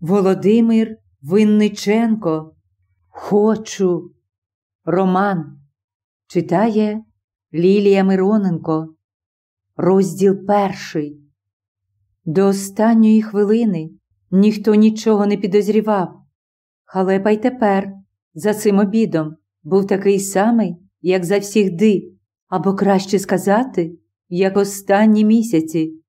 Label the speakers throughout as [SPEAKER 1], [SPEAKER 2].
[SPEAKER 1] Володимир Винниченко. Хочу. Роман читає Лілія Мироненко. Розділ перший. До останньої хвилини ніхто нічого не підозрівав. Халепа й тепер, за цим обідом, був такий самий, як завсігди, або краще сказати, як останні місяці.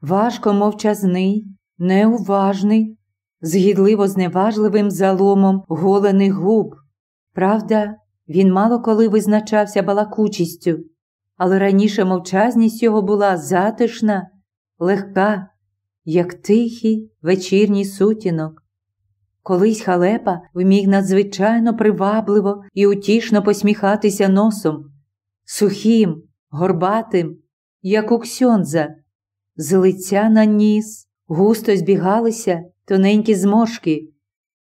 [SPEAKER 1] Важко мовчазний, неуважний, згідливо зневажливим заломом голених губ. Правда, він мало коли визначався балакучістю, але раніше мовчазність його була затишна, легка, як тихий вечірній сутінок. Колись халепа вміг надзвичайно привабливо і утішно посміхатися носом, сухим, горбатим, як у ксьонза, з лиця на ніс густо збігалися тоненькі зморшки,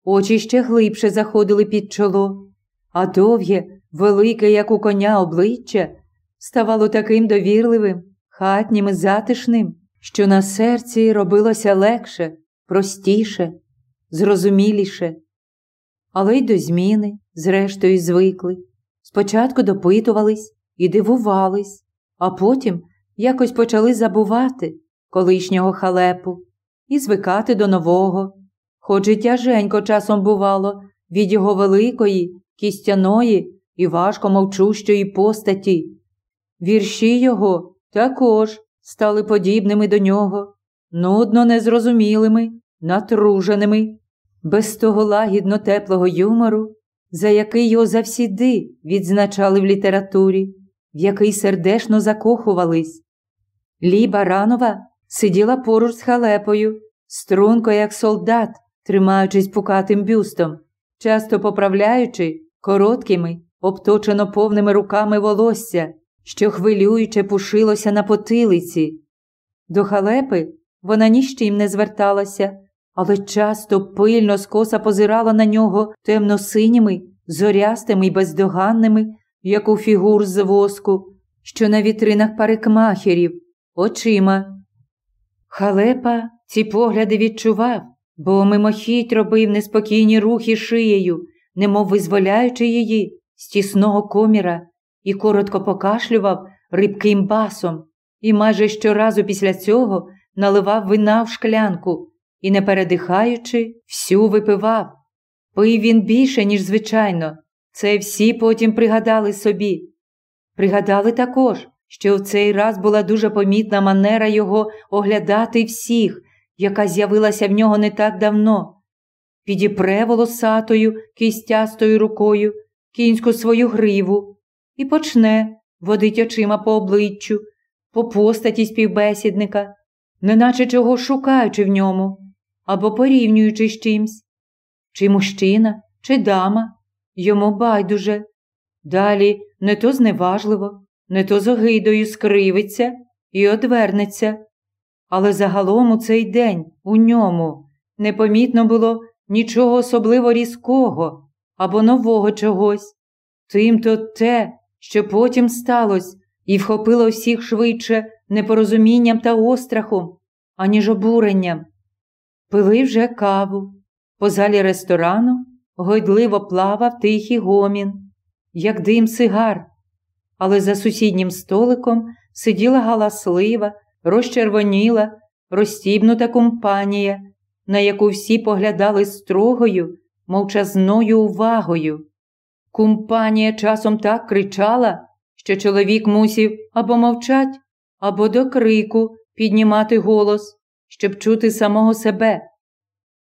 [SPEAKER 1] очі ще глибше заходили під чоло, а довге, велике, як у коня, обличчя ставало таким довірливим, хатнім і затишним, що на серці робилося легше, простіше, зрозуміліше. Але й до зміни, зрештою, звикли. Спочатку допитувались і дивувались, а потім якось почали забувати колишнього халепу і звикати до нового, хоч і тяженько часом бувало від його великої, кістяної і важко мовчущої постаті. Вірші його також стали подібними до нього, нудно незрозумілими, натруженими, без того лагідно теплого юмору, за який його завсіди відзначали в літературі, в який сердешно закохувались. Лі Баранова сиділа поруч з халепою, струнко, як солдат, тримаючись пукатим бюстом, часто поправляючи короткими, обточено повними руками волосся, що хвилююче пушилося на потилиці. До халепи вона ні з чим не зверталася, але часто пильно скоса позирала на нього темно-синіми, зорястими й бездоганними, як у фігур з воску, що на вітринах парикмахерів, очима. Халепа ці погляди відчував, бо мимохідь робив неспокійні рухи шиєю, немов визволяючи її з тісного коміра, і коротко покашлював рибким басом, і майже щоразу після цього наливав вина в шклянку і, не передихаючи, всю випивав. Пив він більше, ніж звичайно, це всі потім пригадали собі. Пригадали також, що в цей раз була дуже помітна манера його оглядати всіх, яка з'явилася в нього не так давно. Підіпре волосатою, кістястою рукою кінську свою гриву і почне водить очима по обличчю, по постаті співбесідника, неначе чого шукаючи в ньому або порівнюючи з чимсь, чи мужчина, чи дама, йому байдуже. Далі не то зневажливо, не то з огидою скривиться і одвернеться. Але загалом у цей день у ньому непомітно було нічого особливо різкого або нового чогось. Тимто те, що потім сталося, і вхопило всіх швидше непорозумінням та острахом, аніж обуренням. Пили вже каву. По залі ресторану гойдливо плавав тихий гомін, як дим сигар, але за сусіднім столиком сиділа галаслива, розчервоніла, розстібнута компанія, на яку всі поглядали строгою, мовчазною увагою. Компанія часом так кричала, що чоловік мусів або мовчать, або до крику піднімати голос, щоб чути самого себе.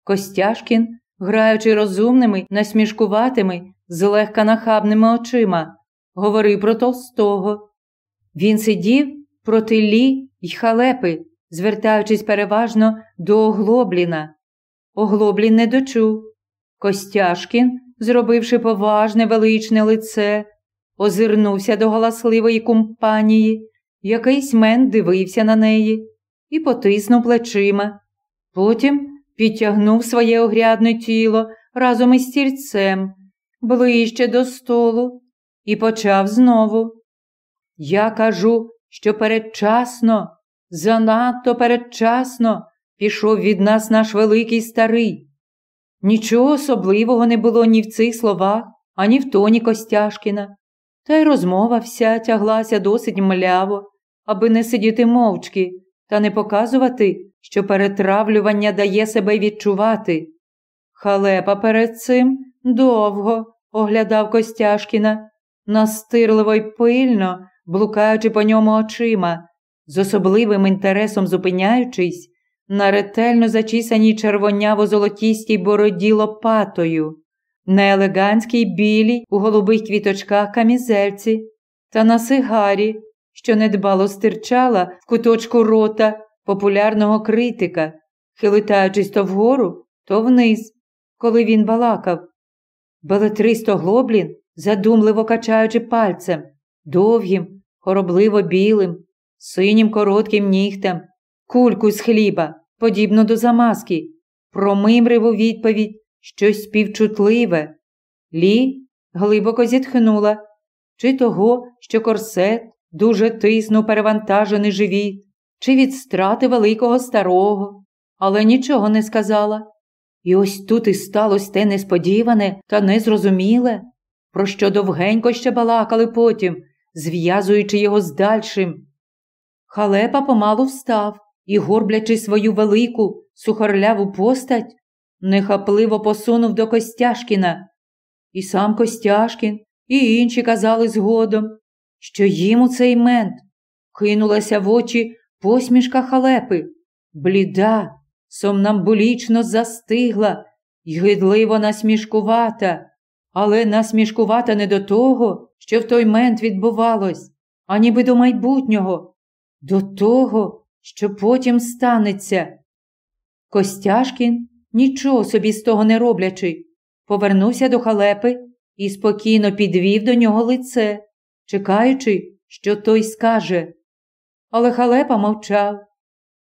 [SPEAKER 1] Костяшкін, граючи розумними, насмішкуватими, злегка нахабними очима, говорив про Толстого. Він сидів проти лі й халепи, звертаючись переважно до Оглобліна. Оглоблін не дочув. Костяшкін, зробивши поважне величне лице, озирнувся до галасливої компанії, якийсь мен дивився на неї і потиснув плечима. Потім підтягнув своє огрядне тіло разом із стільцем ближче до столу і почав знову. Я кажу, що передчасно, занадто передчасно пішов від нас наш великий старий, Нічого особливого не було ні в цих словах, ані в тоні Костяшкіна. Та й розмова вся тяглася досить мляво, аби не сидіти мовчки та не показувати, що перетравлювання дає себе відчувати. Халепа перед цим довго оглядав Костяшкіна, настирливо й пильно, блукаючи по ньому очима, з особливим інтересом зупиняючись на ретельно зачісаній червоняво-золотістій бороді лопатою, на елегантській білій у голубих квіточках камізельці та на сигарі, що недбало стирчала в куточку рота популярного критика, хилитаючись то вгору, то вниз, коли він балакав. Белетристо Глоблін, задумливо качаючи пальцем, довгим, хоробливо білим, синім коротким нігтем, кульку з хліба, подібно до замазки, промимрив у відповідь щось співчутливе. Лі глибоко зітхнула, чи того, що корсет дуже тиснув перевантажений живіт, чи від страти великого старого, але нічого не сказала. І ось тут і сталося те несподіване та незрозуміле, про що довгенько ще балакали потім, зв'язуючи його з дальшим. Халепа помалу встав і, горблячи свою велику, сухорляву постать, нехапливо посунув до Костяшкіна. І сам Костяшкін, і інші казали згодом, що їм у цей мент кинулася в очі посмішка халепи, бліда, сомнамбулічно застигла й гидливо насмішкувата, але насмішкувата не до того, що в той мент відбувалось, а ніби до майбутнього, до того, що потім станеться. Костяшкін, нічого собі з того не роблячи, повернувся до халепи і спокійно підвів до нього лице, чекаючи, що той скаже. Але халепа мовчав,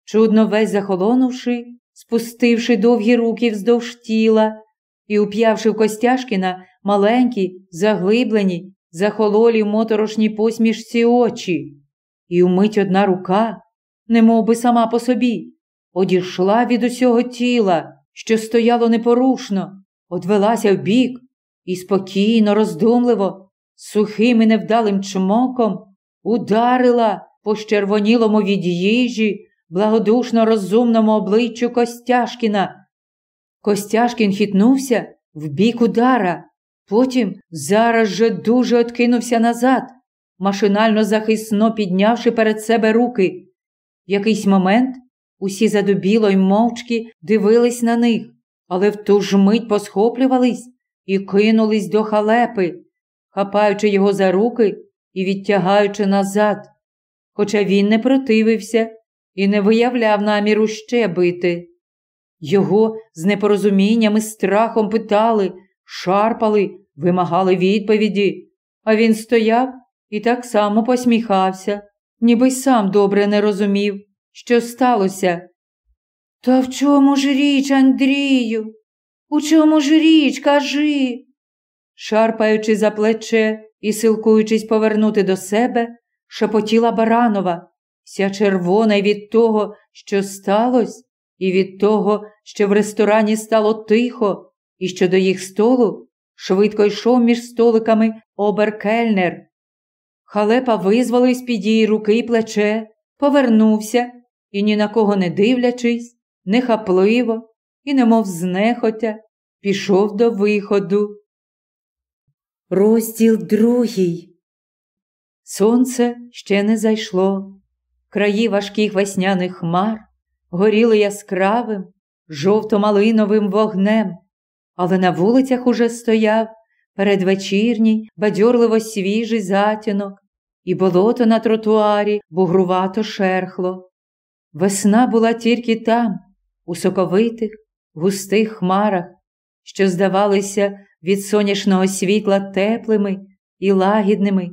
[SPEAKER 1] чудно весь захолонувши, спустивши довгі руки вздовж тіла і уп'явши в Костяшкіна маленькі, заглиблені, захололі в моторошній посмішці очі. І вмить одна рука, немов би сама по собі, одійшла від усього тіла, що стояло непорушно, одвелася вбік і спокійно, роздумливо, сухим і невдалим чмоком ударила по щервонілому від їжі, благодушно розумному обличчю Костяшкіна. Костяшкін хитнувся в бік удара, потім зараз же дуже откинувся назад, машинально захисно піднявши перед себе руки. В якийсь момент усі задубіло й мовчки дивились на них, але в ту ж мить посхоплювались і кинулись до халепи, хапаючи його за руки і відтягаючи назад. Хоча він не противився і не виявляв наміру ще бити. Його з непорозумінням і страхом питали, шарпали, вимагали відповіді, а він стояв і так само посміхався, ніби й сам добре не розумів, що сталося. Та в чому ж річ, Андрію? У чому ж річ, кажи? Шарпаючи за плече і силкуючись повернути до себе, шепотіла Баранова, вся червона від того, що сталося, і від того, що в ресторані стало тихо, і що до їх столу швидко йшов між столиками оберкельнер. Халепа визволив з під її руки й плече, повернувся і, ні на кого не дивлячись, нехапливо і, немов знехотя, пішов до виходу. Розділ другий. Сонце ще не зайшло. Краї важких весняних хмар горіли яскравим, жовто-малиновим вогнем, але на вулицях уже стояв передвечірній, бадьорливо свіжий затінок, і болото на тротуарі бугрувато шерхло. Весна була тільки там, у соковитих, густих хмарах, що здавалися від сонячного світла теплими і лагідними,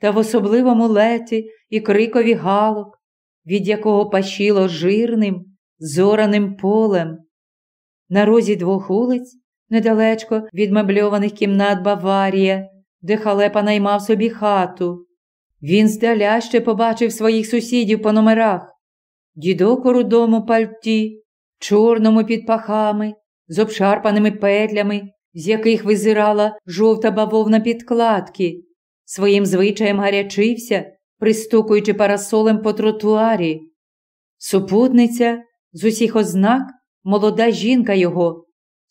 [SPEAKER 1] та в особливому леті і крикові галок, від якого пащило жирним, зораним полем. На розі двох улиць, недалечко від мебльованих кімнат Баварія, де халепа наймав собі хату. Він здаля ще побачив своїх сусідів по номерах. Дідок у рудому пальті, чорному під пахами, з обшарпаними петлями, з яких визирала жовта бавовна підкладки, своїм звичаєм гарячився, пристукуючи парасолем по тротуарі. Супутниця з усіх ознак молода жінка його,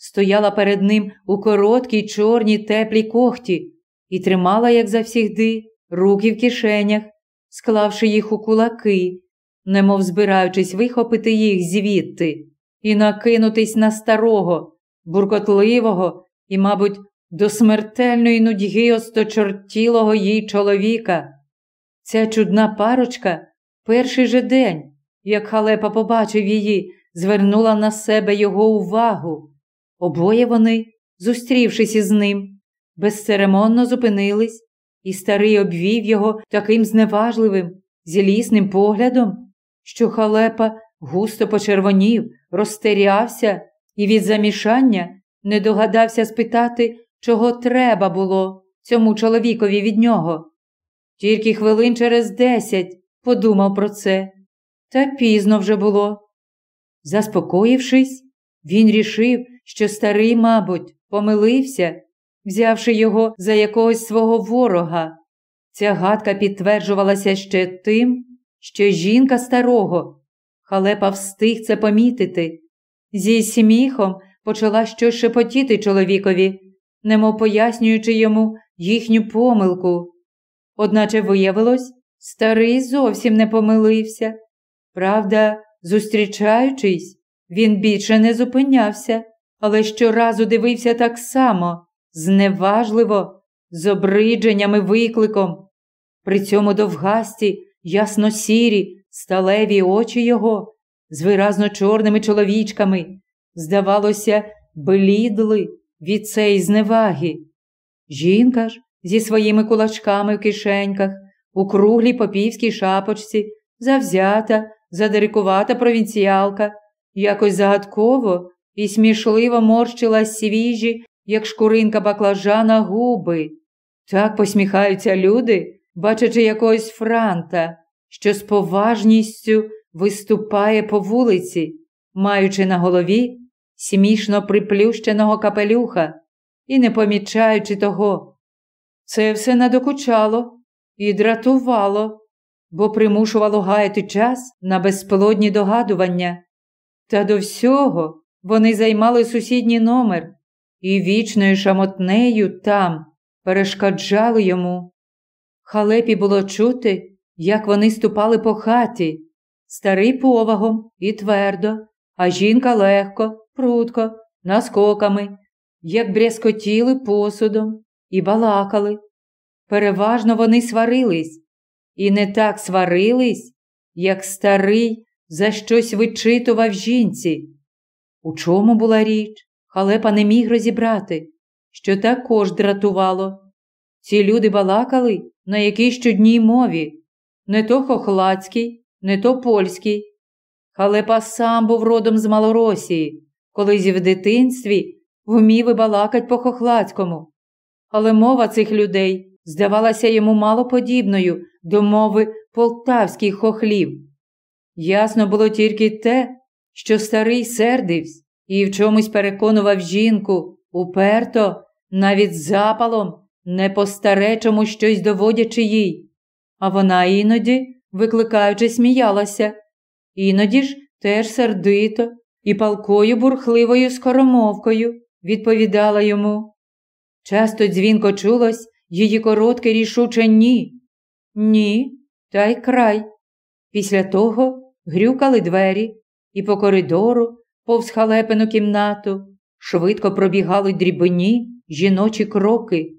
[SPEAKER 1] стояла перед ним у короткій чорній теплій кохті і тримала, як завсігди, руки в кишенях, склавши їх у кулаки, немов збираючись вихопити їх звідти і накинутись на старого, буркотливого і, мабуть, до смертельної нудьги осточортілого їй чоловіка. Ця чудна парочка перший же день, як халепа побачив її, звернула на себе його увагу. Обоє вони, зустрівшись із ним, безцеремонно зупинились, і старий обвів його таким зневажливим, злісним поглядом, що халепа густо почервонів, розтерявся і від замішання не догадався спитати, чого треба було цьому чоловікові від нього. Тільки хвилин через десять подумав про це, та пізно вже було. Заспокоївшись, він рішив, що старий, мабуть, помилився, взявши його за якогось свого ворога. Ця гадка підтверджувалася ще тим, що жінка старого, халепа встиг це помітити. Зі сміхом почала щось шепотіти чоловікові, немов пояснюючи йому їхню помилку. Одначе виявилось, старий зовсім не помилився. Правда, зустрічаючись, він більше не зупинявся, але щоразу дивився так само, зневажливо, з обридженням і викликом. При цьому довгасті, ясно сірі, сталеві очі його з виразно чорними чоловічками, здавалося, блідли від цієї зневаги. Жінка ж зі своїми кулачками в кишеньках, у круглій попівській шапочці, завзята, задирикувата провінціалка, якось загадково і смішливо морщила свіжі, як шкуринка баклажана, губи. Так посміхаються люди, бачачи якогось франта, що з поважністю виступає по вулиці, маючи на голові смішно приплющеного капелюха і не помічаючи того. Це все надокучало і дратувало, бо примушувало гаяти час на безплодні догадування. Та до всього вони займали сусідній номер і вічною шамотнею там перешкоджали йому. Халепі було чути, як вони ступали по хаті, старий повагом і твердо, а жінка легко, прудко, наскоками, як брязкотіли посудом і балакали. Переважно вони сварились, і не так сварились, як старий за щось вичитував жінці. У чому була річ, халепа не міг розібрати, що також дратувало. Ці люди балакали на якійсь чудній мові, не то хохладський, не то польський. Халепа сам був родом з Малоросії, колись в дитинстві вмів і балакать по хохладському. Але мова цих людей здавалася йому малоподібною до мови полтавських хохлів. Ясно було тільки те, що старий сердився і в чомусь переконував жінку уперто, навіть запалом, не по старечому щось доводячи їй а вона іноді, викликаючи, сміялася, іноді ж теж сердито і палкою бурхливою скоромовкою відповідала йому. Часто дзвінко чулось її коротке рішуче ні. Ні, та й край. Після того грюкали двері, і по коридору, повз халепену кімнату, швидко пробігали дрібні жіночі кроки,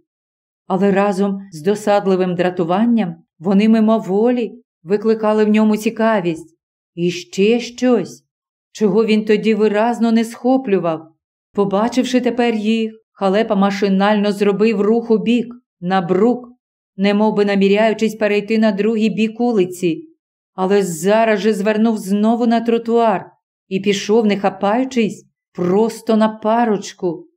[SPEAKER 1] але разом з досадливим дратуванням вони мимоволі викликали в ньому цікавість. І ще щось, чого він тоді виразно не схоплював. Побачивши тепер їх, халепа машинально зробив рух у бік, на брук, немов би наміряючись перейти на другий бік улиці, але зараз же звернув знову на тротуар і пішов, не хапаючись, просто на парочку.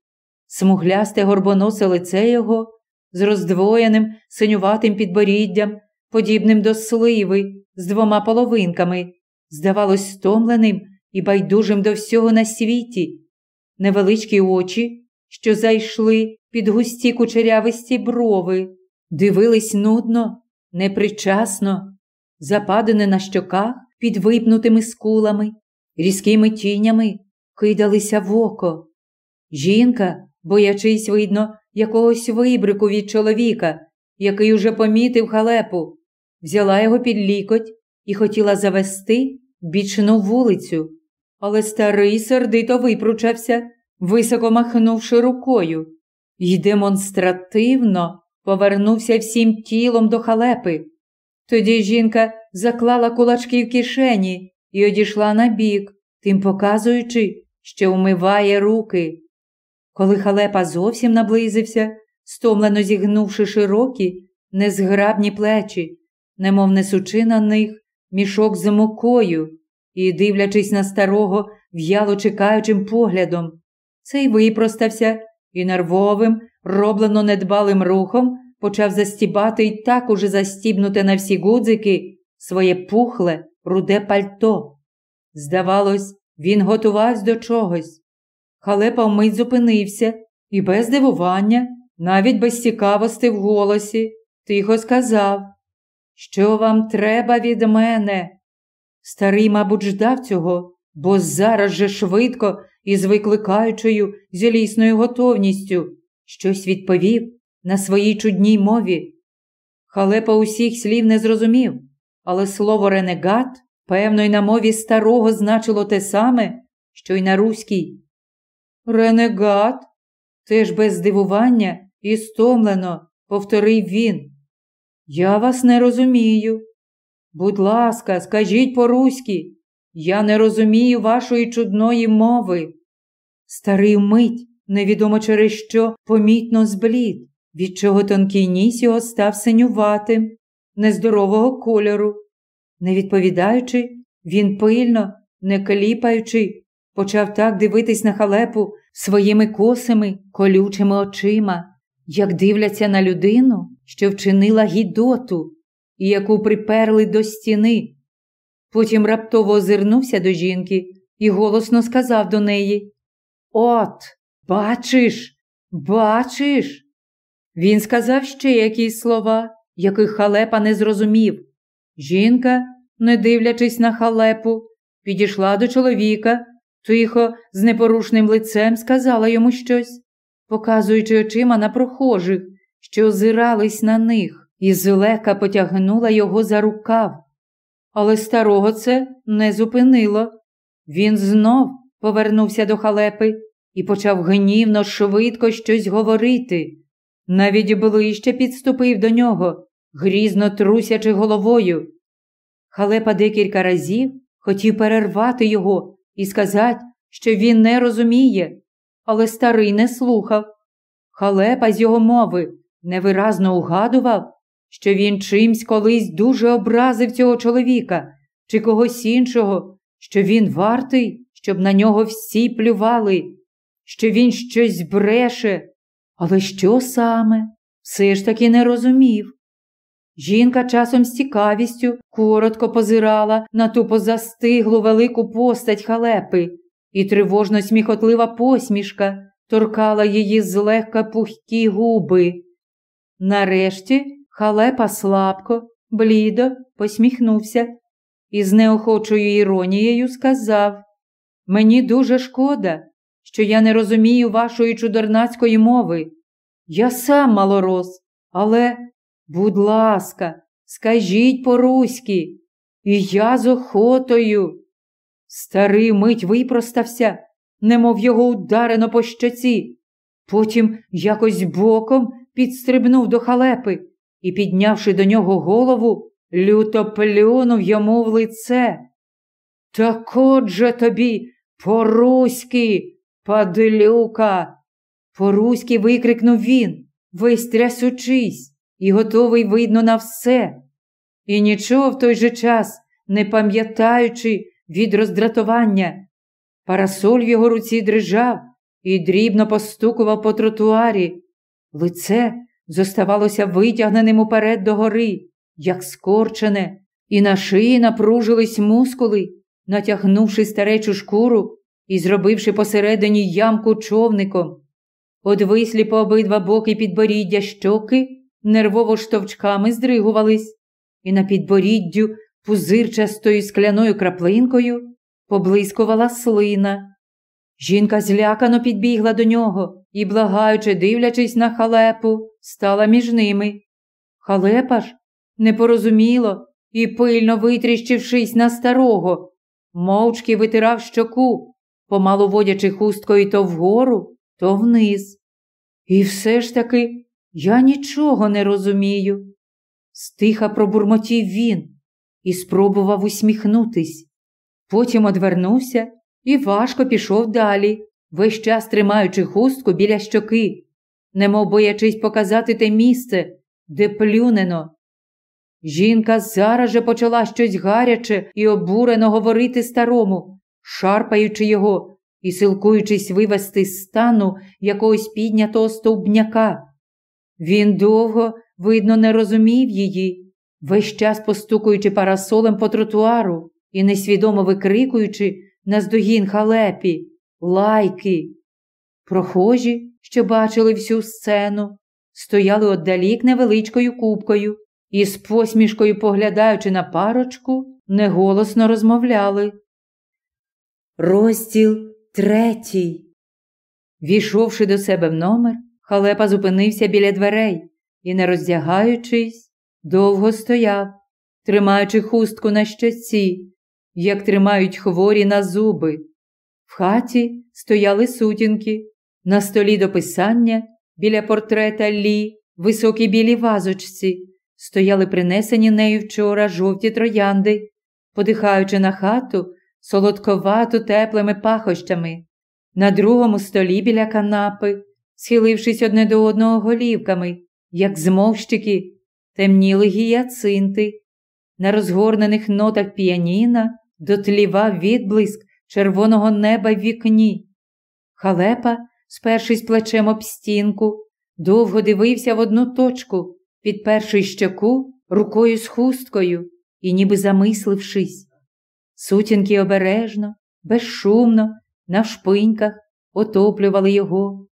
[SPEAKER 1] Смуглясте горбоносе лице його з роздвоєним синюватим підборіддям подібним до сливи з двома половинками, здавалось стомленим і байдужим до всього на світі. невеличкі очі, що зайшли під густі кучерявисті брови, дивились нудно, непричасно, западини на щоках під випнутими скулами, різкими тінями кидалися в око. Жінка, боячись, видно, якогось вибрику від чоловіка, який уже помітив халепу, взяла його під лікоть і хотіла завести бічну вулицю, але старий сердито випручався, високо махнувши рукою, і демонстративно повернувся всім тілом до халепи. Тоді жінка заклала кулачки в кишені і одійшла на бік, тим показуючи, що вмиває руки. Коли халепа зовсім наблизився, стомлено зігнувши широкі, незграбні плечі, немов несучи на них мішок з мукою і, дивлячись на старого, в'яло чекаючим поглядом, цей випростався і нервовим, роблено недбалим рухом почав застібати й так уже застібнуте на всі гудзики своє пухле, руде пальто. Здавалось, він готувався до чогось. Халепа вмить зупинився і без дивування, навіть без цікавості в голосі, тихо сказав, що вам треба від мене. Старий, мабуть, ждав цього, бо зараз же швидко і з викликаючою зілісною готовністю щось відповів на своїй чудній мові. Халепа усіх слів не зрозумів, але слово ренегат, певно, й на мові старого значило те саме, що й на руській. Ренегат? Теж без здивування і стомлено, повторив він. Я вас не розумію. Будь ласка, скажіть по-руськи, я не розумію вашої чудної мови. Старий вмить, невідомо через що, помітно зблід, від чого тонкий ніс його став синюватим, нездорового кольору. Не відповідаючи, він пильно, не кліпаючи, почав так дивитись на халепу своїми косими, колючими очима, як дивляться на людину, що вчинила гідоту і яку приперли до стіни. Потім раптово озирнувся до жінки і голосно сказав до неї От, бачиш, бачиш. Він сказав ще якісь слова, яких халепа не зрозумів. Жінка, не дивлячись на халепу, підійшла до чоловіка, тихо, з непорушним лицем сказала йому щось, показуючи очима на прохожих, що озирались на них, і злека потягнула його за рукав. Але старого це не зупинило. Він знов повернувся до халепи і почав гнівно, швидко щось говорити. Навіть ближче підступив до нього, грізно трусячи головою. Халепа декілька разів хотів перервати його і сказати, що він не розуміє, але старий не слухав. Халепа з його мови невиразно угадував, що він чимсь колись дуже образив цього чоловіка чи когось іншого, що він вартий, щоб на нього всі плювали, що він щось бреше. Але що саме? Все ж таки не розумів. Жінка часом з цікавістю коротко позирала на ту позастиглу велику постать халепи, і тривожно сміхотлива посмішка торкала її злегка пухкі губи. Нарешті халепа слабко, блідо посміхнувся і з неохочою іронією сказав Мені дуже шкода, що я не розумію вашої чудернацької мови. Я сам малорос, але, будь ласка, скажіть по-руськи, і я з охотою. Старий мить випростався, немов його ударено по щоці. Потім якось боком підстрибнув до халепи і, піднявши до нього голову, люто плюнув йому в лице. Так отже тобі, по-руськи, падлюка. По-руськи викрикнув він, весь трясучись, і готовий, видно, на все. І нічого в той же час, не пам'ятаючи від роздратування. Парасоль в його руці дрижав і дрібно постукував по тротуарі. Лице зоставалося витягненим уперед до гори, як скорчене, і на шиї напружились мускули, натягнувши старечу шкуру, і зробивши посередині ямку човником, одвислі по обидва боки підборіддя щоки нервово штовчками здригувались, і на підборіддю пузирчастою скляною краплинкою поблискувала слина. Жінка злякано підбігла до нього і, благаючи, дивлячись на халепу, стала між ними. Халепа ж непорозуміло і, пильно витріщившись на старого, мовчки витирав щоку, помалу водячи хусткою то вгору, то вниз. І все ж таки я нічого не розумію. Стиха пробурмотів він і спробував усміхнутись. Потім одвернувся і важко пішов далі, весь час тримаючи хустку біля щоки, немов боячись показати те місце, де плюнено. Жінка зараз же почала щось гаряче і обурено говорити старому, шарпаючи його і силкуючись вивести з стану якогось піднятого стовбняка. Він довго, видно, не розумів її, весь час постукуючи парасолем по тротуару і несвідомо викрикуючи наздогін халепі, лайки. Прохожі, що бачили всю сцену, стояли отдалік невеличкою кубкою і з посмішкою, поглядаючи на парочку, неголосно розмовляли. Розділ третій. Війшовши до себе в номер, халепа зупинився біля дверей і, не роздягаючись, довго стояв, тримаючи хустку на щоці, як тримають хворі на зуби. В хаті стояли сутінки, на столі до писання біля портрета Лі, високі білі вазочці, стояли принесені нею вчора жовті троянди, подихаючи на хату солодковато теплими пахощами. На другому столі біля канапи, схилившись одне до одного голівками, як змовщики, темніли гіяцинти. На розгорнених нотах піаніна дотлівав відблиск червоного неба в вікні. Халепа, спершись плечем об стінку, довго дивився в одну точку, підперши щоку рукою з хусткою і, ніби замислившись. Сутінки обережно, безшумно, на шпиньках отоплювали його.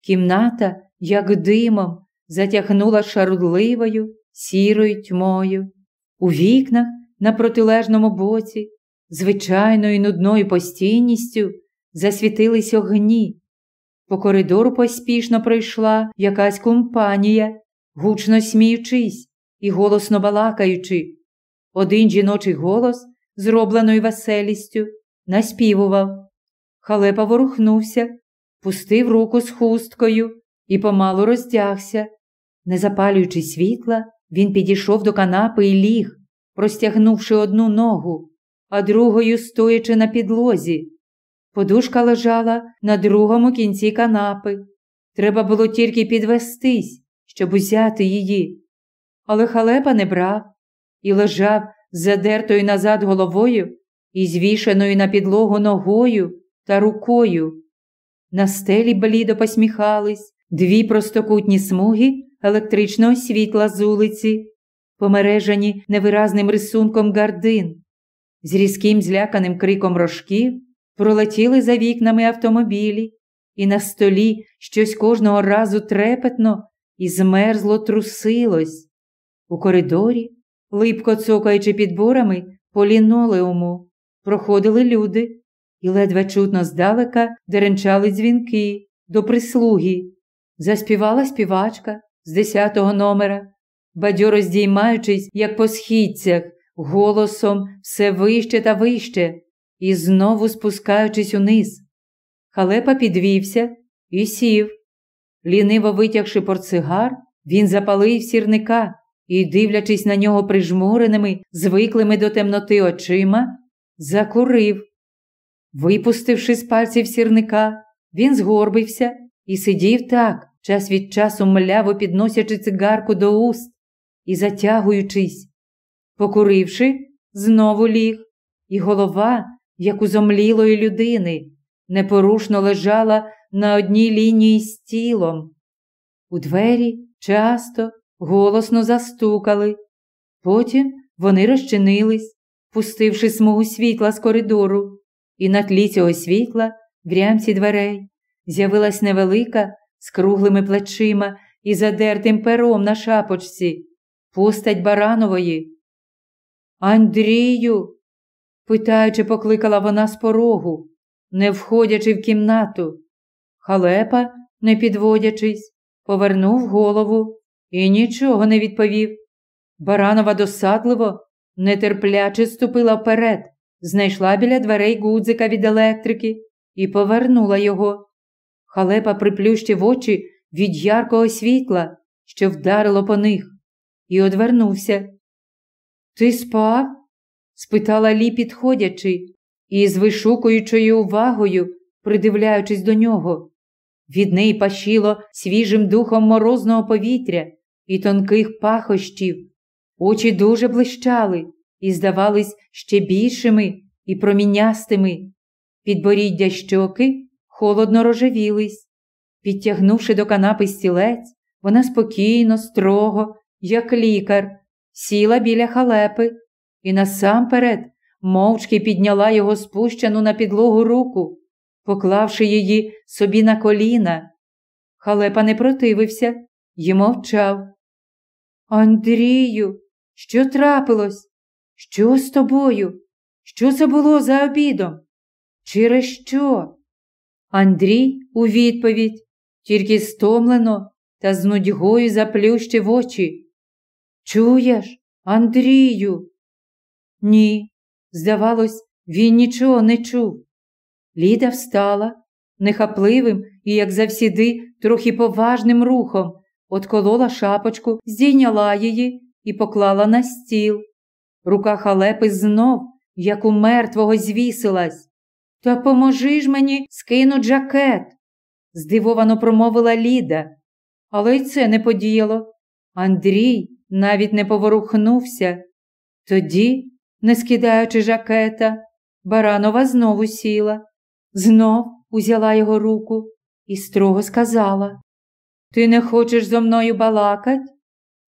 [SPEAKER 1] Кімната, як димом, затягнула шарудливою, сірою тьмою. У вікнах на протилежному боці звичайною нудною постійністю засвітились огні. По коридору поспішно пройшла якась компанія, гучно сміючись і голосно балакаючи. Один жіночий голос, зробленою веселістю, наспівував. Халепа ворухнувся, пустив руку з хусткою і помалу роздягся. Не запалюючи світла, він підійшов до канапи і ліг, простягнувши одну ногу а другою стоячи на підлозі. Подушка лежала на другому кінці канапи. Треба було тільки підвестись, щоб узяти її. Але халепа не брав і лежав задертою назад головою і звішеною на підлогу ногою та рукою. На стелі блідо посміхались дві простокутні смуги електричного світла з улиці, помережені невиразним рисунком гардин з різким зляканим криком рожків пролетіли за вікнами автомобілі, і на столі щось кожного разу трепетно і змерзло трусилось. У коридорі, липко цокаючи підборами по лінолеуму, проходили люди і ледве чутно здалека деренчали дзвінки до прислуги. Заспівала співачка з десятого номера, бадьоро здіймаючись, як по східцях, голосом все вище та вище, і знову спускаючись униз. Халепа підвівся і сів. Ліниво витягши портсигар, він запалив сірника і, дивлячись на нього прижмуреними, звиклими до темноти очима, закурив. Випустивши з пальців сірника, він згорбився і сидів так, час від часу мляво підносячи цигарку до уст і затягуючись. Покуривши, знову ліг, і голова, як у зомлілої людини, непорушно лежала на одній лінії з тілом. У двері часто, голосно застукали. Потім вони розчинились, пустивши смугу світла з коридору, і на тлі цього світла в рямці дверей з'явилась невелика з круглими плечима і задертим пером на шапочці, постать Баранової. Андрію, питаючи, покликала вона з порогу, не входячи в кімнату. Халепа, не підводячись, повернув голову і нічого не відповів. Баранова досадливо, нетерпляче ступила вперед, знайшла біля дверей гудзика від електрики і повернула його. Халепа приплющив очі від яркого світла, що вдарило по них, і одвернувся. Ти спав? спитала Лі, підходячи, і з вишукуючою увагою, придивляючись до нього. Від неї пащило свіжим духом морозного повітря і тонких пахощів. Очі дуже блищали і здавались ще більшими і промінястими. Підборіддя щоки холодно рожевілись. Підтягнувши до канапи стілець, вона спокійно, строго, як лікар, сіла біля халепи і насамперед мовчки підняла його спущену на підлогу руку, поклавши її собі на коліна. Халепа не противився й мовчав. Андрію, що трапилось? Що з тобою? Що це було за обідом? Через що? Андрій у відповідь, тільки стомлено та з нудьгою заплющив очі. Чуєш, Андрію? Ні, здавалось, він нічого не чув. Ліда встала нехапливим і, як завсіди, трохи поважним рухом, отколола шапочку, здійняла її і поклала на стіл. Рука халепи знов, як у мертвого, звісилась. Та поможи ж мені скину джакет, здивовано промовила Ліда. Але й це не подіяло. Андрій навіть не поворухнувся. Тоді, не скидаючи жакета, Баранова знову сіла, знов узяла його руку і строго сказала Ти не хочеш зо мною балакать?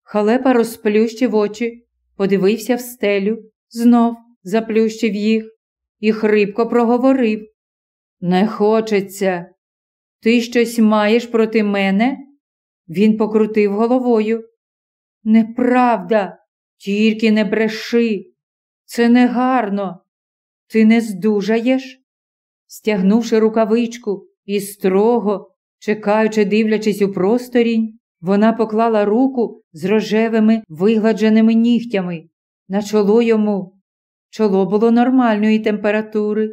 [SPEAKER 1] Халепа розплющив очі, подивився в стелю, знов заплющив їх і хрипко проговорив. Не хочеться. Ти щось маєш проти мене? Він покрутив головою. Неправда, тільки не бреши. Це негарно. Ти не здужаєш? Стягнувши рукавичку і строго, чекаючи, дивлячись у просторінь, вона поклала руку з рожевими вигладженими нігтями на чоло йому. Чоло було нормальної температури.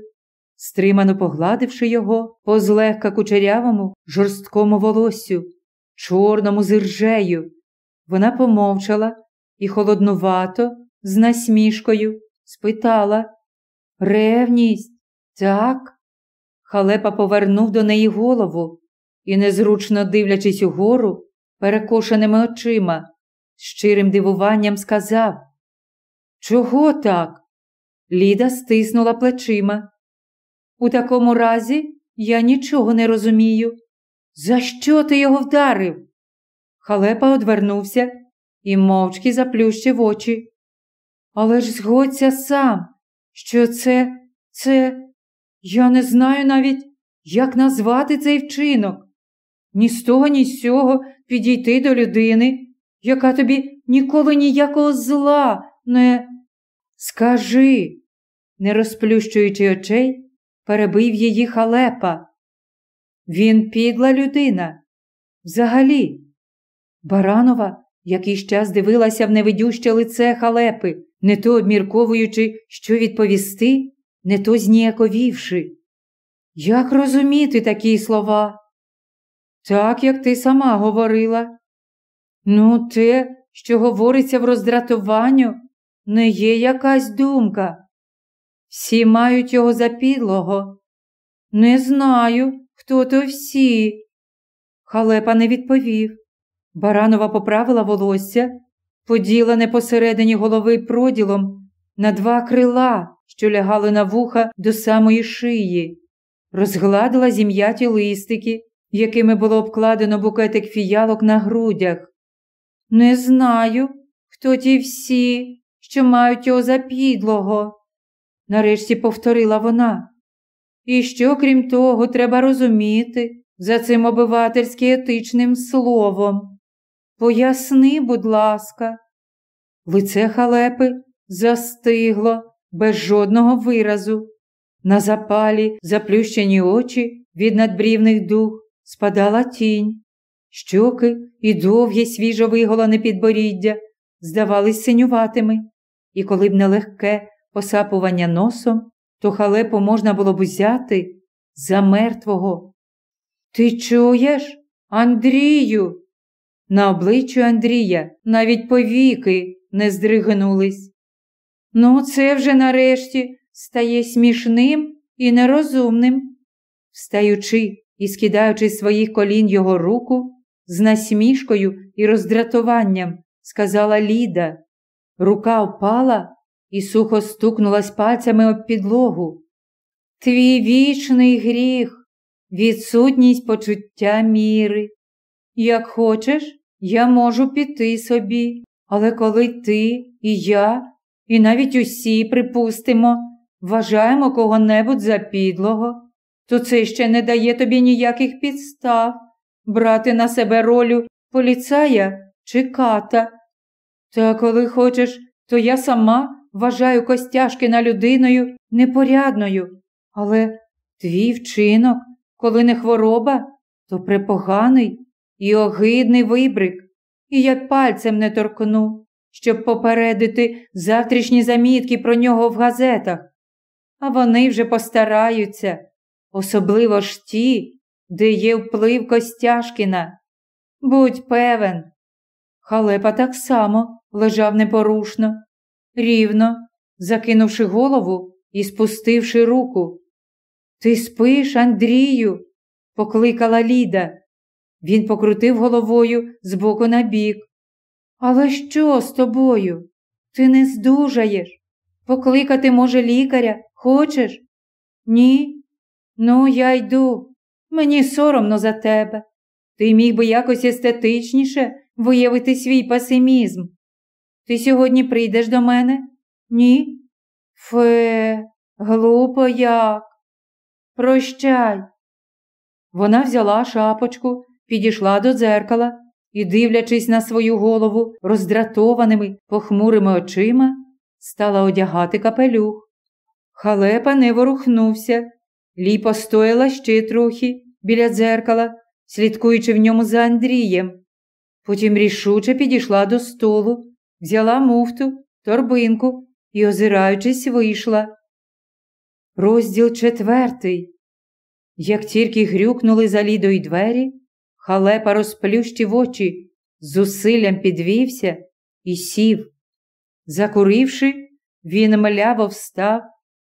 [SPEAKER 1] Стримано погладивши його по злегка кучерявому жорсткому волоссю, чорному з іржею, вона помовчала і холоднувато, з насмішкою, спитала Ревність, так? Халепа повернув до неї голову і, незручно дивлячись угору, перекошеними очима, з щирим дивуванням сказав Чого так? Ліда стиснула плечима. У такому разі я нічого не розумію. За що ти його вдарив? Халепа одвернувся і мовчки заплющив очі. Але ж згодься сам, що це, це, я не знаю навіть, як назвати цей вчинок. Ні з того, ні з цього підійти до людини, яка тобі ніколи ніякого зла не. Скажи, не розплющуючи очей, перебив її халепа. Він підла людина. Взагалі, Баранова якийсь час дивилася в невидюще лице халепи, не то обмірковуючи, що відповісти, не то зніяковівши. Як розуміти такі слова? Так, як ти сама говорила. Ну, те, що говориться в роздратуванню, не є якась думка. Всі мають його за підлого. Не знаю, хто то всі. Халепа не відповів. Баранова поправила волосся, поділене посередині голови проділом на два крила, що лягали на вуха до самої шиї, розгладила зім'яті листики, якими було обкладено букетик фіялок на грудях. Не знаю, хто ті всі, що мають його за підлого, нарешті повторила вона. І що, крім того, треба розуміти за цим обивательськи етичним словом? Поясни, будь ласка, лице халепи застигло без жодного виразу. На запалі заплющені очі від надбрівних дух спадала тінь. Щоки і довгі свіжо виголоне підборіддя здавались синюватими, і коли б нелегке посапування носом, то халепу можна було б взяти за мертвого. Ти чуєш, Андрію? На обличчю Андрія навіть повіки не здригнулись. Ну, це вже нарешті стає смішним і нерозумним. Встаючи і скидаючи з своїх колін його руку, з насмішкою і роздратуванням сказала Ліда. Рука впала і сухо стукнулась пальцями об підлогу. Твій вічний гріх, відсутність почуття міри. Як хочеш, я можу піти собі, але коли ти і я, і навіть усі, припустимо, вважаємо кого-небудь за підлого, то це ще не дає тобі ніяких підстав брати на себе ролю поліцая чи ката. Та коли хочеш, то я сама вважаю Костяшкина людиною непорядною, але твій вчинок, коли не хвороба, то препоганий і огидний вибрик, і я пальцем не торкну, щоб попередити завтрашні замітки про нього в газетах. А вони вже постараються, особливо ж ті, де є вплив Костяшкіна. Будь певен. Халепа так само лежав непорушно, рівно, закинувши голову і спустивши руку. Ти спиш, Андрію? покликала Ліда. Він покрутив головою з боку на бік. Але що з тобою? Ти не здужаєш? Покликати, може, лікаря? Хочеш? Ні? Ну, я йду. Мені соромно за тебе. Ти міг би якось естетичніше виявити свій песимізм. Ти сьогодні прийдеш до мене? Ні? Фе, глупо як. Прощай. Вона взяла шапочку, підійшла до дзеркала і, дивлячись на свою голову роздратованими, похмурими очима, стала одягати капелюх. Халепа не ворухнувся, Лі постояла ще трохи біля дзеркала, слідкуючи в ньому за Андрієм. Потім рішуче підійшла до столу, взяла муфту, торбинку і, озираючись, вийшла. Розділ четвертий. Як тільки грюкнули за лідою двері, халепа розплющив очі, з усиллям підвівся і сів. Закуривши, він мляво встав,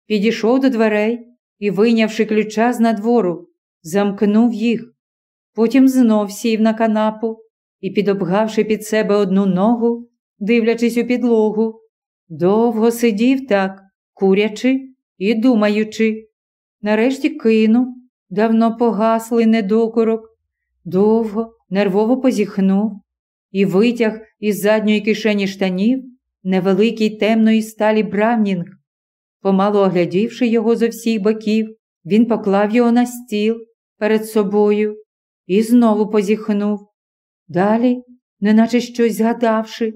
[SPEAKER 1] підійшов до дверей і, вийнявши ключа з надвору, замкнув їх. Потім знов сів на канапу і, підобгавши під себе одну ногу, дивлячись у підлогу, довго сидів так, курячи і думаючи. Нарешті кинув, давно погаслий недокорок, довго, нервово позіхнув і витяг із задньої кишені штанів невеликий темної сталі Бравнінг. Помало оглядівши його зо всіх боків, він поклав його на стіл перед собою і знову позіхнув. Далі, неначе щось згадавши,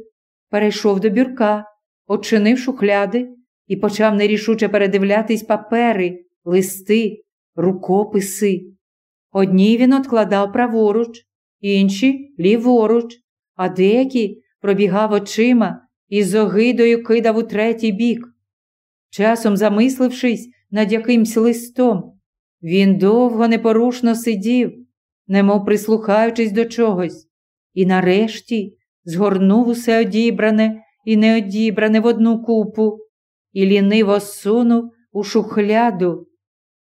[SPEAKER 1] перейшов до бюрка, очинив шухляди і почав нерішуче передивлятись папери, листи, рукописи. Одні він откладав праворуч, інші ліворуч, а деякі пробігав очима і з огидою кидав у третій бік. Часом, замислившись над якимсь листом, він довго непорушно сидів, немов прислухаючись до чогось, і нарешті згорнув усе одібране і неодібране в одну купу і ліниво сунув у шухляду.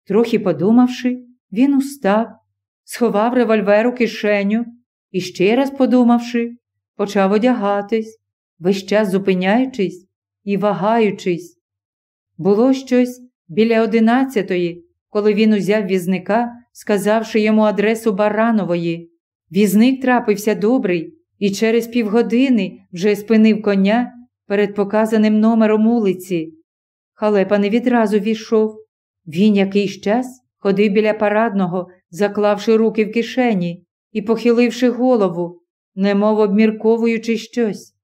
[SPEAKER 1] Трохи подумавши, він устав, сховав револьвер у кишеню і, ще раз подумавши, почав одягатись, весь час зупиняючись і вагаючись. Було щось біля одинадцятої, коли він узяв візника, сказавши йому адресу Баранової. Візник трапився добрий і через півгодини вже спинив коня перед показаним номером улиці. Халепа не відразу війшов. Він якийсь час ходив біля парадного, заклавши руки в кишені і похиливши голову, немов обмірковуючи щось.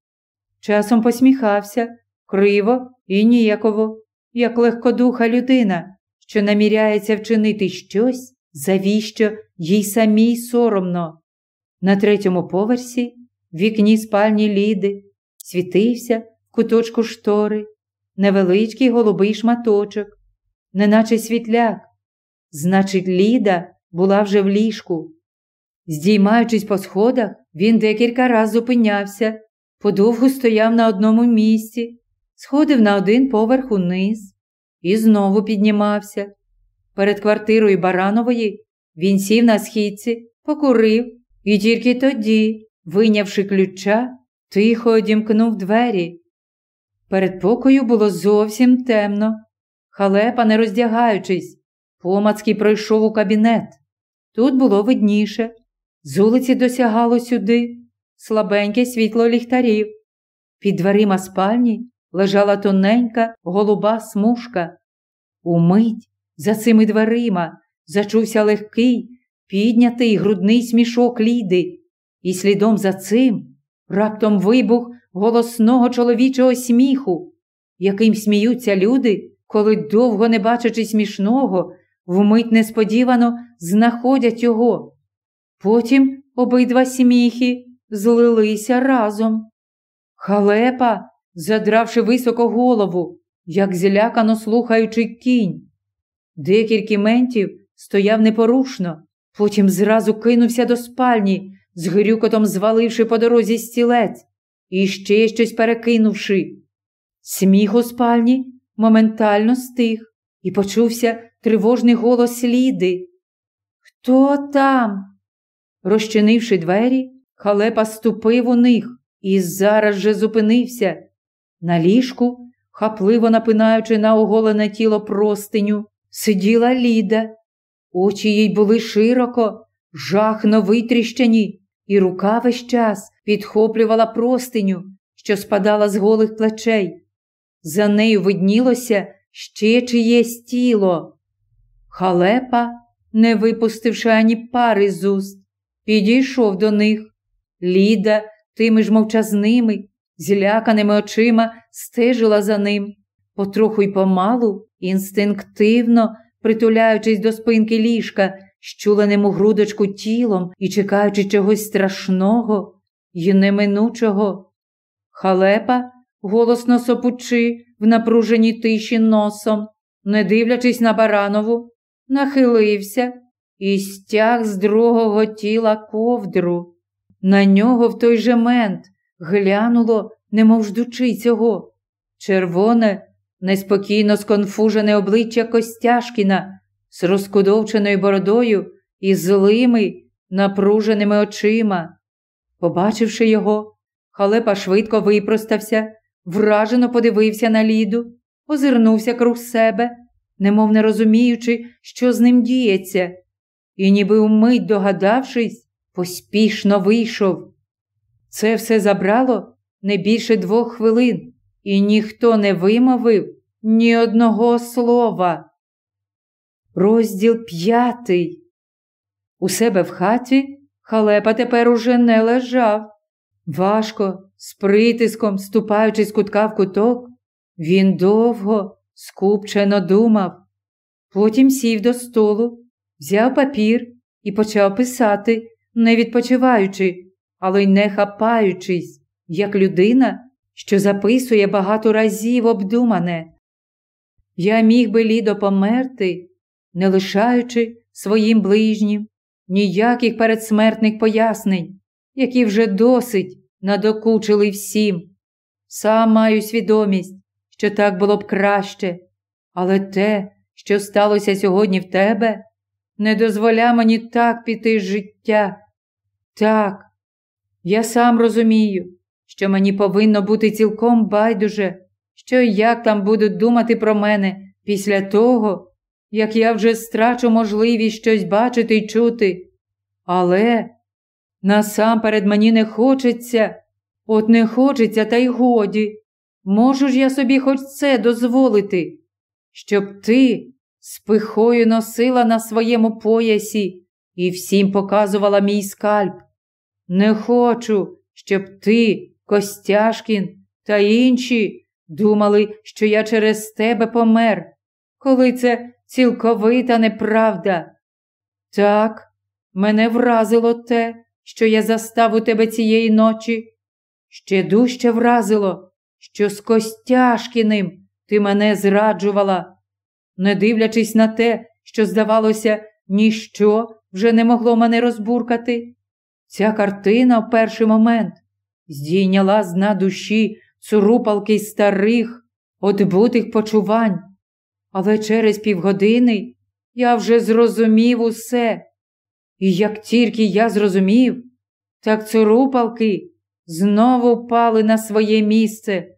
[SPEAKER 1] Часом посміхався криво і ніяково, як легкодуха людина, що наміряється вчинити щось, завіщо їй самій соромно. На третьому поверсі, в вікні спальні Ліди, світився в куточку штори, невеличкий голубий шматочок, неначе світляк. Значить, Ліда була вже в ліжку. Здіймаючись по сходах, він декілька разів зупинявся, подовгу стояв на одному місці, сходив на один поверх униз і знову піднімався. Перед квартирою Баранової він сів на східці, покурив і тільки тоді, вийнявши ключа, тихо одімкнув двері. Перед покою було зовсім темно. Халепа, не роздягаючись, помацки пройшов у кабінет. Тут було видніше. З улиці досягало сюди слабеньке світло ліхтарів. Під дверима спальні лежала тоненька голуба смужка. Умить за цими дверима зачувся легкий, піднятий грудний смішок Ліди, і слідом за цим раптом вибух голосного чоловічого сміху, яким сміються люди, коли, довго не бачачи смішного, вмить несподівано знаходять його. Потім обидва сміхи злилися разом. Халепа, задравши високо голову, як злякано слухаючи кінь. Декілька ментів стояв непорушно, потім зразу кинувся до спальні, з грюкотом зваливши по дорозі стілець і ще щось перекинувши. Сміх у спальні моментально стих, і почувся тривожний голос Ліди. Хто там? Розчинивши двері, халепа ступив у них і зараз же зупинився. На ліжку, хапливо напинаючи на оголене тіло простиню, сиділа Ліда. Очі їй були широко, жахно витріщені, і рука весь час підхоплювала простиню, що спадала з голих плечей. За нею виднілося ще чиєсь тіло. Халепа, не випустивши ані пари з уст, підійшов до них. Ліда тими ж мовчазними, зляканими очима стежила за ним, потроху й помалу, інстинктивно притуляючись до спинки ліжка, щуленим у грудочку тілом і чекаючи чогось страшного й неминучого. Халепа, голосно сопучи в напруженій тиші носом, не дивлячись на Баранову, нахилився і стяг з другого тіла ковдру. На нього в той же мент глянуло, немов ждучи цього. Червоне, неспокійно сконфужене обличчя Костяшкіна з розкудовченою бородою і злими, напруженими очима. Побачивши його, халепа швидко випростався, вражено подивився на ліду, озирнувся круг себе, немов не розуміючи, що з ним діється, і, ніби умить догадавшись, поспішно вийшов. Це все забрало не більше двох хвилин, і ніхто не вимовив ні одного слова. Розділ п'ятий. У себе в хаті халепа тепер уже не лежав. Важко, з притиском, ступаючи з кутка в куток, він довго, скупчено думав. Потім сів до столу, взяв папір і почав писати, не відпочиваючи, але й не хапаючись, як людина, що записує багато разів обдумане. Я міг би лідо померти, не лишаючи своїм ближнім ніяких передсмертних пояснень, які вже досить надокучили всім. Сам маю свідомість, що так було б краще, але те, що сталося сьогодні в тебе, не дозволя мені так піти з життя. Так, я сам розумію, що мені повинно бути цілком байдуже, що і як там будуть думати про мене після того, як я вже страчу можливість щось бачити й чути. Але насамперед мені не хочеться, от не хочеться, та й годі. Можу ж я собі хоч це дозволити, щоб ти з пихою носила на своєму поясі і всім показувала мій скальп. Не хочу, щоб ти, Костяшкін та інші думали, що я через тебе помер, коли це цілковита неправда. Так, мене вразило те, що я застав у тебе цієї ночі. Ще дужче вразило, що з Костяшкіним ти мене зраджувала, не дивлячись на те, що, здавалося, ніщо вже не могло мене розбуркати. Ця картина в перший момент здійняла з дна душі цурупалки старих, отбутих почувань, але через півгодини я вже зрозумів усе. І як тільки я зрозумів, так цурупалки знову впали на своє місце.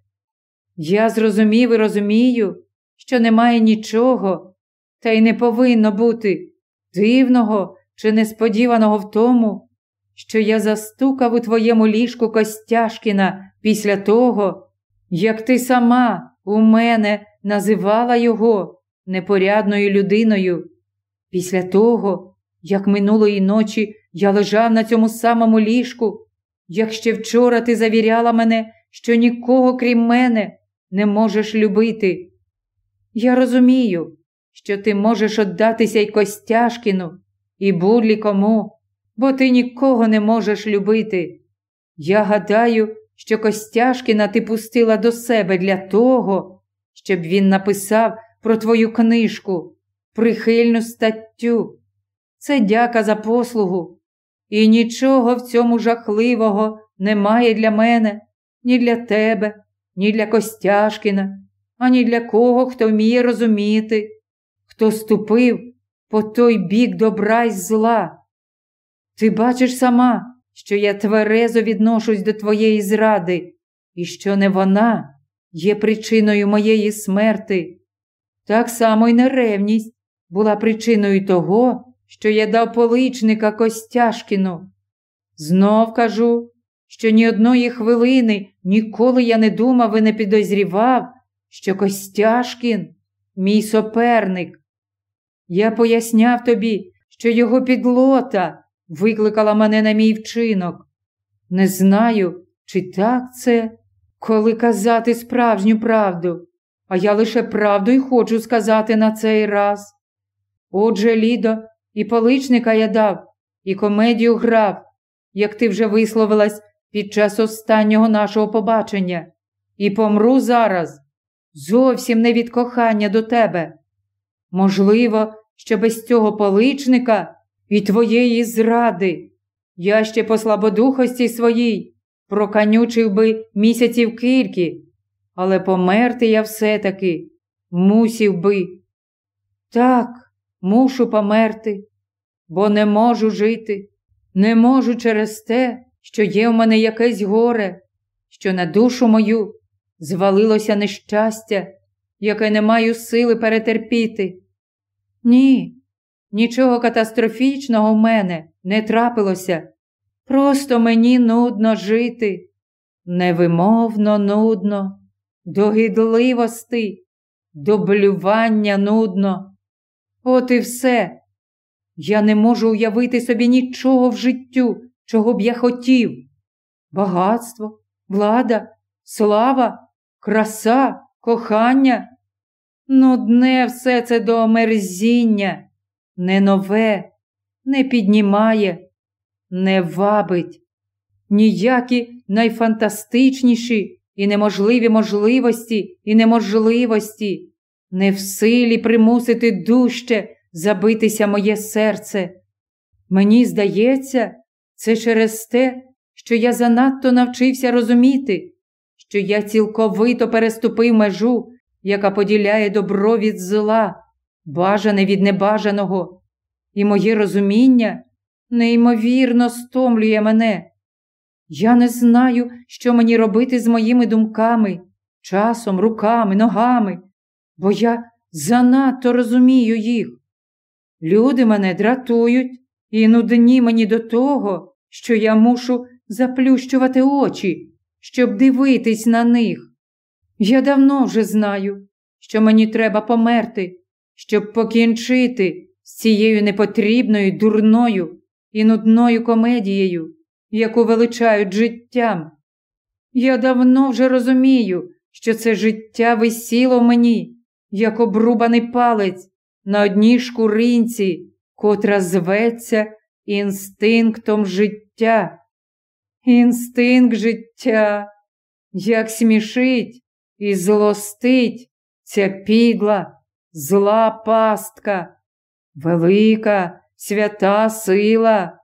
[SPEAKER 1] Я зрозумів і розумію, що немає нічого, та й не повинно бути дивного чи несподіваного в тому, що я застукав у твоєму ліжку Костяшкіна після того, як ти сама у мене називала його непорядною людиною. Після того, як минулої ночі я лежав на цьому самому ліжку, як ще вчора ти завіряла мене, що нікого, крім мене, не можеш любити. Я розумію, що ти можеш отдатися й Костяшкіну, і будлі кому, бо ти нікого не можеш любити. Я гадаю, що Костяшкіна ти пустила до себе для того, щоб він написав про твою книжку, прихильну статтю. Це дяка за послугу. І нічого в цьому жахливого немає для мене, ні для тебе, ні для Костяшкіна, ані для кого, хто вміє розуміти, хто ступив по той бік добра й зла. Ти бачиш сама, що я тверезо відношусь до твоєї зради, і що не вона є причиною моєї смерти. Так само й неревність була причиною того, що я дав поличника Костяшкіну. Знов кажу, що ні одної хвилини ніколи я не думав і не підозрівав, що Костяшкін мій соперник. Я поясняв тобі, що його підлота викликала мене на мій вчинок. Не знаю, чи так це, коли казати справжню правду, а я лише правду й хочу сказати на цей раз. Отже, Лідо, і поличника я дав, і комедію грав, як ти вже висловилась під час останнього нашого побачення, і помру зараз, зовсім не від кохання до тебе. Можливо, що без цього поличника і твоєї зради я ще по слабодухості своїй проканючив би місяців кільки, але померти я все-таки мусів би. Так, мушу померти, бо не можу жити, не можу через те, що є в мене якесь горе, що на душу мою звалилося нещастя, яке не маю сили перетерпіти. Ні, нічого катастрофічного в мене не трапилося. Просто мені нудно жити, невимовно нудно, до гідливості, до блювання нудно. От і все. Я не можу уявити собі нічого в життю, чого б я хотів. Багатство, влада, слава, краса, кохання. Нудне все це до омерзіння, не нове, не піднімає, не вабить. Ніякі найфантастичніші і неможливі можливості і неможливості, не в силі примусити дужче забитися моє серце. Мені здається, це через те, що я занадто навчився розуміти, що я цілковито переступив межу, яка поділяє добро від зла, бажане від небажаного, і моє розуміння неймовірно стомлює мене. Я не знаю, що мені робити з моїми думками, часом, руками, ногами, бо я занадто розумію їх. Люди мене дратують і нудні мені до того, що я мушу заплющувати очі, щоб дивитись на них. Я давно вже знаю, що мені треба померти, щоб покінчити з цією непотрібною, дурною і нудною комедією, яку величають життям. Я давно вже розумію, що це життя висіло мені, як обрубаний палець на одній шкуринці, котра зветься інстинктом життя. Інстинкт життя, як смішить і злостить ця підла, зла пастка, велика свята сила.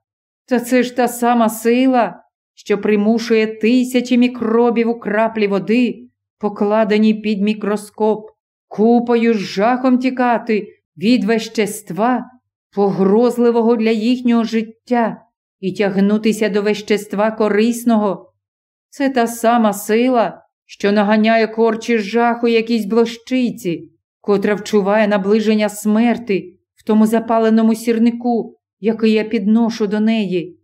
[SPEAKER 1] Та це ж та сама сила, що примушує тисячі мікробів у краплі води, покладені під мікроскоп, купою з жахом тікати від вещества, погрозливого для їхнього життя, і тягнутися до вещества корисного. Це та сама сила, що наганяє корчі жаху якійсь блощиці, котра вчуває наближення смерти в тому запаленому сірнику, який я підношу до неї.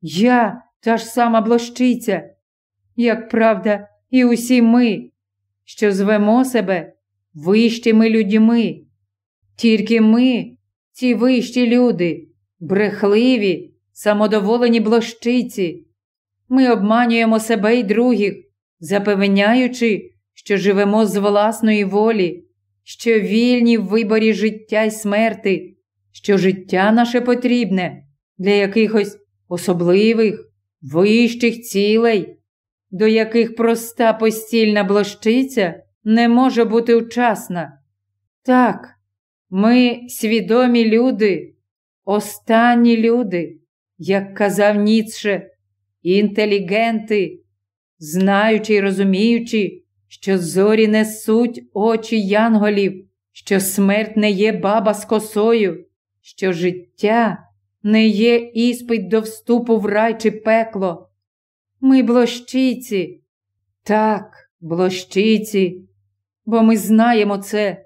[SPEAKER 1] Я та ж сама блощиця, як правда, і усі ми, що звемо себе вищими людьми. Тільки ми, ці вищі люди, брехливі, самодоволені блощиці. Ми обманюємо себе й других, запевняючи, що живемо з власної волі, що вільні в виборі життя й смерти, що життя наше потрібне для якихось особливих, вищих цілей, до яких проста постільна блощиця не може бути учасна. Так, ми свідомі люди, останні люди, як казав Ніцше, інтелігенти, знаючи й розуміючи, що зорі несуть очі янголів, що смерть не є баба з косою, що життя не є іспит до вступу в рай чи пекло. Ми блощиці, так, блощиці, бо ми знаємо це.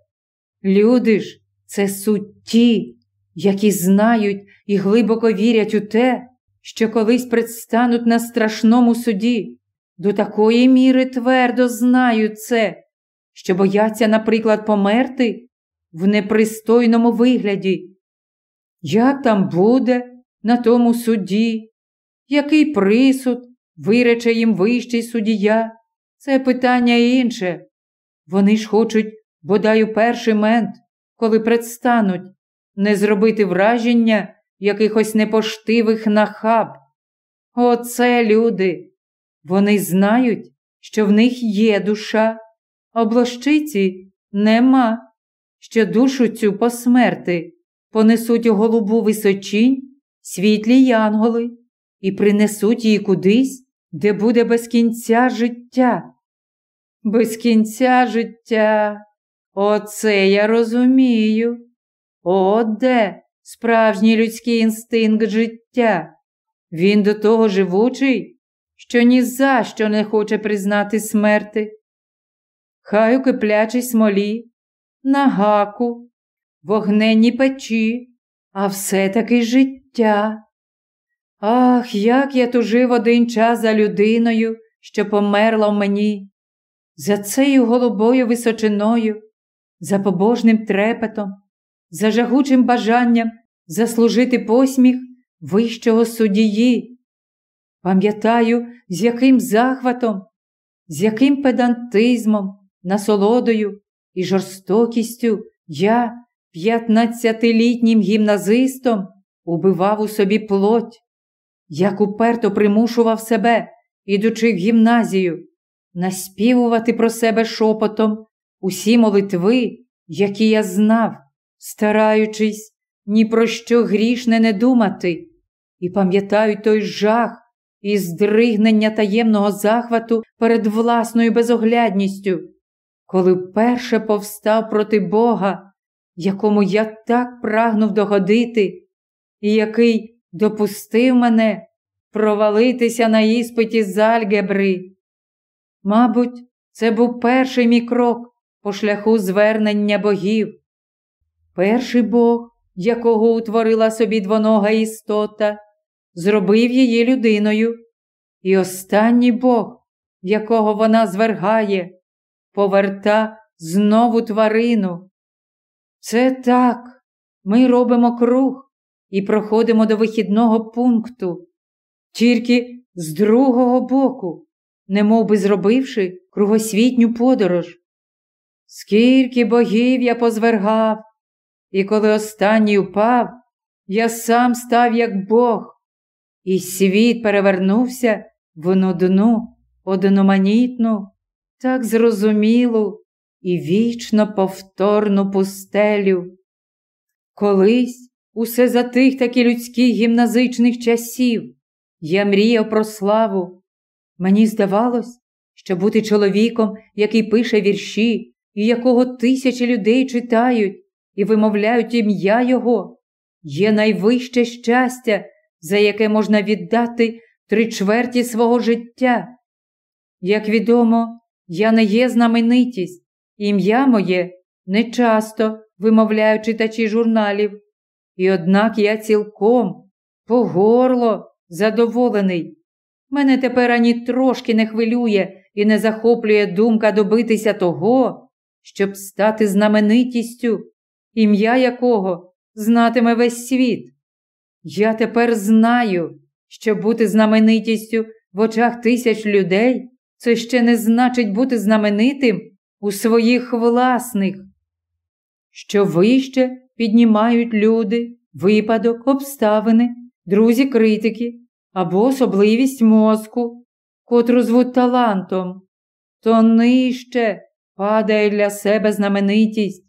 [SPEAKER 1] Люди ж це суть ті, які знають і глибоко вірять у те, що колись предстануть на страшному суді, до такої міри твердо знають це, що бояться, наприклад, померти в непристойному вигляді. Як там буде на тому суді? Який присуд вирече їм вищий суддя? Це питання інше. Вони ж хочуть, бодай у перший мент, коли предстануть, не зробити враження якихось непоштивих нахаб. Оце люди. Вони знають, що в них є душа, а блощиці нема, що душу цю посмерти понесуть у голубу височінь світлі янголи і принесуть її кудись, де буде без кінця життя. Без кінця життя. Оце я розумію. О, де справжній людський інстинкт життя. Він до того живучий, що ні за що не хоче признати смерти. Хай у киплячій смолі, на гаку, вогненні печі, а все-таки життя. Ах, як я тужив один час за людиною, що померла в мені, за цею голубою височиною, за побожним трепетом, за жагучим бажанням заслужити посміх вищого суддії. Пам'ятаю, з яким захватом, з яким педантизмом, насолодою і жорстокістю я, п'ятнадцятилітнім гімназистом, убивав у собі плоть, як уперто примушував себе, ідучи в гімназію, наспівувати про себе шепотом усі молитви, які я знав, стараючись ні про що грішне не думати, і пам'ятаю той жах і здригнення таємного захвату перед власною безоглядністю, коли вперше повстав проти Бога, якому я так прагнув догодити, і який допустив мене провалитися на іспиті з альгебри. Мабуть, це був перший мій крок по шляху звернення богів. Перший Бог, якого утворила собі двонога істота, зробив її людиною, і останній Бог, якого вона звергає, поверта знову тварину. Це так. Ми робимо круг і проходимо до вихідного пункту, тільки з другого боку, немов би зробивши кругосвітню подорож. Скільки богів я позвергав, і коли останній упав, я сам став як Бог, і світ перевернувся в нудну, одноманітну, так зрозумілу і вічно повторну пустелю. Колись усе за тих таки людських гімназичних часів я мріяв про славу. Мені здавалось, що бути чоловіком, який пише вірші, і якого тисячі людей читають і вимовляють ім'я Його, є найвище щастя, за яке можна віддати три чверті свого життя. Як відомо, я не є знаменитість, ім'я моє не часто вимовляють читачі журналів, і однак я цілком по горло задоволений. Мене тепер ані трошки не хвилює і не захоплює думка добитися того, щоб стати знаменитістю, ім'я якого знатиме весь світ. Я тепер знаю, що бути знаменитістю в очах тисяч людей це ще не значить бути знаменитим у своїх власних, що вище піднімають люди, випадок, обставини, друзі критики або особливість мозку, котру звуть талантом, то нижче падає для себе знаменитість,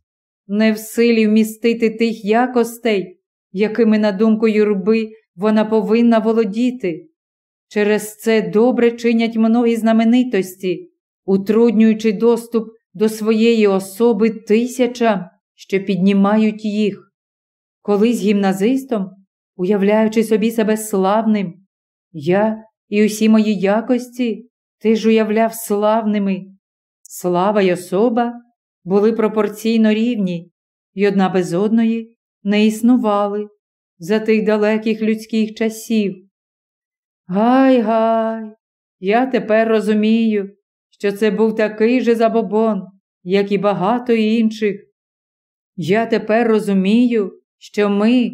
[SPEAKER 1] не в силі вмістити тих якостей, якими, на думку юрби, вона повинна володіти. Через це добре чинять многі знаменитості, утруднюючи доступ до своєї особи тисячам, що піднімають їх. Колись гімназистом, уявляючи собі себе славним, я і усі мої якості теж уявляв славними. Слава й особа були пропорційно рівні, і одна без одної не існували за тих далеких людських часів. Гай гай, я тепер розумію, що це був такий же забобон, як і багато інших. Я тепер розумію, що ми,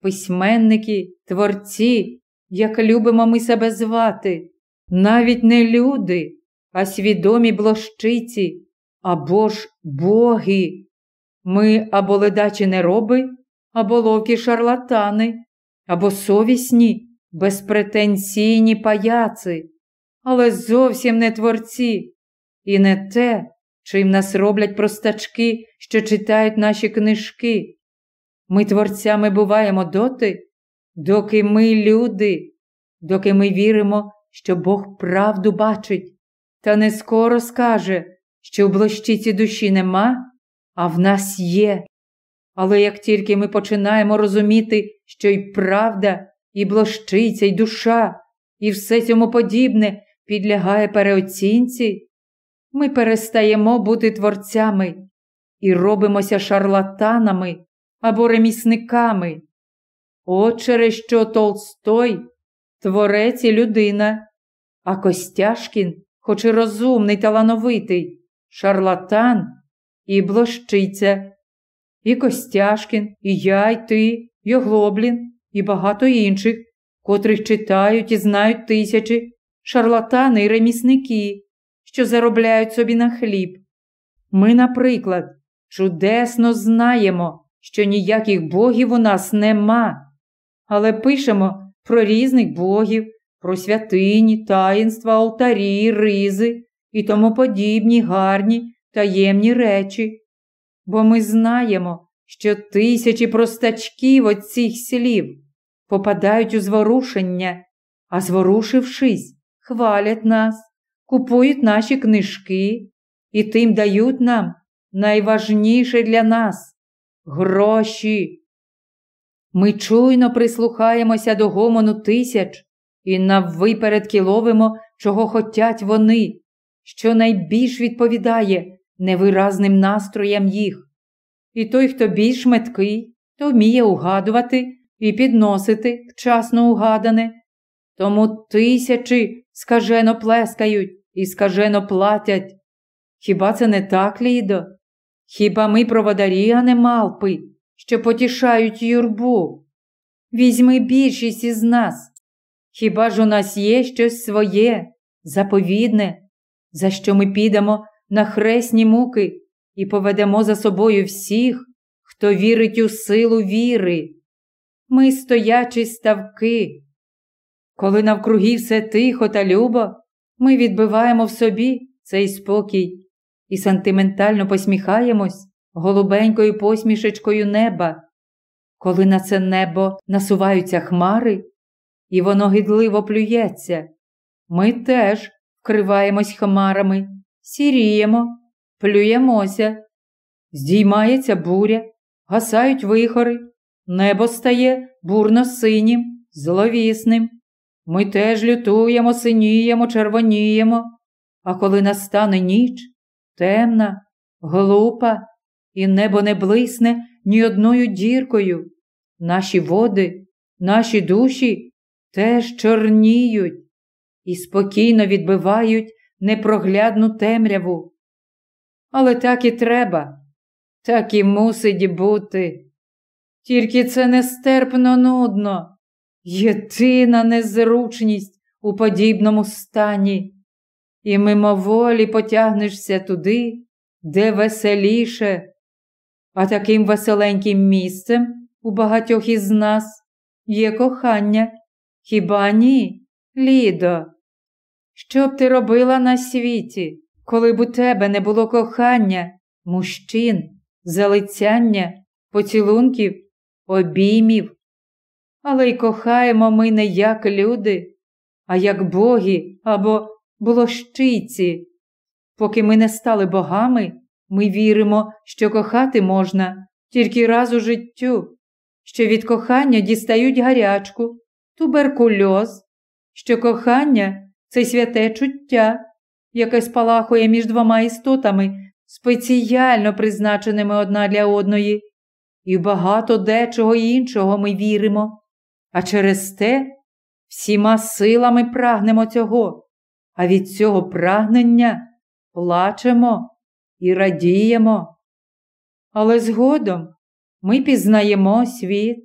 [SPEAKER 1] письменники, творці, як любимо ми себе звати, навіть не люди, а свідомі блощиці, або ж боги. Ми або ледачі нероби, або ловкі шарлатани, або совісні, безпретенційні паяци, але зовсім не творці, і не те, чим нас роблять простачки, що читають наші книжки. Ми творцями буваємо доти, доки ми люди, доки ми віримо, що Бог правду бачить, та не скоро скаже, що в блощиці душі нема, а в нас є. Але як тільки ми починаємо розуміти, що й правда, і блощиця, й душа, і все цьому подібне підлягає переоцінці, ми перестаємо бути творцями і робимося шарлатанами або ремісниками. От через що Толстой творець і людина, а Костяшкін, хоч і розумний, талановитий, шарлатан і блощиця, і Костяшкін, і я, і ти, і Оглоблін, і багато інших, котрих читають і знають тисячі, шарлатани і ремісники, що заробляють собі на хліб. Ми, наприклад, чудесно знаємо, що ніяких богів у нас нема, але пишемо про різних богів, про святині, таїнства, алтарі, ризи і тому подібні гарні таємні речі, бо ми знаємо, що тисячі простачків от цих слів попадають у зворушення, а зворушившись, хвалять нас, купують наші книжки і тим дають нам найважніше для нас гроші. Ми чуйно прислухаємося до гомону тисяч і наввипередки ловимо, чого хотять вони, що найбільш відповідає невиразним настроям їх. І той, хто більш меткий, то вміє угадувати і підносити вчасно угадане. Тому тисячі скажено плескають і скажено платять. Хіба це не так, Лідо? Хіба ми проводарі, а не малпи, що потішають юрбу? Візьми більшість із нас. Хіба ж у нас є щось своє, заповідне, за що ми підемо на хресні муки і поведемо за собою всіх, хто вірить у силу віри? Ми стоячі ставки. Коли навкруги все тихо та любо, ми відбиваємо в собі цей спокій і сантиментально посміхаємось голубенькою посмішечкою неба. Коли на це небо насуваються хмари, і воно гидливо плюється, ми теж вкриваємось хмарами, сіріємо, плюємося, здіймається буря, гасають вихори, небо стає бурно синім, зловісним. Ми теж лютуємо, синіємо, червоніємо, а коли настане ніч, темна, глупа, і небо не блисне ні одною діркою, наші води, наші душі теж чорніють і спокійно відбивають непроглядну темряву. Але так і треба, так і мусить бути. Тільки це нестерпно нудно, єдина незручність у подібному стані, і мимоволі потягнешся туди, де веселіше, а таким веселеньким місцем у багатьох із нас є кохання. Хіба ні, Лідо? Що б ти робила на світі, коли б у тебе не було кохання, мужчин, залицяння, поцілунків, обіймів? Але й кохаємо ми не як люди, а як боги або блощиці. Поки ми не стали богами, ми віримо, що кохати можна тільки раз у життю, що від кохання дістають гарячку, туберкульоз, що кохання це святе чуття, яке спалахує між двома істотами, спеціально призначеними одна для одної, і багато дечого іншого ми віримо, а через те всіма силами прагнемо цього, а від цього прагнення плачемо і радіємо. Але згодом ми пізнаємо світ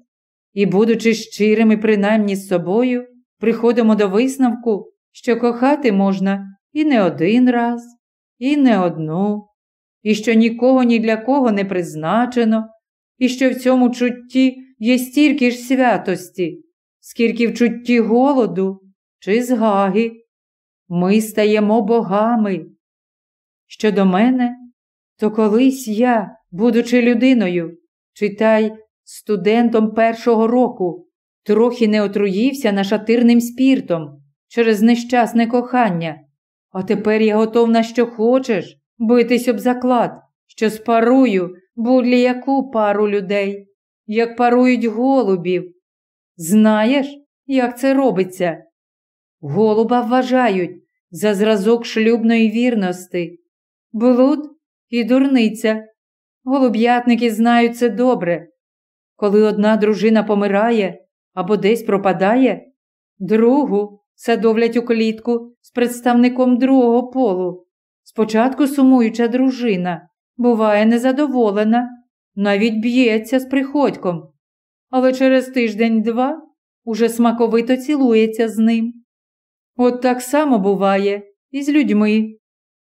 [SPEAKER 1] і, будучи щирими, принаймні з собою, приходимо до висновку, що кохати можна і не один раз, і не одну, і що нікого ні для кого не призначено, і що в цьому чутті є стільки ж святості, скільки в чутті голоду чи згаги. Ми стаємо богами. Щодо мене, то колись я, будучи людиною, читай студентом першого року, трохи не отруївся нашатирним спіртом через нещасне кохання, а тепер я готов на що хочеш битись об заклад, що спарую будь-лі яку пару людей, як парують голубів. Знаєш, як це робиться? Голуба вважають за зразок шлюбної вірності, блуд і дурниця. Голуб'ятники знають це добре. Коли одна дружина помирає або десь пропадає, другу садовлять у клітку з представником другого полу. Спочатку сумуюча дружина буває незадоволена, навіть б'ється з приходьком, але через тиждень-два уже смаковито цілується з ним. От так само буває і з людьми.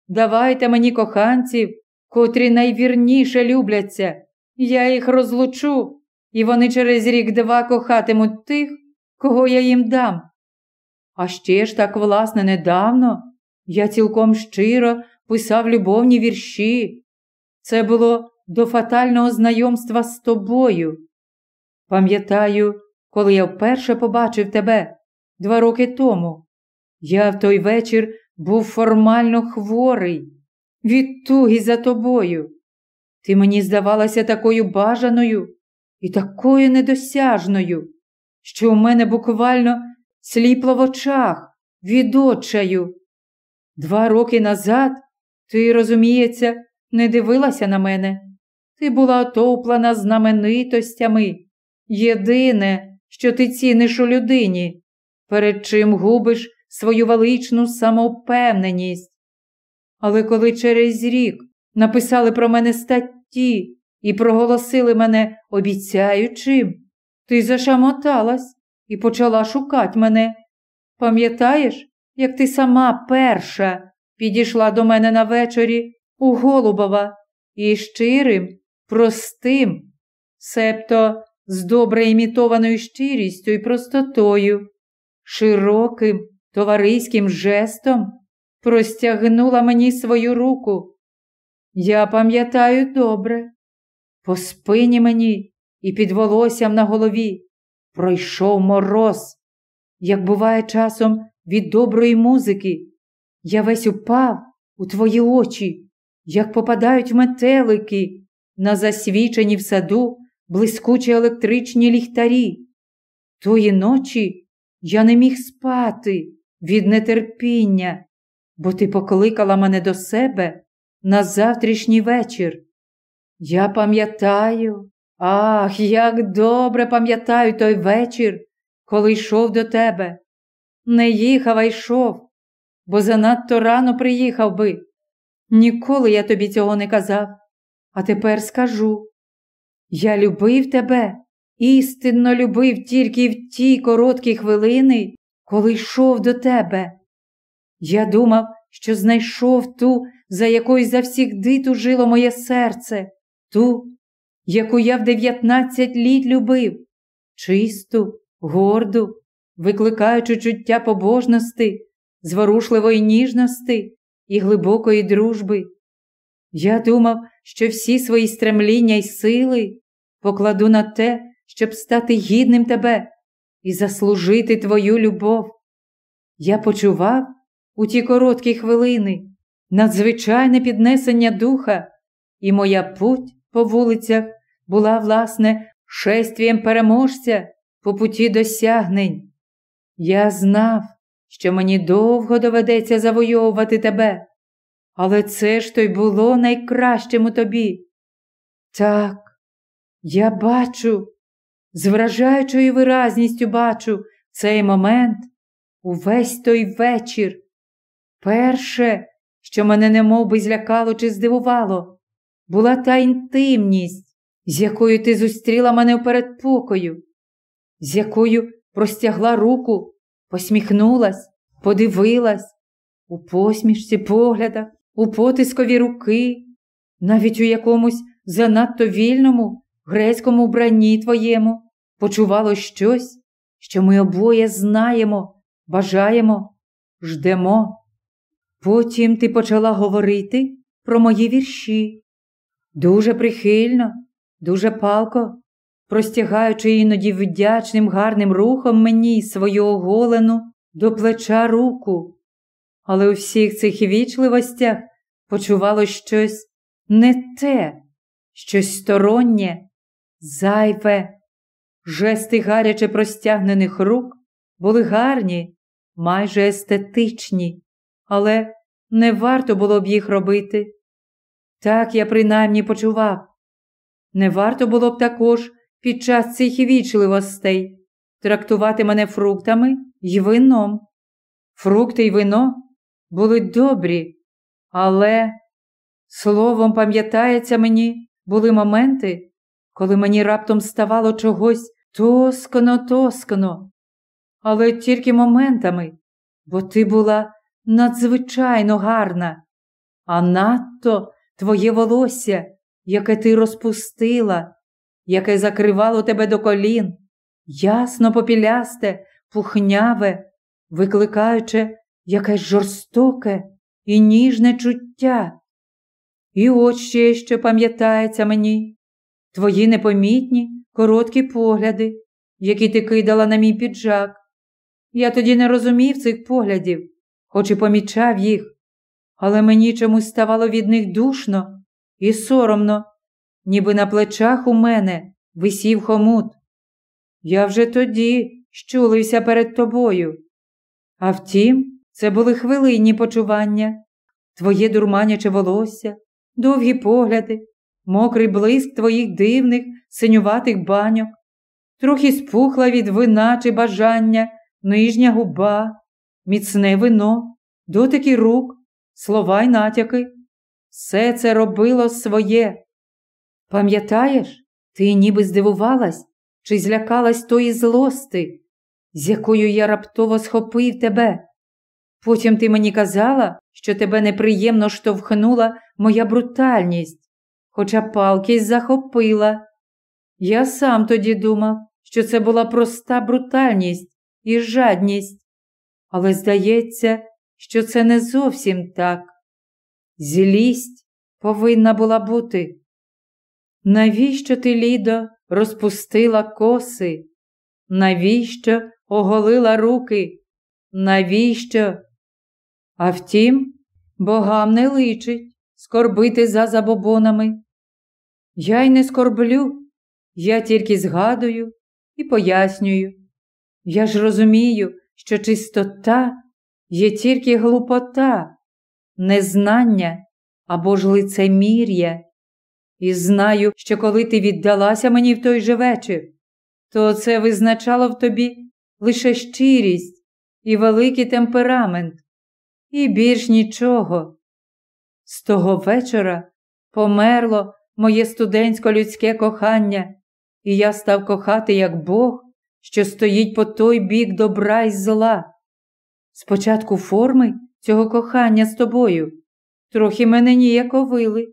[SPEAKER 1] Давайте мені коханців, котрі найвірніше любляться, я їх розлучу, і вони через рік-два кохатимуть тих, кого я їм дам. А ще ж так, власне, недавно я цілком щиро писав любовні вірші. Це було до фатального знайомства з тобою. Пам'ятаю, коли я вперше побачив тебе два роки тому. Я в той вечір був формально хворий, від туги за тобою. Ти мені здавалася такою бажаною і такою недосяжною, що у мене буквально сліпло в очах від очаю. Два роки назад ти, розуміється, не дивилася на мене. Ти була отоплена знаменитостями. Єдине, що ти ціниш у людині, перед чим губиш свою величну самовпевненість. Але коли через рік написали про мене статтю, житті і проголосили мене обіцяючим, ти зашамоталась і почала шукати мене. Пам'ятаєш, як ти сама перша підійшла до мене на вечорі у Голубова і щирим, простим, себто з добре імітованою щирістю і простотою, широким товариським жестом простягнула мені свою руку. Я пам'ятаю добре, по спині мені і під волоссям на голові пройшов мороз, як буває часом від доброї музики. Я весь упав у твої очі, як попадають метелики на засвічені в саду блискучі електричні ліхтарі. Тої ночі я не міг спати від нетерпіння, бо ти покликала мене до себе на завтрашній вечір. Я пам'ятаю, ах, як добре пам'ятаю той вечір, коли йшов до тебе. Не їхав, а йшов, бо занадто рано приїхав би. Ніколи я тобі цього не казав, а тепер скажу. Я любив тебе, істинно любив тільки в ті короткі хвилини, коли йшов до тебе. Я думав, що знайшов ту, за якою завсігди тужило моє серце, ту, яку я в дев'ятнадцять літ любив, чисту, горду, викликаючи чуття побожності, зворушливої ніжності і глибокої дружби. Я думав, що всі свої стремління й сили покладу на те, щоб стати гідним тебе і заслужити твою любов. Я почував у ті короткі хвилини надзвичайне піднесення духа, і моя путь по вулицях була, власне, шествієм переможця по путі досягнень. Я знав, що мені довго доведеться завойовувати тебе, але це ж то й було найкращим у тобі. Так, я бачу, з вражаючою виразністю бачу цей момент увесь той вечір. Перше, що мене немов би злякало чи здивувало, була та інтимність, з якою ти зустріла мене в передпокою, з якою простягла руку, посміхнулась, подивилась. У посмішці поглядах, у потискові руки, навіть у якомусь занадто вільному грецькому вбранні твоєму почувало щось, що ми обоє знаємо, бажаємо, ждемо. Потім ти почала говорити про мої вірші, дуже прихильно, дуже палко, простягаючи іноді вдячним гарним рухом мені свою оголену до плеча руку. Але у всіх цих вічливостях почувало щось не те, щось стороннє, зайве. Жести гаряче простягнених рук були гарні, майже естетичні, але не варто було б їх робити. Так я принаймні почував. Не варто було б також під час цих вічливостей трактувати мене фруктами й вином. Фрукти й вино були добрі, але, словом, пам'ятається мені, були моменти, коли мені раптом ставало чогось тоскно, тоскно, але тільки моментами, бо ти була надзвичайно гарна, а надто твоє волосся, яке ти розпустила, яке закривало тебе до колін, ясно попілясте, пухняве, викликаючи якесь жорстоке і ніжне чуття. І от ще що пам'ятається мені, твої непомітні, короткі погляди, які ти кидала на мій піджак. Я тоді не розумів цих поглядів, хоч і помічав їх, але мені чомусь ставало від них душно і соромно, ніби на плечах у мене висів хомут. Я вже тоді щулився перед тобою. А втім, це були хвилинні почування, твоє дурманяче волосся, довгі погляди, мокрий блиск твоїх дивних, синюватих баньок, трохи спухла від вина чи бажання, нижня губа, міцне вино, дотики рук, слова й натяки. Все це робило своє. Пам'ятаєш, ти ніби здивувалась чи злякалась тої злости, з якою я раптово схопив тебе. Потім ти мені казала, що тебе неприємно штовхнула моя брутальність, хоча палкість захопила. Я сам тоді думав, що це була проста брутальність і жадність, але здається, що це не зовсім так. Злість повинна була бути. Навіщо ти, Лідо, розпустила коси? Навіщо оголила руки? Навіщо? А втім, богам не личить скорбити за забобонами. Я й не скорблю, я тільки згадую і пояснюю. Я ж розумію, що чистота є тільки глупота, незнання або ж лицемір'я. І знаю, що коли ти віддалася мені в той же вечір, то це визначало в тобі лише щирість і великий темперамент, і більш нічого. З того вечора померло моє студентсько людське кохання, і я став кохати як Бог, що стоїть по той бік добра і зла. Спочатку форми цього кохання з тобою трохи мене ніяковили.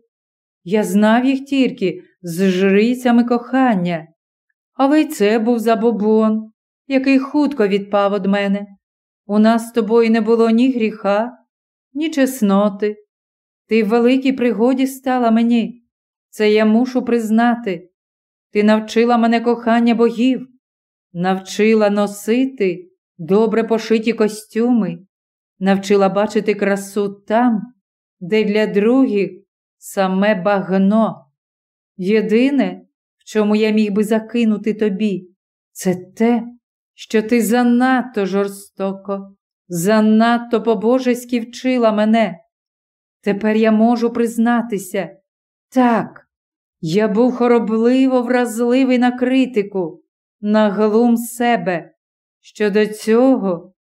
[SPEAKER 1] Я знав їх тільки з жрицями кохання, але й це був забобон, який хутко відпав од мене. У нас з тобою не було ні гріха, ні чесноти. Ти в великій пригоді стала мені, це я мушу признати. Ти навчила мене кохання богів, навчила носити добре пошиті костюми, навчила бачити красу там, де для других саме багно. Єдине, в чому я міг би закинути тобі, це те, що ти занадто жорстоко, занадто по-божеськи вчила мене. Тепер я можу признатися. Так, я був хоробливо вразливий на критику, на глум себе. Щодо цього,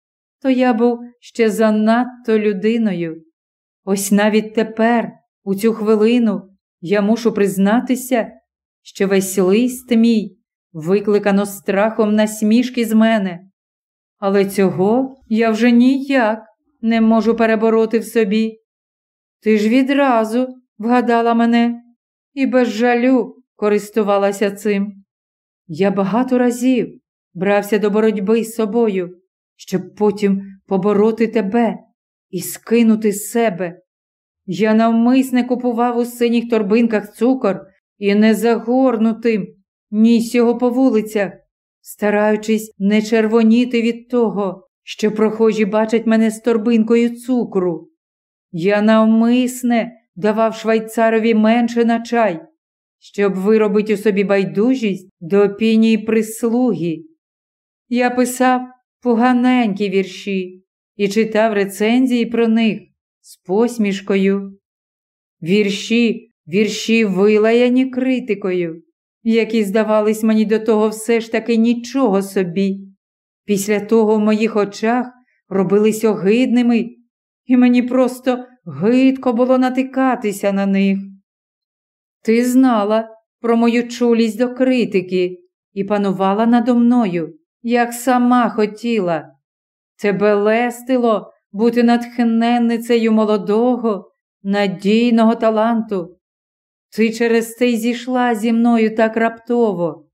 [SPEAKER 1] то я був ще занадто людиною. Ось навіть тепер, у цю хвилину, я мушу признатися, що весь лист мій викликано страхом насмішки з мене. Але цього я вже ніяк не можу перебороти в собі. Ти ж відразу вгадала мене і без жалю користувалася цим. Я багато разів брався до боротьби з собою, щоб потім побороти тебе і скинути з себе. Я навмисне купував у синіх торбинках цукор і не загорнутим, ніс його по вулицях, стараючись не червоніти від того, що прохожі бачать мене з торбинкою цукру. Я навмисне давав швайцарові менше на чай, щоб виробити у собі байдужість до опінії прислуги. Я писав поганенькі вірші і читав рецензії про них з посмішкою. Вірші, вірші вилаяні критикою, які здавались мені до того все ж таки нічого собі. Після того в моїх очах робились огидними, і мені просто гидко було натикатися на них. Ти знала про мою чулість до критики і панувала надо мною, як сама хотіла. Тебе лестило бути натхненницею молодого, надійного таланту. Ти через це й зійшла зі мною так раптово,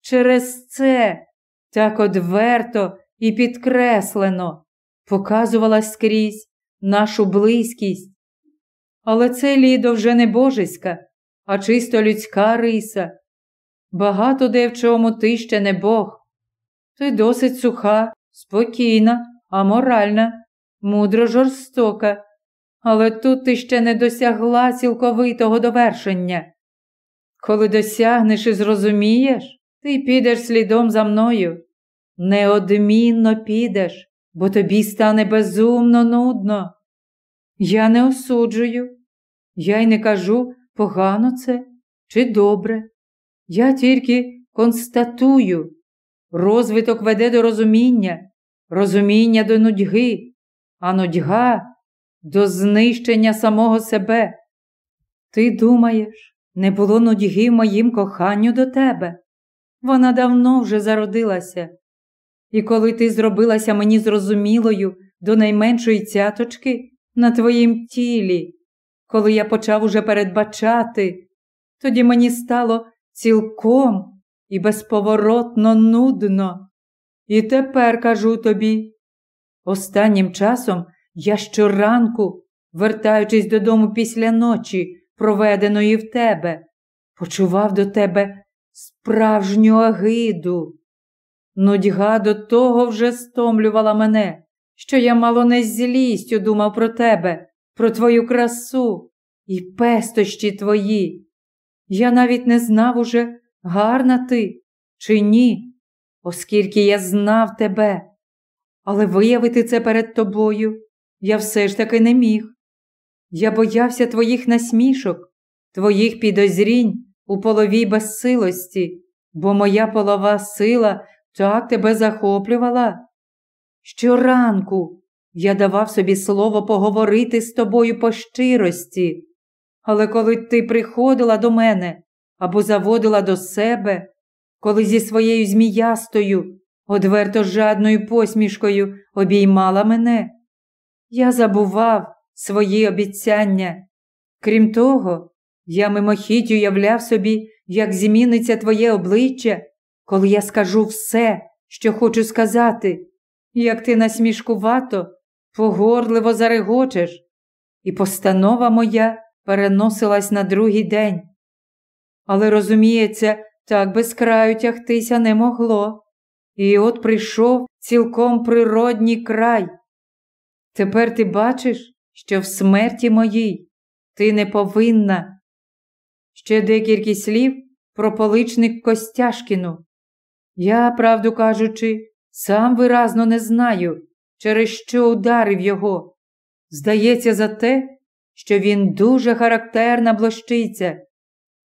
[SPEAKER 1] через це так одверто і підкреслено показувала скрізь нашу близькість. Але це лідо вже не божеська, а чисто людська риса. Багато де в чому ти ще не Бог. Ти досить суха, спокійна, аморальна, мудро жорстока, але тут ти ще не досягла цілковитого довершення. Коли досягнеш і зрозумієш, ти підеш слідом за мною. Неодмінно підеш, бо тобі стане безумно нудно. Я не осуджую, я й не кажу, погано це чи добре. Я тільки констатую, розвиток веде до розуміння, розуміння до нудьги, а нудьга до знищення самого себе. Ти думаєш, не було нудьги моїм коханню до тебе. Вона давно вже зародилася. І коли ти зробилася мені зрозумілою до найменшої цяточки на твоїм тілі, коли я почав уже передбачати, тоді мені стало цілком і безповоротно нудно. І тепер кажу тобі, останнім часом я щоранку, вертаючись додому після ночі, проведеної в тебе, почував до тебе справжню агиду. Нудьга до того вже стомлювала мене, що я мало не з злістю думав про тебе, про твою красу і пестощі твої. Я навіть не знав уже, гарна ти чи ні, оскільки я знав тебе. Але виявити це перед тобою я все ж таки не міг. Я боявся твоїх насмішок, твоїх підозрінь у половій безсилості, бо моя полова сила так тебе захоплювала. Щоранку я давав собі слово поговорити з тобою по щирості, але коли ти приходила до мене або заводила до себе, коли зі своєю зміястою, одверто жадною посмішкою обіймала мене, я забував свої обіцяння. Крім того, я мимохідь уявляв собі, як зміниться твоє обличчя, коли я скажу все, що хочу сказати, як ти насмішкувато, погорливо зарегочеш, і постанова моя переносилась на другий день. Але, розуміється, так без краю тягтися не могло. І от прийшов цілком природній край. Тепер ти бачиш, що в смерті моїй ти не повинна. Ще декілька слів про поличник Костяшкіну. Я, правду кажучи, сам виразно не знаю, через що ударив його. Здається, за те, що він дуже характерна блощиця.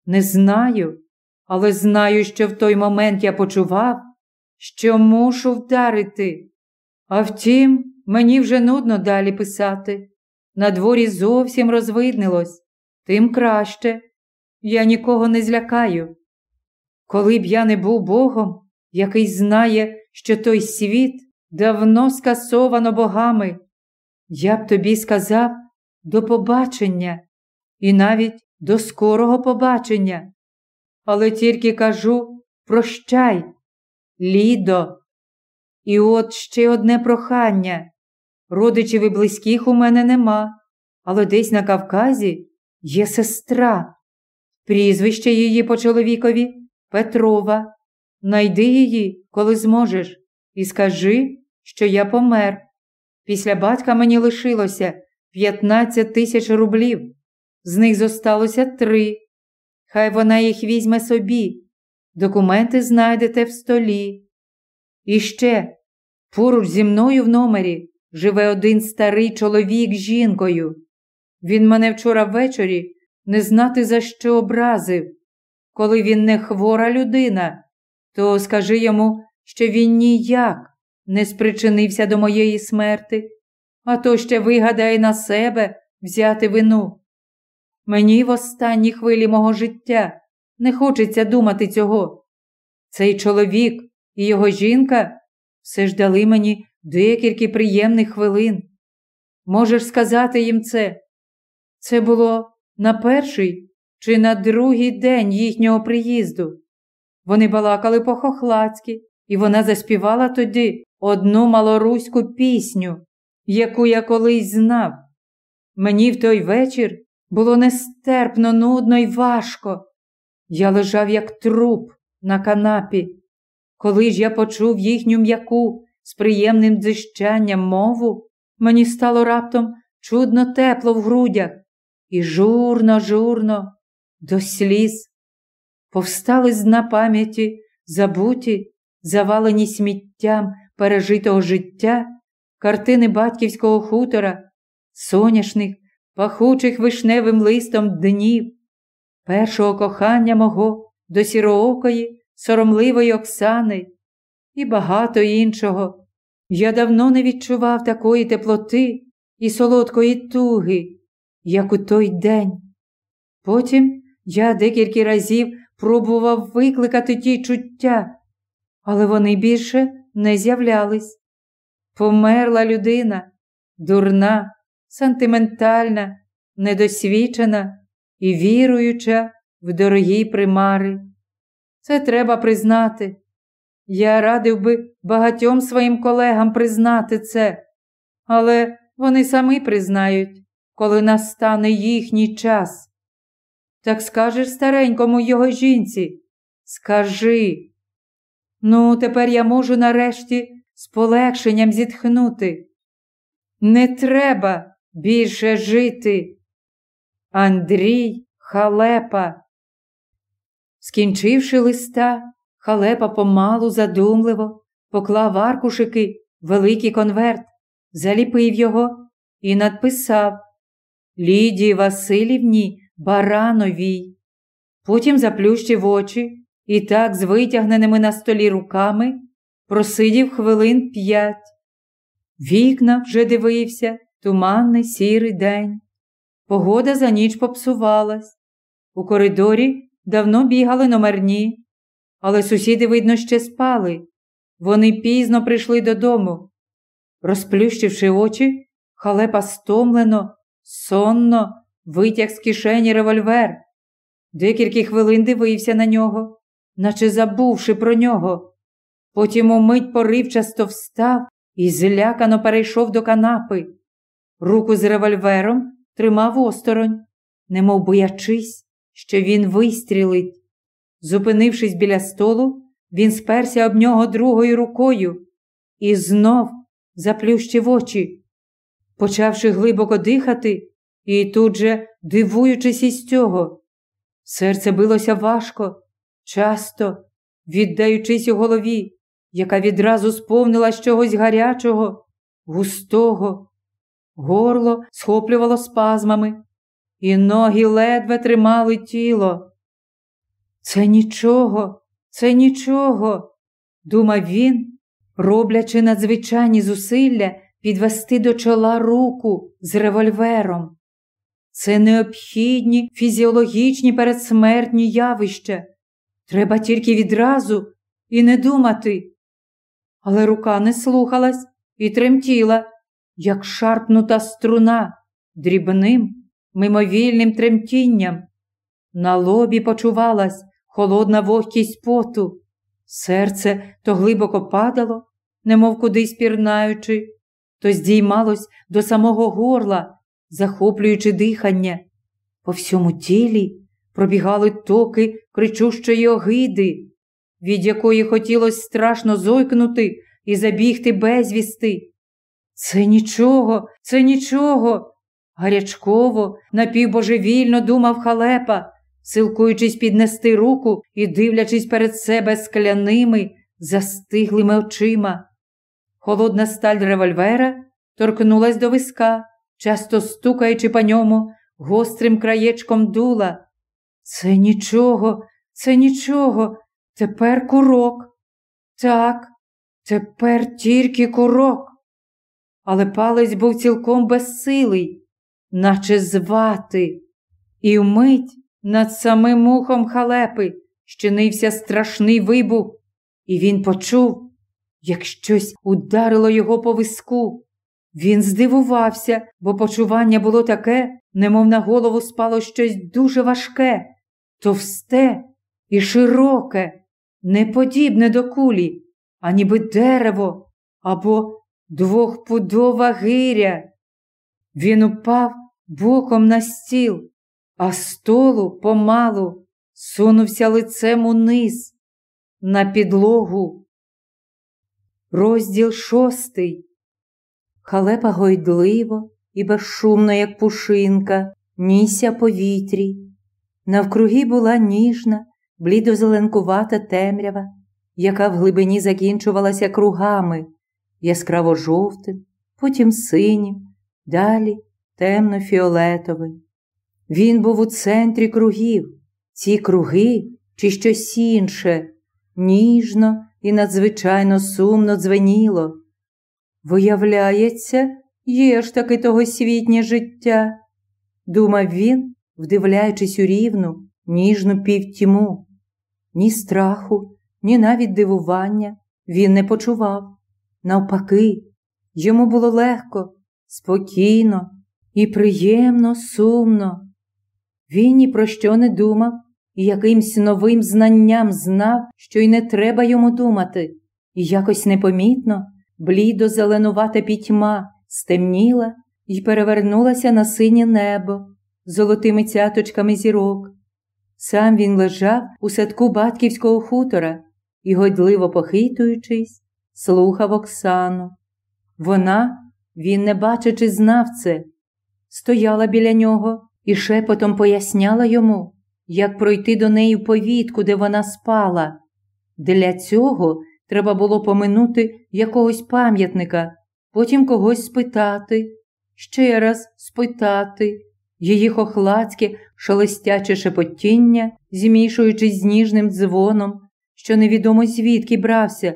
[SPEAKER 1] Не знаю, але знаю, що в той момент я почував, що мушу вдарити. А втім, мені вже нудно далі писати. На дворі зовсім розвиднилось, тим краще. Я нікого не злякаю. Коли б я не був Богом, який знає, що той світ давно скасовано богами, я б тобі сказав до побачення і навіть до скорого побачення. Але тільки кажу прощай, Лідо. І от ще одне прохання. Родичів і близьких у мене нема, але десь на Кавказі є сестра. Прізвище її по чоловікові Петрова. Найди її, коли зможеш, і скажи, що я помер. Після батька мені лишилося 15 тисяч рублів. З них зосталося три. Хай вона їх візьме собі. Документи знайдете в столі. І ще поруч зі мною в номері живе один старий чоловік з жінкою. Він мене вчора ввечері не знати за що образив. Коли він не хвора людина, то скажи йому, що він ніяк не спричинився до моєї смерти, а то ще вигадає на себе взяти вину. Мені в останній хвилі мого життя не хочеться думати цього. Цей чоловік і його жінка все ж дали мені декілька приємних хвилин. Можеш сказати їм це? Це було на перший чи на другий день їхнього приїзду. Вони балакали по-хохладськи, і вона заспівала тоді одну малоруську пісню, яку я колись знав. Мені в той вечір було нестерпно, нудно і важко. Я лежав, як труп на канапі. Коли ж я почув їхню м'яку з приємним дзищанням мову, мені стало раптом чудно тепло в грудях і журно, журно, до сліз. Повстали з дна пам'яті, забуті, завалені сміттям пережитого життя, картини батьківського хутора, соняшних, пахучих вишневим листом днів, першого кохання мого до сіроокої, соромливої Оксани і багато іншого. Я давно не відчував такої теплоти і солодкої туги, як у той день. Потім Я декілька разів пробував викликати ті чуття, але вони більше не з'являлись. Померла людина, дурна, сантиментальна, недосвідчена і віруюча в дорогі примари. Це треба признати. Я радив би багатьом своїм колегам признати це, але вони самі признають, коли настане їхній час. Так скажеш старенькому його жінці, скажи. Ну, тепер я можу нарешті з полегшенням зітхнути. Не треба більше жити. Андрій Халепа. Скінчивши листа, халепа помалу, задумливо, поклав аркушики, великий конверт, заліпив його і надписав Лідії Васильівні Барановій. Потім заплющив очі і так з витягненими на столі руками просидів хвилин п'ять. Вікна вже дивився, туманний сірий день. Погода за ніч попсувалась. У коридорі давно бігали номерні, але сусіди, видно, ще спали. Вони пізно прийшли додому. Розплющивши очі, халепа стомлено, сонно витяг з кишені револьвер. Декілька хвилин дивився на нього, наче забувши про нього. Потім умить поривчасто встав і злякано перейшов до канапи. Руку з револьвером тримав осторонь, немов боячись, що він вистрілить. Зупинившись біля столу, він сперся об нього другою рукою і знов заплющив очі. Почавши глибоко дихати, і тут же дивуючись із цього, серце билося важко, часто, віддаючись у голові, яка відразу сповнила чогось гарячого, густого, горло схоплювало спазмами, і ноги ледве тримали тіло. Це нічого, це нічого, думав він, роблячи надзвичайні зусилля підвести до чола руку з револьвером. Це необхідні фізіологічні передсмертні явища. Треба тільки відразу і не думати. Але рука не слухалась і тремтіла, як шарпнута струна, дрібним, мимовільним тремтінням. На лобі почувалась холодна вогкість поту. Серце то глибоко падало, немов кудись пірнаючи, то здіймалось до самого горла, захоплюючи дихання. По всьому тілі пробігали токи кричущої огиди, від якої хотілося страшно зойкнути і забігти безвісти. Це нічого, це нічого. Гарячково, напівбожевільно думав халепа, силкуючись піднести руку і дивлячись перед себе скляними, застиглими очима. Холодна сталь револьвера торкнулась до виска, часто стукаючи по ньому гострим краєчком дула. Це нічого, це нічого. Тепер курок. Так, тепер тільки курок. Але палець був цілком безсилий, наче звати, і вмить над самим ухом халепи щинився страшний вибух, і він почув, як щось ударило його по виску. Він здивувався, бо почування було таке, немов на голову спало щось дуже важке, товсте і широке, не подібне до кулі, а ніби дерево або двохпудова гиря. Він упав боком на стіл, а столу помалу сунувся лицем униз на підлогу. Розділ шостий. Халепа гойдливо і безшумно, як пушинка, нісся повітрі. Навкруги була ніжна, блідозеленкувата темрява, яка в глибині закінчувалася кругами, яскраво жовтим, потім синім, далі темно-фіолетовий. Він був у центрі кругів, ці круги чи щось інше, ніжно і надзвичайно сумно дзвеніло. Виявляється, є ж таки тогосвітнє життя, думав він, вдивляючись у рівну, ніжну півтьму. Ні страху, ні навіть дивування він не почував. Навпаки, йому було легко, спокійно і приємно, сумно. Він ні про що не думав і якимсь новим знанням знав, що й не треба йому думати, і якось непомітно, блідо зеленувата пітьма стемніла і перевернулася на синє небо золотими цяточками зірок. Сам він лежав у садку батьківського хутора і, годливо похитуючись, слухав Оксану. Вона, він, не бачачи, знав це, стояла біля нього і шепотом поясняла йому, як пройти до неї в повітку, де вона спала. Для цього треба було поминути якогось пам'ятника, потім когось спитати, ще раз спитати. Її хохлацьке, шелестяче шепотіння, змішуючись з ніжним дзвоном, що невідомо звідки брався,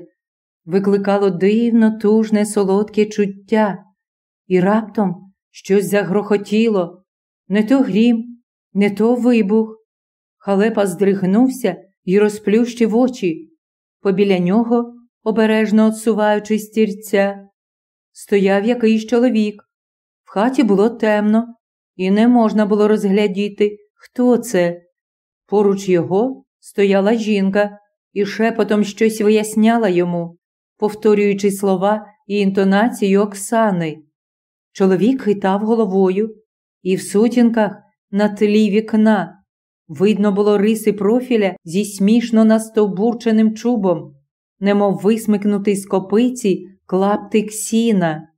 [SPEAKER 1] викликало дивно тужне солодке чуття, і раптом щось загрохотіло, не то грім, не то вибух. Халепа здригнувся і розплющив очі. Побіля нього, обережно отсуваючи стірця, стояв якийсь чоловік. В хаті було темно, і не можна було розглядіти, хто це. Поруч його стояла жінка і шепотом щось виясняла йому, повторюючи слова і інтонацію Оксани. Чоловік хитав головою, і в сутінках на тлі вікна видно було риси профіля зі смішно настовбурченим чубом, немов висмикнутий з копиці клаптик сіна.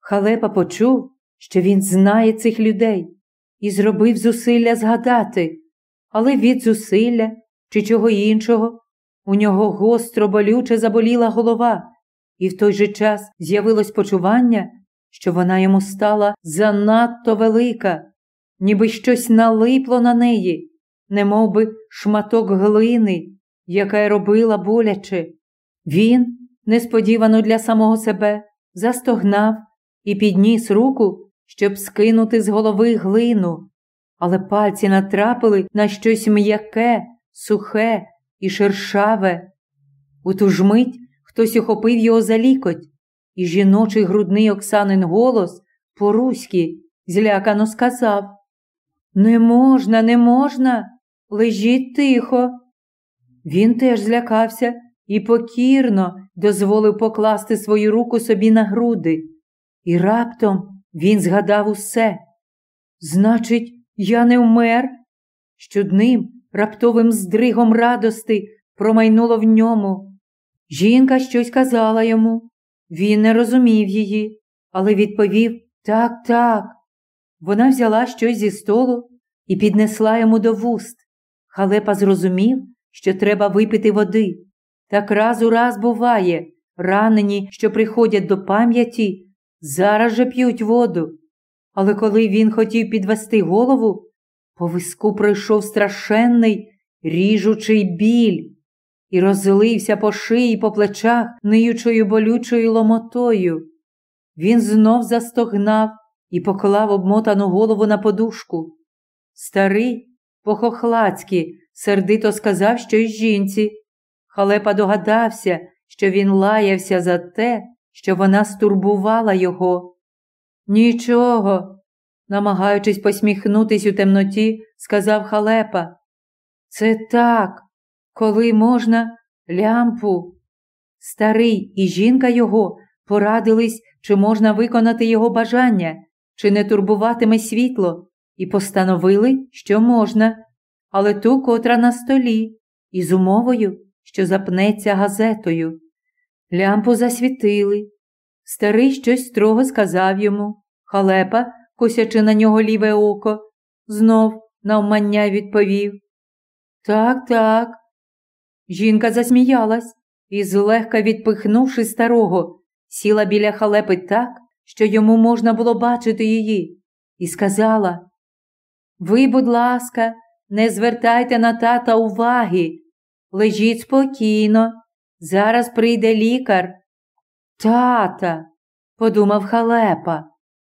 [SPEAKER 1] Халепа почув, що він знає цих людей, і зробив зусилля згадати, але від зусилля чи чого іншого у нього гостро болюче заболіла голова, і в той же час з'явилось почування, що вона йому стала занадто велика, ніби щось налипло на неї, немов би шматок глини, яка робила боляче. Він, несподівано для самого себе, застогнав і підніс руку, щоб скинути з голови глину, але пальці натрапили на щось м'яке, сухе і шершаве. У ту ж мить хтось ухопив його за лікоть, і жіночий грудний Оксанин голос по-руськи злякано сказав Не можна, не можна, лежіть тихо. Він теж злякався і покірно дозволив покласти свою руку собі на груди. І раптом він згадав усе. Значить, я не вмер, що дним раптовим здригом радости промайнуло в ньому. Жінка щось казала йому. Він не розумів її, але відповів так, так. Вона взяла щось зі столу і піднесла йому до вуст. Халепа зрозумів, що треба випити води. Так раз у раз буває, ранені, що приходять до пам'яті, зараз же п'ють воду. Але коли він хотів підвести голову, по виску пройшов страшенний ріжучий біль і розлився по шиї по плечах ниючою болючою ломотою. Він знов застогнав і поклав обмотану голову на подушку. Старий, по-хохлацьки, сердито сказав щось жінці. Халепа догадався, що він лаявся за те, що вона стурбувала його. Нічого, намагаючись посміхнутись у темноті, сказав Халепа. Це так, коли можна лямпу. Старий і жінка його порадились, чи можна виконати його бажання, чи не турбуватиме світло, і постановили, що можна, але ту котра на столі, і з умовою, що запнеться газетою. Лямпу засвітили. Старий щось строго сказав йому. Халепа косячи на нього ліве око, знов навмання відповів. Так, так. Жінка засміялась і, злегка відпихнувши старого, сіла біля халепи так, що йому можна було бачити її, і сказала: Ви, будь ласка, не звертайте на тата уваги, лежіть спокійно, зараз прийде лікар. Тата, подумав халепа,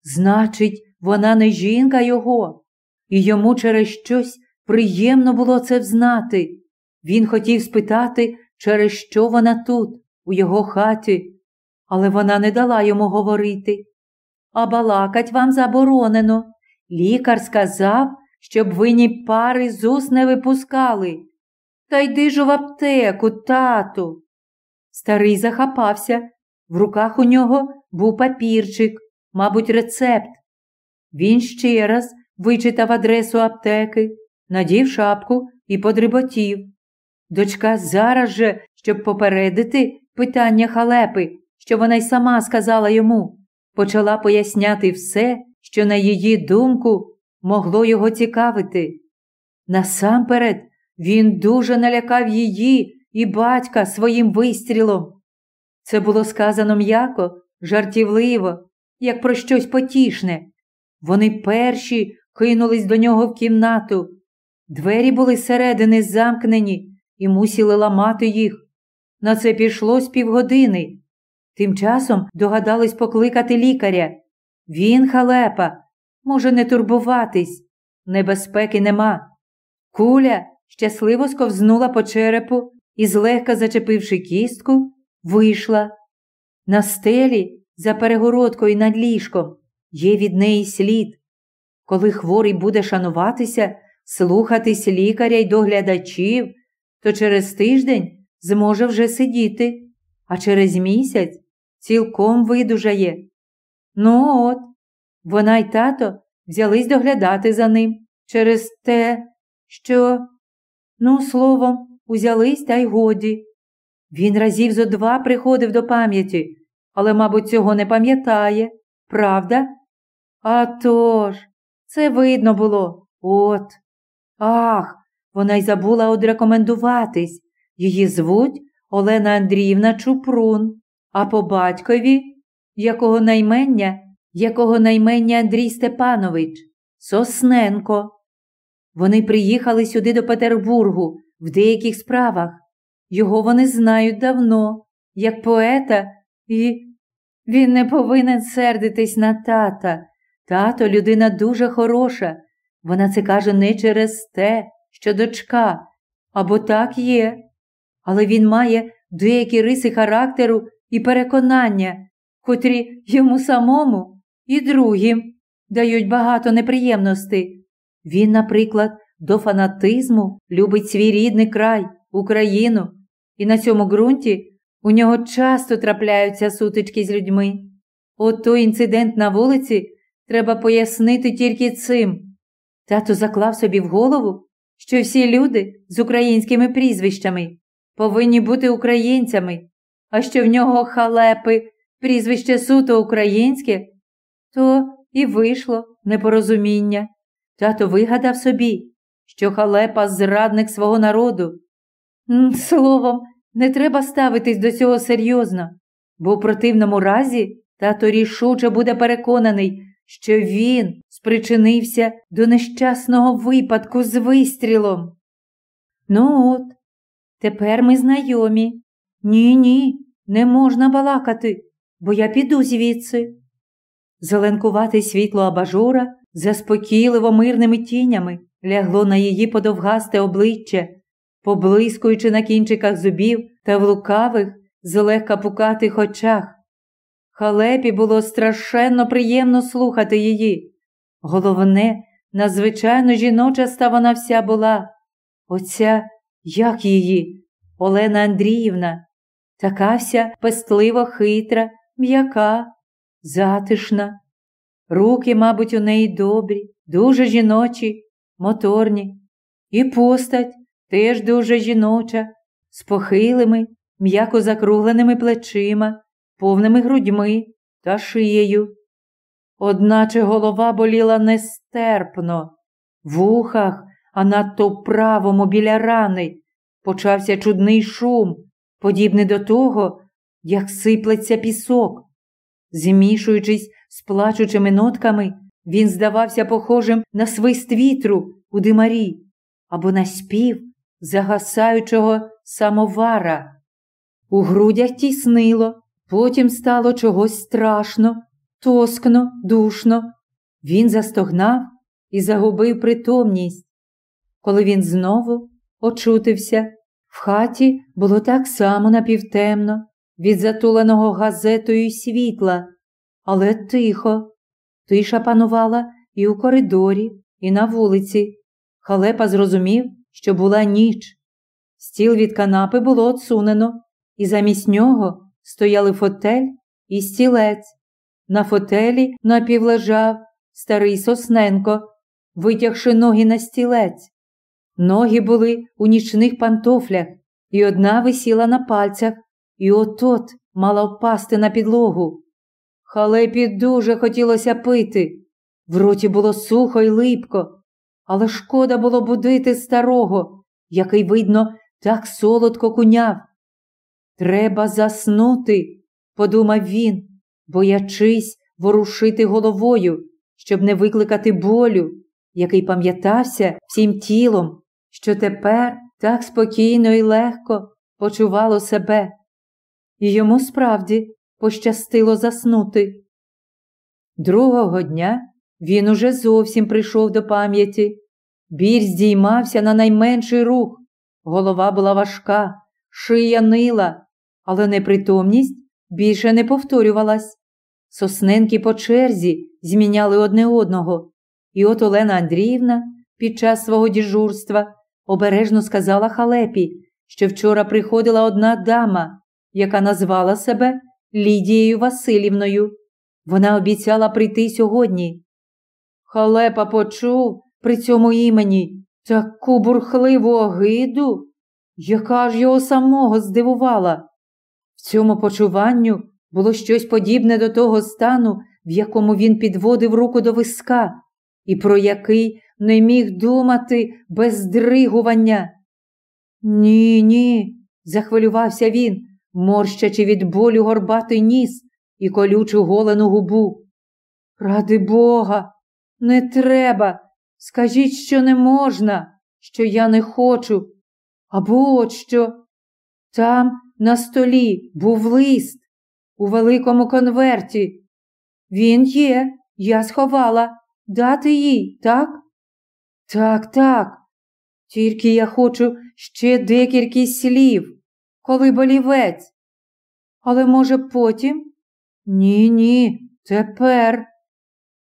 [SPEAKER 1] значить, вона не жінка його, і йому через щось приємно було це взнати. Він хотів спитати, через що вона тут, у його хаті, але вона не дала йому говорити. А балакать вам заборонено. Лікар сказав, щоб ви ні пари з уст не випускали. Та йди ж в аптеку, тату. Старий захапався. В руках у нього був папірчик, мабуть, рецепт. Він ще раз вичитав адресу аптеки, надів шапку і подріботів. Дочка зараз же, щоб попередити питання халепи, що вона й сама сказала йому, почала поясняти все, що, на її думку, могло його цікавити. Насамперед, він дуже налякав її і батька своїм вистрілом. Це було сказано м'яко, жартівливо, як про щось потішне. Вони перші кинулись до нього в кімнату. Двері були зсередини замкнені і мусили ламати їх. На це пішло з півгодини. Тим часом догадались покликати лікаря. Він, халепа, може не турбуватись, небезпеки нема. Куля щасливо сковзнула по черепу і, злегка зачепивши кістку, вийшла. На стелі, за перегородкою над ліжком, є від неї слід. Коли хворий буде шануватися, слухатись лікаря й доглядачів, то через тиждень зможе вже сидіти, а через місяць цілком видужає. Ну от, вона й тато взялись доглядати за ним через те, що, ну, словом, узялись та й годі. Він разів зо два приходив до пам'яті, але, мабуть, цього не пам'ятає, правда? А тож, це видно було. От. Ах, вона й забула одрекомендуватись. Її звуть Олена Андріївна Чупрун, а по батькові, якого наймення, якого наймення Андрій Степанович, Сосненко. Вони приїхали сюди до Петербургу в деяких справах. Його вони знають давно, як поета, і він не повинен сердитись на тата. Тато людина дуже хороша. Вона це каже не через те, що дочка, або так є. Але він має деякі риси характеру і переконання, котрі йому самому і другим дають багато неприємностей. Він, наприклад, до фанатизму любить свій рідний край, Україну, і на цьому ґрунті у нього часто трапляються сутички з людьми. От той інцидент на вулиці треба пояснити тільки цим. Тато заклав собі в голову, що всі люди з українськими прізвищами повинні бути українцями, а що в нього халепи, прізвище суто українське, то і вийшло непорозуміння. Тато вигадав собі, що халепа зрадник свого народу. Словом, не треба ставитись до цього серйозно, бо в противному разі тато рішуче буде переконаний, що він спричинився до нещасного випадку з вистрілом. Ну от, тепер ми знайомі. Ні, ні, не можна балакати, бо я піду звідси. Зеленкувате світло абажура заспокійливо мирними тінями лягло на її подовгасте обличчя, поблискуючи на кінчиках зубів та в лукавих, злегка пукатих очах. Халепі було страшенно приємно слухати її. Головне, надзвичайно жіноча ста вона вся була. Оця, як її, Олена Андріївна, така вся пестливо хитра, м'яка, затишна. Руки, мабуть, у неї добрі, дуже жіночі, моторні, і постать теж дуже жіноча, з похилими, м'яко закругленими плечима, повними грудьми та шиєю. Одначе голова боліла нестерпно, в ухах, а надто правому біля рани, почався чудний шум, подібний до того, як сиплеться пісок. Змішуючись з плачучими нотками, він здавався похожим на свист вітру у димарі або на спів загасаючого самовара. У грудях тіснило, потім стало чогось страшно, тоскно, душно. Він застогнав і загубив притомність. коли він знову очутився. В хаті було так само напівтемно, від затуленого газетою світла, але тихо. Тиша панувала і у коридорі, і на вулиці. Халепа зрозумів, що була ніч. Стіл від канапи було отсунено, і замість нього стояли фотель і стілець. На фотелі напівлежав старий Сосненко, витягши ноги на стілець. Ноги були у нічних пантофлях, і одна висіла на пальцях, і от-от мала впасти на підлогу. Халепі дуже хотілося пити. В роті було сухо й липко, але шкода було будити старого, який, видно, так солодко куняв. Треба заснути, подумав він, боячись ворушити головою, щоб не викликати болю, який пам'ятався всім тілом, що тепер так спокійно і легко почувало себе. І йому справді пощастило заснути. Другого дня він уже зовсім прийшов до пам'яті. Біль здіймався на найменший рух, голова була важка, шия нила, але непритомність більше не повторювалась. Сосненки по черзі зміняли одне одного, і от Олена Андріївна під час свого діжурства обережно сказала халепі, що вчора приходила одна дама, яка назвала себе Лідією Васильівною. Вона обіцяла прийти сьогодні. Халепа почув при цьому імені таку бурхливу огиду, яка ж його самого здивувала. Цьому почуванню було щось подібне до того стану, в якому він підводив руку до виска, і про який не міг думати без здригування. Ні, ні, захвилювався він, морщачи від болю горбатий ніс і колючу голену губу. Ради Бога, не треба. Скажіть, що не можна, що я не хочу. Або от що. Там на столі був лист у великому конверті. Він є, я сховала. Дати їй, так? Так, так. Тільки я хочу ще декілька слів, коли болівець. Але, може, потім? Ні, ні, тепер.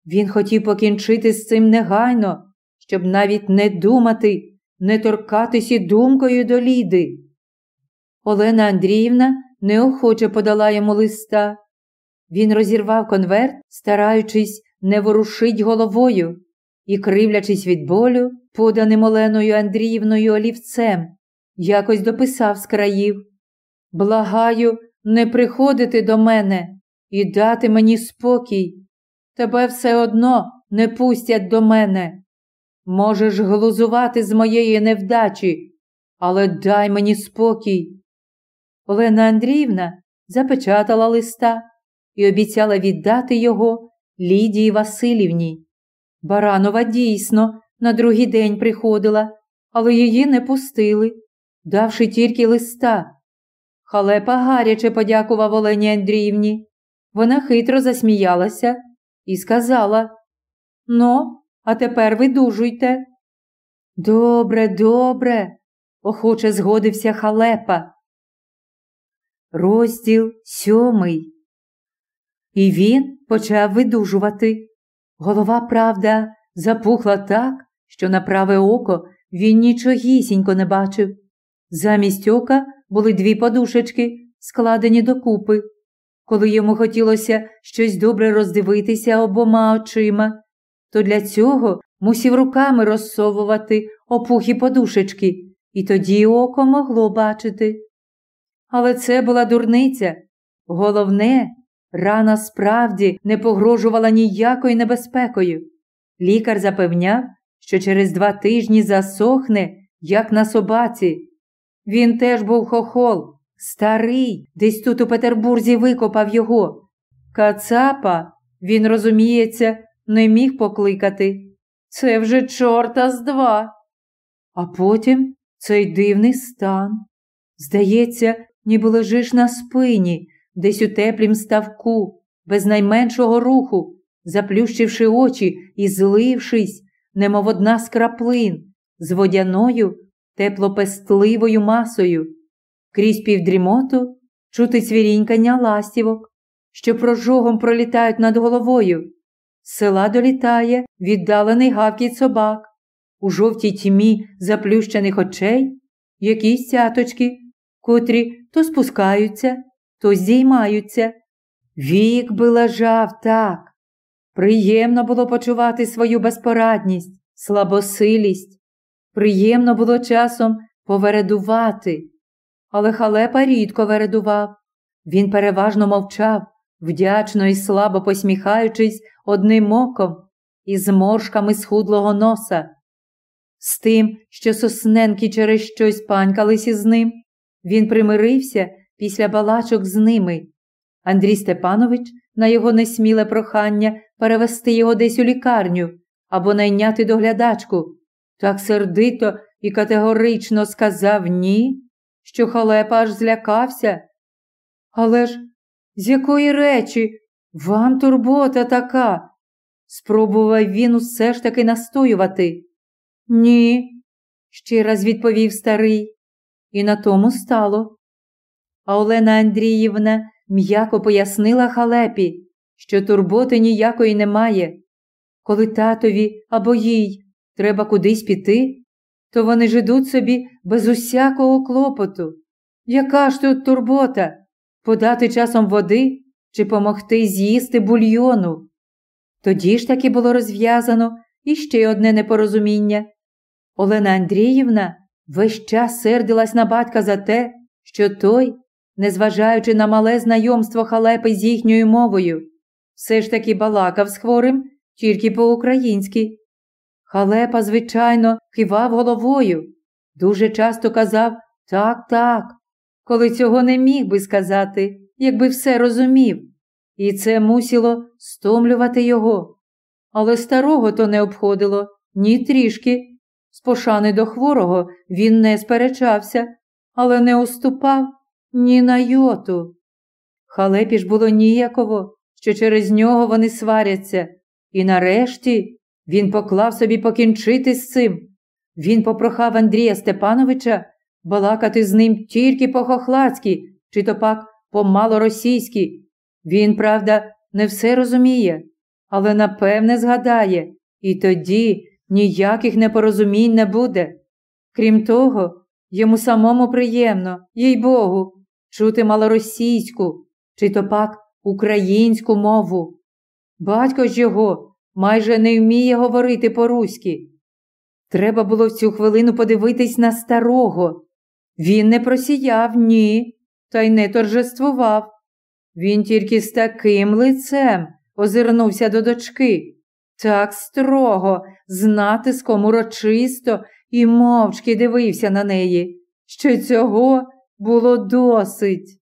[SPEAKER 1] Він хотів покінчити з цим негайно, щоб навіть не думати, не торкатися думкою до Ліди. Олена Андріївна неохоче подала йому листа. Він розірвав конверт, стараючись не ворушить головою і, кривлячись від болю, поданим Оленою Андріївною олівцем, якось дописав з країв Благаю, не приходити до мене і дати мені спокій. Тебе все одно не пустять до мене. Можеш глузувати з моєї невдачі, але дай мені спокій. Олена Андріївна запечатала листа і обіцяла віддати його Лідії Васильівні. Баранова дійсно на другий день приходила, але її не пустили, давши тільки листа. Халепа гаряче подякував Олені Андріївні. Вона хитро засміялася і сказала Ну, а тепер видужуйте. Добре, добре, охоче згодився халепа. Розділ сьомий. І він почав видужувати. Голова, правда, запухла так, що на праве око він нічогісінько не бачив. Замість ока були дві подушечки, складені докупи. Коли йому хотілося щось добре роздивитися обома очима, то для цього мусів руками розсовувати опухі подушечки, і тоді око могло бачити. Але це була дурниця. Головне, рана справді не погрожувала ніякою небезпекою. Лікар запевняв, що через два тижні засохне, як на собаці. Він теж був хохол, старий, десь тут у Петербурзі викопав його. Кацапа, він, розуміється, не міг покликати. Це вже чорта з два. А потім цей дивний стан. Здається, ніби лежиш на спині, десь у теплім ставку, без найменшого руху, заплющивши очі і злившись, немов одна з краплин, з водяною, теплопестливою масою. Крізь півдрімоту чути цвірінькання ластівок, що прожогом пролітають над головою. З села долітає віддалений гавкіт собак, у жовтій тьмі заплющених очей якісь цяточки, котрі то спускаються, то здіймаються. Вік би лежав так. Приємно було почувати свою безпорадність, слабосилість. Приємно було часом повередувати. Але халепа рідко вередував. Він переважно мовчав, вдячно і слабо посміхаючись одним оком і зморшками схудлого носа. З тим, що сосненки через щось панькались із ним, він примирився після балачок з ними. Андрій Степанович на його несміле прохання перевести його десь у лікарню або найняти доглядачку, так сердито і категорично сказав ні, що халепа аж злякався. Але ж з якої речі вам турбота така? Спробував він усе ж таки настоювати. Ні, ще раз відповів старий, і на тому стало. А Олена Андріївна м'яко пояснила халепі, що турботи ніякої немає. Коли татові або їй треба кудись піти, то вони ж собі без усякого клопоту. Яка ж тут турбота? Подати часом води чи помогти з'їсти бульйону? Тоді ж таки було розв'язано іще одне непорозуміння. Олена Андріївна весь час сердилась на батька за те, що той, незважаючи на мале знайомство халепи з їхньою мовою, все ж таки балакав з хворим тільки по-українськи. Халепа, звичайно, кивав головою, дуже часто казав так, так, коли цього не міг би сказати, якби все розумів, і це мусило стомлювати його. Але старого то не обходило ні трішки. З пошани до хворого він не сперечався, але не уступав ні на йоту. Халепі ж було ніяково, що через нього вони сваряться, і нарешті він поклав собі покінчити з цим. Він попрохав Андрія Степановича балакати з ним тільки по-хохладськи, чи то пак по-малоросійськи. Він, правда, не все розуміє, але напевне згадає, і тоді ніяких непорозумінь не буде. Крім того, йому самому приємно, їй Богу, чути малоросійську, чи то пак українську мову. Батько ж його майже не вміє говорити по-руськи. Треба було в цю хвилину подивитись на старого. Він не просіяв, ні, та й не торжествував. Він тільки з таким лицем озирнувся до дочки, так строго, з натиском урочисто і мовчки дивився на неї, що цього було досить.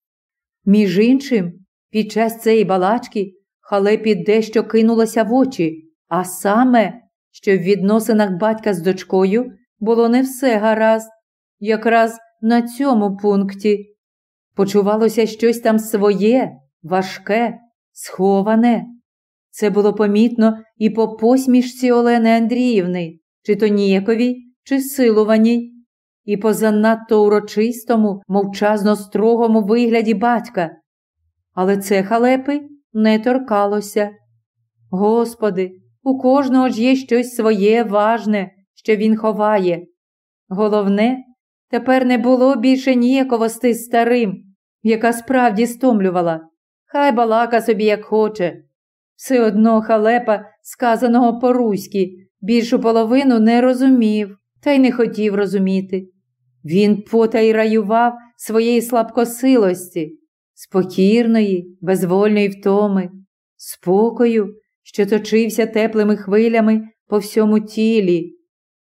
[SPEAKER 1] Між іншим, під час цієї балачки халепі дещо кинулося в очі, а саме, що в відносинах батька з дочкою було не все гаразд, якраз на цьому пункті. Почувалося щось там своє, важке, сховане. Це було помітно і по посмішці Олени Андріївни, чи то ніяковій, чи силуваній, і по занадто урочистому, мовчазно строгому вигляді батька. Але це халепи не торкалося. Господи, у кожного ж є щось своє важне, що він ховає. Головне, тепер не було більше ніяковости старим, яка справді стомлювала. Хай балака собі як хоче. Все одно халепа, сказаного по-руськи, більшу половину не розумів та й не хотів розуміти. Він потай раював своєї слабкосилості, спокірної, безвольної втоми, спокою, що точився теплими хвилями по всьому тілі,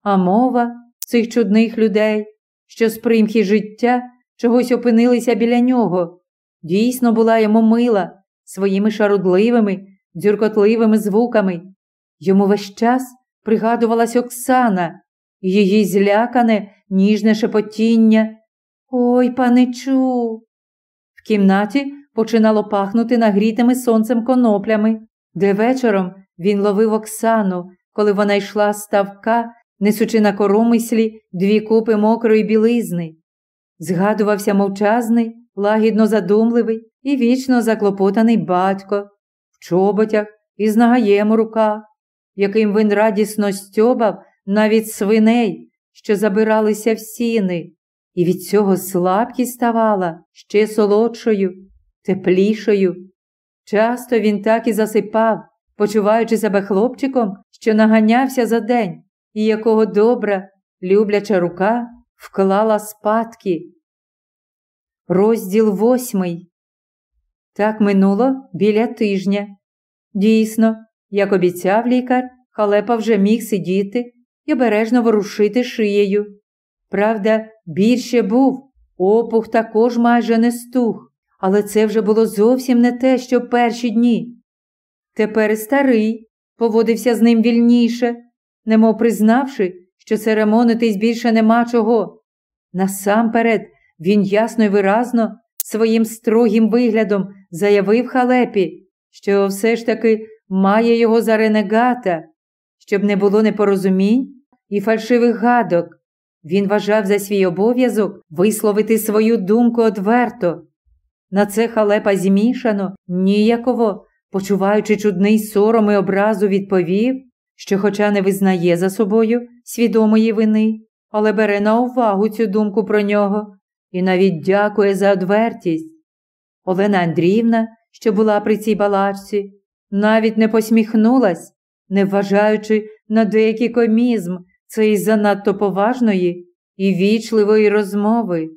[SPEAKER 1] а мова цих чудних людей, що з примхи життя чогось опинилися біля нього, дійсно була йому мила своїми шарудливими, дзюркотливими звуками. Йому весь час пригадувалась Оксана, її злякане, ніжне шепотіння. Ой, паничу. В кімнаті починало пахнути нагрітими сонцем коноплями, де вечором він ловив Оксану, коли вона йшла з ставка несучи на коромислі дві купи мокрої білизни. Згадувався мовчазний, лагідно задумливий і вічно заклопотаний батько чоботях із нагаєм у руках, яким він радісно стьобав навіть свиней, що забиралися в сіни, і від цього слабкість ставала ще солодшою, теплішою. Часто він так і засипав, почуваючи себе хлопчиком, що наганявся за день, і якого добра, любляча рука вклала спадки. Розділ восьмий. Так минуло біля тижня. Дійсно, як обіцяв лікар, халепа вже міг сидіти і обережно ворушити шиєю. Правда, більше був, опух також майже не стух, але це вже було зовсім не те, що перші дні. Тепер старий поводився з ним вільніше, немов признавши, що церемонитись більше нема чого. Насамперед, він ясно й виразно своїм строгим виглядом заявив халепі, що все ж таки має його за ренегата, щоб не було непорозумінь і фальшивих гадок. Він вважав за свій обов'язок висловити свою думку одверто. На це халепа змішано, ніяково, почуваючи чудний сором і образу, відповів, що, хоча не визнає за собою свідомої вини, але бере на увагу цю думку про нього і навіть дякує за одвертість. Олена Андріївна, що була при цій балачці, навіть не посміхнулась, не вважаючи на деякий комізм цієї занадто поважної і вічливої розмови.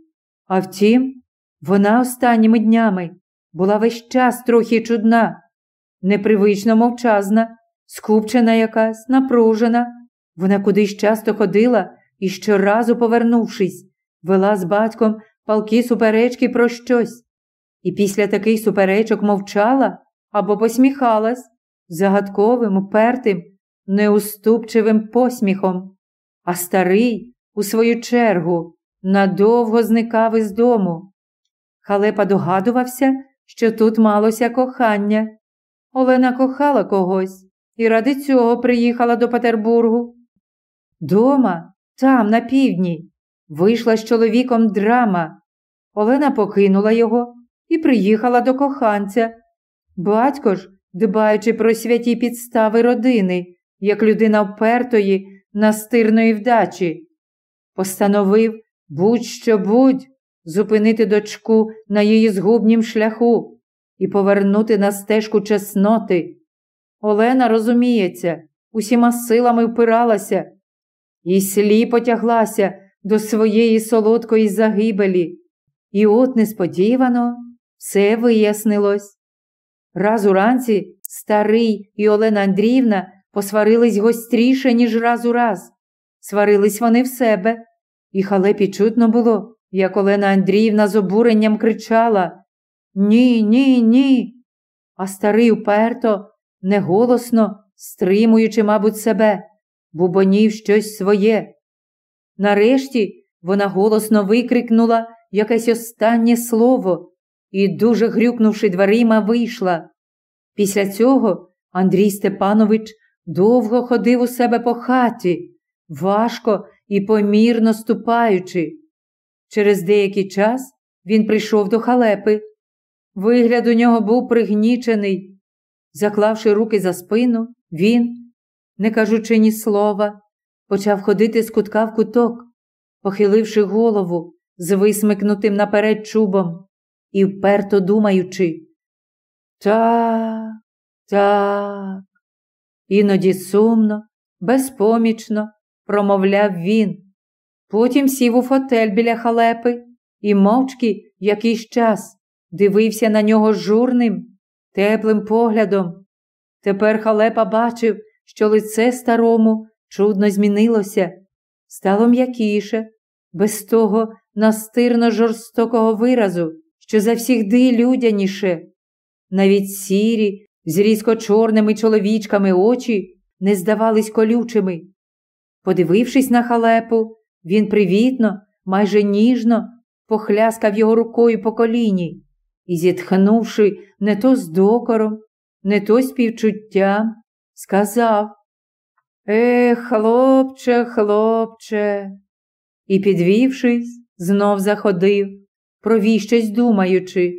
[SPEAKER 1] А втім, вона останніми днями була весь час трохи чудна, непривично мовчазна, скупчена якась, напружена. Вона кудись часто ходила і щоразу, повернувшись, вела з батьком палки суперечки про щось. І після таких суперечок мовчала або посміхалась загадковим, упертим, неуступчивим посміхом, а старий, у свою чергу, надовго зникав із дому. Халепа догадувався, що тут малося кохання. Олена кохала когось і ради цього приїхала до Петербургу. Дома, там, на півдні, вийшла з чоловіком драма. Олена покинула його і приїхала до коханця. Батько ж, дбаючи про святі підстави родини, як людина впертої, настирної вдачі, постановив будь-що будь зупинити дочку на її згубнім шляху і повернути на стежку чесноти. Олена, розуміється, усіма силами впиралася і сліпо тяглася до своєї солодкої загибелі. І от несподівано все вияснилось. Раз уранці старий і Олена Андріївна посварились гостріше, ніж раз у раз. Сварились вони в себе, і халепі чутно було, як Олена Андріївна з обуренням кричала Ні, ні, ні. А старий уперто, неголосно, стримуючи, мабуть, себе, бубонів щось своє. Нарешті вона голосно викрикнула якесь останнє слово і, дуже грюкнувши дверима, вийшла. Після цього Андрій Степанович довго ходив у себе по хаті, важко і помірно ступаючи. Через деякий час він прийшов до халепи. Вигляд у нього був пригнічений. Заклавши руки за спину, він, не кажучи ні слова, почав ходити з кутка в куток, похиливши голову з висмикнутим наперед чубом і вперто думаючи. Так, так. Іноді сумно, безпомічно промовляв він. Потім сів у фотель біля халепи і мовчки якийсь час дивився на нього журним, теплим поглядом. Тепер халепа бачив, що лице старому чудно змінилося, стало м'якіше, без того настирно жорстокого виразу, що завсігди людяніше. Навіть сірі, з різко чорними чоловічками очі не здавались колючими. Подивившись на халепу, він привітно, майже ніжно похляскав його рукою по коліні і, зітхнувши не то з докором, не то співчуттям, сказав Ех, хлопче, хлопче. І, підвівшись, знов заходив, про віщось думаючи.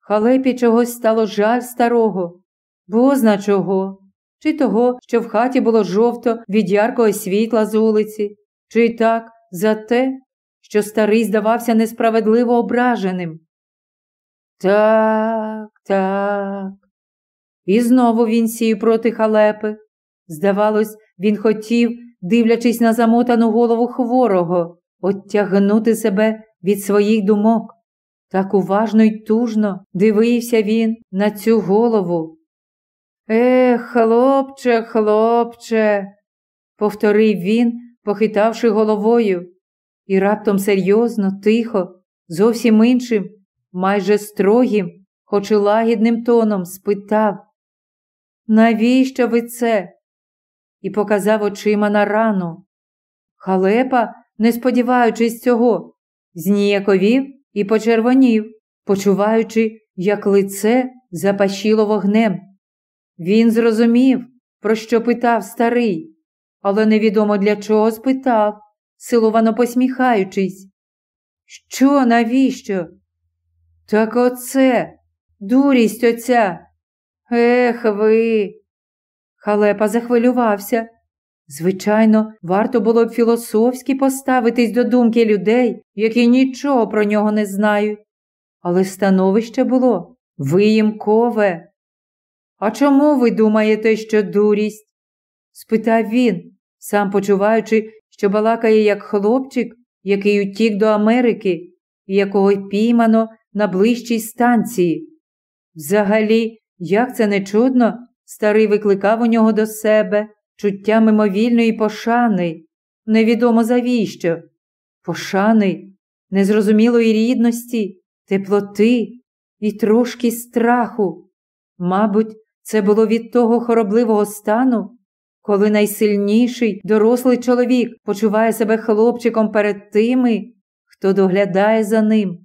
[SPEAKER 1] Халепі чогось стало жаль старого, бозна чого, чи того, що в хаті було жовто від яркого світла з вулиці, чи й так за те, що старий здавався несправедливо ображеним. Так, так. І знову він сів проти халепи. Здавалось, він хотів, дивлячись на замотану голову хворого, оттягнути себе від своїх думок. Так уважно й тужно дивився він на цю голову. Ех, хлопче, хлопче, повторив він, похитавши головою, і раптом серйозно, тихо, зовсім іншим, майже строгим, хоч і лагідним тоном спитав Навіщо ви це? І показав очима на рану. Халепа, не сподіваючись цього, зніяковів і почервонів, почуваючи, як лице запашіло вогнем. Він зрозумів, про що питав старий, але невідомо для чого спитав, силовано посміхаючись. Що, навіщо? Так оце, дурість оця. Ех ви. Халепа захвилювався. Звичайно, варто було б філософськи поставитись до думки людей, які нічого про нього не знають. Але становище було виїмкове. А чому ви думаєте, що дурість? спитав він, сам почуваючи, що балакає як хлопчик, який утік до Америки і якого піймано на ближчій станції. Взагалі, як це не чудно, старий викликав у нього до себе чуття мимовільної пошани, невідомо завіщо, пошани, незрозумілої рідності, теплоти і трошки страху. Мабуть, це було від того хоробливого стану, коли найсильніший дорослий чоловік почуває себе хлопчиком перед тими, хто доглядає за ним.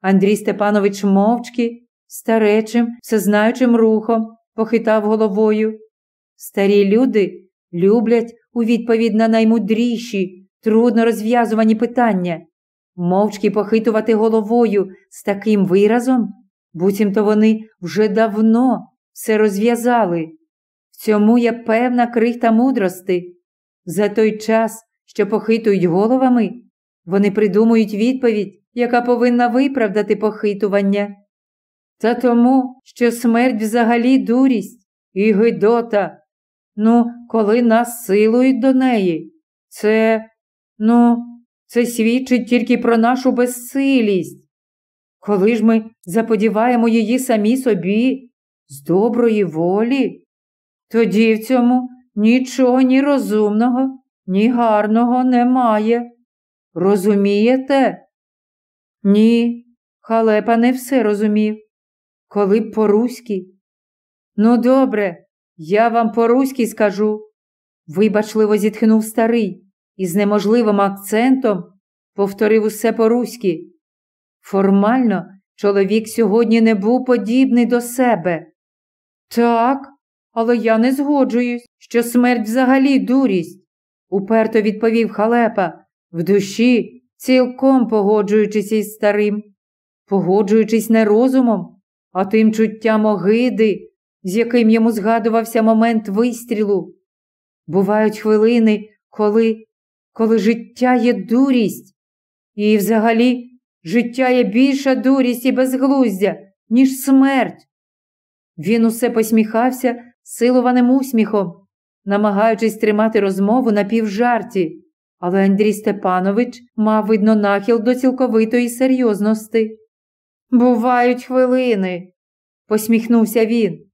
[SPEAKER 1] Андрій Степанович мовчки, старечим, всезнаючим рухом похитав головою. Старі люди люблять у відповідь на наймудріші, трудно розв'язувані питання, мовчки похитувати головою з таким виразом, буцімто вони вже давно все розв'язали. В цьому є певна крихта мудрости. За той час, що похитують головами, вони придумують відповідь, яка повинна виправдати похитування. Та тому, що смерть взагалі дурість і гидота. Ну, коли нас силують до неї, це, ну, це свідчить тільки про нашу безсилість. Коли ж ми заподіваємо її самі собі з доброї волі, тоді в цьому нічого ні розумного, ні гарного немає. Розумієте? Ні, халепа не все розумів. Коли б по-руськи. Ну, добре, я вам по-руськи скажу, вибачливо зітхнув старий і з неможливим акцентом повторив усе по-руськи. Формально чоловік сьогодні не був подібний до себе. Так, але я не згоджуюсь, що смерть взагалі дурість, уперто відповів халепа, в душі, цілком погоджуючись із старим, погоджуючись не розумом, а тим чуттям огиди, з яким йому згадувався момент вистрілу. Бувають хвилини, коли, коли життя є дурість, і взагалі життя є більша дурість і безглуздя, ніж смерть. Він усе посміхався силованим усміхом, намагаючись тримати розмову на півжарті, але Андрій Степанович мав, видно, нахил до цілковитої серйозності. Бувають хвилини, посміхнувся він.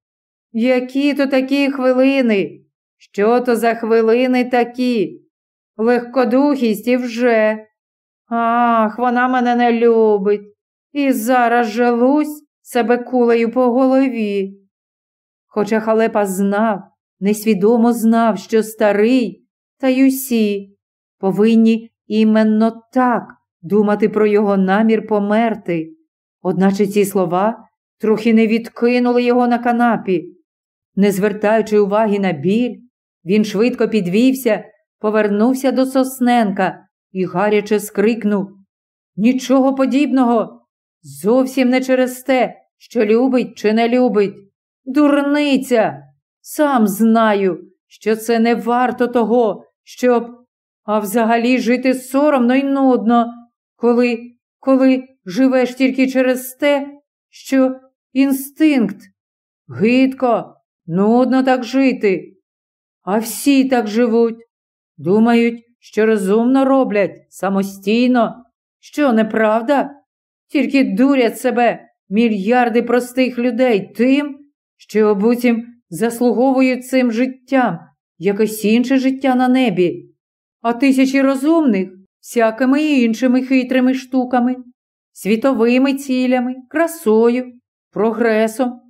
[SPEAKER 1] Які то такі хвилини? Що то за хвилини такі? Легкодухість і вже. Ах, вона мене не любить. І зараз жалусь себе кулею по голові. Хоча халепа знав, несвідомо знав, що старий, та й усі повинні іменно так думати про його намір померти, одначе ці слова трохи не відкинули його на канапі. Не звертаючи уваги на біль, Він швидко підвівся, повернувся до Сосненка і гаряче скрикнув Нічого подібного. Зовсім не через те, що любить чи не любить. Дурниця. Сам знаю, що це не варто того, щоб, а взагалі жити соромно й нудно, коли, коли живеш тільки через те, що інстинкт. Гидко, нудно так жити. А всі так живуть. Думають, що розумно роблять самостійно, що неправда, тільки дурять себе мільярди простих людей тим, що буцім заслуговують цим життям якесь інше життя на небі, а тисячі розумних всякими іншими хитрими штуками, світовими цілями, красою, прогресом,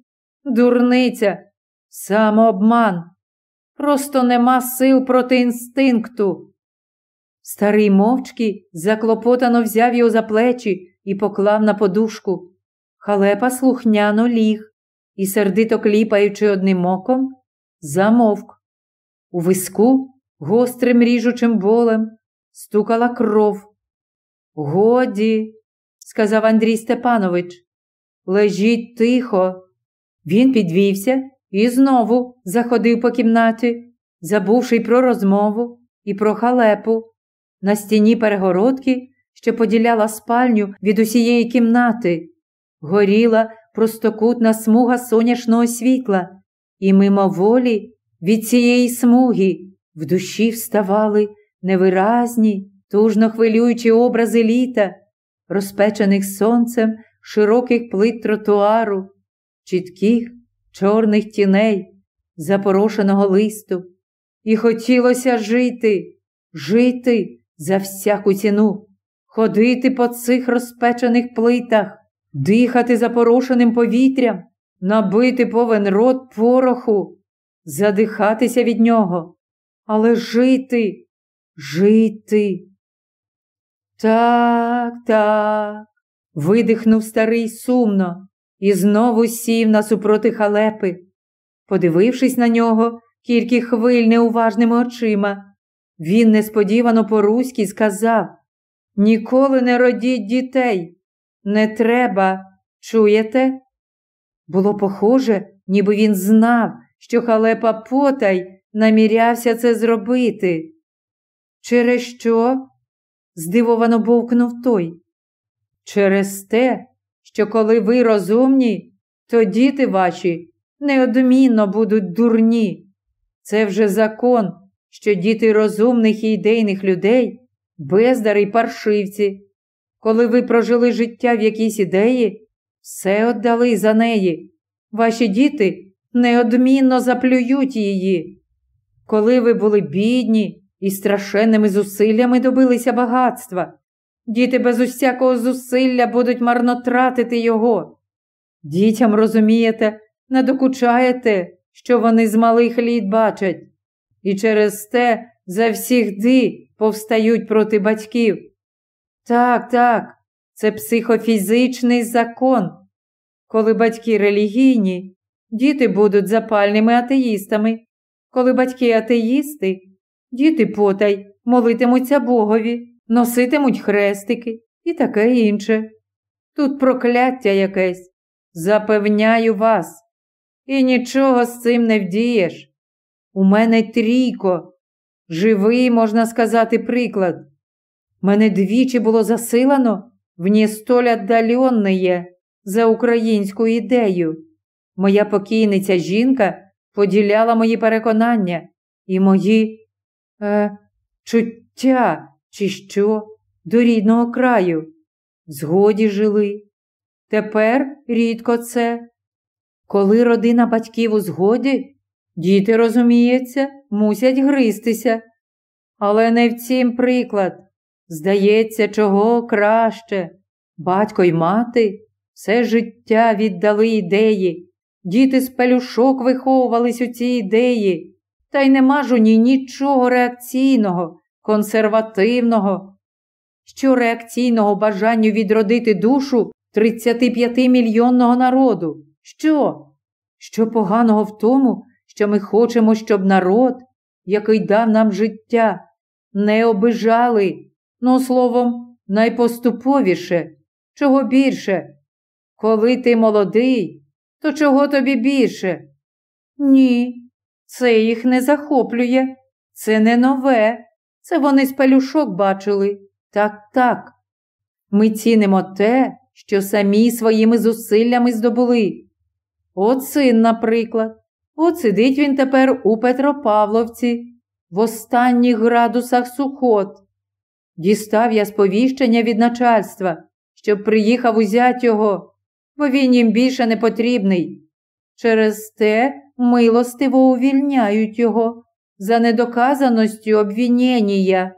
[SPEAKER 1] дурниця, самообман. Просто нема сил проти інстинкту. Старий мовчки заклопотано взяв його за плечі і поклав на подушку. Халепа слухняно ліг і, сердито кліпаючи одним оком, замовк. У виску гострим ріжучим болем стукала кров. Годі, сказав Андрій Степанович, лежіть тихо. Він підвівся і знову заходив по кімнаті, забувши й про розмову і про халепу. На стіні перегородки, що поділяла спальню від усієї кімнати, горіла простокутна смуга сонячного світла, і мимоволі від цієї смуги в душі вставали невиразні, тужно хвилюючі образи літа, розпечених сонцем широких плит тротуару, чітких чорних тіней, запорошеного листу. І хотілося жити, жити за всяку ціну, ходити по цих розпечених плитах, дихати запорошеним повітрям, набити повен рот пороху, задихатися від нього, але жити, жити. Так, так, видихнув старий сумно і знову сів насупроти халепи. Подивившись на нього кілька хвиль неуважними очима, він несподівано по-руськи сказав Ніколи не родіть дітей. Не треба, чуєте? Було похоже, ніби він знав, що халепа потай намірявся це зробити. Через що? здивовано бовкнув той. Через те, що коли ви розумні, то діти ваші неодмінно будуть дурні. Це вже закон, що діти розумних і ідейних людей бездари й паршивці. Коли ви прожили життя в якійсь ідеї, все отдали за неї. Ваші діти неодмінно заплюють її. Коли ви були бідні і страшенними зусиллями добилися багатства, діти без усякого зусилля будуть марно тратити його. Дітям, розумієте, не докучаєте, що вони з малих літ бачать, і через те завсігди повстають проти батьків. Так, так, це психофізичний закон. Коли батьки релігійні, діти будуть запальними атеїстами. Коли батьки атеїсти, діти потай молитимуться Богові, носитимуть хрестики і таке інше. Тут прокляття якесь. Запевняю вас, і нічого з цим не вдієш. У мене трійко, живий, можна сказати, приклад. Мене двічі було засилано в не столь отдаленне за українську ідею. Моя покійниця жінка поділяла мої переконання і мої е, чуття, чи що, до рідного краю. Згоді жили. Тепер рідко це. Коли родина батьків у згоді, діти, розуміється, мусять гристися. Але не в цім приклад. Здається, чого краще. Батько й мати все життя віддали ідеї, діти з пелюшок виховувались у ці ідеї, та й нема ж у ній нічого реакційного, консервативного, що реакційного бажанню відродити душу 35 мільйонного народу. Що? Що поганого в тому, що ми хочемо, щоб народ, який дав нам життя, не обижали, ну, словом, найпоступовіше, чого більше. Коли ти молодий, то чого тобі більше? Ні, це їх не захоплює, це не нове, це вони з пелюшок бачили. Так, так. Ми цінимо те, що самі своїми зусиллями здобули. От син, наприклад, от сидить він тепер у Петропавловці, в останніх градусах сухот. Дістав я сповіщення від начальства, щоб приїхав узять його, бо він їм більше не потрібний. Через те милостиво увільняють його за недоказаності обвінення.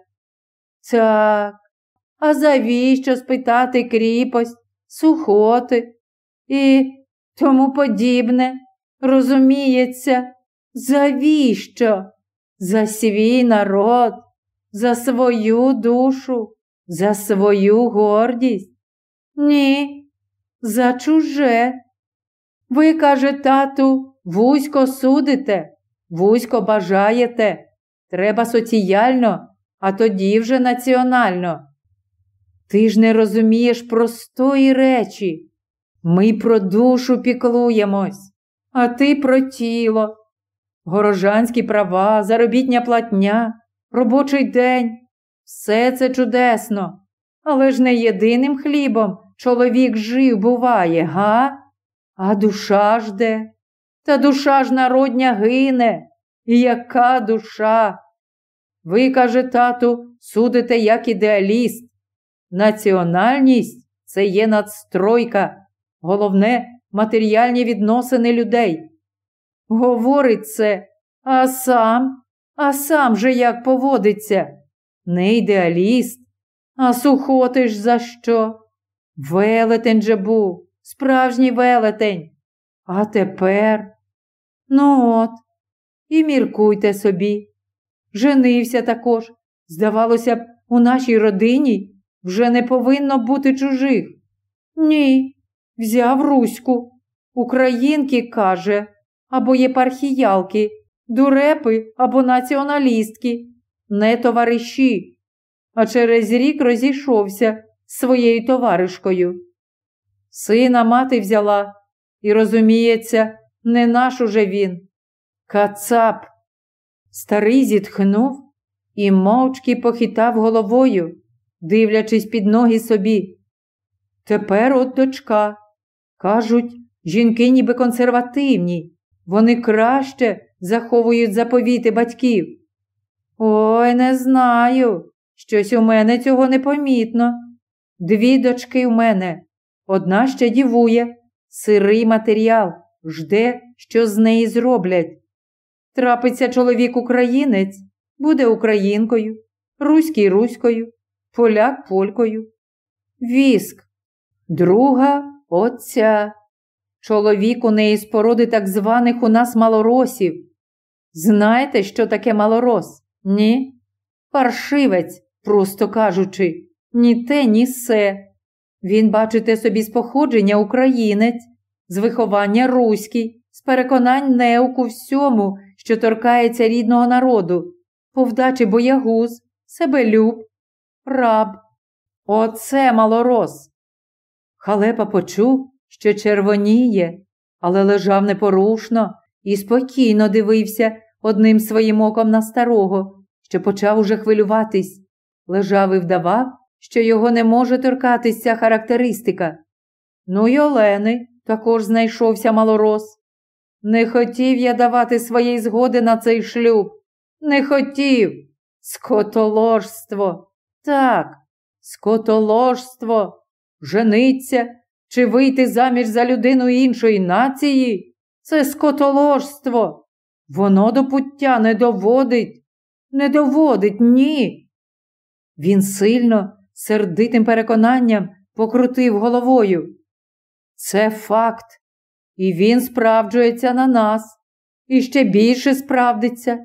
[SPEAKER 1] Так, а завіщо спитати кріпость, сухоти і тому подібне, розуміється, завіщо? За свій народ, за свою душу, за свою гордість? Ні, за чуже. Ви, каже, тату, вузько судите, вузько бажаєте. Треба соціально, а тоді вже національно. Ти ж не розумієш простої речі. Ми про душу піклуємось, а ти про тіло. Горожанські права, заробітня платня, робочий день все це чудесно, але ж не єдиним хлібом чоловік жив буває, га? А душа ж де? Та душа ж народня гине. І яка душа? Ви, каже тату, судите як ідеаліст. Національність це є надстройка, головне матеріальні відносини людей. Говорить це, а сам, а сам же як поводиться? Не ідеаліст, а сухоти ж за що? Велетень же був, справжній велетень. А тепер, ну от, і міркуйте собі. Женився також. Здавалося б, у нашій родині вже не повинно бути чужих. Ні, взяв Руську. Українки, каже, або єпархіялки, дурепи або націоналістки, не товариші, а через рік розійшовся з своєю товаришкою. Сина мати взяла, і, розуміється, не наш уже він. Кацап. Старий зітхнув і мовчки похитав головою дивлячись під ноги собі. Тепер от дочка. Кажуть, жінки ніби консервативні, вони краще заховують заповіти батьків. Ой, не знаю. Щось у мене цього не помітно. Дві дочки в мене. Одна ще дівує, сирий матеріал, жде, що з неї зроблять. Трапиться чоловік українець, буде українкою, руський руською, поляк полькою. Віск, друга отця. Чоловік у неї з породи так званих у нас малоросів. Знаєте, що таке малорос? Ні? Паршивець, просто кажучи, ні те, ні се. Він, бачите собі, з походження українець, з виховання руський, з переконань неуку всьому, що торкається рідного народу, повдачі боягуз, себелюб, раб. Оце малорос. Халепа почув, що червоніє, але лежав непорушно і спокійно дивився одним своїм оком на старого, що почав уже хвилюватись. Лежав і вдавав, що його не може торкатись ця характеристика. Ну й Олени також знайшовся малорос. Не хотів я давати своєї згоди на цей шлюб. Не хотів. Скотоложство. Так, скотоложство, жениться чи вийти заміж за людину іншої нації це скотоложство. Воно до пуття не доводить, не доводить, ні. Він сильно, сердитим переконанням покрутив головою. Це факт, і він справджується на нас, і ще більше справдиться.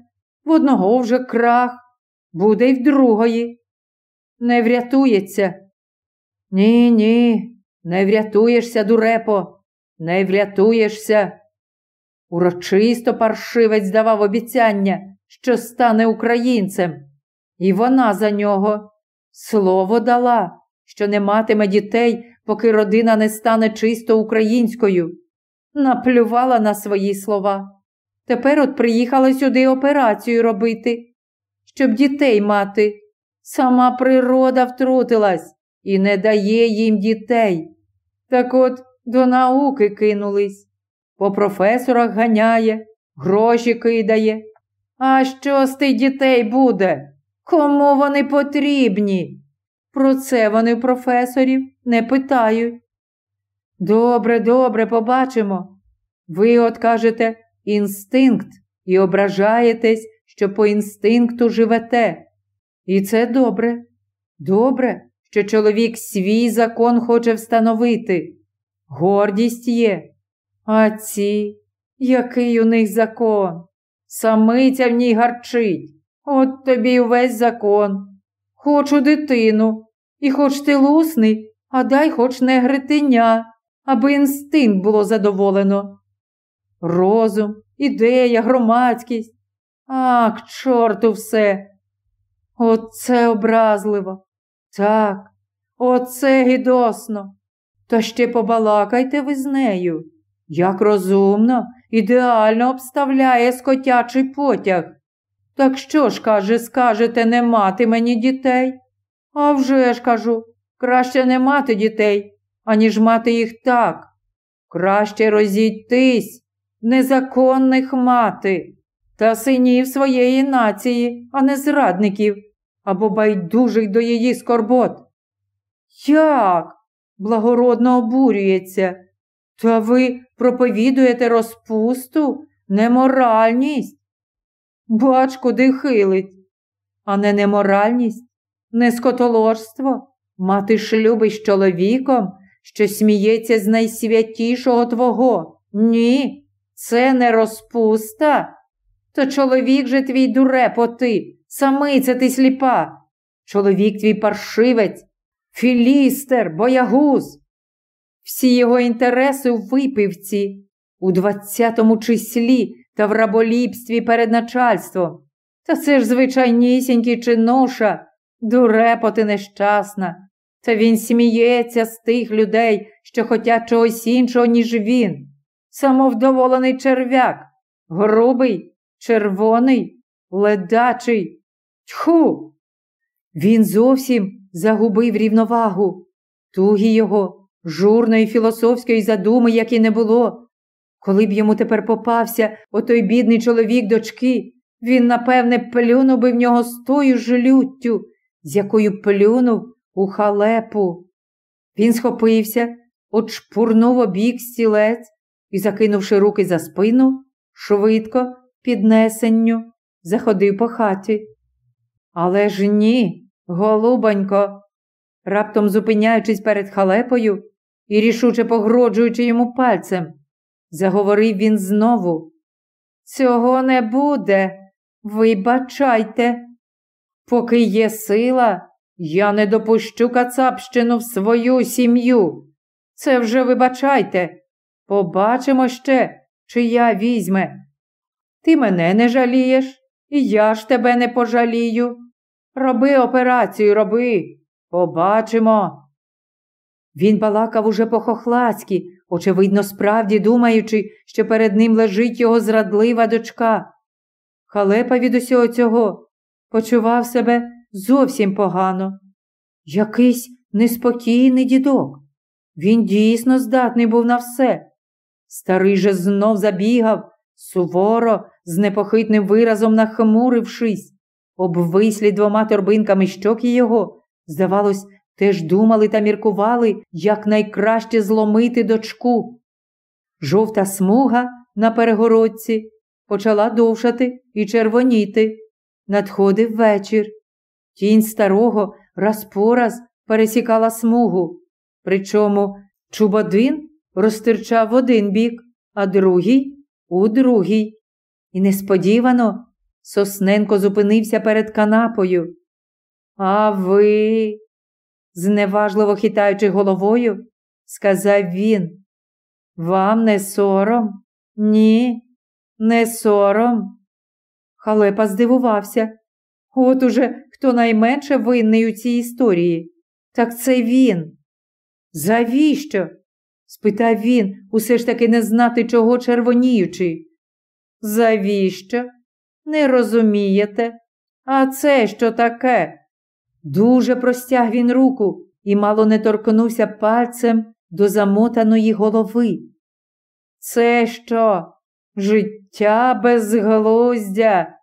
[SPEAKER 1] В одного вже крах, буде й в другої. Не врятується. Ні, ні, не врятуєшся, дурепо, не врятуєшся. Урочисто паршивець давав обіцяння, що стане українцем, і вона за нього слово дала, що не матиме дітей, поки родина не стане чисто українською. Наплювала на свої слова. Тепер от приїхала сюди операцію робити, щоб дітей мати. Сама природа втрутилась і не дає їм дітей. Так от до науки кинулись, по професорах ганяє, гроші кидає. А що з тих дітей буде? Кому вони потрібні? Про це вони професорів не питають. Добре, добре, побачимо. Ви от кажете інстинкт і ображаєтесь, що по інстинкту живете. І це добре. Добре, що чоловік свій закон хоче встановити. Гордість є. А ці, який у них закон? Самиця в ній гарчить. От тобі й увесь закон. Хочу дитину, і хоч ти лусний, а дай хоч не гритиня, аби інстинкт було задоволено. Розум, ідея, громадськість. Ах, чорту все. Оце образливо. Так, оце гідосно. Та ще побалакайте ви з нею. Як розумно, ідеально обставляє скотячий потяг. Так що ж, каже, скажете, не мати мені дітей? А вже ж кажу, краще не мати дітей, аніж мати їх так. Краще розійтись, незаконних мати, та синів своєї нації, а не зрадників, або байдужих до її скорбот. Як? благородно обурюється. Та ви проповідуєте розпусту, неморальність. Бач, куди хилить, а не неморальність, не скотоложство, мати шлюби з чоловіком, що сміється з найсвятішого твого. Ні, це не розпуста. То чоловік же твій дурепоти, самиця ти сліпа. Чоловік твій паршивець, філістер, боягуз. Всі його інтереси у випивці, у двадцятому числі та в раболіпстві перед начальством. Та це ж звичайнісінький чинуша, дурепоти нещасна. Та він сміється з тих людей, що хотять чогось іншого, ніж він. Самовдоволений черв'як, грубий, червоний, ледачий. Тьху! Він зовсім загубив рівновагу. Тугі його, журної філософської задуми, як і не було. Коли б йому тепер попався отой бідний чоловік дочки, він, напевне, плюнув би в нього з тою ж люттю, з якою плюнув у халепу. Він схопився, отшпурнув обік стілець і, закинувши руки за спину, швидко, піднесенню, заходив по хаті. Але ж ні, голубонько, раптом зупиняючись перед халепою і рішуче погроджуючи йому пальцем, заговорив він знову. Цього не буде. Вибачайте. Поки є сила, я не допущу кацапщину в свою сім'ю. Це вже вибачайте. Побачимо ще, чия візьме. Ти мене не жалієш, і я ж тебе не пожалію. Роби операцію, роби. Побачимо. Він балакав уже по-хохлацьки, очевидно, справді думаючи, що перед ним лежить його зрадлива дочка. Халепа від усього цього почував себе зовсім погано. Якийсь неспокійний дідок. Він дійсно здатний був на все. Старий же знов забігав, суворо, з непохитним виразом нахмурившись, обвислі двома торбинками щоки його, здавалось, теж думали та міркували, як найкраще зломити дочку. Жовта смуга на перегородці почала довшати і червоніти. Надходив вечір. Тінь старого раз по раз пересікала смугу, причому чубодин розтирчав в один бік, а другий у другий. І несподівано Сосненко зупинився перед канапою. А ви, зневажливо хитаючи головою, сказав він. Вам не сором? Ні, не сором. Халепа здивувався. От уже хто найменше винний у цій історії. Так це він. Завіщо? спитав він, усе ж таки не знати, чого червоніючи. Завіщо? Не розумієте? А це що таке? Дуже простяг він руку і мало не торкнувся пальцем до замотаної голови. Це що? Життя безглуздя?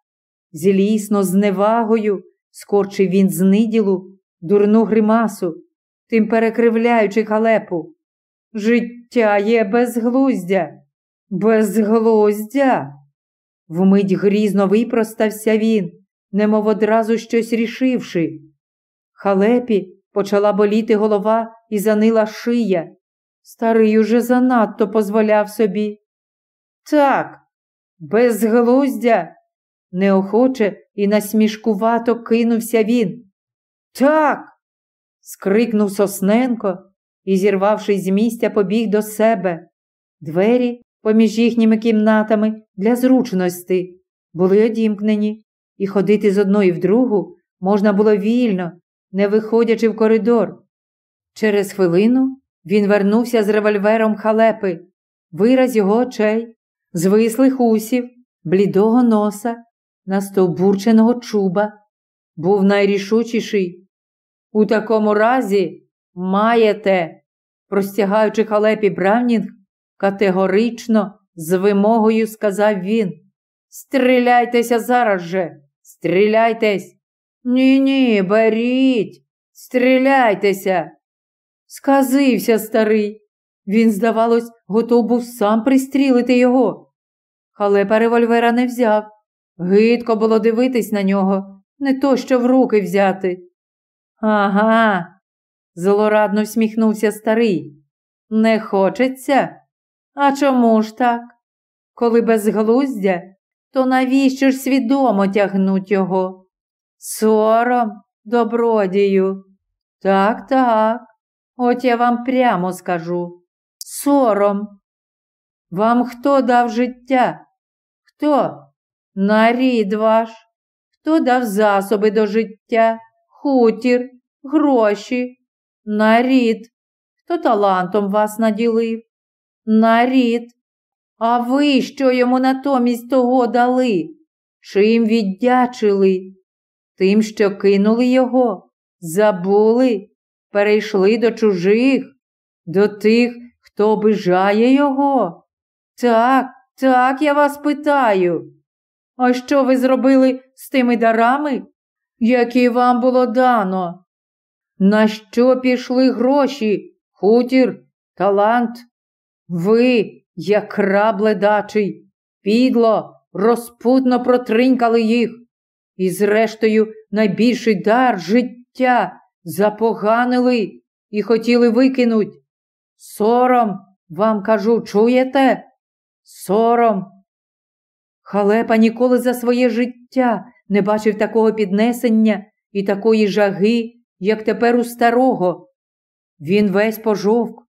[SPEAKER 1] Злісно, з невагою скорчив він з ниділу дурну гримасу, тим перекривляючи халепу. Життя є безглуздя, безглуздя. Вмить грізно випростався він, немов одразу щось рішивши. Халепі почала боліти голова і занила шия. Старий уже занадто позволяв собі. Так, безглуздя, неохоче і насмішкувато кинувся він. Так. скрикнув Сосненко і, зірвавшись з місця, побіг до себе. Двері поміж їхніми кімнатами для зручності були одімкнені, і ходити з одної в другу можна було вільно, не виходячи в коридор. Через хвилину він вернувся з револьвером халепи, вираз його очей, звислих усів, блідого носа, настовбурченого чуба, був найрішучіший. У такому разі маєте, простягаючи халепі Бравнінг, категорично з вимогою сказав він. Стріляйтеся зараз же, стріляйтесь. Ні, ні, беріть, стріляйтеся. Сказився старий. Він, здавалось, готов був сам пристрілити його. Халепа револьвера не взяв. Гидко було дивитись на нього, не то що в руки взяти. Ага, злорадно всміхнувся старий. Не хочеться? А чому ж так? Коли безглуздя, то навіщо ж свідомо тягнуть його? Сором, добродію. Так, так, от я вам прямо скажу. Сором. Вам хто дав життя? Хто? Нарід ваш, хто дав засоби до життя, хутір, гроші, нарід, хто талантом вас наділив, нарід. А ви що йому натомість того дали? Чим віддячили? Тим, що кинули його, забули, перейшли до чужих, до тих, хто обижає його. Так, так, я вас питаю. А що ви зробили з тими дарами, які вам було дано? На що пішли гроші, хутір, талант? Ви, як краб ледачий, підло, розпутно протринькали їх, і, зрештою, найбільший дар життя запоганили і хотіли викинуть. Сором, вам кажу, чуєте? Сором. Халепа ніколи за своє життя не бачив такого піднесення і такої жаги, як тепер у старого. Він весь пожовк,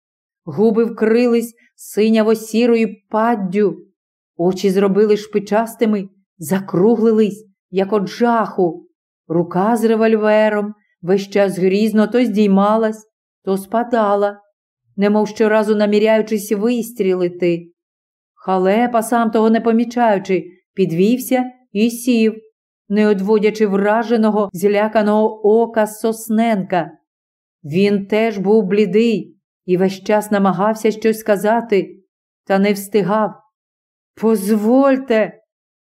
[SPEAKER 1] губи вкрились синяво сірою паддю, очі зробили шпичастими, закруглились, як от жаху. Рука з револьвером весь час грізно то здіймалась, то спадала, немов щоразу наміряючись вистрілити. Халепа, сам того не помічаючи, підвівся і сів, не одводячи враженого, зляканого ока Сосненка. Він теж був блідий і весь час намагався щось сказати, та не встигав. Позвольте,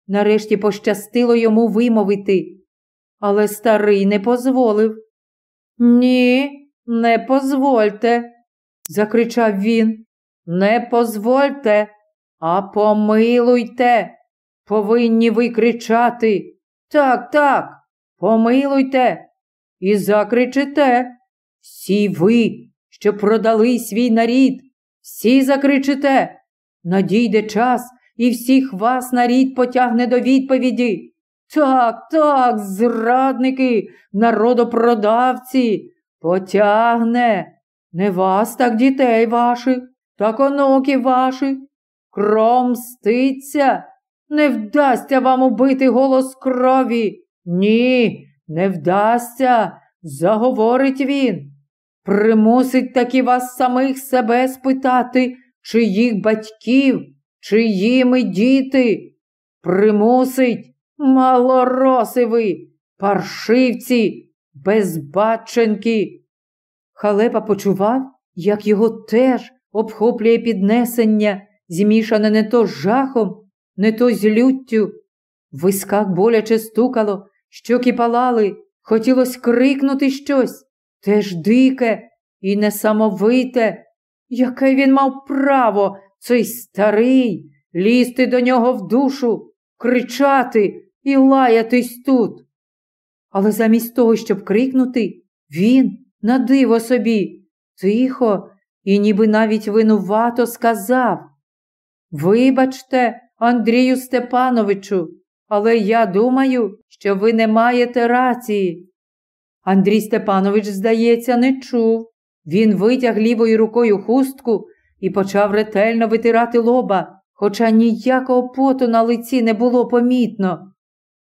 [SPEAKER 1] нарешті пощастило йому вимовити, але старий не позволив. Ні, не позвольте, закричав він. Не позвольте. А помилуйте, повинні ви кричати. Так, так, помилуйте. І закричите. Всі ви, що продали свій нарід, всі закричите. Надійде час, і всіх вас нарід потягне до відповіді. Так, так, зрадники, народопродавці, потягне. Не вас, так дітей ваших, так онуків ваших кромститься не вдасться вам убити голос крові. Ні, не вдасться, заговорить він. Примусить таки вас самих себе спитати, чиїх батьків, чиїми діти. Примусить малороси ви, паршивці, безбаченки. Халепа почував, як його теж обхоплює піднесення, змішане не то з жахом, не то з люттю. В висках боляче стукало, щоки палали, хотілося крикнути щось, теж дике і несамовите. Яке він мав право, цей старий, лізти до нього в душу, кричати і лаятись тут. Але замість того, щоб крикнути, він, на диво собі, тихо і ніби навіть винувато сказав Вибачте, Андрію Степановичу, але я думаю, що ви не маєте рації. Андрій Степанович, здається, не чув. Він витяг лівою рукою хустку і почав ретельно витирати лоба, хоча ніякого поту на лиці не було помітно.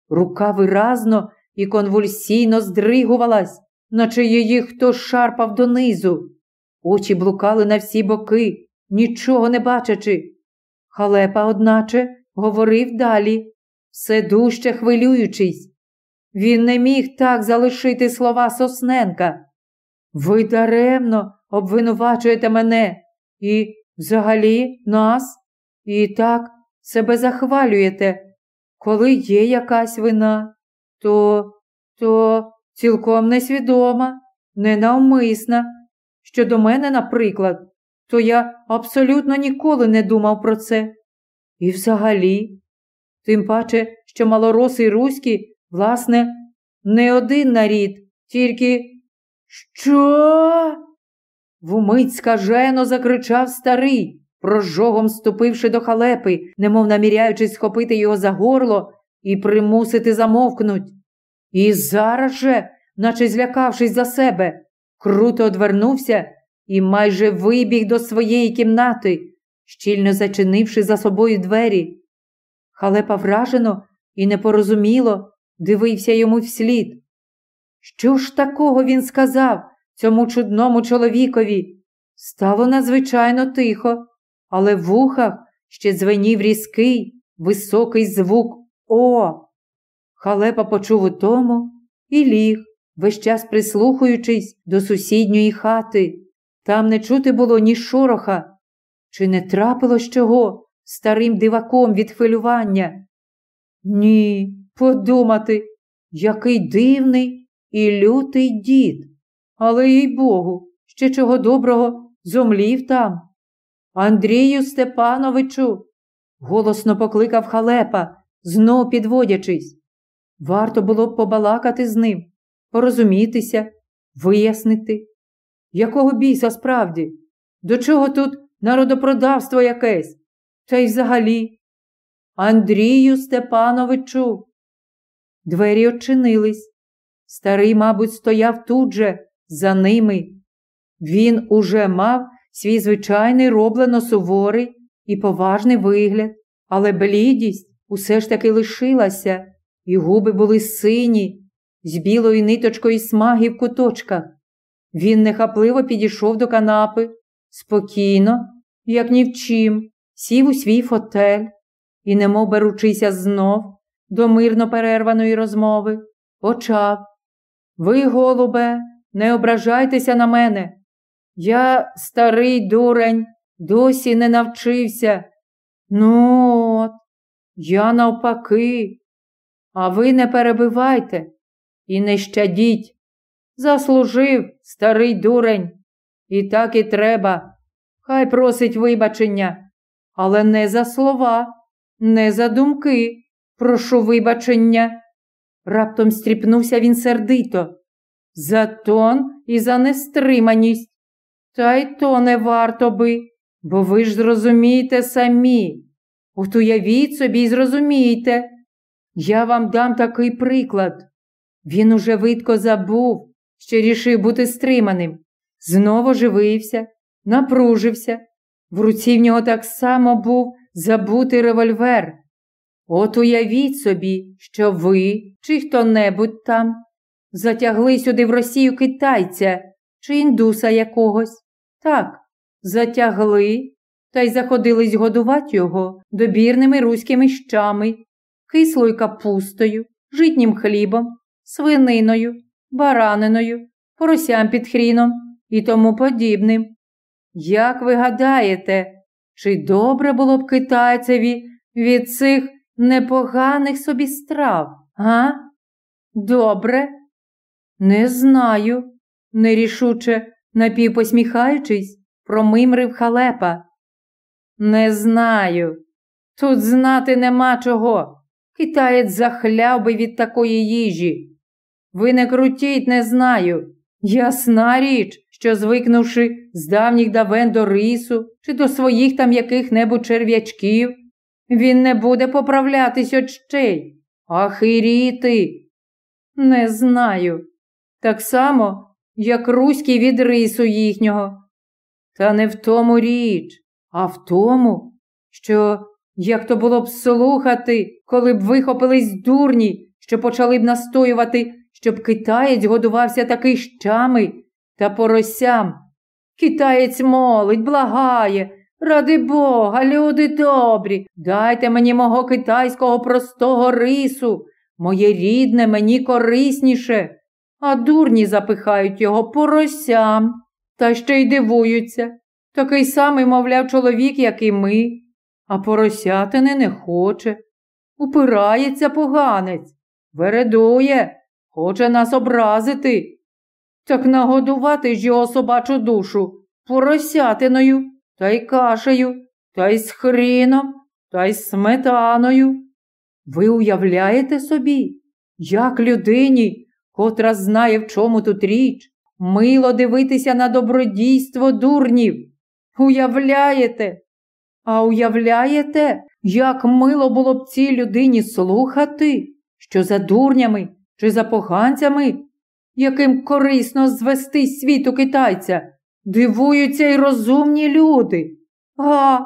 [SPEAKER 1] Рука виразно і конвульсійно здригувалась, наче її хто шарпав донизу. Очі блукали на всі боки, нічого не бачачи. Халепа, одначе, говорив далі, все дужче хвилюючись. Він не міг так залишити слова Сосненка. Ви даремно обвинувачуєте мене і, взагалі, нас, і так себе захвалюєте. Коли є якась вина, то, то цілком несвідома, ненавмисна. Щодо мене, наприклад, то я абсолютно ніколи не думав про це. І взагалі, тим паче, що малоросий руський, власне, не один нарід, тільки що? Вумить скажено закричав старий, прожогом ступивши до халепи, немов наміряючись схопити його за горло і примусити замовкнуть. І зараз же, наче злякавшись за себе, круто одвернувся і майже вибіг до своєї кімнати, щільно зачинивши за собою двері. Халепа вражено і непорозуміло дивився йому вслід. Що ж такого він сказав цьому чудному чоловікові? Стало надзвичайно тихо, але в вухах ще дзвенів різкий, високий звук О. Халепа почув у тому і ліг, весь час прислухаючись до сусідньої хати. Там не чути було ні шороха. Чи не трапилось чого старим диваком від хвилювання? Ні, подумати, який дивний і лютий дід. Але, їй Богу, ще чого доброго зомлів там. Андрію Степановичу, голосно покликав халепа, знов підводячись. Варто було б побалакати з ним, порозумітися, вияснити. Якого біса справді? До чого тут народопродавство якесь? Та й взагалі. Андрію Степановичу. Двері очинились. Старий, мабуть, стояв тут же, за ними. Він уже мав свій звичайний роблено суворий і поважний вигляд, але блідість усе ж таки лишилася, і губи були сині, з білою ниточкою смаги в куточках. Він нехапливо підійшов до канапи, спокійно, як ні в чим, сів у свій фотель і, немов беручися знов до мирно перерваної розмови, почав. Ви, голубе, не ображайтеся на мене. Я, старий дурень, досі не навчився. Ну от, я навпаки, а ви не перебивайте і не щадіть. Заслужив старий дурень. І так і треба. Хай просить вибачення, але не за слова, не за думки. Прошу вибачення. Раптом стріпнувся він сердито. За тон і за нестриманість. Та й то не варто би, бо ви ж зрозумієте самі. От уявіть собі і зрозумійте. Я вам дам такий приклад. Він уже видко забув, що рішив бути стриманим. Знову живився, напружився. В руці в нього так само був забутий револьвер. От уявіть собі, що ви чи хто небудь там затягли сюди в Росію китайця чи індуса якогось. Так, затягли та й заходились годувати його добірними руськими щами, кислою капустою, житнім хлібом, свининою, бараниною, поросям під хріном і тому подібним. Як ви гадаєте, чи добре було б китайцеві від цих непоганих собі страв, га? Добре? Не знаю, нерішуче, напівпосміхаючись, промимрив халепа. Не знаю. Тут знати нема чого. Китаєць захляв би від такої їжі. Ви не крутіть, не знаю. Ясна річ, що, звикнувши з давніх давен до рису чи до своїх там яких-небудь черв'ячків, він не буде поправлятись очей. Ахиріти. Не знаю. Так само, як руський від рису їхнього. Та не в тому річ, а в тому, що як то було б слухати, коли б вихопились дурні, що почали б настоювати, щоб китаєць годувався таки щами та поросям. Китаєць молить, благає, ради Бога, люди добрі, дайте мені мого китайського простого рису, моє рідне мені корисніше, а дурні запихають його поросям та ще й дивуються. Такий самий, мовляв, чоловік, як і ми, а поросятини не хоче. Упирається поганець, вередує, хоче нас образити. Так нагодувати ж його собачу душу поросятиною, та й кашею, та й з хріном, та й сметаною. Ви уявляєте собі, як людині, котра знає, в чому тут річ, мило дивитися на добродійство дурнів? Уявляєте? А уявляєте, як мило було б цій людині слухати, що за дурнями чи за поганцями, яким корисно звести світу китайця, дивуються й розумні люди. А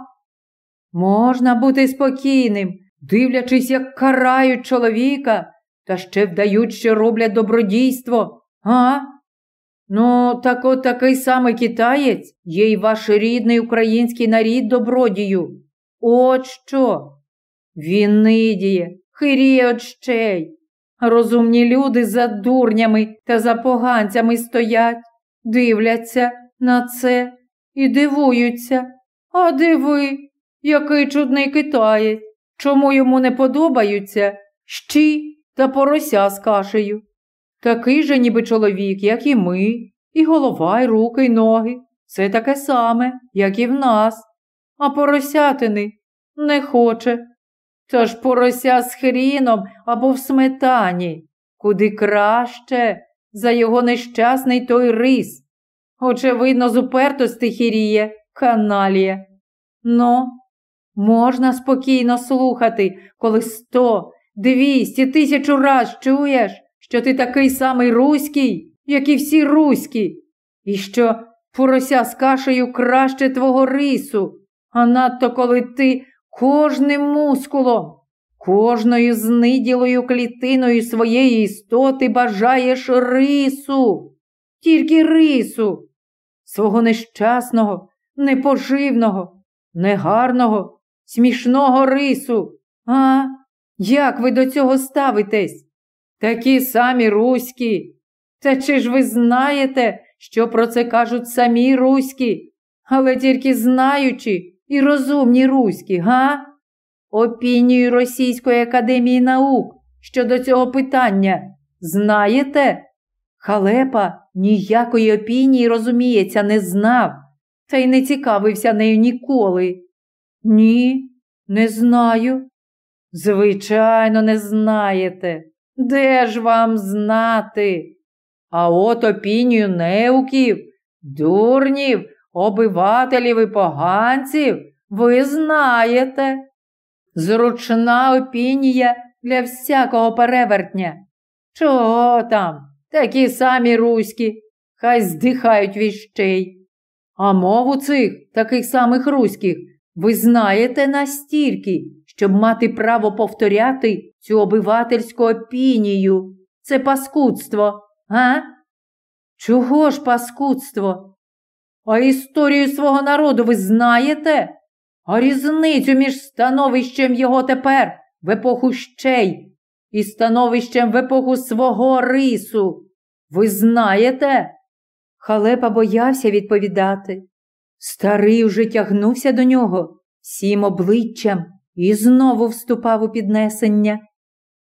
[SPEAKER 1] можна бути спокійним, дивлячись, як карають чоловіка, та ще вдають, що роблять добродійство. А? Ну, так от такий самий китаєць є й ваш рідний український нарід добродію. От що? Він нидіє, хиріє очей. Розумні люди за дурнями та за поганцями стоять, дивляться на це і дивуються. А диви, який чудний китаєць, чому йому не подобаються щі та порося з кашею. Такий же, ніби чоловік, як і ми, і голова, і руки, і ноги. Це таке саме, як і в нас, а поросятини не хоче. Та ж порося з хріном або в сметані, куди краще за його нещасний той рис. Очевидно, з упертости хіріє, каналія. Ну, можна спокійно слухати, коли сто, двісті, тисячу раз чуєш, що ти такий самий руський, як і всі руські, і що порося з кашею краще твого рису, а надто коли ти кожним мускулом, кожною зниділою клітиною своєї істоти бажаєш рису, тільки рису, свого нещасного, непоживного, негарного, смішного рису. А як ви до цього ставитесь? Такі самі руські. Та чи ж ви знаєте, що про це кажуть самі руські, але тільки знаючи і розумні руські, га? Опінію Російської академії наук щодо цього питання знаєте? Халепа ніякої опінії, розуміється, не знав, та й не цікавився нею ніколи. Ні, не знаю. Звичайно, не знаєте. Де ж вам знати? А от опінію неуків, дурнів, обивателів і поганців ви знаєте. Зручна опінія для всякого перевертня. Чого там? Такі самі руські, хай здихають віщей. А мову цих таких самих руських ви знаєте настільки, щоб мати право повторяти цю обивательську опінію. Це паскудство, га? Чого ж паскудство? А історію свого народу ви знаєте? А різницю між становищем його тепер в епоху щей і становищем в епоху свого рису. Ви знаєте? Халепа боявся відповідати. Старий уже тягнувся до нього всім обличчям і знову вступав у піднесення.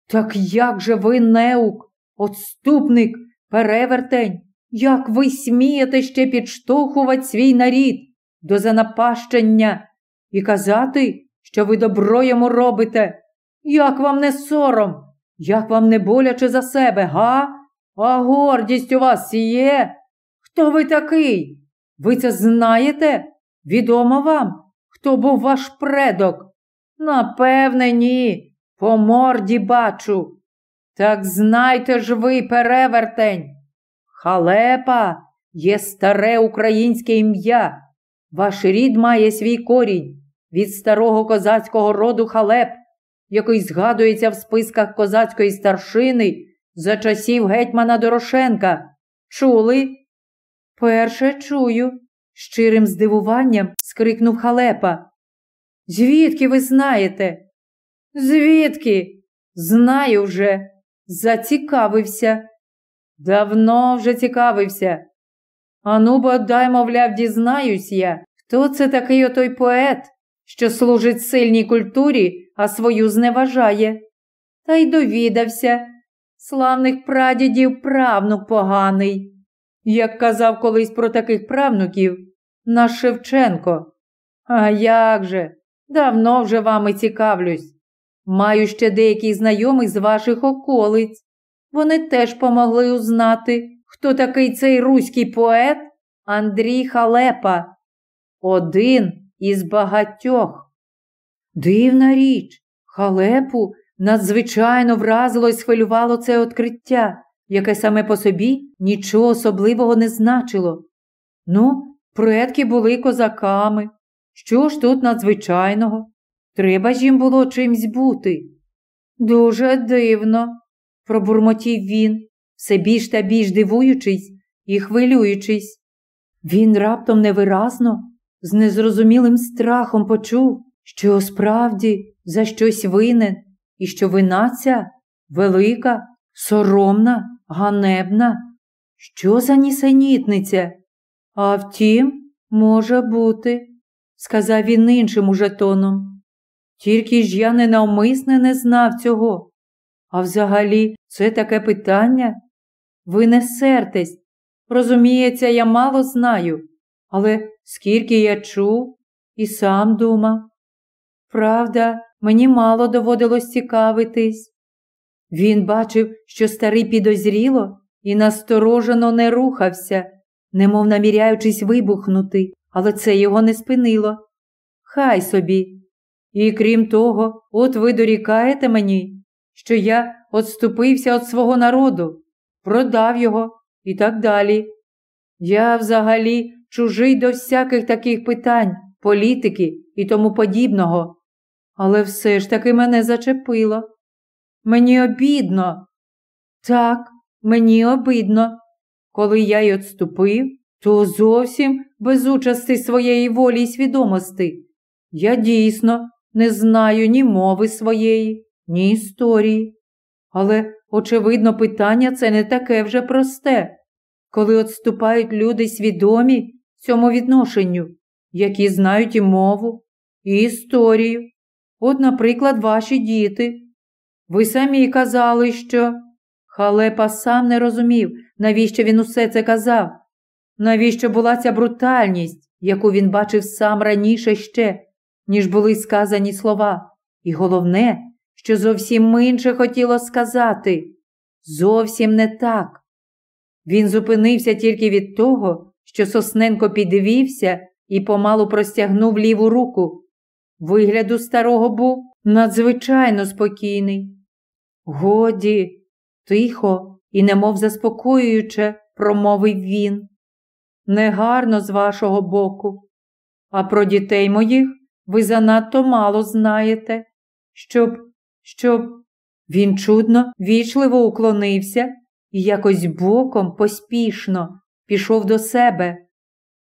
[SPEAKER 1] Так як же ви, неук, отступник, перевертень, як ви смієте ще підштовхувати свій нарід до занапащення і казати, що ви добро йому робите? Як вам не сором, як вам не боляче за себе, га? А гордість у вас є? Хто ви такий? Ви це знаєте? Відомо вам, хто був ваш предок? Напевне, ні. По морді бачу. Так знайте ж ви, перевертень. Халепа є старе українське ім'я. Ваш рід має свій корінь від старого козацького роду халеп, який згадується в списках козацької старшини за часів гетьмана Дорошенка. Чули? Перше чую, щирим здивуванням скрикнув халепа. Звідки ви знаєте? Звідки? Знаю вже. Зацікавився. Давно вже цікавився. Ану, бодай, мовляв, дізнаюсь я, хто це такий отой поет, що служить сильній культурі, а свою зневажає. Та й довідався. Славних прадідів правнук поганий. Як казав колись про таких правнуків наш Шевченко. А як же? Давно вже вами цікавлюсь. Маю ще деяких знайомих з ваших околиць. Вони теж помогли узнати, хто такий цей руський поет Андрій Халепа, один із багатьох. Дивна річ, халепу надзвичайно вразило і схвилювало це відкриття, яке саме по собі нічого особливого не значило. Ну, предки були козаками. Що ж тут надзвичайного? Треба ж їм було чимсь бути. Дуже дивно, пробурмотів він, все більш та більш дивуючись і хвилюючись. Він раптом невиразно, з незрозумілим страхом почув, що справді за щось винен, і що вина ця велика, соромна, ганебна. Що за нісенітниця? А втім, може бути, сказав він іншим уже тоном. Тільки ж я ненавмисне не знав цього. А взагалі, це таке питання? Ви не сертесь. Розуміється, я мало знаю, але скільки я чув і сам думав. Правда, мені мало доводилось цікавитись. Він бачив, що старий підозріло і насторожено не рухався, немов наміряючись вибухнути, але це його не спинило. Хай собі. І крім того, от ви дорікаєте мені, що я отступився від свого народу, продав його і так далі. Я взагалі чужий до всяких таких питань, політики і тому подібного. Але все ж таки мене зачепило. Мені обідно. Так, мені обидно. Коли я й отступив, то зовсім без участі своєї волі й свідомості. Я дійсно не знаю ні мови своєї, ні історії. Але, очевидно, питання це не таке вже просте, коли отступають люди свідомі цьому відношенню, які знають і мову, і історію. От, наприклад, ваші діти. Ви самі казали, що. Халепа сам не розумів, навіщо він усе це казав, навіщо була ця брутальність, яку він бачив сам раніше ще, ніж були сказані слова. І головне, що зовсім інше хотіло сказати зовсім не так. Він зупинився тільки від того, що Сосненко підвівся і помалу простягнув ліву руку. Вигляду старого був надзвичайно спокійний. Годі, тихо і немов заспокоююче, промовив він. Негарно з вашого боку, а про дітей моїх ви занадто мало знаєте. щоб, щоб. Він чудно, вічливо уклонився і якось боком поспішно пішов до себе.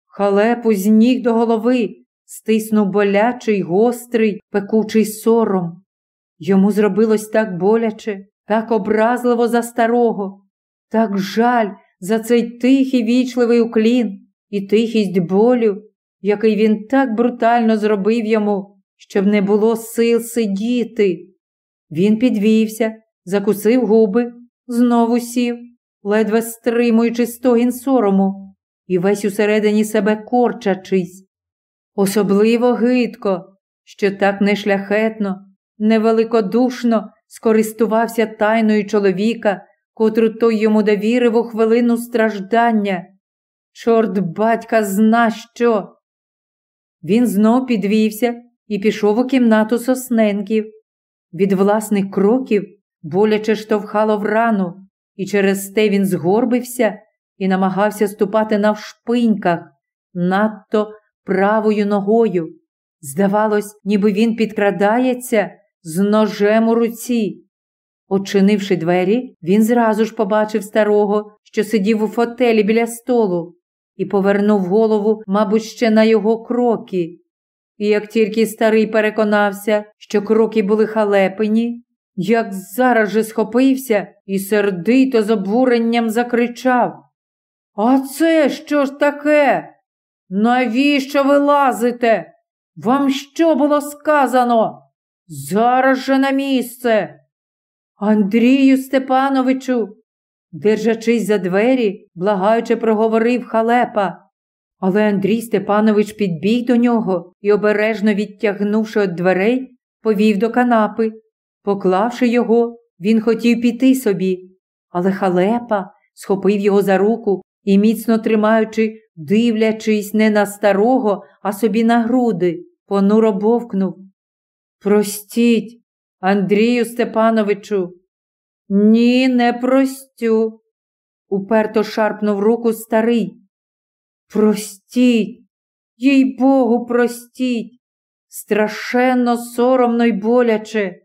[SPEAKER 1] Халепу з ніг до голови стиснув болячий, гострий, пекучий сором. Йому зробилось так боляче, так образливо за старого, так жаль за цей тихий вічливий уклін і тихість болю, який він так брутально зробив йому, щоб не було сил сидіти. Він підвівся, закусив губи, знову сів, ледве стримуючи стогін сорому, і весь усередині себе корчачись. Особливо гидко, що так нешляхетно, невеликодушно скористувався тайною чоловіка, котру той йому довірив у хвилину страждання. Чорт батька зна що. Він знов підвівся і пішов у кімнату сосненків. Від власних кроків боляче штовхало в рану, і через те він згорбився і намагався ступати навшпиньках, надто правою ногою. Здавалось, ніби він підкрадається з ножем у руці. Очинивши двері, він зразу ж побачив старого, що сидів у фотелі біля столу, і повернув голову, мабуть, ще на його кроки. І як тільки старий переконався, що кроки були халепені, як зараз же схопився і сердито з обуренням закричав. А це що ж таке? Навіщо ви лазите? Вам що було сказано? Зараз же на місце. Андрію Степановичу, держачись за двері, благаючи проговорив халепа. Але Андрій Степанович підбіг до нього і, обережно відтягнувши від дверей, повів до канапи. Поклавши його, він хотів піти собі, але халепа схопив його за руку і, міцно тримаючи, дивлячись не на старого, а собі на груди, понуро бовкнув. Простіть, Андрію Степановичу, ні, не простю, уперто шарпнув руку старий. Простіть, їй Богу, простіть, страшенно соромно й боляче.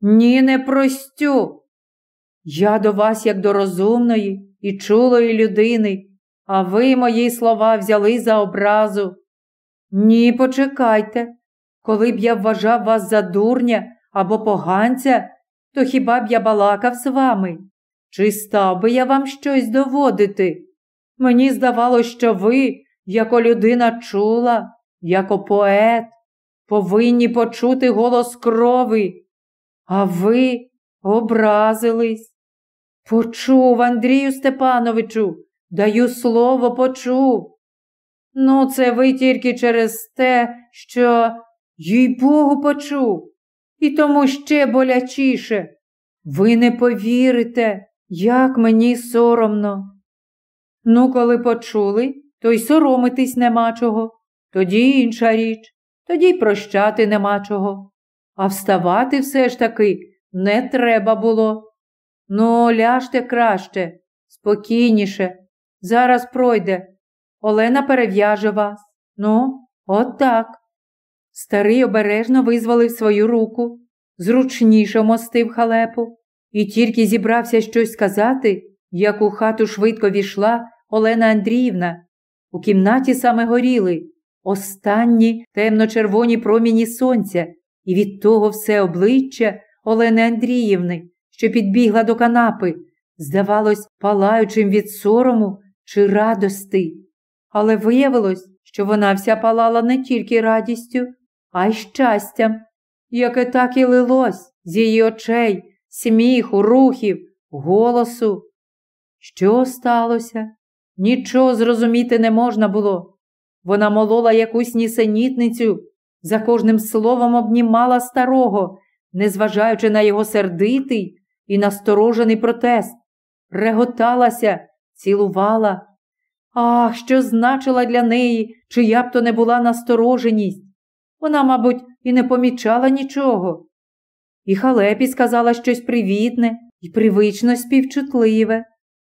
[SPEAKER 1] Ні, не простю. Я до вас, як до розумної і чулої людини, а ви мої слова взяли за образу. Ні, почекайте, коли б я вважав вас за дурня або поганця, то хіба б я балакав з вами? Чи став би я вам щось доводити? Мені здавалося, що ви, як людина чула, як поет, повинні почути голос крови, а ви образились. Почув, Андрію Степановичу, даю слово, почув. Ну, це ви тільки через те, що, їй Богу, почув, і тому ще болячіше. Ви не повірите, як мені соромно. Ну, коли почули, то й соромитись нема чого, тоді інша річ, тоді й прощати нема чого. А вставати все ж таки не треба було. Ну, ляжте краще, спокійніше. Зараз пройде. Олена перев'яже вас. Ну, от так. Старий обережно визволив свою руку, зручніше мостив халепу, і тільки зібрався щось сказати, як у хату швидко війшла Олена Андріївна. У кімнаті саме горіли останні темно-червоні проміні сонця, і від того все обличчя Олени Андріївни, що підбігла до канапи, здавалось, палаючим від сорому чи радости. Але виявилось, що вона вся палала не тільки радістю, а й щастям, яке так і лилось з її очей, сміху, рухів, голосу. Що сталося? Нічого зрозуміти не можна було. Вона молола якусь нісенітницю, за кожним словом обнімала старого, незважаючи на його сердитий і насторожений протест, реготалася, цілувала. Ах, що значила для неї, чия б то не була настороженість. Вона, мабуть, і не помічала нічого. І халепі сказала щось привітне і привично співчутливе,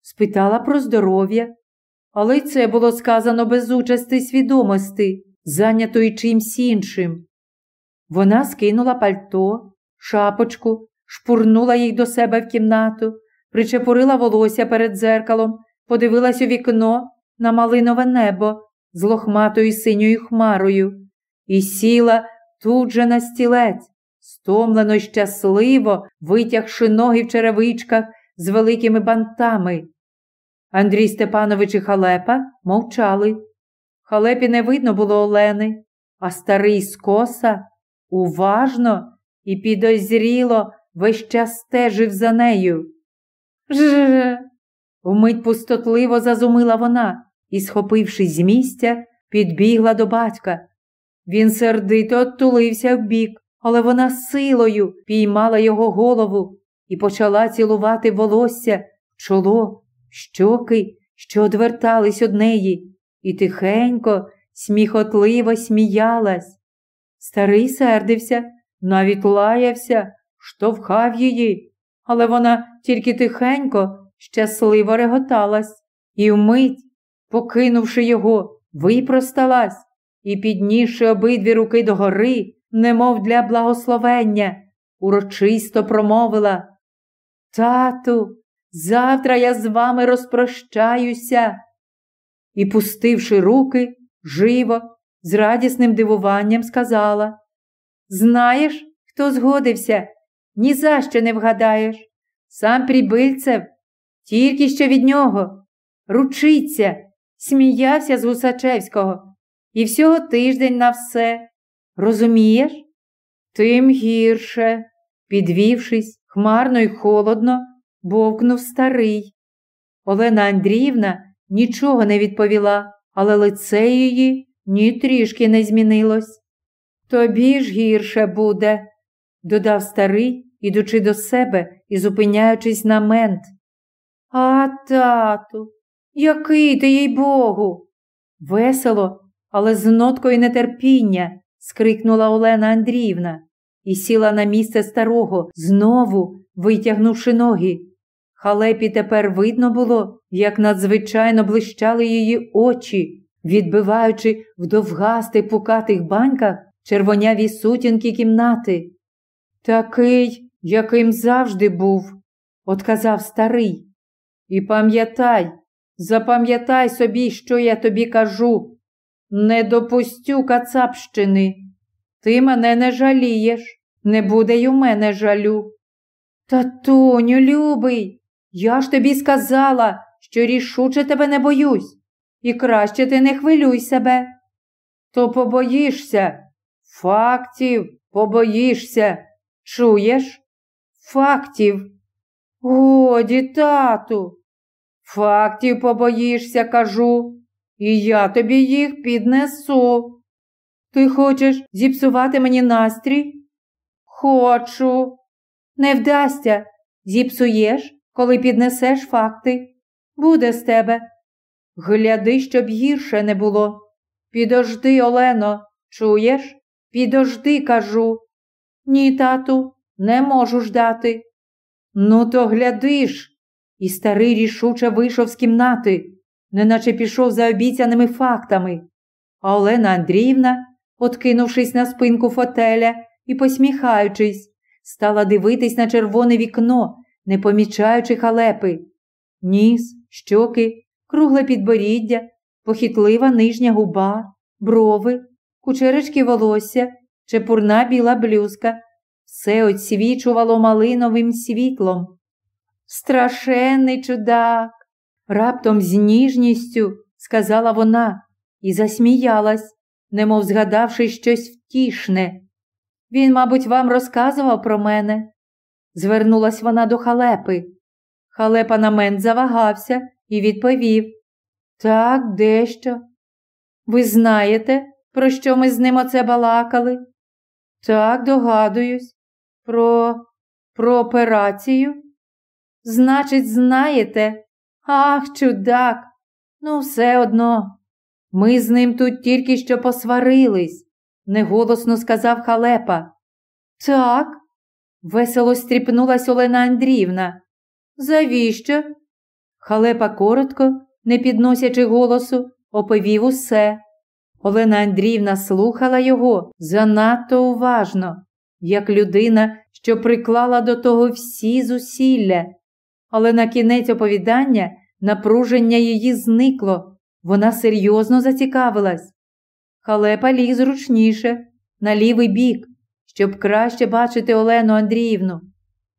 [SPEAKER 1] спитала про здоров'я, але й це було сказано без участи свідомості, зайнятої чимсь іншим. Вона скинула пальто, шапочку, шпурнула їй до себе в кімнату, причепурила волосся перед дзеркалом, подивилась у вікно на малинове небо з лохматою синьою хмарою і сіла тут же на стілець, стомлено й щасливо витягши ноги в черевичках з великими бантами. Андрій Степанович і Халепа мовчали. Халепі не видно було Олени, а старий скоса уважно і підозріло весь час стежив за нею. Ж. Вмить пустотливо зазумила вона і, схопившись з місця, підбігла до батька. Він сердито оттулився в бік, але вона силою піймала його голову і почала цілувати волосся, чоло, щоки, що одвертались од неї, і тихенько, сміхотливо сміялась. Старий сердився, навіть лаявся, штовхав її, але вона тільки тихенько, щасливо реготалась і вмить, покинувши його, випросталась і, піднісши обидві руки догори, немов для благословення, урочисто промовила Тату, завтра я з вами розпрощаюся. І, пустивши руки, живо, з радісним дивуванням сказала Знаєш, хто згодився? Ні за що не вгадаєш. Сам Прибильцев, тільки що від нього, ручиться, сміявся з Гусачевського і всього тиждень на все. Розумієш? Тим гірше, підвівшись, хмарно й холодно, бовкнув старий. Олена Андріївна нічого не відповіла, але лице її ні трішки не змінилось. Тобі ж гірше буде, додав старий, ідучи до себе і зупиняючись на мент. А, тату, який ти, їй Богу. Весело, але з ноткою нетерпіння, скрикнула Олена Андріївна і сіла на місце старого, знову витягнувши ноги. Халепі тепер видно було, як надзвичайно блищали її очі, відбиваючи в довгастих пукатих баньках червоняві сутінки кімнати. Такий, яким завжди був, отказав старий. І пам'ятай, запам'ятай собі, що я тобі кажу. Не допустю кацапщини. Ти мене не жалієш, не буде й у мене жалю. Татуню, любий, я ж тобі сказала, що рішуче тебе не боюсь, і краще ти не хвилюй себе. То побоїшся, фактів побоїшся, чуєш? Фактів. Годі, тату, фактів побоїшся, кажу, і я тобі їх піднесу. Ти хочеш зіпсувати мені настрій? Хочу. Не вдасться, зіпсуєш, коли піднесеш факти. Буде з тебе. Гляди, щоб гірше не було. Підожди, Олено, чуєш? Підожди, кажу. Ні, тату, не можу ждати. Ну, то глядиш. І старий рішуче вийшов з кімнати, неначе пішов за обіцяними фактами. А Олена Андріївна, откинувшись на спинку фотеля і посміхаючись, стала дивитись на червоне вікно, не помічаючи халепи. Ніс, щоки, кругле підборіддя, похитлива нижня губа, брови, кучеречки волосся, чепурна біла блюзка. Все оцвічувало малиновим світлом. Страшенний чудак, раптом з ніжністю сказала вона і засміялась, немов згадавши щось втішне. Він, мабуть, вам розказував про мене. Звернулась вона до халепи. Халепа на мент завагався і відповів Так, дещо. Ви знаєте, про що ми з ним оце балакали? Так, догадуюсь. Про про операцію? Значить, знаєте? Ах, чудак. Ну, все одно. Ми з ним тут тільки що посварились, неголосно сказав халепа. Так, весело стріпнулась Олена Андріївна. Завіщо? Халепа коротко, не підносячи голосу, оповів усе. Олена Андріївна слухала його занадто уважно, як людина, що приклала до того всі зусилля, але на кінець оповідання напруження її зникло, вона серйозно зацікавилась. Халепа ліг зручніше, на лівий бік, щоб краще бачити Олену Андріївну,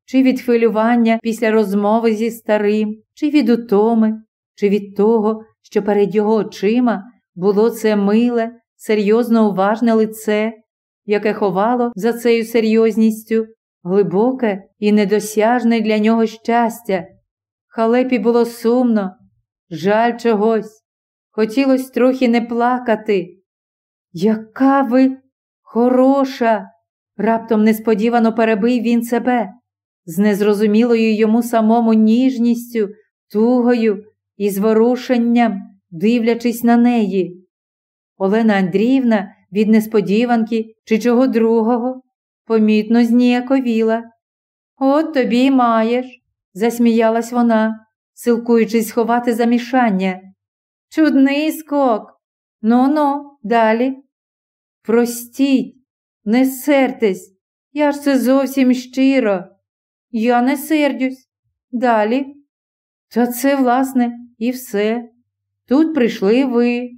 [SPEAKER 1] чи від хвилювання після розмови зі старим, чи від утоми, чи від того, що перед його очима було це миле, серйозно уважне лице, яке ховало за цією серйозністю глибоке і недосяжне для нього щастя. Халепі було сумно, жаль чогось. Хотілося трохи не плакати. Яка ви хороша, раптом несподівано перебив він себе, з незрозумілою йому самому ніжністю, тугою і зворушенням, дивлячись на неї. Олена Андріївна від несподіванки чи чого другого помітно зніяковіла. От тобі й маєш, засміялась вона, силкуючись сховати замішання. Чудний скок. Ну ну, далі. Простіть, не сертесь, я ж це зовсім щиро. Я не сердюсь. Далі. Та це, власне, і все. Тут прийшли ви,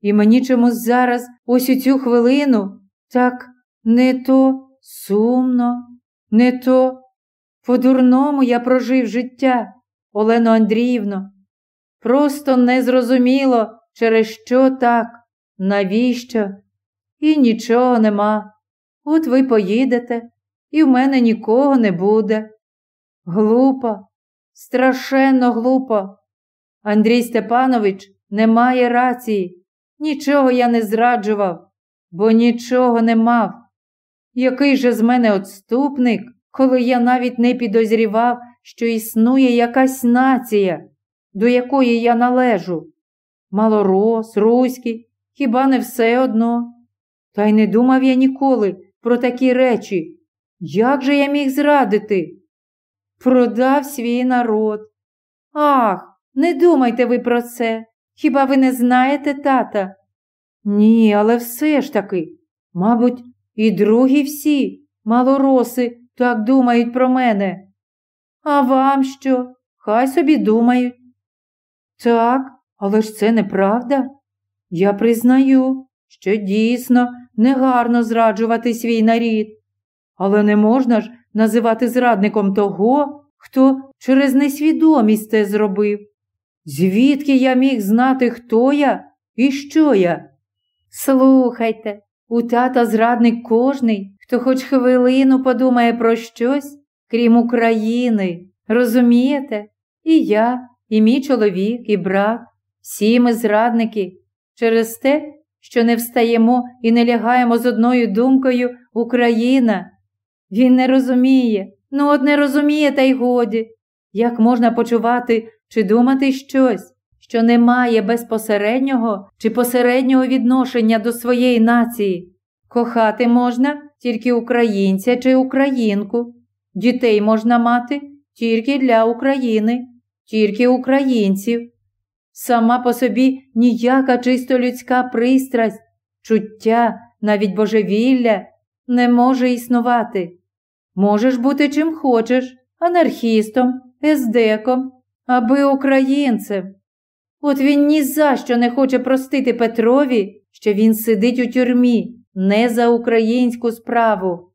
[SPEAKER 1] і мені чомусь зараз, ось у цю хвилину, так не то сумно, не то по-дурному я прожив життя, Олено Андріївно. Просто незрозуміло, через що так, навіщо? І нічого нема. От ви поїдете, і в мене нікого не буде. Глупо, страшенно глупо. Андрій Степанович не має рації. Нічого я не зраджував, бо нічого не мав. Який же з мене отступник, коли я навіть не підозрівав, що існує якась нація, до якої я належу? Малорос, руський, хіба не все одно? Та й не думав я ніколи про такі речі. Як же я міг зрадити? Продав свій народ. Ах, не думайте ви про це. Хіба ви не знаєте тата? Ні, але все ж таки, мабуть, і другі всі, малороси, так думають про мене. А вам що? Хай собі думають. Так, але ж це неправда. Я признаю, що дійсно негарно зраджувати свій нарід. Але не можна ж називати зрадником того, хто через несвідомість це зробив. Звідки я міг знати, хто я і що я? Слухайте, у тата зрадник кожний, хто хоч хвилину подумає про щось, крім України. Розумієте? І я, і мій чоловік, і брат, всі ми зрадники, через те, що не встаємо і не лягаємо з одною думкою Україна. Він не розуміє, ну от не розуміє, та й годі, як можна почувати чи думати щось, що не має безпосереднього чи посереднього відношення до своєї нації. Кохати можна тільки українця чи українку, дітей можна мати тільки для України, тільки українців. Сама по собі ніяка чисто людська пристрасть, чуття, навіть божевілля не може існувати. Можеш бути чим хочеш, анархістом, ездеком, аби українцем. От він ні за що не хоче простити Петрові, що він сидить у тюрмі не за українську справу.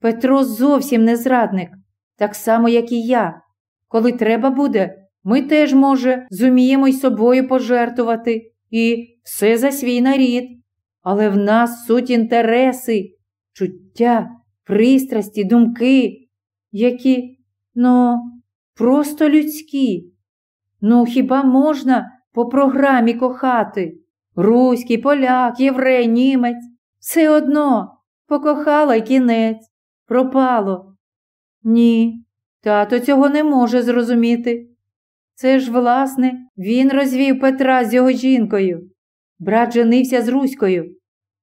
[SPEAKER 1] Петро зовсім не зрадник, так само, як і я. Коли треба буде, ми теж, може, зуміємо й собою пожертвувати і все за свій нарід. Але в нас суть інтереси, чуття, пристрасті, думки, які, ну, просто людські. Ну, хіба можна по програмі кохати? Руський, поляк, єврей, німець. Все одно покохала й кінець, пропало. Ні, тато цього не може зрозуміти. Це ж, власне, він розвів Петра з його жінкою. Брат женився з Руською.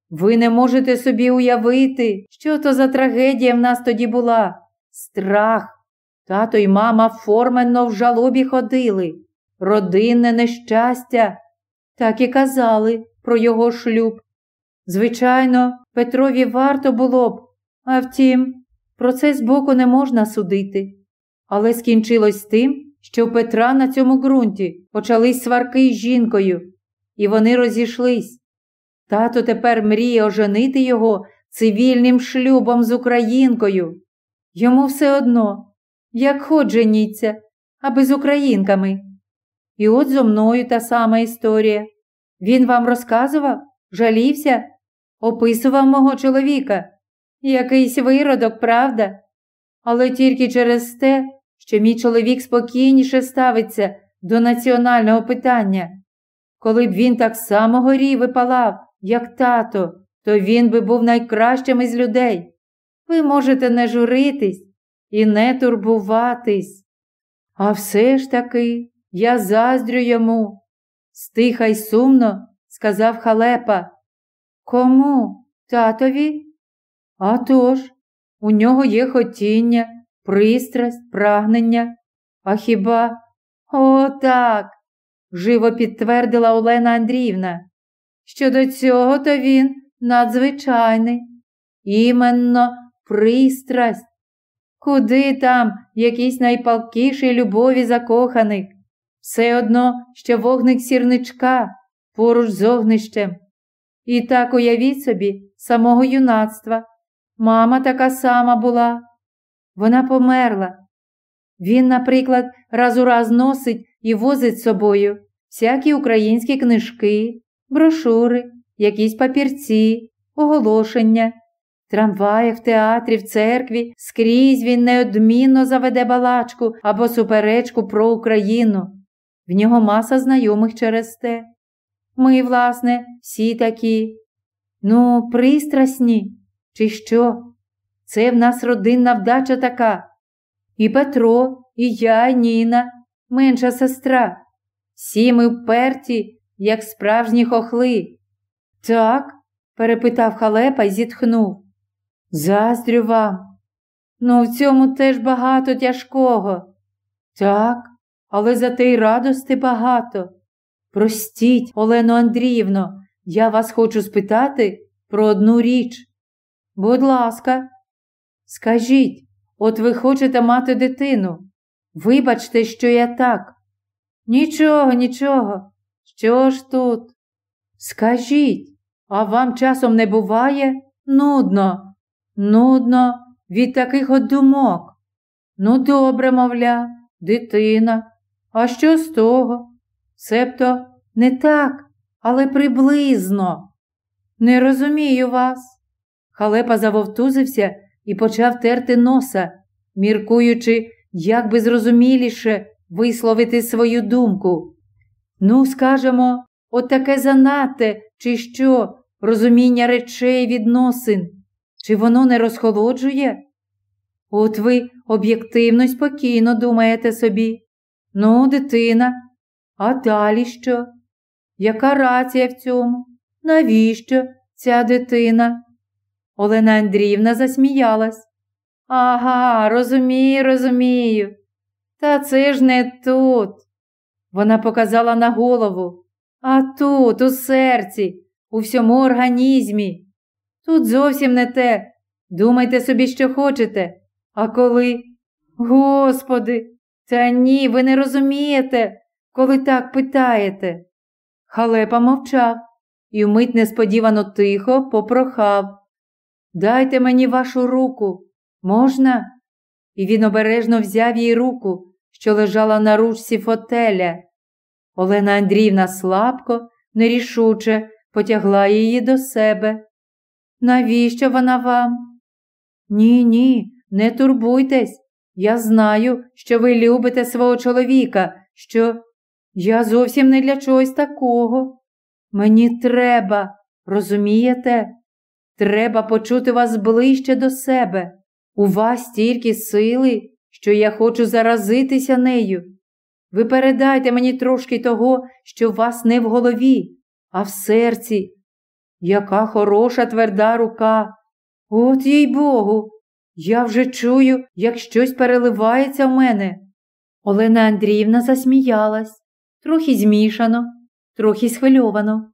[SPEAKER 1] Ви не можете собі уявити, що то за трагедія в нас тоді була. Страх. Тато й мама форменно в жалобі ходили, родинне нещастя. Так і казали про його шлюб. Звичайно, Петрові варто було б, а втім, про це збоку не можна судити. Але скінчилось тим, що в Петра на цьому ґрунті почались сварки з жінкою, і вони розійшлись. Тато тепер мріє оженити його цивільним шлюбом з українкою. Йому все одно, як хоч женіться, аби з українками. І от зо мною та сама історія. Він вам розказував, жалівся, описував мого чоловіка. Якийсь виродок, правда? Але тільки через те, що мій чоловік спокійніше ставиться до національного питання. Коли б він так само горів і палав, як тато, то він би був найкращим із людей. Ви можете не журитись і не турбуватись. А все ж таки я заздрю йому. Стиха й сумно, сказав халепа. Кому? Татові? «А тож, у нього є хотіння, пристрасть, прагнення. А хіба? О, так, живо підтвердила Олена Андріївна. Щодо цього, то він надзвичайний. Іменно пристрасть. Куди там якісь найпалкіші любові закоханих? Все одно, що вогник сірничка поруч з огнищем. І так уявіть собі самого юнацтва. Мама така сама була. Вона померла. Він, наприклад, раз у раз носить і возить з собою всякі українські книжки, брошури, якісь папірці, оголошення. В трамваях, в театрі, в церкві скрізь він неодмінно заведе балачку або суперечку про Україну. В нього маса знайомих через те. Ми, власне, всі такі. Ну, пристрасні, чи що? Це в нас родинна вдача така. І Петро, і я, і Ніна, менша сестра. Всі ми вперті, як справжні хохли. Так? перепитав халепа і зітхнув. Заздрю вам. Ну, в цьому теж багато тяжкого. Так, але зате й радости багато. Простіть, Олено Андріївно, я вас хочу спитати про одну річ. Будь ласка, скажіть, от ви хочете мати дитину. Вибачте, що я так. Нічого, нічого. Що ж тут? Скажіть, а вам часом не буває? Нудно, нудно від таких от думок. Ну, добре, мовля, дитина. А що з того? Себто не так, але приблизно. Не розумію вас. Халепа завовтузився і почав терти носа, міркуючи, як би зрозуміліше висловити свою думку. Ну, скажемо, от таке занадте, чи що, розуміння речей відносин, чи воно не розхолоджує? От ви об'єктивно спокійно думаєте собі. Ну, дитина, а далі що? Яка рація в цьому? Навіщо ця дитина? Олена Андріївна засміялась. Ага, розумію, розумію. Та це ж не тут. Вона показала на голову, а тут, у серці, у всьому організмі. Тут зовсім не те. Думайте собі, що хочете. А коли. Господи, та ні, ви не розумієте, коли так питаєте. Халепа мовчав і вмить несподівано тихо попрохав. Дайте мені вашу руку, можна? І він обережно взяв їй руку, що лежала на ручці фотеля. Олена Андріївна слабко, нерішуче потягла її до себе. Навіщо вона вам? Ні, ні, не турбуйтесь. Я знаю, що ви любите свого чоловіка, що я зовсім не для чогось такого. Мені треба, розумієте? Треба почути вас ближче до себе. У вас стільки сили, що я хочу заразитися нею. Ви передайте мені трошки того, що у вас не в голові, а в серці. Яка хороша тверда рука. От їй Богу, я вже чую, як щось переливається в мене. Олена Андріївна засміялась, трохи змішано, трохи схвильовано.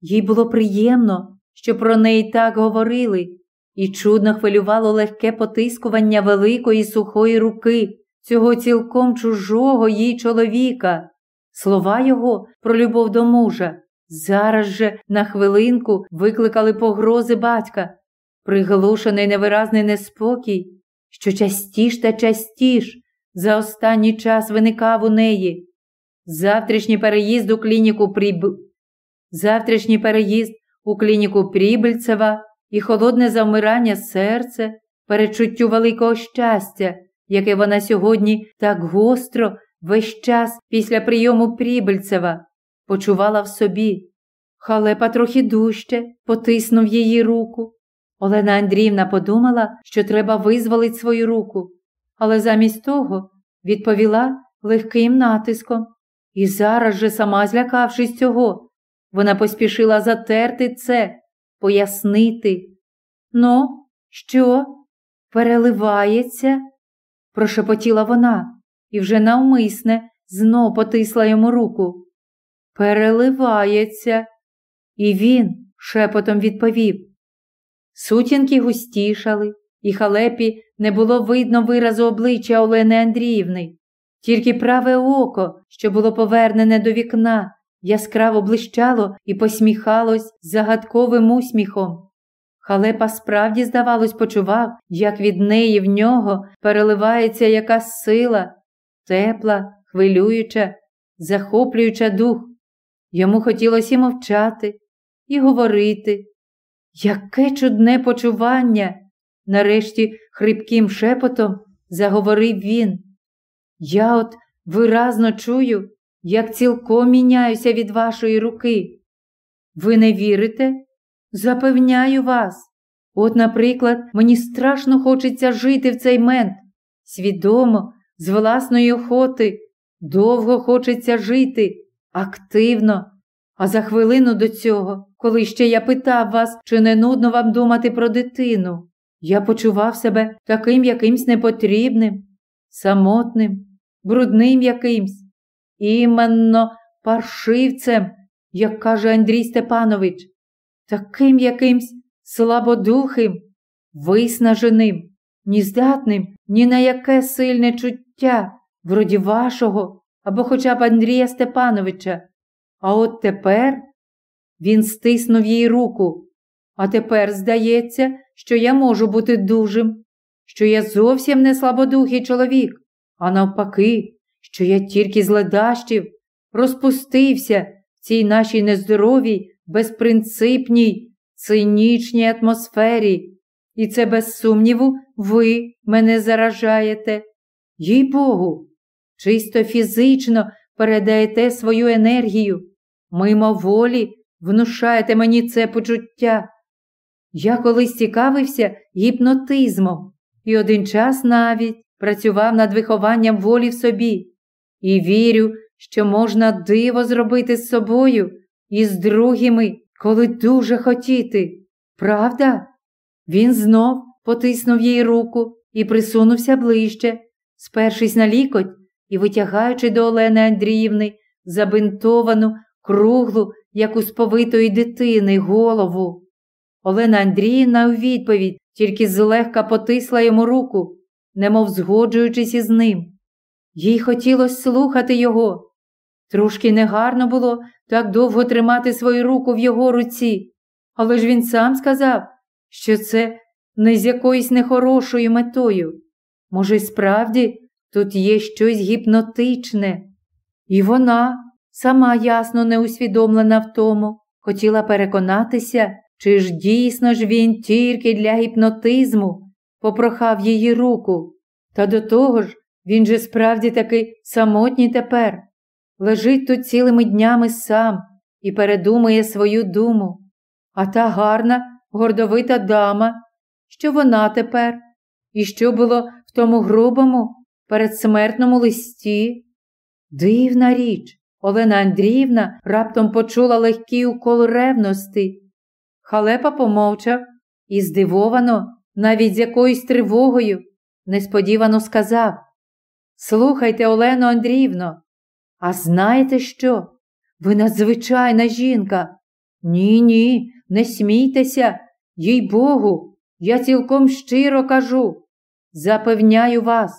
[SPEAKER 1] Їй було приємно, що про неї так говорили, і чудно хвилювало легке потискування великої сухої руки цього цілком чужого їй чоловіка. Слова його про любов до мужа зараз же на хвилинку викликали погрози батька, приглушений невиразний неспокій, що частіш та частіш за останній час виникав у неї. Завтрашній переїзд у клініку Приб... Завтрашній переїзд у клініку Прібельцева і холодне завмирання серця, перечуттю великого щастя, яке вона сьогодні так гостро весь час після прийому Прібельцева почувала в собі. Халепа трохи дужче потиснув її руку. Олена Андріївна подумала, що треба визволити свою руку, але замість того відповіла легким натиском. І зараз же, сама злякавшись цього, вона поспішила затерти це, пояснити. Ну, що, переливається? прошепотіла вона і вже навмисне знов потисла йому руку. Переливається. І він шепотом відповів. Сутінки густішали, і халепі не було видно виразу обличчя Олени Андріївни. Тільки праве око, що було повернене до вікна, яскраво блищало і посміхалось загадковим усміхом. Халепа справді, здавалось, почував, як від неї в нього переливається якась сила, тепла, хвилююча, захоплююча дух. Йому хотілося і мовчати, і говорити. Яке чудне почування! Нарешті хрипким шепотом заговорив він. Я от виразно чую, як цілком міняюся від вашої руки. Ви не вірите? Запевняю вас. От, наприклад, мені страшно хочеться жити в цей мент. Свідомо, з власної охоти, довго хочеться жити, активно. А за хвилину до цього, коли ще я питав вас, чи не нудно вам думати про дитину, я почував себе таким якимсь непотрібним, самотним, брудним якимсь, іменно паршивцем, як каже Андрій Степанович таким якимсь слабодухим, виснаженим, ні здатним ні на яке сильне чуття, вроді вашого або хоча б Андрія Степановича. А от тепер він стиснув їй руку. А тепер здається, що я можу бути дужим, що я зовсім не слабодухий чоловік, а навпаки, що я тільки зледащив, розпустився в цій нашій нездоровій безпринципній, цинічній атмосфері, і це, без сумніву, ви мене заражаєте. Їй Богу, чисто фізично передаєте свою енергію, мимоволі внушаєте мені це почуття. Я колись цікавився гіпнотизмом і один час навіть працював над вихованням волі в собі і вірю, що можна диво зробити з собою і з другими, коли дуже хотіти. Правда? Він знов потиснув їй руку і присунувся ближче, спершись на лікоть і витягаючи до Олени Андріївни забинтовану, круглу, як у сповитої дитини, голову. Олена Андріївна у відповідь тільки злегка потисла йому руку, немов згоджуючись із ним. Їй хотілося слухати його. Трошки негарно було так довго тримати свою руку в його руці, але ж він сам сказав, що це не з якоюсь нехорошою метою. Може, справді тут є щось гіпнотичне. І вона, сама ясно не усвідомлена в тому, хотіла переконатися, чи ж дійсно ж він тільки для гіпнотизму попрохав її руку. Та до того ж, він же справді таки самотній тепер лежить тут цілими днями сам і передумує свою думу. А та гарна, гордовита дама, що вона тепер, і що було в тому грубому, передсмертному листі. Дивна річ, Олена Андріївна раптом почула легкий укол ревності. Халепа помовчав і здивовано, навіть з якоюсь тривогою, несподівано сказав Слухайте, Олено Андріївно, а знаєте що? Ви надзвичайна жінка. Ні, ні, не смійтеся, їй Богу, Я цілком щиро кажу, запевняю вас,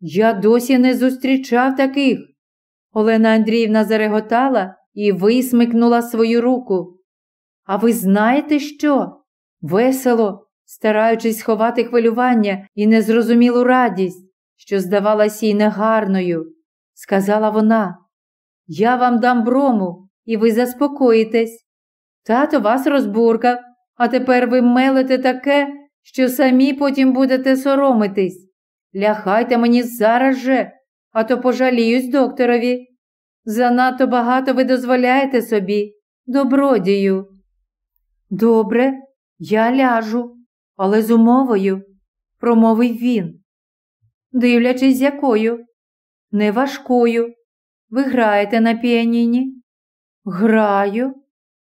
[SPEAKER 1] я досі не зустрічав таких. Олена Андріївна зареготала і висмикнула свою руку. А ви знаєте що? Весело, стараючись сховати хвилювання і незрозумілу радість, що здавалася їй негарною, сказала вона. Я вам дам брому, і ви заспокоїтесь. Тато вас розбуркав, а тепер ви мелите таке, що самі потім будете соромитись. Ляхайте мені зараз же, а то пожаліюсь докторові. Занадто багато ви дозволяєте собі, добродію. Добре, я ляжу, але з умовою, промовив він. Дивлячись, якою? Не важкою. Ви граєте на піаніні? Граю.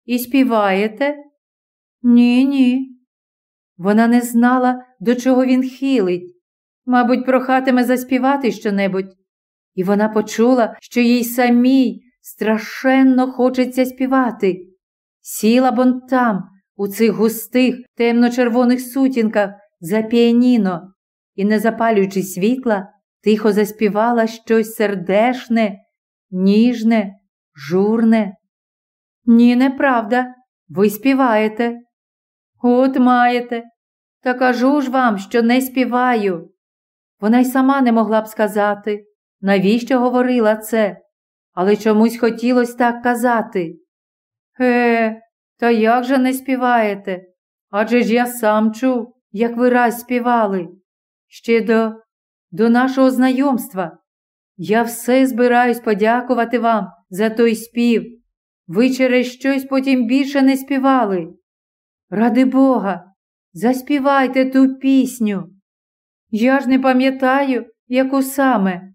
[SPEAKER 1] І співаєте? Ні, ні. Вона не знала, до чого він хилить. Мабуть, прохатиме заспівати щонебудь. І вона почула, що їй самій страшенно хочеться співати. Сіла бон там, у цих густих, темно-червоних сутінках за піаніно і, не запалюючи світла, тихо заспівала щось сердешне, ніжне, журне. Ні, неправда, ви співаєте. От маєте. Та кажу ж вам, що не співаю. Вона й сама не могла б сказати, навіщо говорила це, але чомусь хотілося так казати. Е, та як же не співаєте? Адже ж я сам чув, як ви раз співали. Ще до, до нашого знайомства. Я все збираюсь подякувати вам за той спів. Ви через щось потім більше не співали. Ради Бога, заспівайте ту пісню. Я ж не пам'ятаю, яку саме.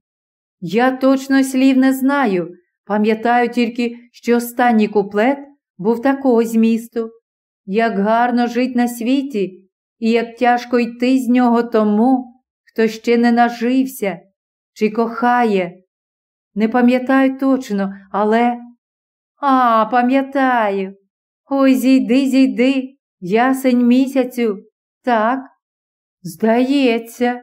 [SPEAKER 1] Я точно слів не знаю, пам'ятаю тільки, що останній куплет був такого змісту. Як гарно жить на світі, і як тяжко йти з нього тому, хто ще не нажився чи кохає. Не пам'ятаю точно, але. А, пам'ятаю. Ой, зійди, зійди, ясень місяцю. Так, здається.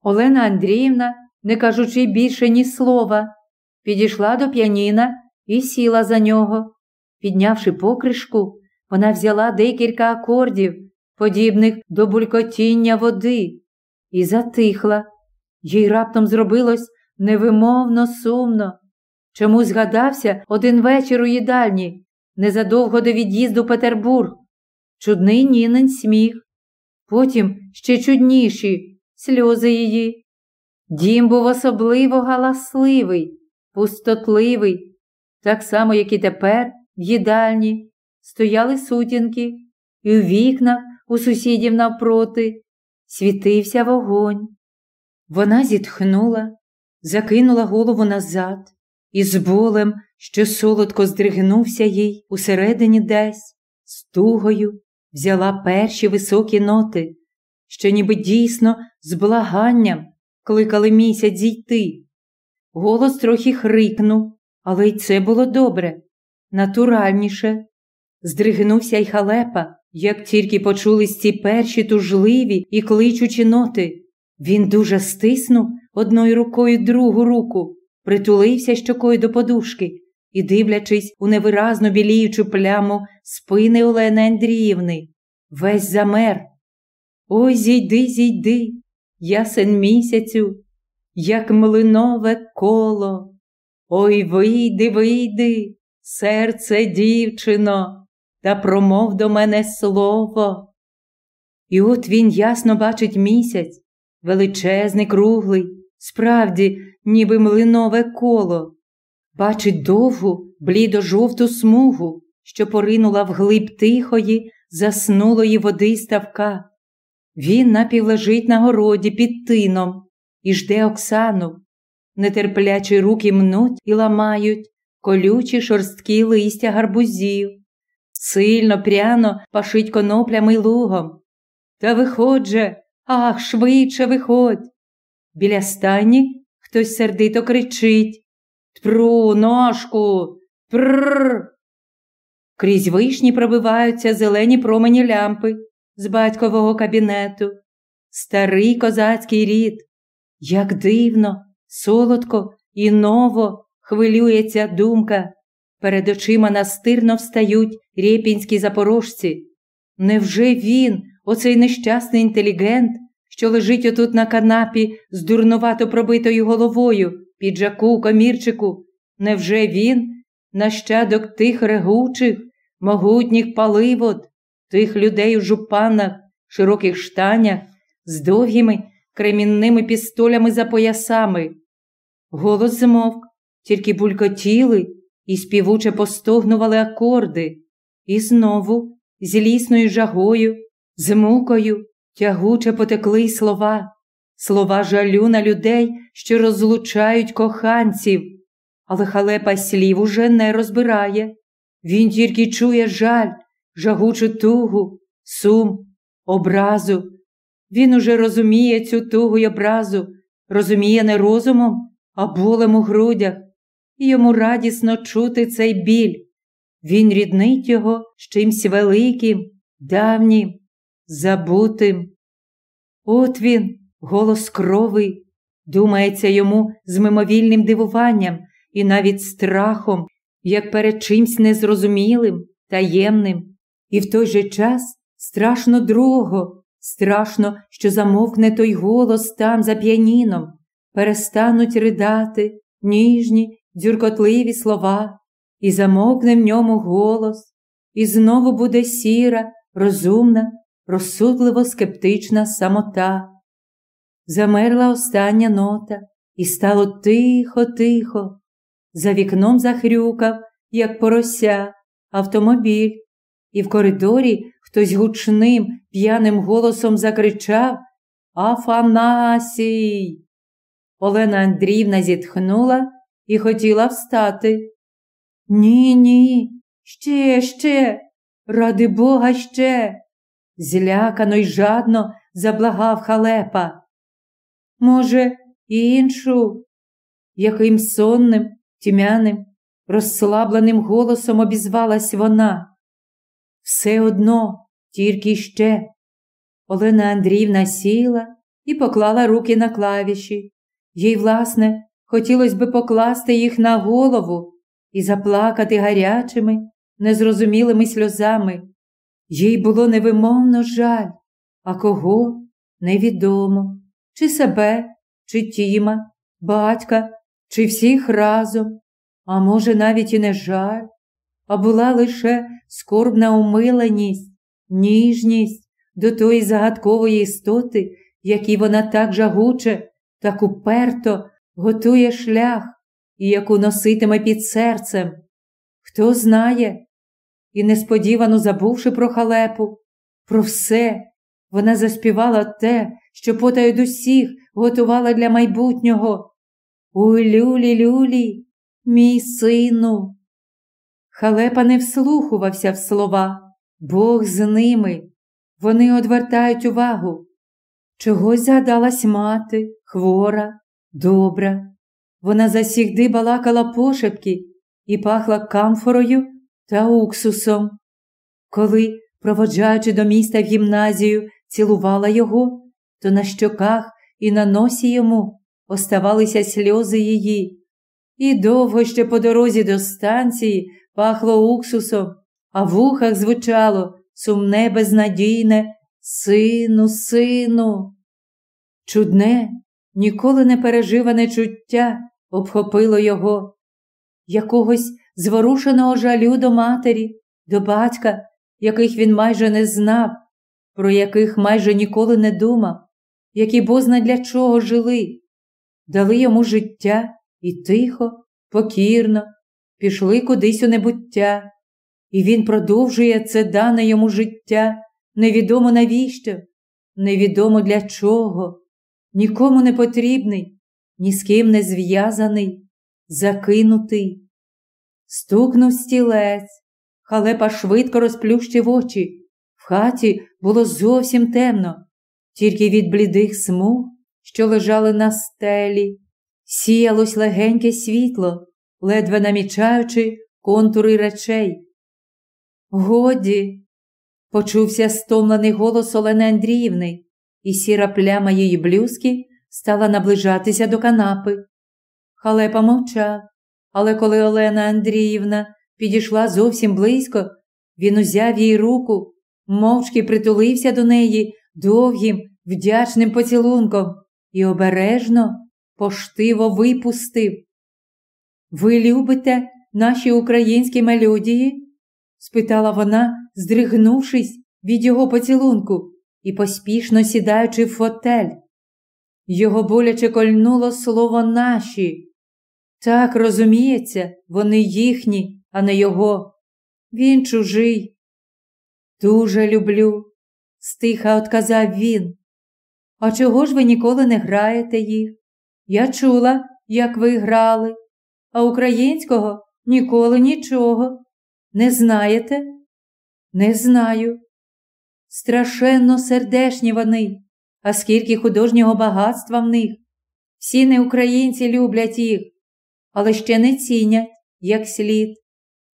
[SPEAKER 1] Олена Андріївна, не кажучи більше ні слова, підійшла до п'яніна і сіла за нього. Піднявши покришку, вона взяла декілька акордів, подібних до булькотіння води, і затихла. Їй раптом зробилось невимовно сумно. Чому згадався один вечір у їдальні, незадовго до від'їзду Петербург, чудний нінен сміх, потім ще чудніші сльози її. Дім був особливо галасливий, пустотливий, так само, як і тепер в їдальні, стояли сутінки, і у вікнах у сусідів навпроти світився вогонь. Вона зітхнула, закинула голову назад і з болем, що солодко здригнувся їй усередині десь, з тугою взяла перші високі ноти, що ніби дійсно з благанням кликали місяць зійти. Голос трохи хрикнув, але й це було добре, натуральніше. Здригнувся й халепа, як тільки почулись ці перші тужливі і кличучі ноти. Він дуже стиснув одною рукою другу руку, притулився щокою до подушки і, дивлячись у невиразно біліючу пляму спини Олени Андріївни, весь замер. Ой, зійди, зійди, ясен місяцю, як млинове коло. Ой, вийди, вийди, серце дівчино, та промов до мене слово. І от він ясно бачить місяць, величезний, круглий, справді, ніби млинове коло, бачить довгу, блідо-жовту смугу, що поринула вглиб тихої, заснулої води ставка. Він напівлежить на городі під тином і жде Оксану. Нетерплячі руки мнуть і ламають колючі шорсткі листя гарбузів. Сильно пряно пашить коноплями й лугом. Та виходь ах, швидше виходь. Біля стані хтось сердито кричить Тпру, ножку, прррр. Крізь вишні пробиваються зелені промені лямпи, з батькового кабінету, старий козацький рід. Як дивно, солодко і ново хвилюється думка. Перед очима настирно встають рєпінські запорожці. Невже він, оцей нещасний інтелігент, що лежить отут на канапі з дурнувато пробитою головою, піджаку, комірчику, невже він, нащадок тих регучих, могутніх паливод, тих людей у жупанах, широких штанях, з довгими кремінними пістолями за поясами? Голос змовк, тільки булькотіли і співуче постогнували акорди, і знову, злісною жагою, з мукою, тягуче потекли й слова, слова жалю на людей, що розлучають коханців, але халепа слів уже не розбирає. Він тільки чує жаль, жагучу тугу, сум, образу. Він уже розуміє цю тугу й образу, розуміє не розумом, а болем у грудях, і йому радісно чути цей біль. Він ріднить його з чимсь великим, давнім, забутим. От він, голос крови, думається йому з мимовільним дивуванням і навіть страхом, як перед чимсь незрозумілим, таємним, і в той же час страшно другого, страшно, що замовкне той голос там за п'яніном, перестануть ридати ніжні, дзюркотливі слова, і замовкне в ньому голос, і знову буде сіра, розумна, розсудливо скептична самота. Замерла остання нота, і стало тихо-тихо. За вікном захрюкав, як порося, автомобіль, і в коридорі хтось гучним, п'яним голосом закричав Афанасій. Олена Андріївна зітхнула і хотіла встати. Ні, ні, ще, ще, ради Бога, ще. Злякано й жадно заблагав халепа. Може, іншу, яким сонним, тьмяним, розслабленим голосом обізвалась вона. Все одно, тільки ще. Олена Андріївна сіла і поклала руки на клавіші. Їй, власне, хотілося би покласти їх на голову і заплакати гарячими, незрозумілими сльозами. Їй було невимовно жаль, а кого невідомо, чи себе, чи Тіма, батька, чи всіх разом, а може, навіть і не жаль, а була лише скорбна умиленість, ніжність до тої загадкової істоти, якій вона так жагуче, так уперто готує шлях і яку носитиме під серцем. Хто знає? І несподівано забувши про халепу, про все, вона заспівала те, що потають усіх готувала для майбутнього. Ой, люлі, люлі, мій сину. Халепа не вслухувався в слова, Бог з ними. Вони одвертають увагу. Чогось згадалась мати, хвора, добра. Вона засігди балакала пошепки і пахла камфорою та уксусом. Коли, проводжаючи до міста в гімназію, цілувала його, то на щоках і на носі йому оставалися сльози її. І довго ще по дорозі до станції пахло уксусом, а в ухах звучало сумне, безнадійне Сину, сину. Чудне, ніколи не переживане чуття обхопило його, якогось зворушеного жалю до матері, до батька, яких він майже не знав, про яких майже ніколи не думав, які бозна для чого жили, дали йому життя і тихо, покірно, пішли кудись у небуття, і він продовжує це дане йому життя, невідомо навіщо, невідомо для чого, нікому не потрібний, ні з ким не зв'язаний, закинутий. Стукнув стілець, халепа швидко розплющив очі. В хаті було зовсім темно, тільки від блідих смуг, що лежали на стелі, сіялось легеньке світло, ледве намічаючи контури речей. Годі, Почувся стомлений голос Олени Андріївни, і сіра пляма її блюзки стала наближатися до канапи. Халепа мовчав, але коли Олена Андріївна підійшла зовсім близько, він узяв їй руку, мовчки притулився до неї довгим, вдячним поцілунком і обережно, поштиво випустив. Ви любите наші українські мелодії? спитала вона, здригнувшись від його поцілунку і поспішно сідаючи в фотель. Його боляче кольнуло слово наші. Так, розуміється, вони їхні, а не його. Він чужий. Дуже люблю, стиха отказав він. А чого ж ви ніколи не граєте їх? Я чула, як ви грали, а українського ніколи нічого. Не знаєте? Не знаю. Страшенно сердешні вони, а скільки художнього багатства в них. Всі не українці люблять їх, але ще не цінять, як слід,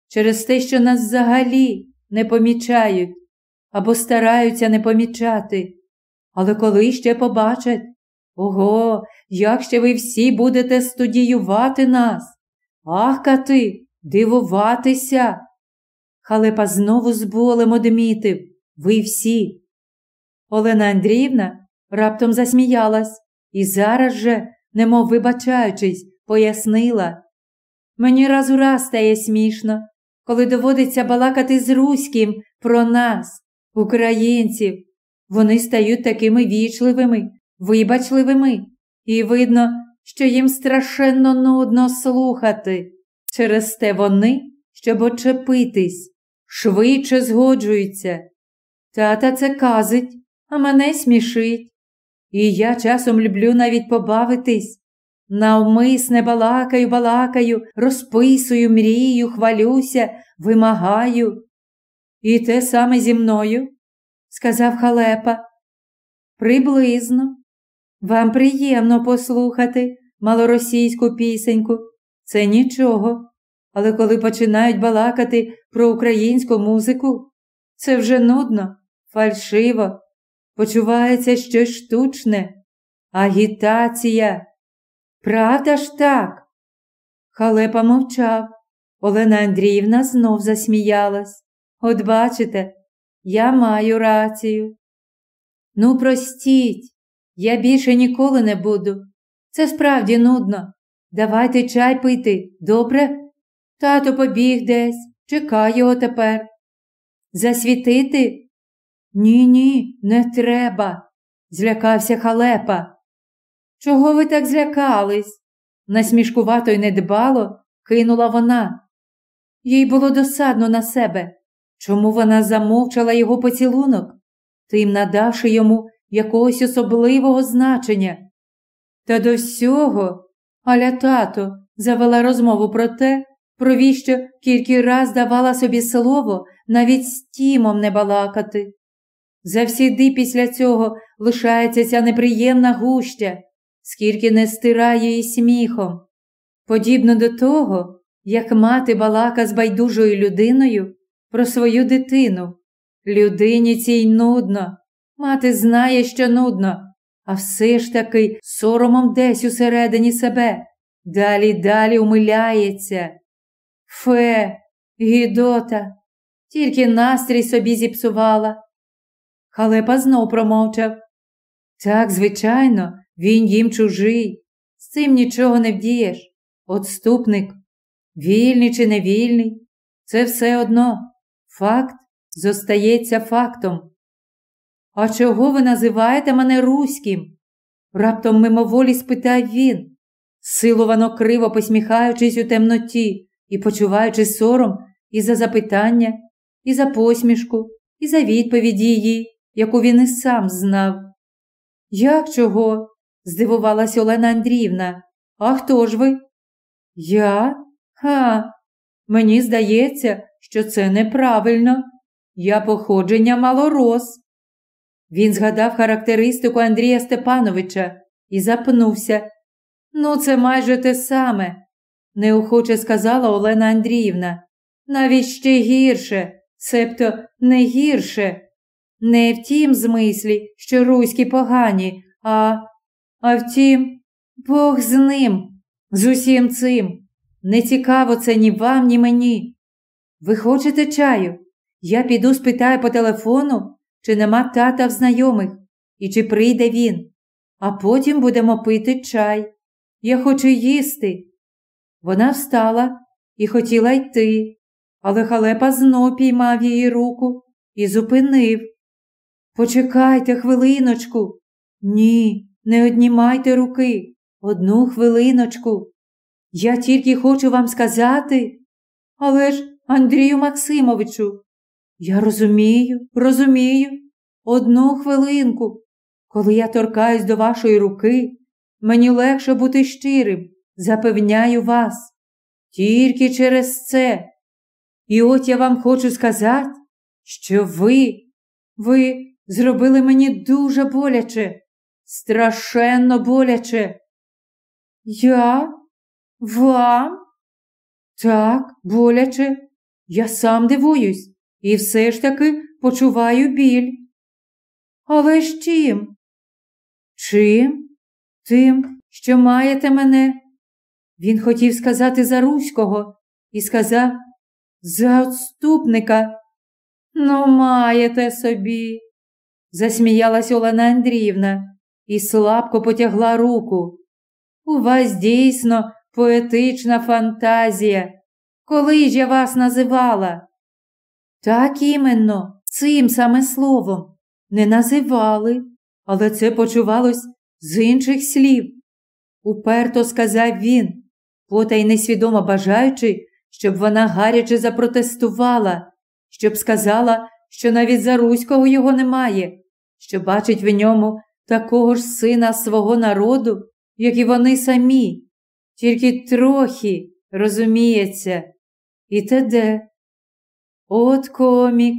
[SPEAKER 1] через те, що нас взагалі не помічають або стараються не помічати. Але коли ще побачать, ого, як ще ви всі будете студіювати нас, ахкати, дивуватися. Халепа знову з болем одмітив ви всі. Олена Андріївна раптом засміялась і зараз же, немов вибачаючись, пояснила. Мені раз у раз стає смішно, коли доводиться балакати з Руським про нас, українців. Вони стають такими вічливими, вибачливими, і видно, що їм страшенно нудно слухати. Через те вони, щоб очепитись, швидше згоджуються. Тата це казить, а мене смішить. І я часом люблю навіть побавитись. Навмисне балакаю, балакаю, розписую, мрію, хвалюся, вимагаю. І те саме зі мною, сказав халепа. Приблизно. Вам приємно послухати малоросійську пісеньку. Це нічого. Але коли починають балакати про українську музику, це вже нудно, фальшиво, почувається щось штучне, агітація. Правда ж так? Халепа мовчав. Олена Андріївна знов засміялась. От бачите, я маю рацію. Ну, простіть, я більше ніколи не буду. Це справді нудно. Давайте чай пити, добре? Тато побіг десь, чекай його тепер. Засвітити? Ні, ні, не треба, злякався халепа. Чого ви так злякались? насмішкувато й недбало кинула вона. Їй було досадно на себе. Чому вона замовчала його поцілунок, тим надавши йому якогось особливого значення? Та до всього Аля тато завела розмову про те, про віщо кілька раз давала собі слово навіть з тімом не балакати. Завсіди після цього лишається ця неприємна гуща, скільки не стирає її сміхом. Подібно до того, як мати балака з байдужою людиною про свою дитину. Людині цій нудно. Мати знає, що нудно, а все ж таки соромом десь усередині себе. Далі далі умиляється. Фе, гідота, тільки настрій собі зіпсувала. Халепа знов промовчав. Так, звичайно, він їм чужий. З цим нічого не вдієш. Отступник, вільний чи невільний, це все одно. Факт зостається фактом. А чого ви називаєте мене Руським? Раптом мимоволі спитав він, силовано криво посміхаючись у темноті і почуваючи сором і за запитання, і за посмішку, і за відповідь її, яку він і сам знав. Як чого? здивувалась Олена Андріївна. А хто ж ви? Я? Ха, мені здається, що це неправильно. Я походження малорос. Він згадав характеристику Андрія Степановича і запнувся. Ну, це майже те саме, неохоче сказала Олена Андріївна. Навіть ще гірше, себто не гірше, не в тім змислі, що руські погані, а, а втім, Бог з ним, з усім цим. Не цікаво це ні вам, ні мені. Ви хочете чаю? Я піду спитаю по телефону, чи нема тата в знайомих, і чи прийде він, а потім будемо пити чай. Я хочу їсти. Вона встала і хотіла йти, але халепа знов піймав її руку і зупинив. Почекайте хвилиночку. Ні, не однімайте руки. Одну хвилиночку. Я тільки хочу вам сказати. Але ж, Андрію Максимовичу, я розумію, розумію. Одну хвилинку. Коли я торкаюсь до вашої руки, мені легше бути щирим, запевняю вас. Тільки через це. І от я вам хочу сказати, що ви, ви зробили мені дуже боляче, страшенно боляче. Я? Вам? Так, боляче. Я сам дивуюсь і все ж таки почуваю біль. Але ж чим? Чим? Тим, що маєте мене. Він хотів сказати за Руського і сказав за отступника. Ну, маєте собі, засміялась Олена Андріївна і слабко потягла руку. У вас дійсно поетична фантазія. Коли ж я вас називала? Так іменно, цим саме словом не називали, але це почувалось з інших слів. Уперто сказав він, потай несвідомо бажаючи, щоб вона гаряче запротестувала, щоб сказала, що навіть за Руського його немає, що бачить в ньому такого ж сина свого народу, як і вони самі, тільки трохи, розуміється, і те де. От комік,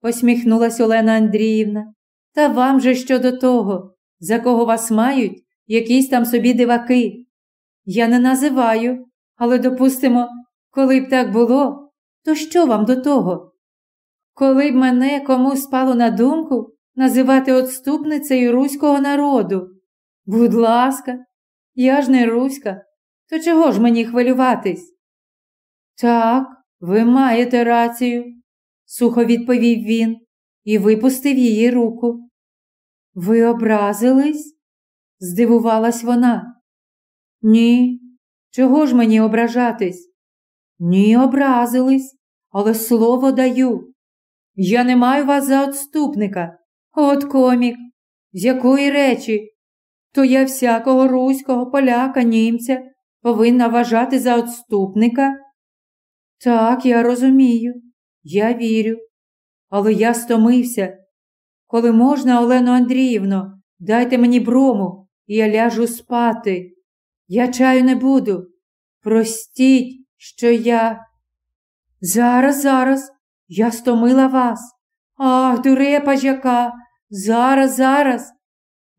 [SPEAKER 1] посміхнулась Олена Андріївна. Та вам же щодо того, за кого вас мають якісь там собі диваки. Я не називаю, але, допустимо, коли б так було, то що вам до того? Коли б мене комусь спало на думку називати отступницею руського народу, будь ласка, я ж не руська, то чого ж мені хвилюватись? Так, ви маєте рацію, сухо відповів він і випустив її руку. Ви образились? здивувалась вона. Ні, чого ж мені ображатись? Ні, образились, але слово даю. Я не маю вас за отступника. От комік. З якої речі? То я всякого руського поляка, німця повинна вважати за отступника? Так, я розумію, я вірю. Але я стомився. Коли можна, Олено Андріївно, дайте мені брому, і я ляжу спати. Я чаю не буду. Простіть, що я. Зараз, зараз, я стомила вас. Ах, дурепа жака, зараз, зараз.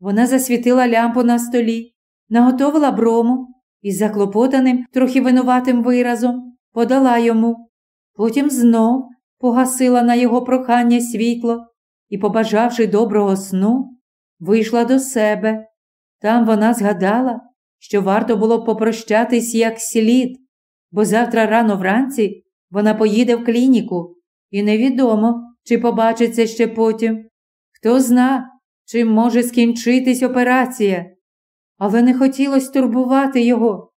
[SPEAKER 1] Вона засвітила лямпу на столі, наготовила брому і заклопотаним, трохи винуватим виразом подала йому. Потім знов погасила на його прохання світло і, побажавши доброго сну, вийшла до себе. Там вона згадала, що варто було попрощатись як слід, бо завтра рано вранці вона поїде в клініку, і невідомо, чи побачиться ще потім. Хто зна, чим може скінчитись операція. Але не хотілося турбувати його.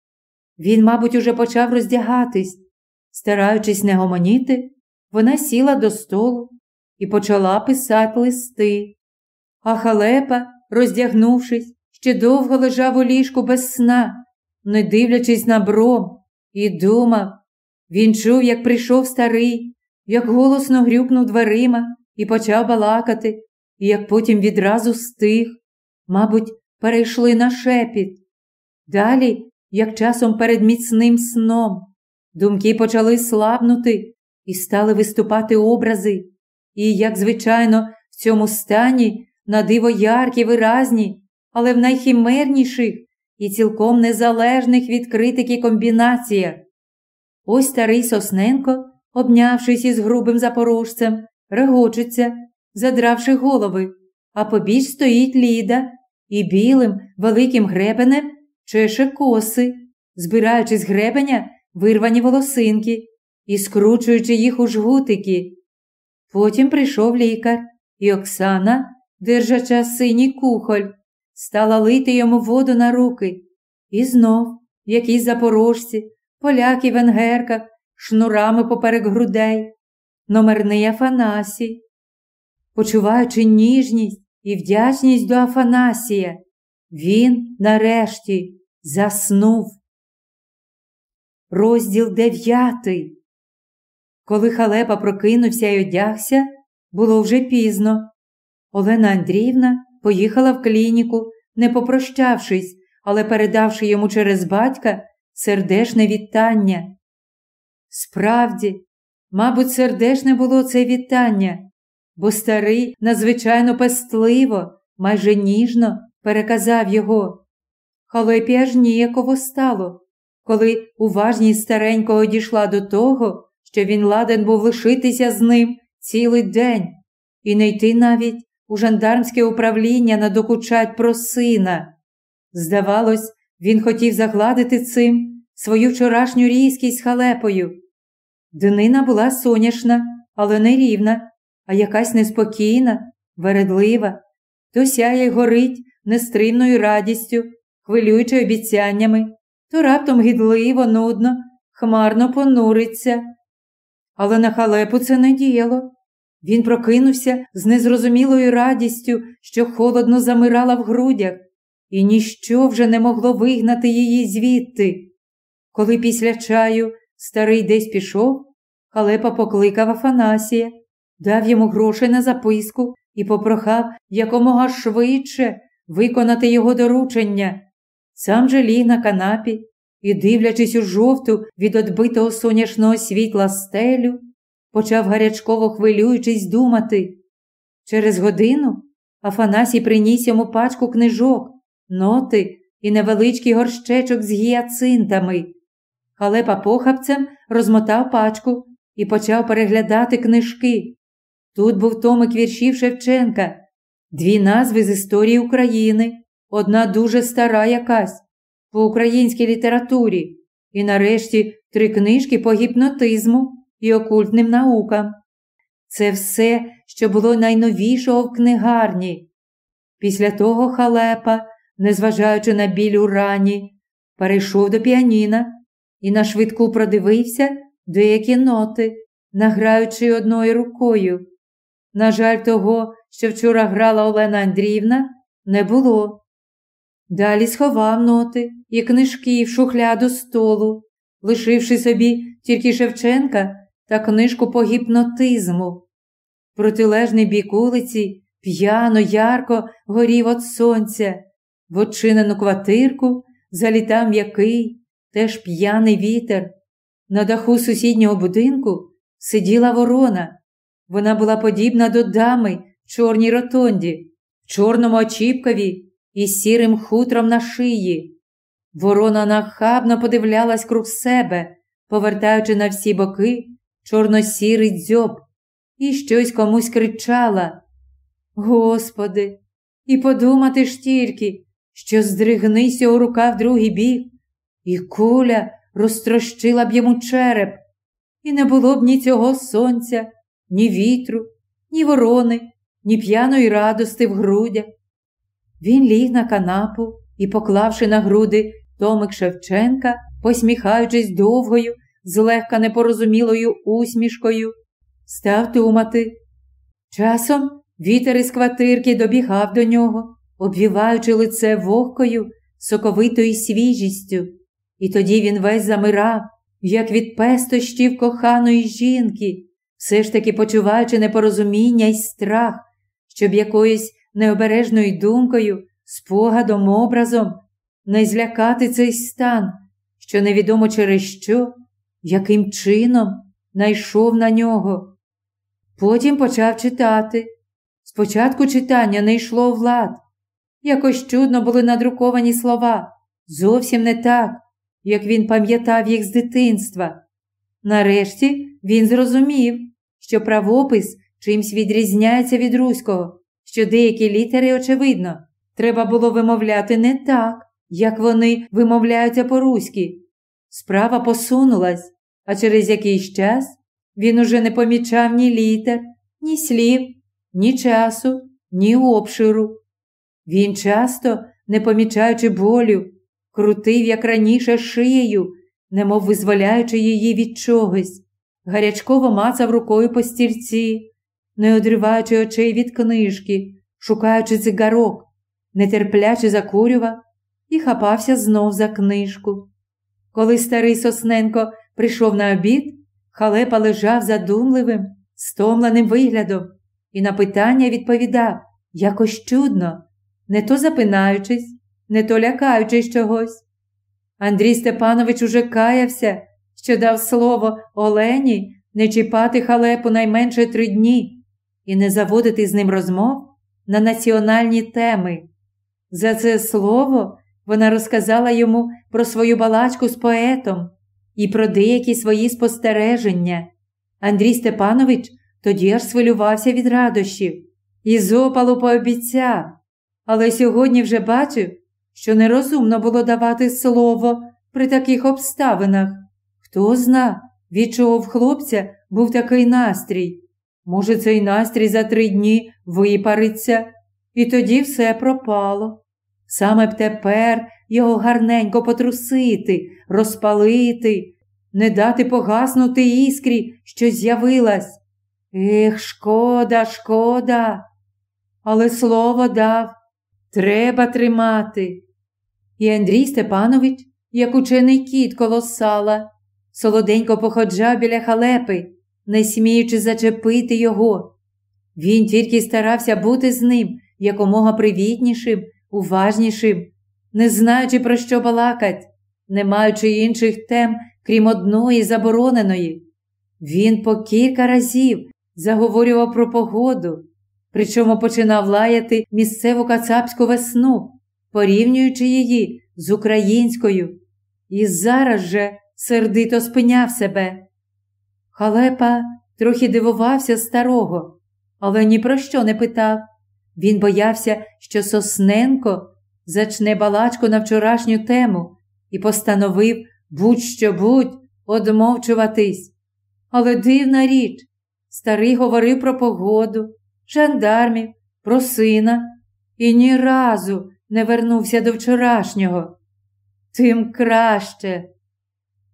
[SPEAKER 1] Він, мабуть, уже почав роздягатись. Стараючись не гомоніти, вона сіла до столу і почала писати листи. А халепа, роздягнувшись, ще довго лежав у ліжку без сна, не дивлячись на бром, і думав. Він чув, як прийшов старий, як голосно грюкнув дверима і почав балакати, і як потім відразу стих, мабуть, перейшли на шепіт. Далі, як часом перед міцним сном, думки почали слабнути і стали виступати образи, і, як звичайно, в цьому стані на диво яркі, виразні, але в найхімерніших і цілком незалежних від критики комбінаціях. Ось старий Сосненко обнявшись із грубим запорожцем, регочуться, задравши голови, а побіч стоїть Ліда і білим великим гребенем чеше коси, збираючи з гребеня вирвані волосинки і скручуючи їх у жгутики. Потім прийшов лікар, і Оксана, держача синій кухоль, стала лити йому воду на руки. І знов якісь запорожці, поляки в венгерках, шнурами поперек грудей, номерний Афанасій. Почуваючи ніжність і вдячність до Афанасія, він нарешті заснув. Розділ дев'ятий. Коли халепа прокинувся і одягся, було вже пізно. Олена Андріївна поїхала в клініку, не попрощавшись, але передавши йому через батька сердешне вітання. Справді, мабуть, сердешне було це вітання, бо старий надзвичайно пестливо, майже ніжно переказав його. Халепі аж ніяково стало, коли уважність старенького дійшла до того, що він ладен був лишитися з ним цілий день і не йти навіть у жандармське управління надокучать про сина. Здавалось, він хотів загладити цим свою вчорашню різкість халепою. Днина була соняшна, але не рівна, а якась неспокійна, вередлива, то сяє горить нестримною радістю, хвилюючи обіцяннями, то раптом гідливо, нудно, хмарно понуриться. Але на халепу це не діяло. Він прокинувся з незрозумілою радістю, що холодно замирала в грудях, і ніщо вже не могло вигнати її звідти. Коли після чаю старий десь пішов, халепа покликав Афанасія, дав йому грошей на записку і попрохав якомога швидше виконати його доручення. Сам же ліг на канапі і, дивлячись у жовту від одбитого сонячного світла стелю, почав гарячково хвилюючись думати. Через годину Афанасій приніс йому пачку книжок, ноти і невеличкий горщечок з гіацинтами. Халепа похапцем розмотав пачку і почав переглядати книжки. Тут був томик віршів Шевченка, дві назви з історії України, одна дуже стара якась по українській літературі, і нарешті три книжки по гіпнотизму і окультним наукам. Це все, що було найновішого в книгарні. Після того халепа, незважаючи на біль у рані, перейшов до піаніна і на швидку продивився деякі ноти, награючи одною рукою. На жаль, того, що вчора грала Олена Андріївна, не було. Далі сховав ноти і книжки в шухляду столу, лишивши собі тільки Шевченка та книжку по гіпнотизму. Протилежний бік улиці п'яно, ярко горів від сонця, в очинену квартирку залітав м'який, теж п'яний вітер. На даху сусіднього будинку сиділа ворона. Вона була подібна до дами в чорній ротонді, в чорному очіпкові із сірим хутром на шиї. Ворона нахабно подивлялась круг себе, повертаючи на всі боки чорно-сірий дзьоб, і щось комусь кричала. Господи, і подумати ж тільки, що здригнися у рукав другий бік, і куля розтрощила б йому череп, і не було б ні цього сонця, ні вітру, ні ворони, ні п'яної радости в грудях. Він ліг на канапу і, поклавши на груди Томик Шевченка, посміхаючись довгою, злегка непорозумілою усмішкою, став думати. Часом вітер із квартирки добігав до нього, обвіваючи лице вогкою, соковитою свіжістю, і тоді він весь замирав, як від пестощів коханої жінки, все ж таки почуваючи непорозуміння й страх, щоб якоюсь необережною думкою, спогадом, образом не злякати цей стан, що невідомо через що, яким чином найшов на нього. Потім почав читати. Спочатку читання не йшло в лад. Якось чудно були надруковані слова, зовсім не так, як він пам'ятав їх з дитинства. Нарешті він зрозумів, що правопис чимсь відрізняється від руського, що деякі літери, очевидно, треба було вимовляти не так, як вони вимовляються по-руськи. Справа посунулась, а через якийсь час він уже не помічав ні літер, ні слів, ні часу, ні обширу. Він часто, не помічаючи болю, крутив, як раніше, шиєю, немов визволяючи її від чогось, гарячково мацав рукою по стільці, не одриваючи очей від книжки, шукаючи цигарок, нетерпляче закурював і хапався знов за книжку. Коли старий Сосненко прийшов на обід, халепа лежав задумливим, стомленим виглядом і на питання відповідав якось чудно, не то запинаючись, не то лякаючись чогось. Андрій Степанович уже каявся, що дав слово Олені не чіпати халепу найменше три дні і не заводити з ним розмов на національні теми. За це слово вона розказала йому про свою балачку з поетом і про деякі свої спостереження. Андрій Степанович тоді аж свилювався від радощів і з опалу пообіцяв, але сьогодні вже бачив, що нерозумно було давати слово при таких обставинах. Хто зна, від чого в хлопця був такий настрій. Може, цей настрій за три дні випариться, і тоді все пропало. Саме б тепер його гарненько потрусити, розпалити, не дати погаснути іскрі, що з'явилась. Ех, шкода, шкода. Але слово дав треба тримати. І Андрій Степанович, як учений кіт коло сала, солоденько походжав біля халепи, не сміючи зачепити його. Він тільки старався бути з ним якомога привітнішим, уважнішим, не знаючи, про що балакать, не маючи інших тем, крім одної забороненої. Він по кілька разів заговорював про погоду, причому починав лаяти місцеву кацапську весну, порівнюючи її з українською, і зараз же сердито спиняв себе. Халепа трохи дивувався старого, але ні про що не питав. Він боявся, що Сосненко зачне балачку на вчорашню тему і постановив будь-що будь одмовчуватись. Але дивна річ, старий говорив про погоду, жандармів, про сина і ні разу не вернувся до вчорашнього. Тим краще.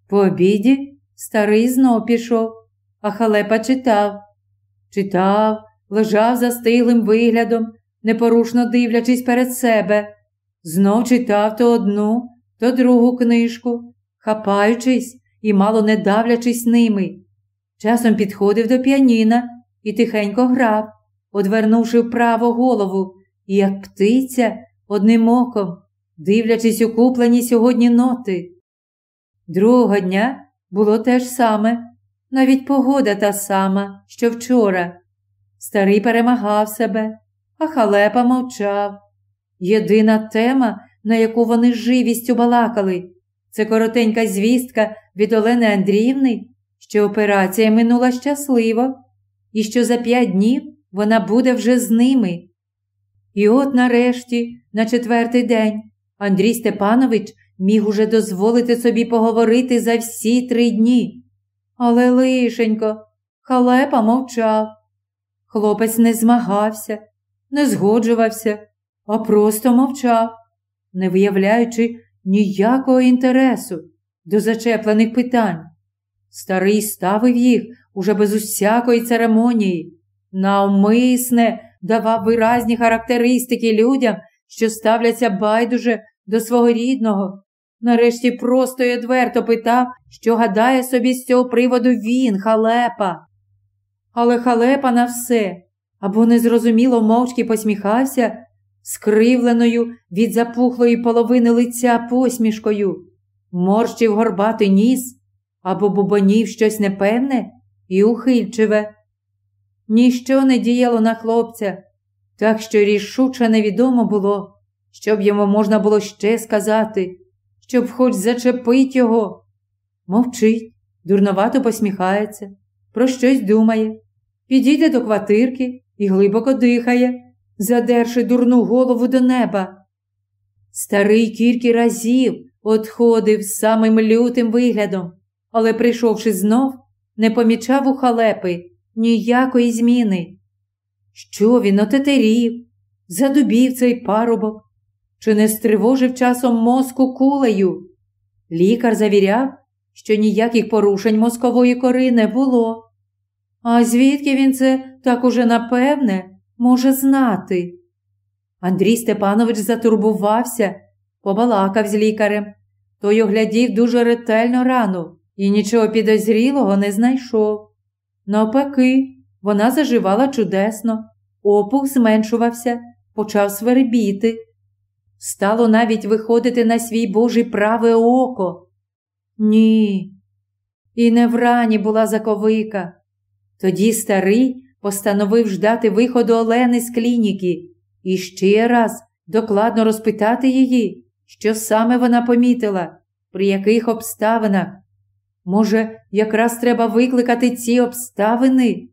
[SPEAKER 1] По обіді старий знов пішов, а халепа читав. Читав, лежав застиглим виглядом, непорушно дивлячись перед себе. Знов читав то одну, то другу книжку, хапаючись і мало не давлячись ними. Часом підходив до піаніна і тихенько грав, одвернувши вправо голову, і, як птиця, одним оком, дивлячись у куплені сьогодні ноти. Другого дня було те ж саме, навіть погода та сама, що вчора. Старий перемагав себе, а халепа мовчав. Єдина тема, на яку вони живістю балакали, це коротенька звістка від Олени Андріївни, що операція минула щасливо, і що за п'ять днів вона буде вже з ними. І от нарешті, на четвертий день, Андрій Степанович міг уже дозволити собі поговорити за всі три дні. Але лишенько, халепа мовчав. Хлопець не змагався, не згоджувався, а просто мовчав, не виявляючи ніякого інтересу до зачеплених питань. Старий ставив їх уже без усякої церемонії, навмисне давав виразні характеристики людям, що ставляться байдуже до свого рідного. Нарешті просто й одверто питав, що гадає собі з цього приводу він, халепа. Але халепа на все або незрозуміло мовчки посміхався, скривленою від запухлої половини лиця посмішкою, морщив горбатий ніс або бубонів щось непевне і ухильчиве. Ніщо не діяло на хлопця, так що рішуче невідомо було, щоб йому можна було ще сказати, щоб хоч зачепить його. Мовчить, дурновато посміхається, про щось думає, підійде до квартирки і глибоко дихає, задерши дурну голову до неба. Старий кілька разів одходив з самим лютим виглядом, але, прийшовши знов, не помічав у халепи ніякої зміни. Що він отетерів, задубів цей парубок, чи не стривожив часом мозку кулею? Лікар завіряв, що ніяких порушень мозкової кори не було. А звідки він це так уже напевне може знати? Андрій Степанович затурбувався, побалакав з лікарем. Той оглядів дуже ретельно рану і нічого підозрілого не знайшов. Навпаки, вона заживала чудесно, опух зменшувався, почав свербіти. Стало навіть виходити на свій Божий праве око. Ні. І не в рані була заковика. Тоді старий постановив ждати виходу Олени з клініки і ще раз докладно розпитати її, що саме вона помітила, при яких обставинах. Може, якраз треба викликати ці обставини?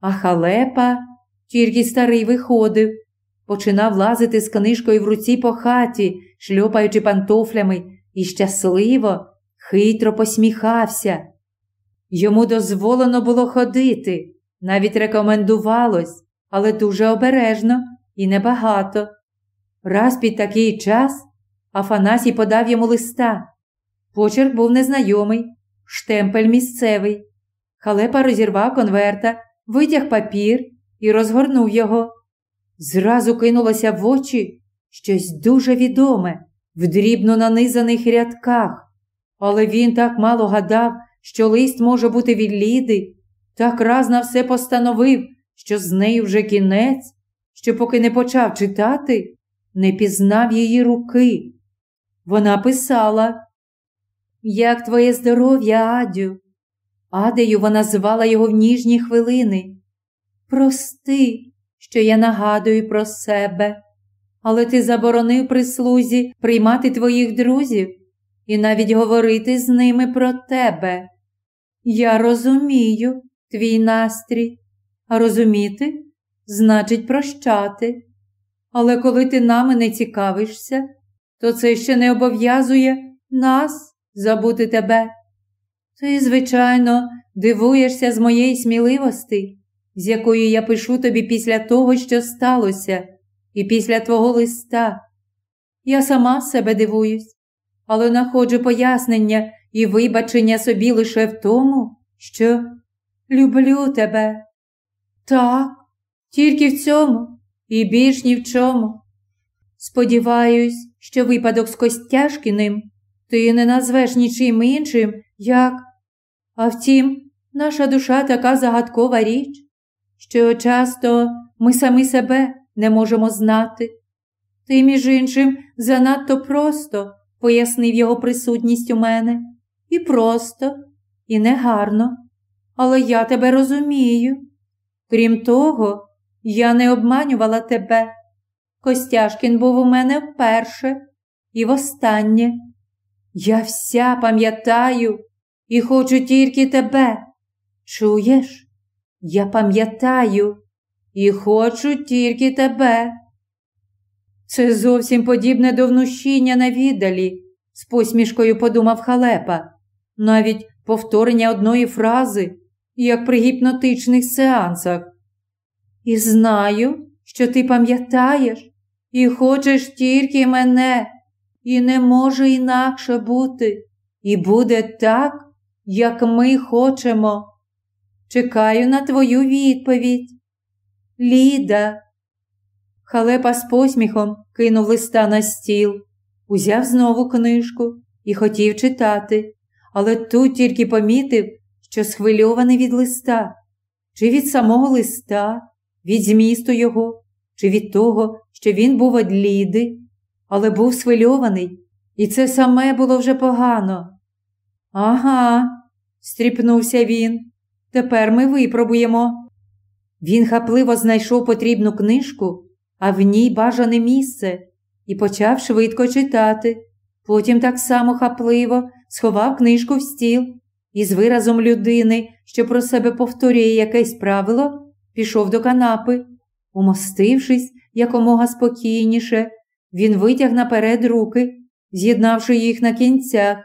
[SPEAKER 1] А халепа тільки старий виходив, починав лазити з книжкою в руці по хаті, шльопаючи пантофлями, і щасливо, хитро посміхався. Йому дозволено було ходити, навіть рекомендувалось, але дуже обережно і небагато. Раз під такий час Афанасій подав йому листа. Почерк був незнайомий, штемпель місцевий. Халепа розірвав конверта, витяг папір і розгорнув його. Зразу кинулося в очі щось дуже відоме, в дрібно нанизаних рядках. Але він так мало гадав, що лист може бути від Ліди, так раз на все постановив, що з нею вже кінець, що поки не почав читати, не пізнав її руки. Вона писала, Як твоє здоров'я, Адю? Адею вона звала його в ніжні хвилини. Прости, що я нагадую про себе, але ти заборонив прислузі приймати твоїх друзів і навіть говорити з ними про тебе. Я розумію твій настрій, а розуміти значить прощати. Але коли ти нами не цікавишся, то це ще не обов'язує нас забути тебе. Ти, звичайно, дивуєшся з моєї сміливості, з якою я пишу тобі після того, що сталося, і після твого листа. Я сама себе дивуюсь, але находжу пояснення і вибачення собі лише в тому, що люблю тебе. Так, тільки в цьому і більш ні в чому. Сподіваюсь, що випадок з Костяшкіним ти не назвеш нічим іншим, як. А втім, наша душа така загадкова річ, що часто ми самі себе не можемо знати. Ти, між іншим, занадто просто пояснив його присутність у мене. І просто, і негарно. Але я тебе розумію. Крім того, я не обманювала тебе. Костяшкін був у мене вперше і востаннє. Я вся пам'ятаю і хочу тільки тебе. Чуєш? Я пам'ятаю і хочу тільки тебе. Це зовсім подібне до внущіння на віддалі, з посмішкою подумав халепа, навіть повторення одної фрази, як при гіпнотичних сеансах. І знаю, що ти пам'ятаєш і хочеш тільки мене, і не може інакше бути, і буде так, як ми хочемо. Чекаю на твою відповідь. Ліда. Халепа з посміхом кинув листа на стіл, узяв знову книжку і хотів читати, але тут тільки помітив, що схвильований від листа, чи від самого листа, від змісту його, чи від того, що він був од Ліди, але був схвильований, і це саме було вже погано. Ага, стріпнувся він. Тепер ми випробуємо. Він хапливо знайшов потрібну книжку, а в ній бажане місце, і почав швидко читати. Потім так само хапливо сховав книжку в стіл і з виразом людини, що про себе повторює якесь правило, пішов до канапи. Умостившись якомога спокійніше, він витяг наперед руки, з'єднавши їх на кінцях,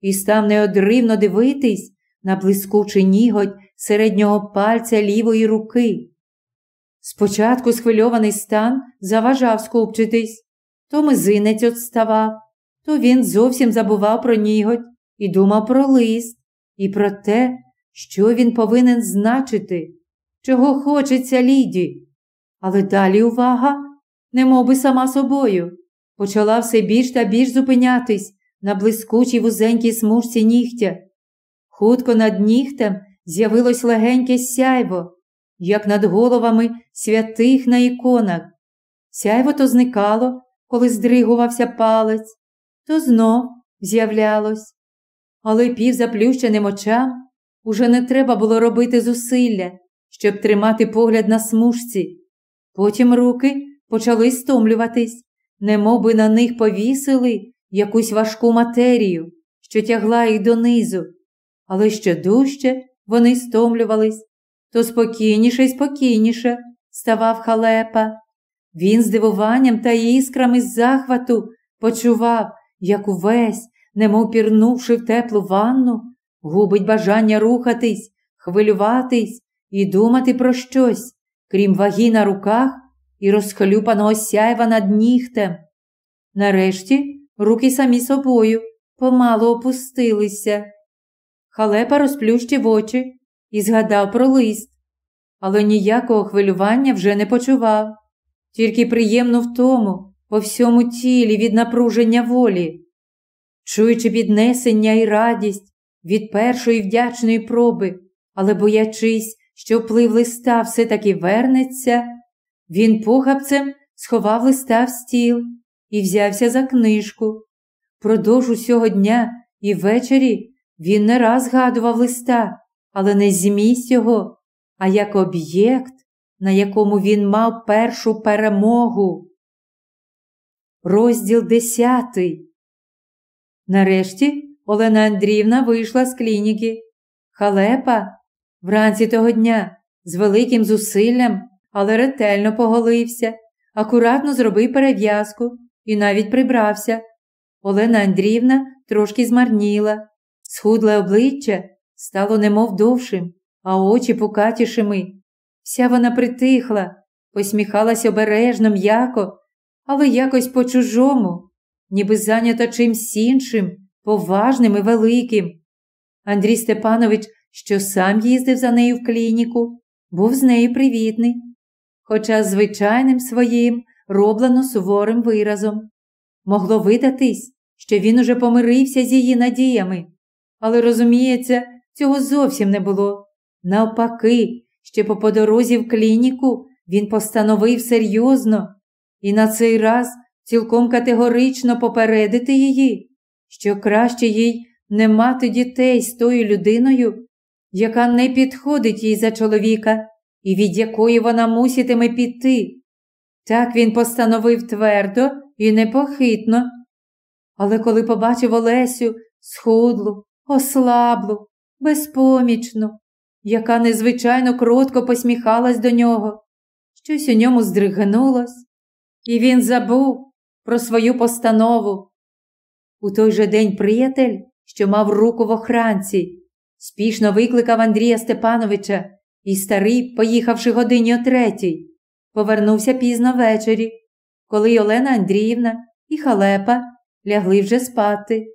[SPEAKER 1] і став неодривно дивитись на блискучий ніготь середнього пальця лівої руки. Спочатку схвильований стан заважав скупчитись, то мизинець отставав, то він зовсім забував про ніготь і думав про лист, і про те, що він повинен значити, чого хочеться Ліді. Але далі увага, немов би сама собою, почала все більш та більш зупинятись на блискучій вузенькій смужці нігтя. Хутко над нігтем з'явилось легеньке сяйво, як над головами святих на іконах. Сяйво то зникало, коли здригувався палець, то знов з'являлось. Але півзаплющеним очам уже не треба було робити зусилля, щоб тримати погляд на смужці. Потім руки почали стомлюватись, немов би на них повісили якусь важку матерію, що тягла їх донизу, але ще дужче вони стомлювались, то спокійніше й спокійніше ставав халепа. Він з дивуванням та іскрами з захвату почував, як увесь, немов пірнувши в теплу ванну, губить бажання рухатись, хвилюватись і думати про щось, крім ваги на руках і розхлюпаного сяйва над нігтем. Нарешті руки самі собою помалу опустилися. Халепа розплющив очі і згадав про лист, але ніякого хвилювання вже не почував, тільки приємно в тому, по всьому тілі від напруження волі. Чуючи піднесення і радість від першої вдячної проби, але боячись, що вплив листа все таки вернеться, він похапцем сховав листа в стіл і взявся за книжку. Продовж усього дня і ввечері він не раз згадував листа, але не змість його, а як об'єкт, на якому він мав першу перемогу. Розділ десятий. Нарешті Олена Андріївна вийшла з клініки. Халепа вранці того дня з великим зусиллям, але ретельно поголився, акуратно зробив перев'язку і навіть прибрався. Олена Андріївна трошки змарніла, схудле обличчя стало немов довшим, а очі пукатішими. Вся вона притихла, посміхалась обережно, м'яко, але якось по-чужому, ніби зайнята чимсь іншим, поважним і великим. Андрій Степанович, що сам їздив за нею в клініку, був з нею привітний, хоча звичайним своїм роблено суворим виразом. Могло видатись, що він уже помирився з її надіями, але, розуміється, цього зовсім не було. Навпаки, ще по подорозі в клініку він постановив серйозно і на цей раз цілком категорично попередити її, що краще їй не мати дітей з тою людиною, яка не підходить їй за чоловіка і від якої вона муситиме піти. Так він постановив твердо і непохитно. Але коли побачив Олесю схудлу, ослаблу, безпомічну, яка незвичайно кротко посміхалась до нього, щось у ньому здригнулось, і він забув про свою постанову. У той же день приятель, що мав руку в охранці, спішно викликав Андрія Степановича і старий, поїхавши годині о третій, повернувся пізно ввечері, коли Олена Андріївна і Халепа лягли вже спати.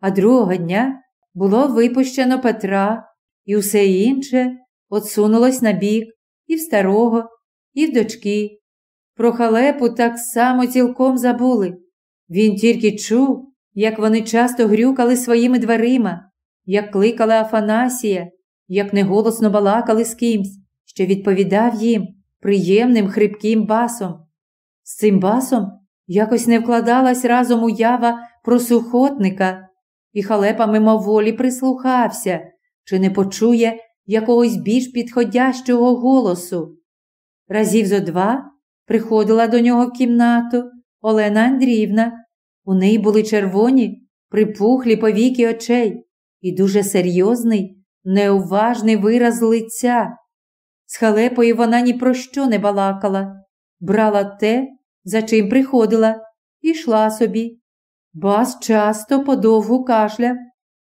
[SPEAKER 1] А другого дня було випущено Петра, і усе інше отсунулось на бік і в старого, і в дочки. Про халепу так само цілком забули. Він тільки чув, як вони часто грюкали своїми дверима, як кликали Афанасія, як неголосно балакали з кимсь, що відповідав їм приємним хрипким басом. З цим басом якось не вкладалась разом уява про сухотника, і халепа мимоволі прислухався, чи не почує якогось більш підходящого голосу. Разів зо два приходила до нього в кімнату Олена Андріївна. У неї були червоні, припухлі повіки очей, і дуже серйозний, неуважний вираз лиця. З халепою вона ні про що не балакала, брала те, за чим приходила, і йшла собі. Бас часто подовгу кашляв,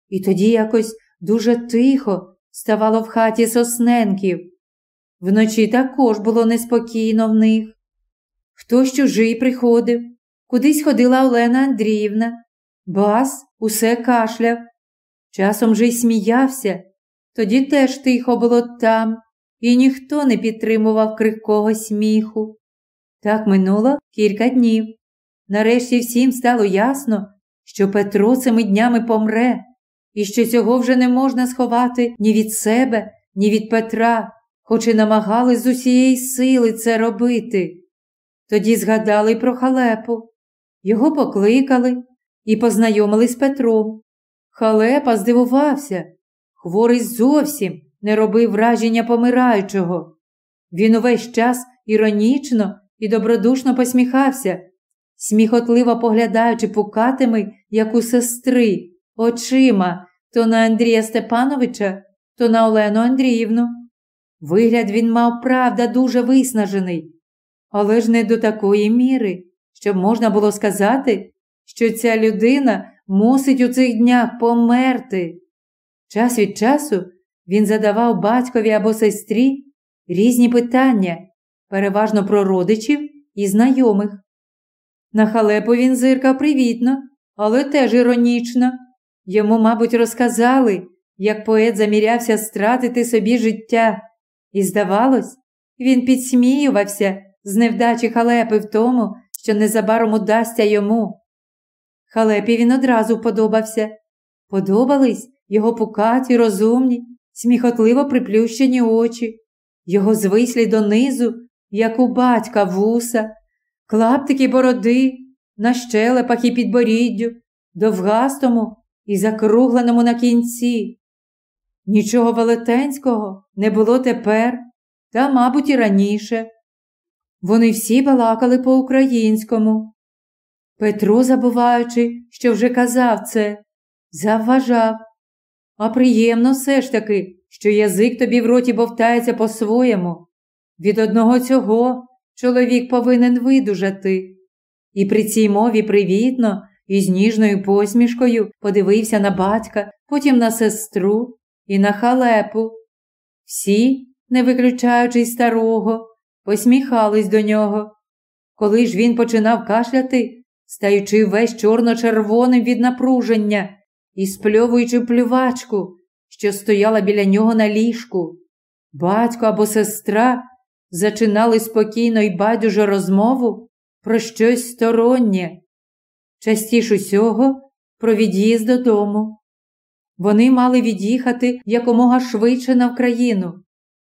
[SPEAKER 1] і тоді якось дуже тихо ставало в хаті сосненків. Вночі також було неспокійно в них. Хтось чужий приходив, кудись ходила Олена Андріївна, бас усе кашляв. Часом же й сміявся, тоді теж тихо було там, і ніхто не підтримував крихкого сміху. Так минуло кілька днів. Нарешті всім стало ясно, що Петро цими днями помре, і що цього вже не можна сховати ні від себе, ні від Петра, хоч і намагались з усієї сили це робити. Тоді згадали про халепу. Його покликали і познайомили з Петром. Халепа здивувався. Хворий зовсім не робив враження помираючого. Він увесь час іронічно і добродушно посміхався, сміхотливо поглядаючи пукатими, як у сестри, очима то на Андрія Степановича, то на Олену Андріївну. Вигляд він мав, правда, дуже виснажений, але ж не до такої міри, щоб можна було сказати, що ця людина мусить у цих днях померти. Час від часу він задавав батькові або сестрі різні питання, переважно про родичів і знайомих. На халепу він зиркав привітно, але теж іронічно. Йому, мабуть, розказали, як поет замірявся стратити собі життя, і, здавалось, він підсміювався з невдачі халепи в тому, що незабаром удасться йому. Халепі він одразу подобався. Подобались його пукаті, розумні, сміхотливо приплющені очі, його звислі донизу, як у батька вуса, клаптики бороди, на щелепах і підборіддю, довгастому і закругленому на кінці. Нічого велетенського не було тепер, та, мабуть, і раніше. Вони всі балакали по-українському. Петро, забуваючи, що вже казав це, завважав. А приємно все ж таки, що язик тобі в роті бовтається по-своєму. Від одного цього чоловік повинен видужати. І при цій мові привітно і з ніжною посмішкою подивився на батька, потім на сестру і на халепу. Всі, не виключаючи старого, посміхались до нього. Коли ж він починав кашляти, стаючи весь чорно-червоним від напруження і спльовуючи плювачку, що стояла біля нього на ліжку, батько або сестра зачинали спокійно й байдуже розмову про щось стороннє, частіш усього про від'їзд додому. Вони мали від'їхати якомога швидше на Вкраїну.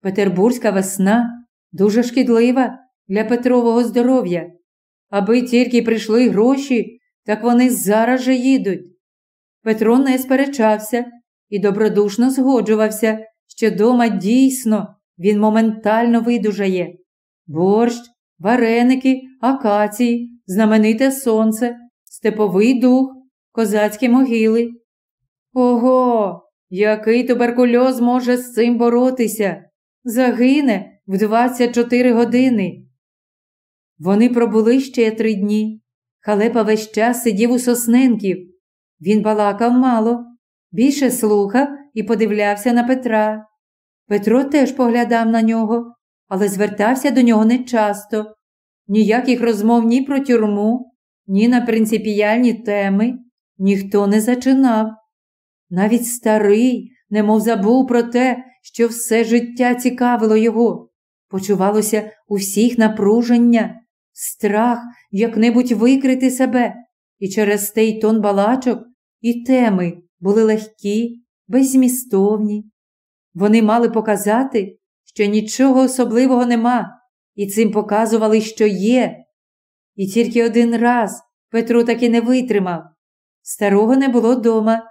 [SPEAKER 1] Петербурзька весна дуже шкідлива для Петрового здоров'я. Аби тільки прийшли гроші, так вони зараз же їдуть. Петро не сперечався і добродушно згоджувався, що дома дійсно він моментально видужає. Борщ, вареники, акації, знамените сонце, степовий дух, козацькі могили. Ого, який туберкульоз може з цим боротися? Загине в 24 години. Вони пробули ще три дні. Халепа весь час сидів у сосненків. Він балакав мало, більше слухав і подивлявся на Петра. Петро теж поглядав на нього, але звертався до нього нечасто. Ніяких розмов ні про тюрму, ні на принципіальні теми ніхто не зачинав. Навіть старий, немов забув про те, що все життя цікавило його. Почувалося у всіх напруження, страх як-небудь викрити себе, і через той тон балачок і теми були легкі, беззмістовні. Вони мали показати, що нічого особливого нема, і цим показували, що є. І тільки один раз Петро таки не витримав. Старого не було дома.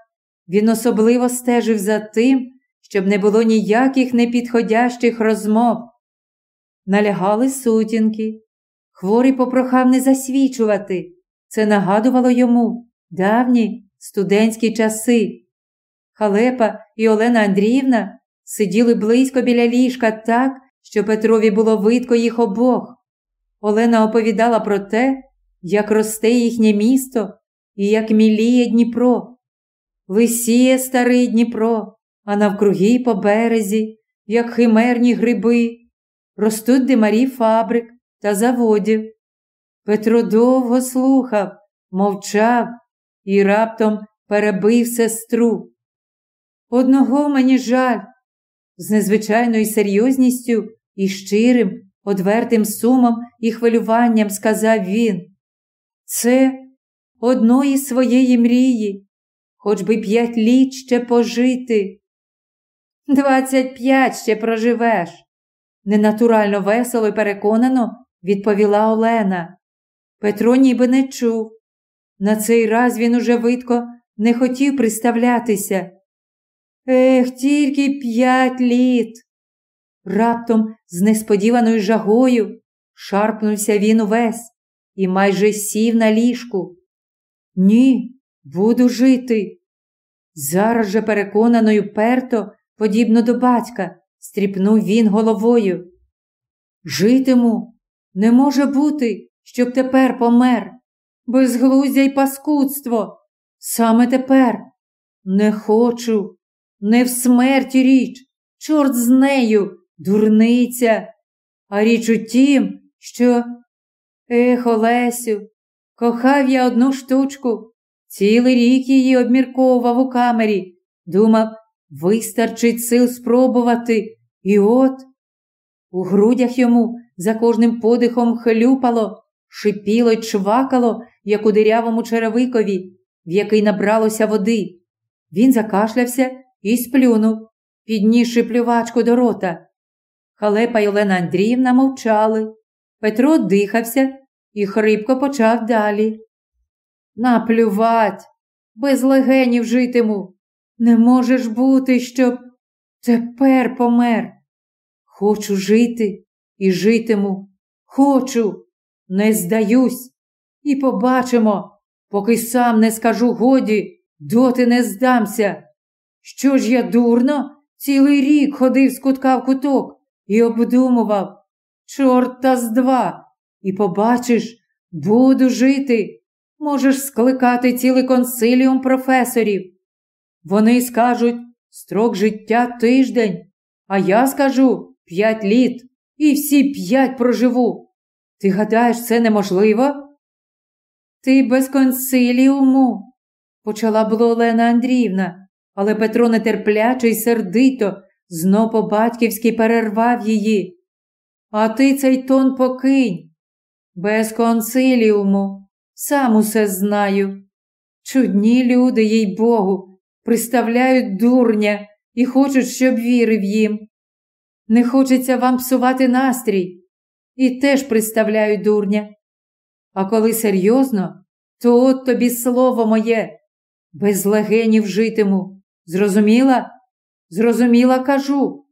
[SPEAKER 1] Він особливо стежив за тим, щоб не було ніяких непідходящих розмов. Налягали сутінки. Хворий попрохав не засвічувати. Це нагадувало йому давні студентські часи. Халепа і Олена Андріївна сиділи близько біля ліжка так, що Петрові було видко їх обох. Олена оповідала про те, як росте їхнє місто і як міліє Дніпро. Лисіє старий Дніпро, а навкруги по березі, як химерні гриби, ростуть димарі фабрик та заводів. Петро довго слухав, мовчав і раптом перебив сестру. Одного мені жаль, з незвичайною серйозністю і щирим, одвертим сумом і хвилюванням сказав він. Це одної своєї мрії, хоч би п'ять літ ще пожити. Двадцять п'ять ще проживеш, ненатурально весело й переконано відповіла Олена. Петро ніби не чув. На цей раз він уже видко не хотів приставлятися. Ех, тільки п'ять літ. Раптом з несподіваною жагою шарпнувся він увесь і майже сів на ліжку. Ні, буду жити. Зараз же переконаною перто, подібно до батька, стріпнув він головою. Житиму, не може бути, щоб тепер помер. Безглуздя й паскудство. Саме тепер не хочу, не в смерті річ, чорт з нею, дурниця. А річ у тім, що, ех, Олесю, кохав я одну штучку, цілий рік її обмірковував у камері, думав, вистачить сил спробувати. І от у грудях йому за кожним подихом хлюпало, шипіло й чвакало, як у дирявому черевикові, в який набралося води. Він закашлявся і сплюнув, піднісши плювачку до рота. Халепа й Олена Андріївна мовчали. Петро дихався і хрипко почав далі. Наплювать, без легенів житиму. Не можеш бути, щоб тепер помер. Хочу жити і житиму. Хочу, не здаюсь. І побачимо, поки сам не скажу годі, доти не здамся. Що ж я дурно, цілий рік ходив з кутка в куток і обдумував чорта з два, і побачиш, буду жити. Можеш скликати цілий консиліум професорів. Вони скажуть строк життя тиждень, а я скажу п'ять літ і всі п'ять проживу. Ти гадаєш, це неможливо? Ти без консиліуму, почала було Олена Андріївна, але Петро нетерпляче й сердито знов по батьківськи перервав її. А ти цей тон покинь. Без консиліуму, сам усе знаю. Чудні люди, їй Богу, приставляють дурня і хочуть, щоб вірив їм. Не хочеться вам псувати настрій і теж представляють дурня. А коли серйозно, то от тобі слово моє, без легенів житиму. Зрозуміла? Зрозуміла, кажу.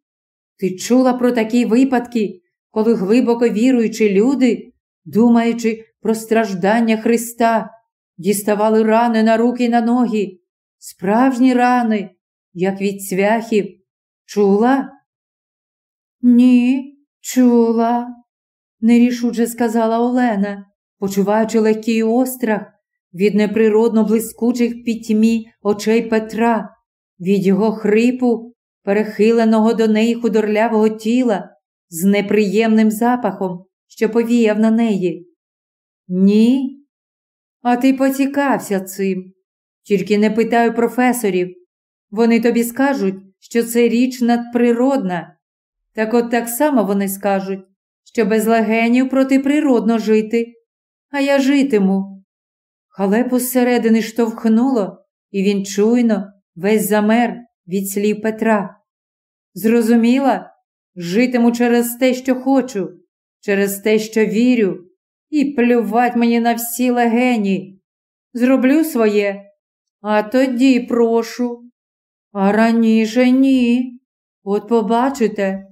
[SPEAKER 1] Ти чула про такі випадки, коли глибоко віруючі люди, думаючи про страждання Христа, діставали рани на руки й на ноги, справжні рани, як від цвяхів. Чула? Ні, чула, нерішуче сказала Олена, почуваючи легкий острах від неприродно блискучих пітьмі очей Петра, від його хрипу, перехиленого до неї худорлявого тіла з неприємним запахом, що повіяв на неї. Ні, а ти поцікався цим. Тільки не питаю професорів. Вони тобі скажуть, що це річ надприродна. Так от так само вони скажуть, що без легенів протиприродно жити, а я житиму. Халепу зсередини штовхнуло, і він чуйно весь замер від слів Петра. Зрозуміла, житиму через те, що хочу, через те, що вірю, і плювать мені на всі легені. Зроблю своє, а тоді прошу. А раніше ні. От побачите.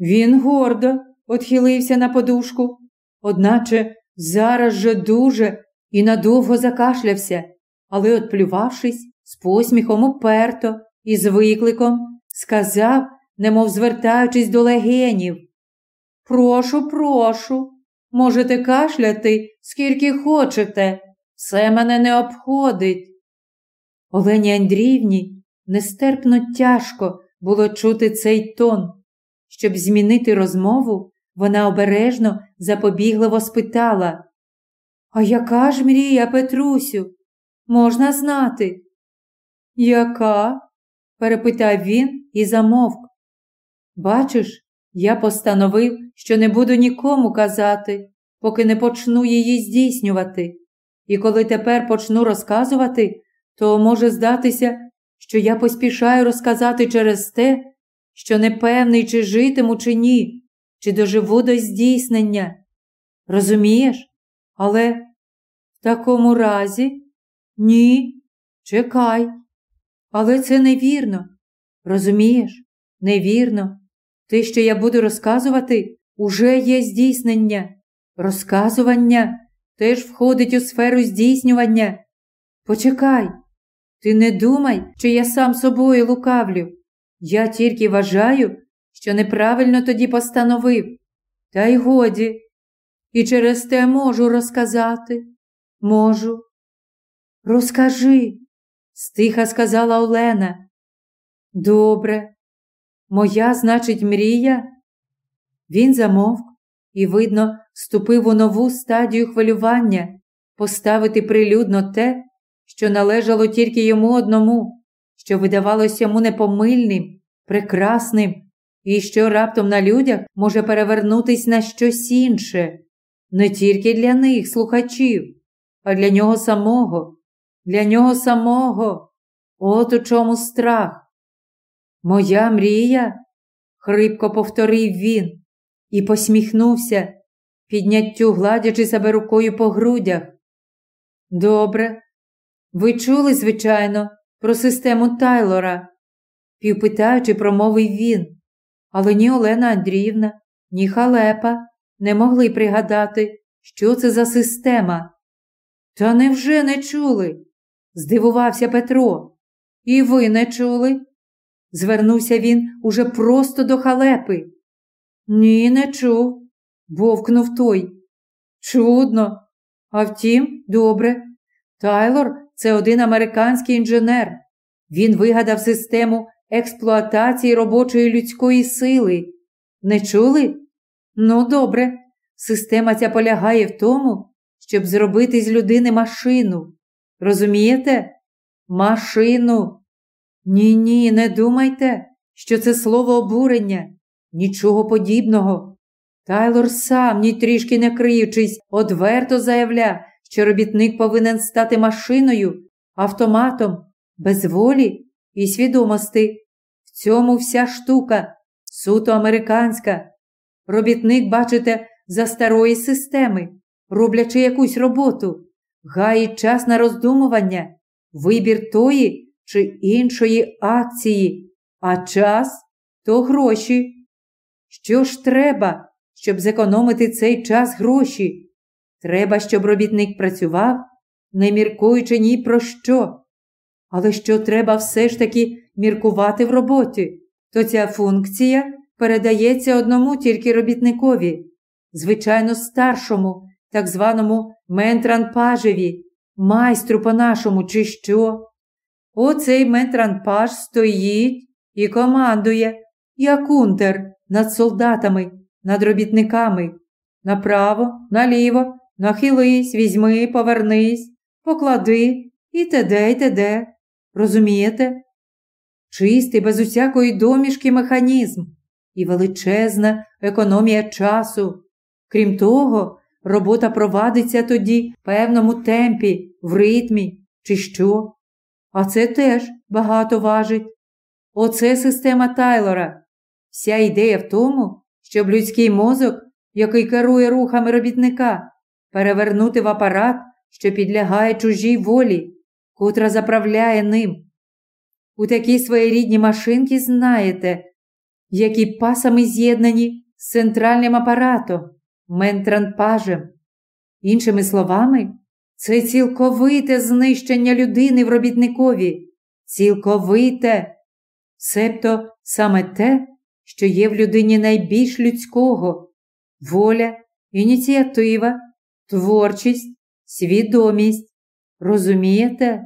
[SPEAKER 1] Він гордо отхилився на подушку, одначе зараз же дуже і надовго закашлявся, але, отплювавшись, з посміхом уперто і з викликом сказав, немов звертаючись до легенів. Прошу, прошу, можете кашляти, скільки хочете, це мене не обходить. Олені Андріївні нестерпно тяжко було чути цей тон. Щоб змінити розмову, вона обережно запобігливо спитала А яка ж мрія, Петрусю? Можна знати? Яка? перепитав він і замовк. Бачиш, я постановив, що не буду нікому казати, поки не почну її здійснювати. І коли тепер почну розказувати, то може здатися, що я поспішаю розказати через те, що не певний, чи житиму, чи ні, чи доживу до здійснення. Розумієш? Але в такому разі ні, чекай. Але це невірно. Розумієш? Невірно. Те, що я буду розказувати, уже є здійснення. Розказування теж входить у сферу здійснювання. Почекай, ти не думай, що я сам собою лукавлю. Я тільки вважаю, що неправильно тоді постановив. Та й годі. І через те можу розказати. Можу. Розкажи, стиха сказала Олена. Добре, моя, значить, мрія. Він замовк і, видно, вступив у нову стадію хвилювання поставити прилюдно те, що належало тільки йому одному, що видавалося йому непомильним, прекрасним, і що раптом на людях може перевернутись на щось інше, не тільки для них, слухачів, а для нього самого, для нього самого. От у чому страх. Моя мрія, хрипко повторив він і посміхнувся, підняттю гладячи себе рукою по грудях. Добре, ви чули, звичайно, про систему Тайлора, півпитаючи, промовив він, але ні Олена Андріївна, ні Халепа не могли пригадати, що це за система. Та невже не чули? Здивувався Петро. І ви не чули? Звернувся він уже просто до халепи. Ні, не чув, вовкнув той. Чудно. А втім, добре. Тайлор це один американський інженер. Він вигадав систему експлуатації робочої людської сили. Не чули? Ну, добре. Система ця полягає в тому, щоб зробити з людини машину. Розумієте? Машину. Ні, ні, не думайте, що це слово обурення. Нічого подібного. Тайлор сам, ні трішки не криючись, одверто заявля, що робітник повинен стати машиною, автоматом, без волі і свідомості. В цьому вся штука, суто американська. Робітник, бачите, за старої системи, роблячи якусь роботу, гаїть час на роздумування, вибір тої чи іншої акції, а час то гроші. Що ж треба, щоб зекономити цей час гроші? Треба, щоб робітник працював, не міркуючи ні про що. Але що треба все ж таки міркувати в роботі, то ця функція передається одному тільки робітникові, звичайно, старшому, так званому ментранпажеві, майстру по-нашому, чи що. Оцей ментранпаж стоїть і командує, як унтер над солдатами, над робітниками. Направо, наліво, нахились, візьми, повернись, поклади і теде, і теде. Розумієте? Чистий, без усякої домішки механізм і величезна економія часу. Крім того, робота провадиться тоді в певному темпі, в ритмі, чи що. А це теж багато важить. Оце система Тайлора. Вся ідея в тому, щоб людський мозок, який керує рухами робітника, перевернути в апарат, що підлягає чужій волі, котра заправляє ним. У такій своєрідній машинці знаєте, які пасами з'єднані з центральним апаратом, ментранпажем. Іншими словами, це цілковите знищення людини в робітникові, цілковите, себто саме те, що є в людині найбільш людського воля, ініціатива, творчість, свідомість. Розумієте?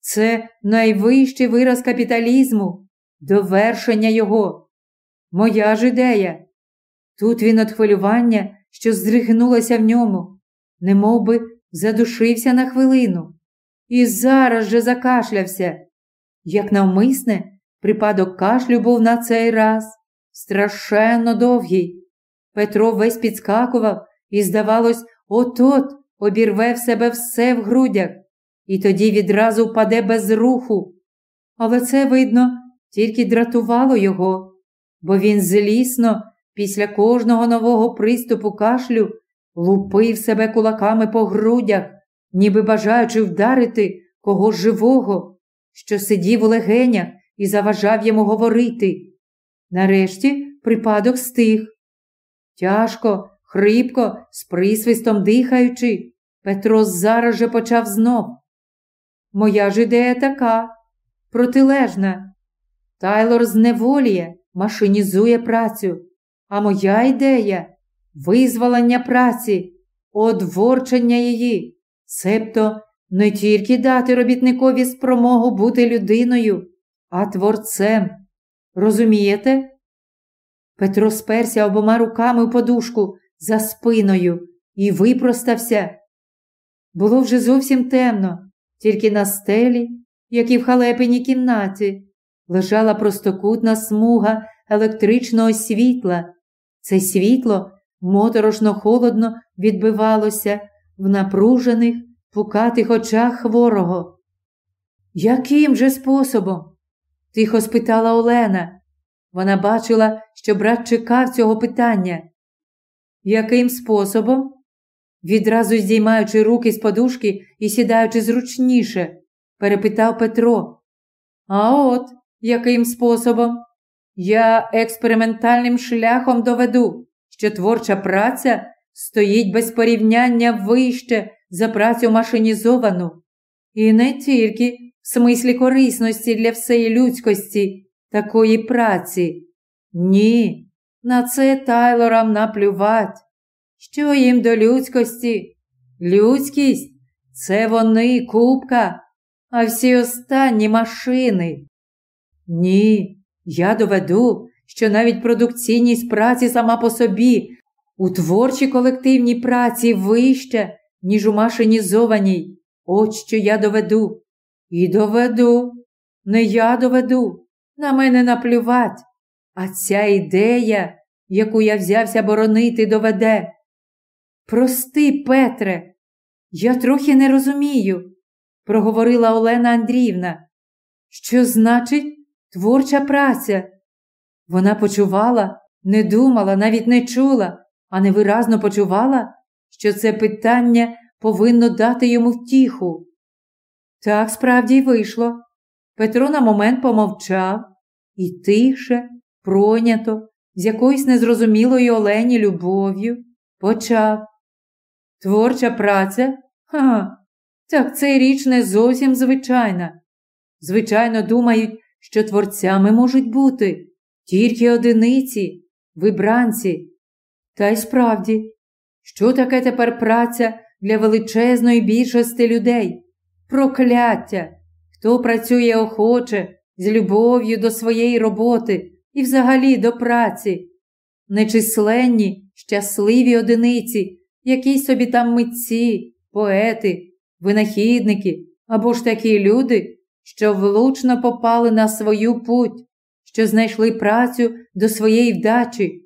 [SPEAKER 1] Це найвищий вираз капіталізму, довершення його. Моя ж ідея. Тут він від хвилювання, що здригнулося в ньому, немов би задушився на хвилину, і зараз же закашлявся. Як навмисне, припадок кашлю був на цей раз страшенно довгий. Петро весь підскакував і, здавалось, от-от обірве в себе все в грудях, і тоді відразу впаде без руху. Але це, видно, тільки дратувало його, бо він злісно, після кожного нового приступу кашлю, лупив себе кулаками по грудях, ніби бажаючи вдарити кого живого, що сидів у легенях і заважав йому говорити. Нарешті припадок стих. Тяжко, хрипко, з присвистом дихаючи, Петро зараз же почав знов. Моя ж ідея така, протилежна. Тайлор зневолює, машинізує працю, а моя ідея визволення праці, одворчення її, себто не тільки дати робітникові спромогу бути людиною, а творцем. Розумієте? Петро сперся обома руками в подушку за спиною і випростався. Було вже зовсім темно, тільки на стелі, як і в халепиній кімнаті, лежала простокутна смуга електричного світла. Це світло моторошно холодно відбивалося в напружених, пукатих очах хворого. Яким же способом? тихо спитала Олена. Вона бачила, що брат чекав цього питання. Яким способом? Відразу здіймаючи руки з подушки і сідаючи зручніше, перепитав Петро. А от яким способом? Я експериментальним шляхом доведу, що творча праця стоїть без порівняння вище за працю машинізовану. І не тільки в смислі корисності для всієї людськості такої праці. Ні, на це Тайлорам наплювать. Що їм до людськості? Людськість це вони купка, а всі останні машини. Ні, я доведу, що навіть продукційність праці сама по собі у творчій колективній праці вища, ніж у машинізованій. От що я доведу. І доведу. Не я доведу. На мене наплювать. А ця ідея, яку я взявся боронити, доведе. Прости, Петре, я трохи не розумію, проговорила Олена Андріївна. Що значить творча праця? Вона почувала, не думала, навіть не чула, а невиразно почувала, що це питання повинно дати йому втіху. Так справді й вийшло. Петро на момент помовчав і тише, пройнято, з якоюсь незрозумілою Олені любов'ю, почав. Творча праця? Ха, так це річ не зовсім звичайна. Звичайно, думають, що творцями можуть бути тільки одиниці, вибранці. Та й справді, що таке тепер праця для величезної більшості людей? Прокляття! Хто працює охоче, з любов'ю до своєї роботи і взагалі до праці, нечисленні, щасливі одиниці, які собі там митці, поети, винахідники або ж такі люди, що влучно попали на свою путь, що знайшли працю до своєї вдачі,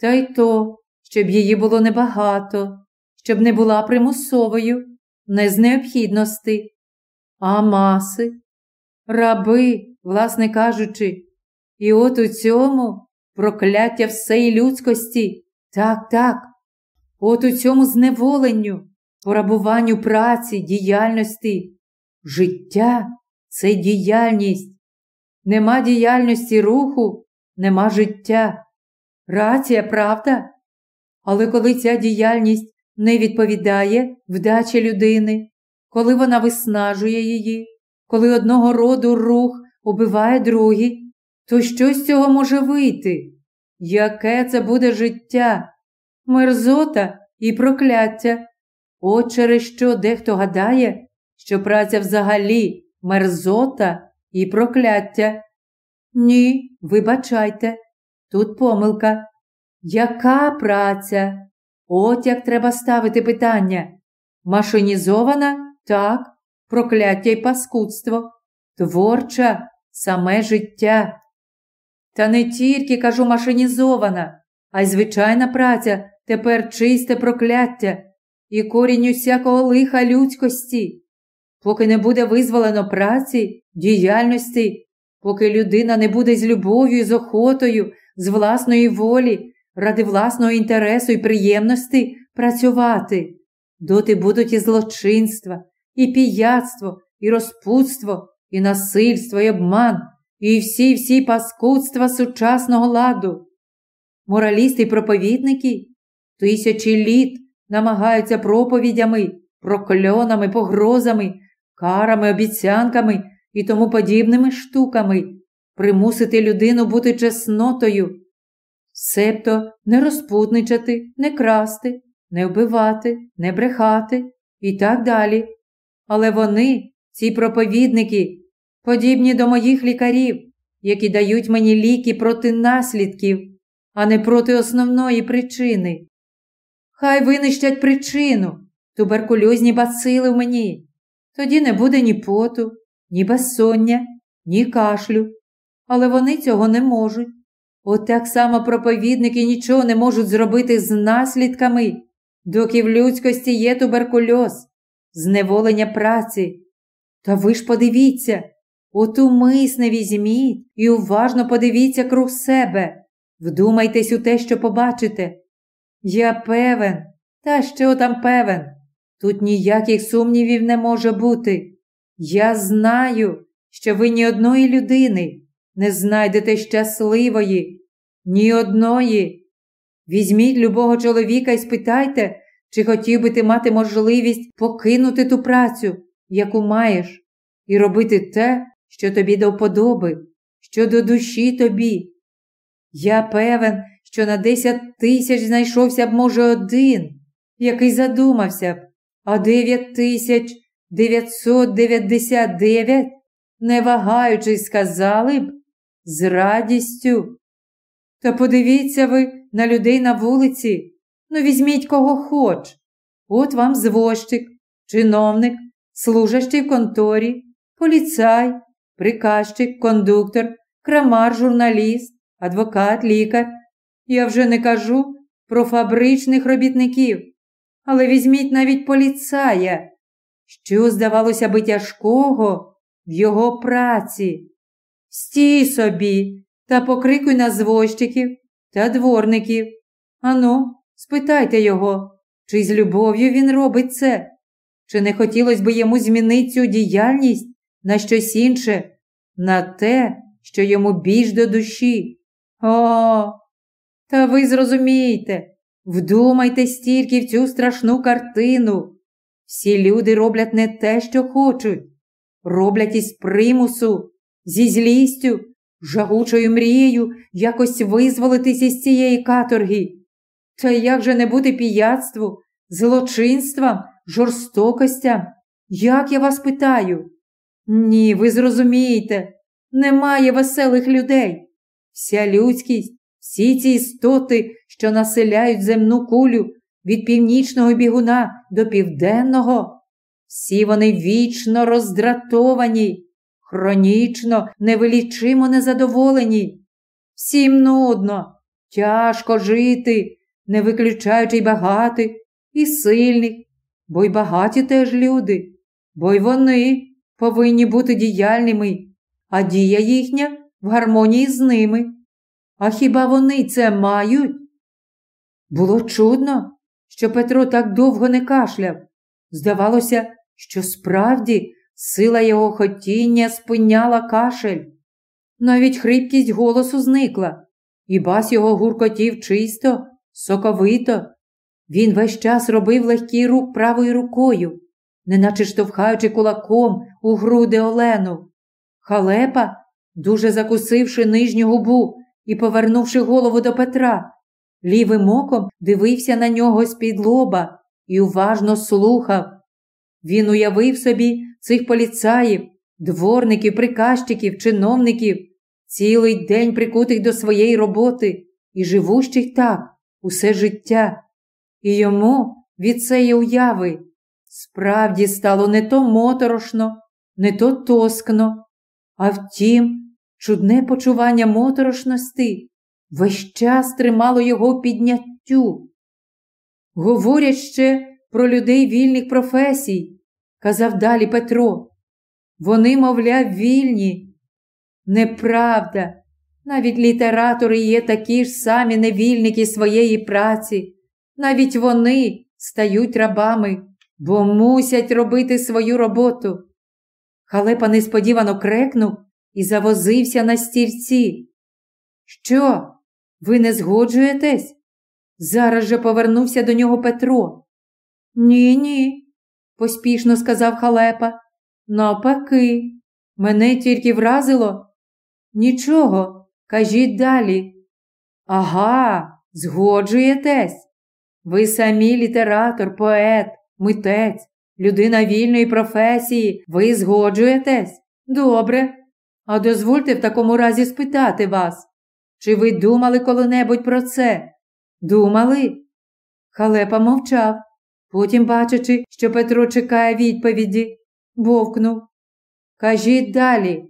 [SPEAKER 1] та й то, щоб її було небагато, щоб не була примусовою, не з необхідності, а маси, раби, власне кажучи, і от у цьому прокляття всеї людськості, так, так, от у цьому зневоленню, порабуванню праці, діяльності, життя це діяльність. Нема діяльності руху, нема життя. Рація, правда? Але коли ця діяльність не відповідає вдачі людини, коли вона виснажує її, коли одного роду рух убиває другий, то що з цього може вийти? Яке це буде життя? Мерзота і прокляття. От через що дехто гадає, що праця взагалі мерзота і прокляття. Ні, вибачайте, тут помилка. Яка праця? От як треба ставити питання. Машинізована? Так, прокляття й паскудство, творча саме життя. Та не тільки, кажу, машинізована, а й звичайна праця тепер чисте прокляття і корінь усякого лиха людськості. Поки не буде визволено праці, діяльності, поки людина не буде з любов'ю, з охотою, з власної волі, ради власного інтересу і приємності працювати, доти будуть і злочинства, і піяцтво, і розпутство, і насильство, і обман, і всі всі паскудства сучасного ладу. Моралісти й проповідники тисячі літ намагаються проповідями, прокльонами, погрозами, карами, обіцянками і тому подібними штуками примусити людину бути чеснотою, себто не розпутничати, не красти, не вбивати, не брехати і так далі. Але вони, ці проповідники, подібні до моїх лікарів, які дають мені ліки проти наслідків, а не проти основної причини. Хай винищать причину, туберкульозні бацили в мені. Тоді не буде ні поту, ні безсоння, ні кашлю. Але вони цього не можуть. От так само проповідники нічого не можуть зробити з наслідками, доки в людськості є туберкульоз, зневолення праці. Та ви ж подивіться, оту мисне візьміть і уважно подивіться круг себе, вдумайтесь у те, що побачите. Я певен, та що там певен? Тут ніяких сумнівів не може бути. Я знаю, що ви ні одної людини не знайдете щасливої, ні одної. Візьміть любого чоловіка і спитайте, чи хотів би ти мати можливість покинути ту працю, яку маєш, і робити те, що тобі до вподоби, що до душі тобі. Я певен, що на десять тисяч знайшовся б, може, один, який задумався б, а дев'ять тисяч дев'ятсот дев'ятдесят дев'ять, не вагаючись, сказали б з радістю. Та подивіться ви на людей на вулиці, ну візьміть кого хоч. От вам звозчик, чиновник, служащий в конторі, поліцай, приказчик, кондуктор, крамар, журналіст, адвокат, лікар. Я вже не кажу про фабричних робітників, але візьміть навіть поліцая, що, здавалося би, тяжкого в його праці. Стій собі та покрикуй на звозчиків та дворників. Ану, спитайте його, чи з любов'ю він робить це, чи не хотілося б йому змінити цю діяльність на щось інше, на те, що йому більш до душі. О, та ви зрозумієте, вдумайтесь тільки в цю страшну картину. Всі люди роблять не те, що хочуть, роблять із примусу, зі злістю, жагучою мрією якось визволитись із цієї каторги. Та як же не бути піяцтву, злочинствам, жорстокостям? Як я вас питаю? Ні, ви зрозумієте, немає веселих людей. Вся людськість всі ці істоти, що населяють земну кулю від північного бігуна до південного, всі вони вічно роздратовані, хронічно, невеличимо незадоволені. Всім нудно, тяжко жити, не виключаючи й багатих і сильних, бо й багаті теж люди, бо й вони повинні бути діяльними, а дія їхня в гармонії з ними. А хіба вони це мають? Було чудно, що Петро так довго не кашляв. Здавалося, що справді сила його хотіння спиняла кашель. Навіть хрипкість голосу зникла, і бас його гуркотів чисто, соковито. Він весь час робив легкий рук правою рукою, неначе штовхаючи кулаком у груди Олену. Халепа, дуже закусивши нижню губу і повернувши голову до Петра, лівим оком дивився на нього з-під лоба і уважно слухав. Він уявив собі цих поліцаїв, дворників, приказчиків, чиновників, цілий день прикутих до своєї роботи і живущих так усе життя. І йому від цієї уяви справді стало не то моторошно, не то тоскно, а втім, чудне почування моторошності весь час тримало його підняттю. Говорять ще про людей вільних професій, казав далі Петро. Вони, мовляв, вільні. Неправда. Навіть літератори є такі ж самі невільники своєї праці. Навіть вони стають рабами, бо мусять робити свою роботу. Халепа несподівано крекнув і завозився на стільці. Що, ви не згоджуєтесь? Зараз же повернувся до нього Петро. Ні, ні, поспішно сказав Халепа. Навпаки, мене тільки вразило. Нічого, кажіть далі. Ага, згоджуєтесь. Ви самі літератор, поет, митець, людина вільної професії, ви згоджуєтесь? Добре. А дозвольте в такому разі спитати вас, чи ви думали коли-небудь про це? Думали? Халепа мовчав, потім, бачачи, що Петро чекає відповіді, вовкнув. Кажіть далі.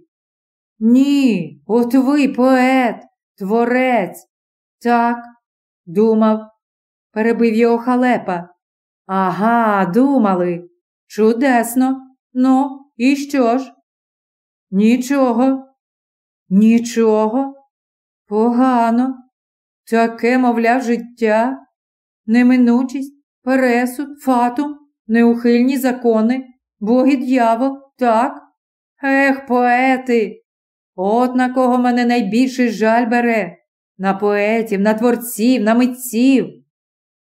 [SPEAKER 1] Ні, от ви поет, творець. Так, думав, перебив його халепа. Ага, думали. Чудесно. Ну, і що ж? Нічого. Нічого. Погано. Таке, мовляв, життя, неминучість, пересуд, фатум, неухильні закони, боги дьявол, так? Ех, поети! От на кого мене найбільший жаль бере, на поетів, на творців, на митців.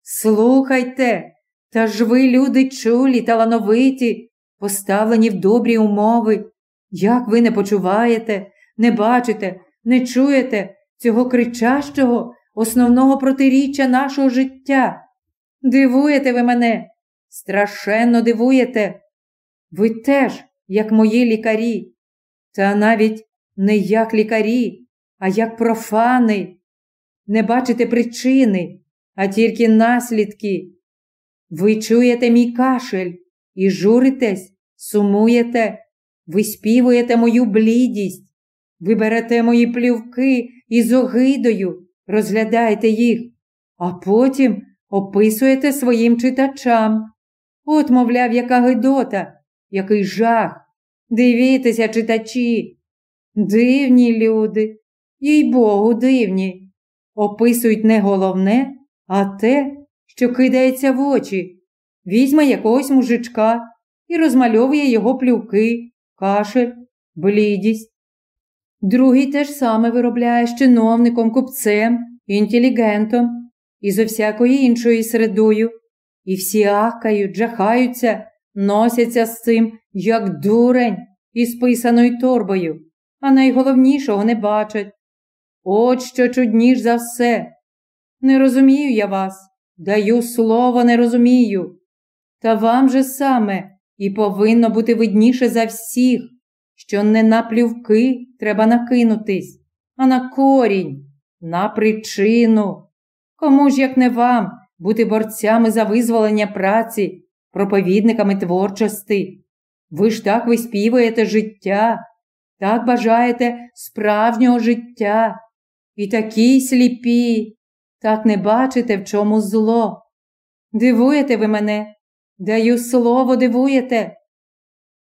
[SPEAKER 1] Слухайте, та ж ви, люди чулі, талановиті, поставлені в добрі умови. Як ви не почуваєте, не бачите, не чуєте цього кричащого, основного протиріччя нашого життя? Дивуєте ви мене, страшенно дивуєте. Ви теж, як мої лікарі, та навіть не як лікарі, а як профани. Не бачите причини, а тільки наслідки. Ви чуєте мій кашель і журитесь, сумуєте, виспівуєте мою блідість, ви берете мої плівки і з огидою розглядаєте їх, а потім описуєте своїм читачам. От, мовляв, яка гидота, який жах. Дивіться, читачі. Дивні люди, їй Богу, дивні. Описують не головне, а те, що кидається в очі. Візьме якогось мужичка і розмальовує його плювки, кашель, блідість. Другий теж саме виробляє з чиновником, купцем, інтелігентом і зо всякою іншою середою. І всі ахкають, жахаються, носяться з цим, як дурень, із писаною торбою, а найголовнішого не бачать. От що чудніш за все. Не розумію я вас, даю слово, не розумію. Та вам же саме і повинно бути видніше за всіх, що не на плювки треба накинутись, а на корінь, на причину. Кому ж, як не вам, бути борцями за визволення праці, проповідниками творчості? Ви ж так виспівуєте життя, так бажаєте справжнього життя. І такі сліпі, так не бачите, в чому зло. Дивуєте ви мене, даю слово, дивуєте.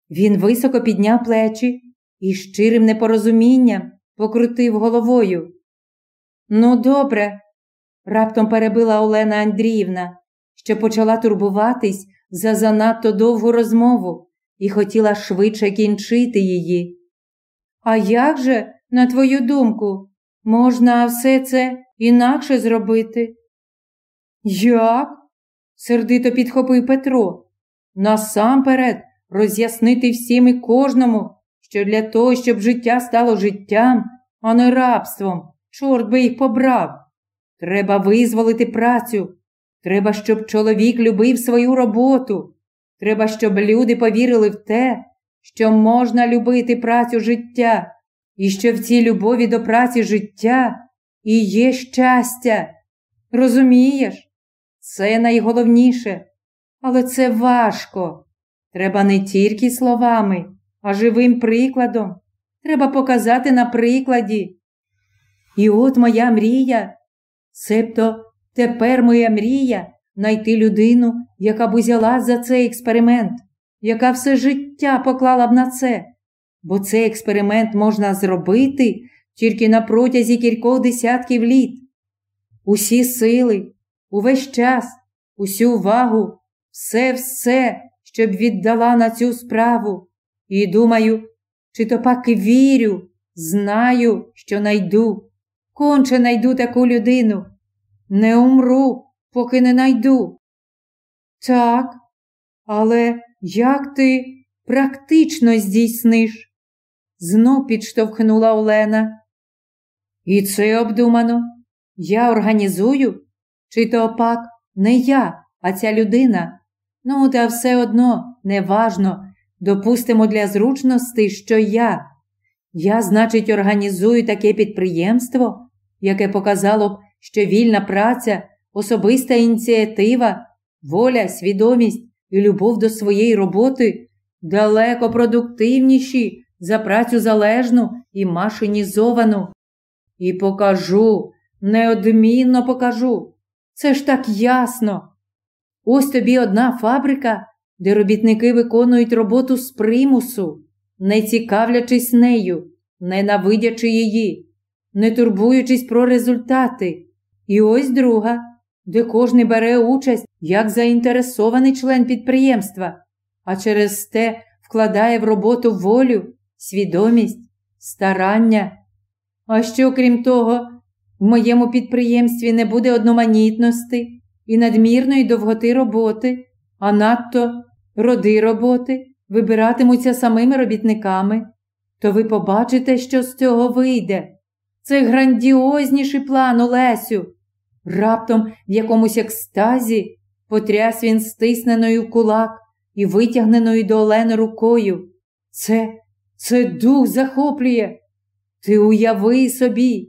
[SPEAKER 1] Він високо підняв плечі і щирим непорозумінням покрутив головою. Ну, добре, раптом перебила Олена Андріївна, що почала турбуватись за занадто довгу розмову і хотіла швидше кінчити її. А як же, на твою думку, можна все це інакше зробити? Як? Сердито підхопив Петро. насамперед роз'яснити всім і кожному, що для того, щоб життя стало життям, а не рабством, чорт би їх побрав. Треба визволити працю. Треба, щоб чоловік любив свою роботу. Треба, щоб люди повірили в те, що можна любити працю життя, і що в цій любові до праці життя і є щастя. Розумієш? Це найголовніше, але це важко. Треба не тільки словами, а живим прикладом. Треба показати на прикладі. І от моя мрія, себто тепер моя мрія знайти людину, яка б узяла за цей експеримент, яка все життя поклала б на це. Бо цей експеримент можна зробити тільки на протязі кількох десятків літ. Усі сили, увесь час, усю увагу, все все, щоб віддала на цю справу. І думаю, чи то пак вірю, знаю, що найду. Конче найду таку людину. Не умру, поки не найду. Так, але як ти практично здійсниш? Знов підштовхнула Олена. І це обдумано. Я організую, чи то пак не я, а ця людина. Ну, та все одно неважно, допустимо для зручності, що я. Я, значить, організую таке підприємство, яке показало б, що вільна праця, особиста ініціатива, воля, свідомість і любов до своєї роботи далеко продуктивніші за працю залежну і машинізовану. І покажу, неодмінно покажу. Це ж так ясно. Ось тобі одна фабрика, де робітники виконують роботу з примусу, не цікавлячись нею, ненавидячи її, не турбуючись про результати. І ось друга, де кожен бере участь як заінтересований член підприємства, а через те вкладає в роботу волю, свідомість, старання. А що, крім того, в моєму підприємстві не буде одноманітності і надмірної довготи роботи, а надто роди роботи вибиратимуться самими робітниками, то ви побачите, що з цього вийде. Це грандіозніший план Олесю. Раптом в якомусь екстазі потряс він стисненою кулак і витягненою до Олени рукою. Це, це дух захоплює. Ти уяви собі,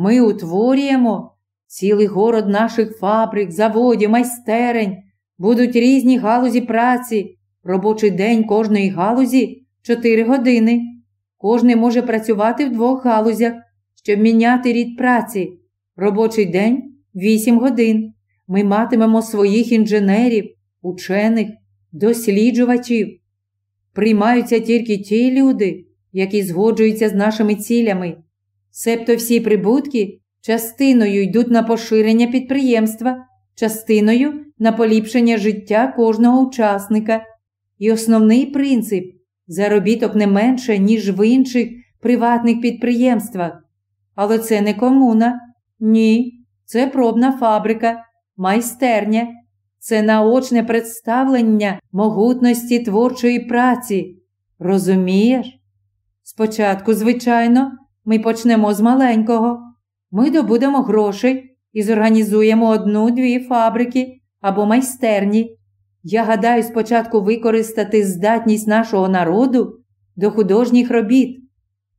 [SPEAKER 1] ми утворюємо цілий город наших фабрик, заводів, майстерень, будуть різні галузі праці, робочий день кожної галузі 4 години. Кожний може працювати в двох галузях, щоб міняти рід праці. Робочий день 8 годин. Ми матимемо своїх інженерів, учених, досліджувачів. Приймаються тільки ті люди, які згоджуються з нашими цілями. Себто всі прибутки частиною йдуть на поширення підприємства, частиною на поліпшення життя кожного учасника. І основний принцип заробіток не менше, ніж в інших приватних підприємствах. Але це не комуна. Ні, це пробна фабрика, майстерня, це наочне представлення могутності творчої праці. Розумієш? Спочатку, звичайно, ми почнемо з маленького. Ми добудемо грошей і зорганізуємо одну-дві фабрики або майстерні. Я гадаю, спочатку використати здатність нашого народу до художніх робіт.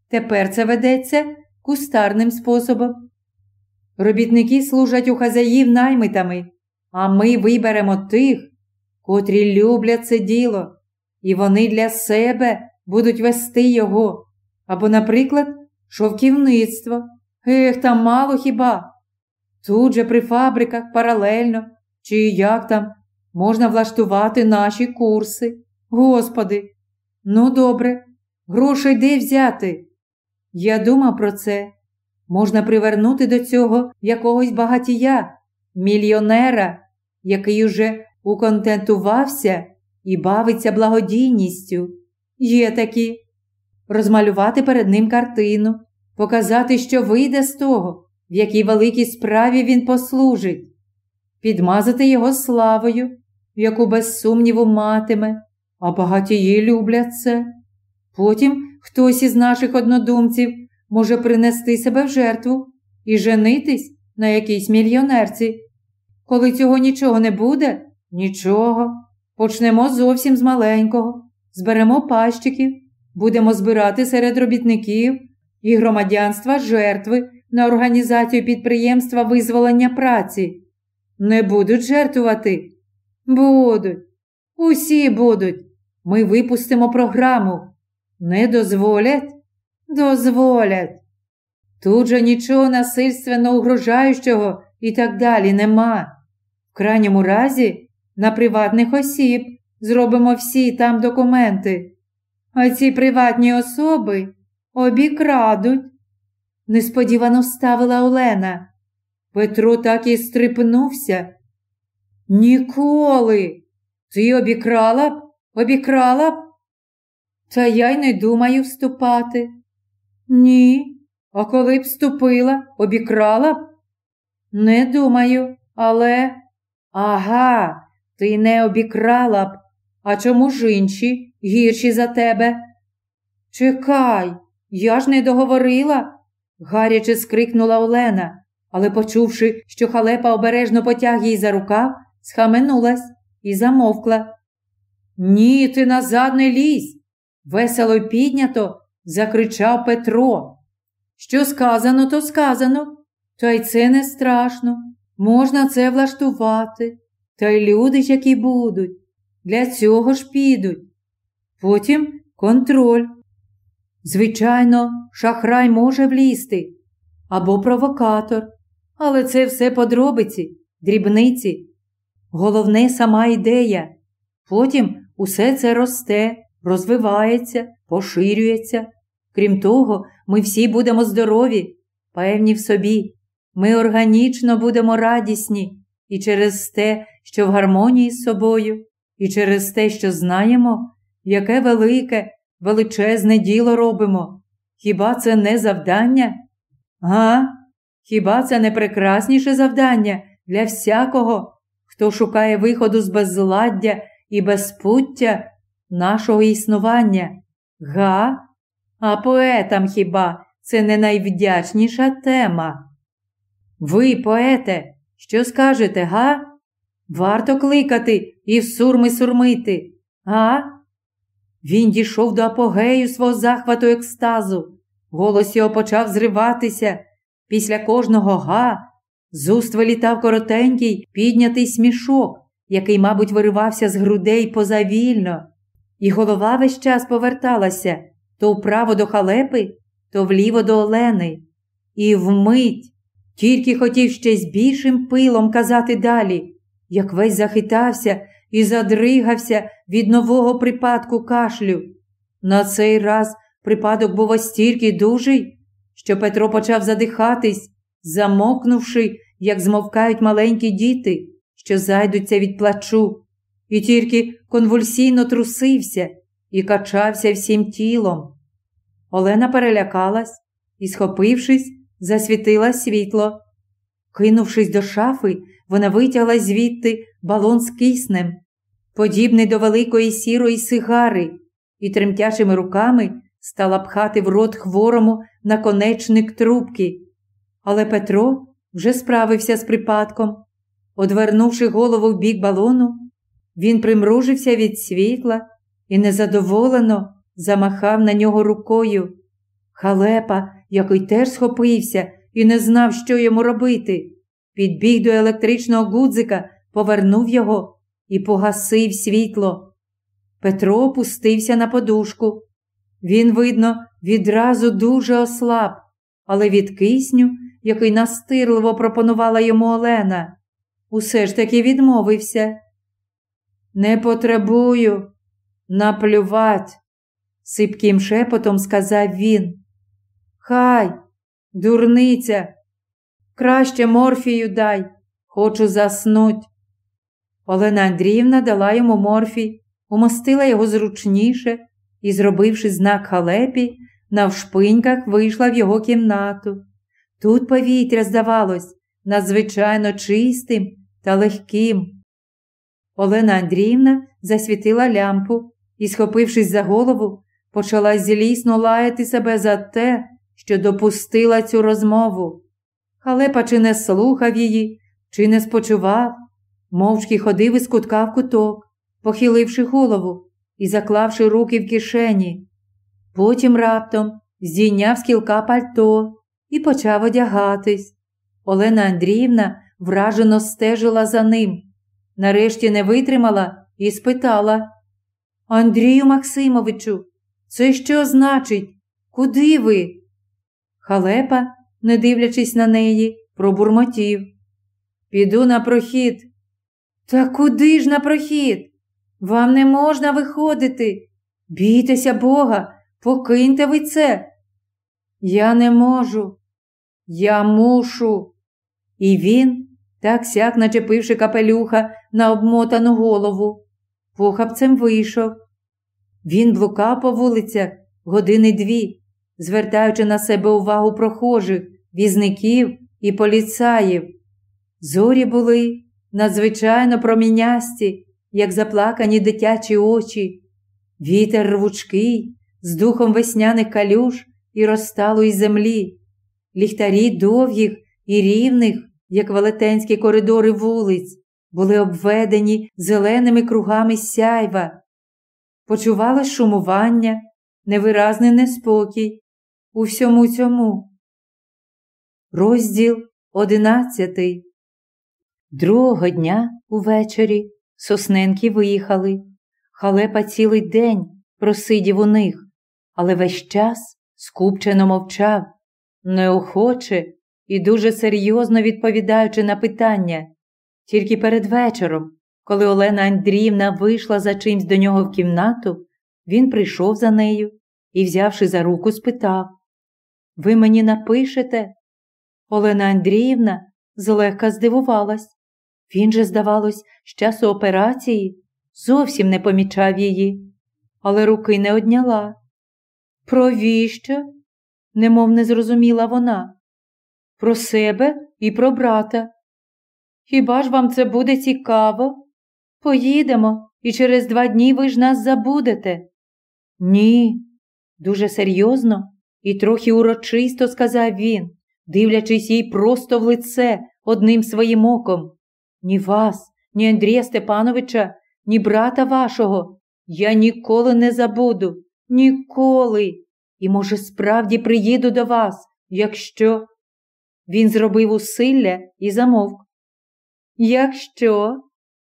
[SPEAKER 1] Тепер це ведеться кустарним способом. Робітники служать у хазяїв наймитами, а ми виберемо тих, котрі люблять це діло, і вони для себе будуть вести його. Або, наприклад, шовківництво. Ех, там мало хіба? Тут же при фабриках паралельно, чи як там, можна влаштувати наші курси. Господи, ну добре, грошей де взяти? Я думав про це. Можна привернути до цього якогось багатія, мільйонера, який уже уконтентувався і бавиться благодійністю. Є такі. Розмалювати перед ним картину, показати, що вийде з того, в якій великій справі він послужить, підмазати його славою, яку без сумніву матиме, а багатії люблять це. Потім хтось із наших однодумців може принести себе в жертву і женитись на якійсь мільйонерці. Коли цього нічого не буде, нічого. Почнемо зовсім з маленького, зберемо пащиків, будемо збирати серед робітників і громадянства жертви на організацію підприємства визволення праці. Не будуть жертвувати? Будуть. Усі будуть. Ми випустимо програму. Не дозволять? Дозволять. Тут же нічого насильственно угрожаючого і так далі нема. В крайньому разі, на приватних осіб зробимо всі там документи. А ці приватні особи обікрадуть. Несподівано ставила Олена. Петро так і стрипнувся. Ніколи. Ти обікрала б, обікрала б? Та я й не думаю вступати. Ні, а коли б вступила, обікрала б? Не думаю, але. Ага, ти не обікрала б. А чому ж інші гірші за тебе? Чекай, я ж не договорила, гаряче скрикнула Олена, але, почувши, що халепа обережно потяг їй за рукав, схаменулась і замовкла. Ні, ти назад не лізь, весело й піднято закричав Петро. Що сказано, то сказано, та й це не страшно. Можна це влаштувати. Та й люди, які будуть, для цього ж підуть. Потім контроль. Звичайно, шахрай може влізти або провокатор, але це все подробиці, дрібниці. Головне сама ідея. Потім усе це росте, розвивається, поширюється. Крім того, ми всі будемо здорові, певні в собі. Ми органічно будемо радісні і через те, що в гармонії з собою, і через те, що знаємо, яке велике, величезне діло робимо. Хіба це не завдання? Га? Хіба це не прекрасніше завдання для всякого, хто шукає виходу з безладдя і безпуття нашого існування? Га? А поетам хіба це не найвдячніша тема? Ви, поете, що скажете, га? Варто кликати і в сурми сурмити, га? Він дійшов до апогею свого захвату екстазу. Голос його почав зриватися. Після кожного га з уст вилітав коротенький, піднятий смішок, який, мабуть, виривався з грудей позавільно, і голова весь час поверталася то вправо до халепи, то вліво до Олени. І вмить тільки хотів ще з більшим пилом казати далі, як весь захитався і задригався від нового припадку кашлю. На цей раз припадок був остільки дужий, що Петро почав задихатись, замокнувши, як змовкають маленькі діти, що зайдуться від плачу, і тільки конвульсійно трусився і качався всім тілом. Олена перелякалась і, схопившись, засвітила світло. Кинувшись до шафи, вона витягла звідти балон з киснем, подібний до великої сірої сигари, і тремтячими руками стала пхати в рот хворому наконечник трубки. Але Петро вже справився з припадком. Одвернувши голову в бік балону, він примружився від світла і незадоволено замахав на нього рукою. Халепа, який теж схопився і не знав, що йому робити, підбіг до електричного гудзика, повернув його і погасив світло. Петро опустився на подушку. Він, видно, відразу дуже ослаб, але від кисню, який настирливо пропонувала йому Олена, усе ж таки відмовився. Не потребую, наплювать, сипким шепотом сказав він. Хай, дурниця, краще морфію дай, хочу заснуть. Олена Андріївна дала йому морфій, умостила його зручніше і, зробивши знак халепі, навшпиньках вийшла в його кімнату. Тут повітря, здавалось, надзвичайно чистим та легким. Олена Андріївна засвітила лямпу і, схопившись за голову, почала злісно лаяти себе за те, що допустила цю розмову. Халепа чи не слухав її, чи не спочував, мовчки ходив із кутка в куток, похиливши голову і заклавши руки в кишені. Потім раптом здійняв з кілка пальто і почав одягатись. Олена Андріївна вражено стежила за ним. Нарешті не витримала і спитала Андрію Максимовичу, це що значить? Куди ви? Халепа, не дивлячись на неї, пробурмотів. Піду на прохід. Та куди ж на прохід? Вам не можна виходити. Бійтеся Бога, покиньте ви це. Я не можу, я мушу. І він, так сяк начепивши капелюха на обмотану голову, похапцем вийшов. Він блукав по вулицях години дві, звертаючи на себе увагу прохожих, візників і поліцаїв. Зорі були надзвичайно промінясті, як заплакані дитячі очі, вітер рвучкий, з духом весняних калюж і розсталої землі, ліхтарі довгих і рівних, як велетенські коридори вулиць, були обведені зеленими кругами сяйва. Почувалось шумування, невиразний неспокій у всьому цьому. Розділ одинадцятий. Другого дня увечері сосненки виїхали. Халепа цілий день просидів у них, але весь час скупчено мовчав, неохоче і дуже серйозно відповідаючи на питання. Тільки перед вечором, коли Олена Андріївна вийшла за чимсь до нього в кімнату, він прийшов за нею і, взявши за руку, спитав Ви мені напишете? Олена Андріївна злегка здивувалась. Він же, здавалось, з часу операції зовсім не помічав її, але руки не одняла. Провіщо? немов не зрозуміла вона. Про себе і про брата. Хіба ж вам це буде цікаво? Поїдемо, і через два дні ви ж нас забудете. Ні, дуже серйозно і трохи урочисто сказав він, дивлячись їй просто в лице одним своїм оком. Ні вас, ні Андрія Степановича, ні брата вашого. Я ніколи не забуду, ніколи. І, може, справді приїду до вас, якщо. Він зробив усилля і замовк. Якщо?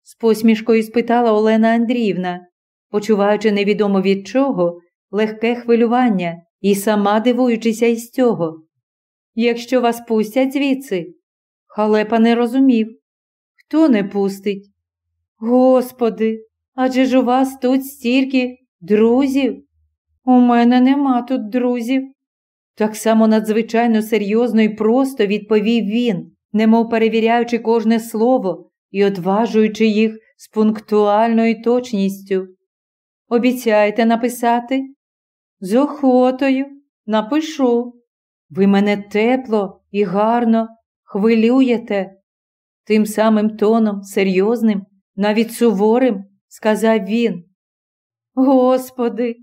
[SPEAKER 1] з посмішкою спитала Олена Андріївна, почуваючи невідомо від чого легке хвилювання і сама дивуючися із цього. Якщо вас пустять звідси, халепа не розумів. Хто не пустить? Господи, адже ж у вас тут стільки друзів. У мене нема тут друзів. Так само надзвичайно серйозно і просто відповів він, немов перевіряючи кожне слово і одважуючи їх з пунктуальною точністю. Обіцяєте написати? З охотою напишу. Ви мене тепло і гарно хвилюєте. Тим самим тоном, серйозним, навіть суворим, сказав він. Господи,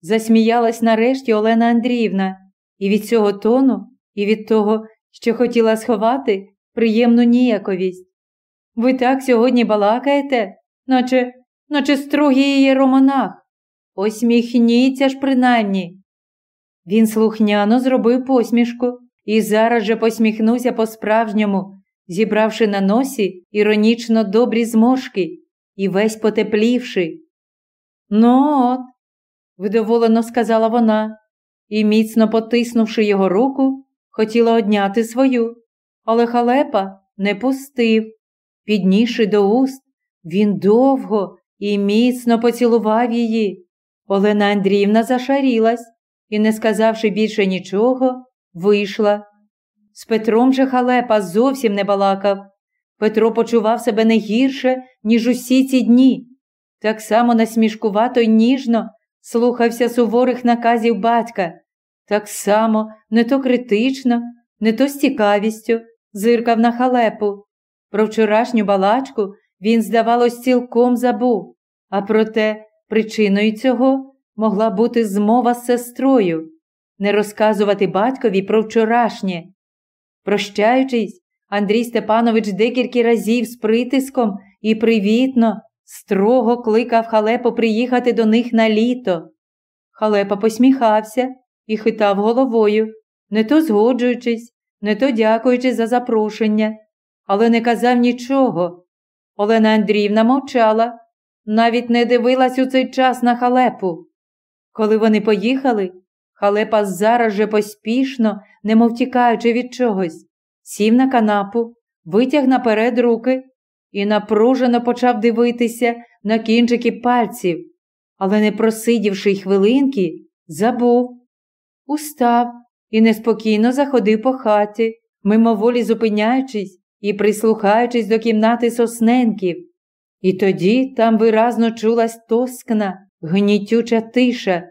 [SPEAKER 1] засміялась нарешті Олена Андріївна, і від цього тону, і від того, що хотіла сховати приємну ніяковість. Ви так сьогодні балакаєте, наче наче строгий єромонах. Посміхніться ж, принаймні. Він слухняно зробив посмішку і зараз же посміхнувся по-справжньому, зібравши на носі іронічно добрі зморшки і весь потеплівши. Ну от, вдоволено сказала вона, і, міцно потиснувши його руку, хотіла одняти свою, але халепа не пустив. Піднісши до уст, він довго і міцно поцілував її. Олена Андріївна зашарілась і, не сказавши більше нічого, вийшла. З Петром же халепа зовсім не балакав. Петро почував себе не гірше, ніж усі ці дні. Так само насмішкувато й ніжно слухався суворих наказів батька, так само не то критично, не то з цікавістю зиркав на халепу. Про вчорашню балачку він, здавалось, цілком забув, а проте причиною цього могла бути змова з сестрою, не розказувати батькові про вчорашнє. Прощаючись, Андрій Степанович декілька разів з притиском і привітно, строго кликав халепу приїхати до них на літо. Халепа посміхався і хитав головою, не то згоджуючись, не то дякуючи за запрошення, але не казав нічого. Олена Андріївна мовчала, навіть не дивилась у цей час на халепу. Коли вони поїхали, халепа зараз же поспішно, немов тікаючи від чогось, сів на канапу, витяг наперед руки і напружено почав дивитися на кінчики пальців, але, не просидівши й хвилинки, забув. Устав і неспокійно заходив по хаті, мимоволі зупиняючись і прислухаючись до кімнати сосненків. І тоді там виразно чулась тоскна, гнітюча тиша.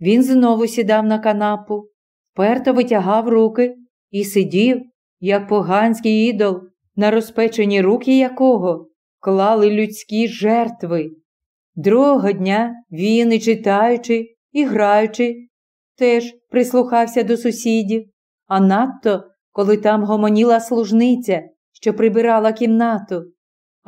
[SPEAKER 1] Він знову сідав на канапу, вперто витягав руки і сидів, як поганський ідол, на розпечені руки якого клали людські жертви. Другого дня він, і читаючи, і граючи, теж прислухався до сусідів, а надто, коли там гомоніла служниця, що прибирала кімнату,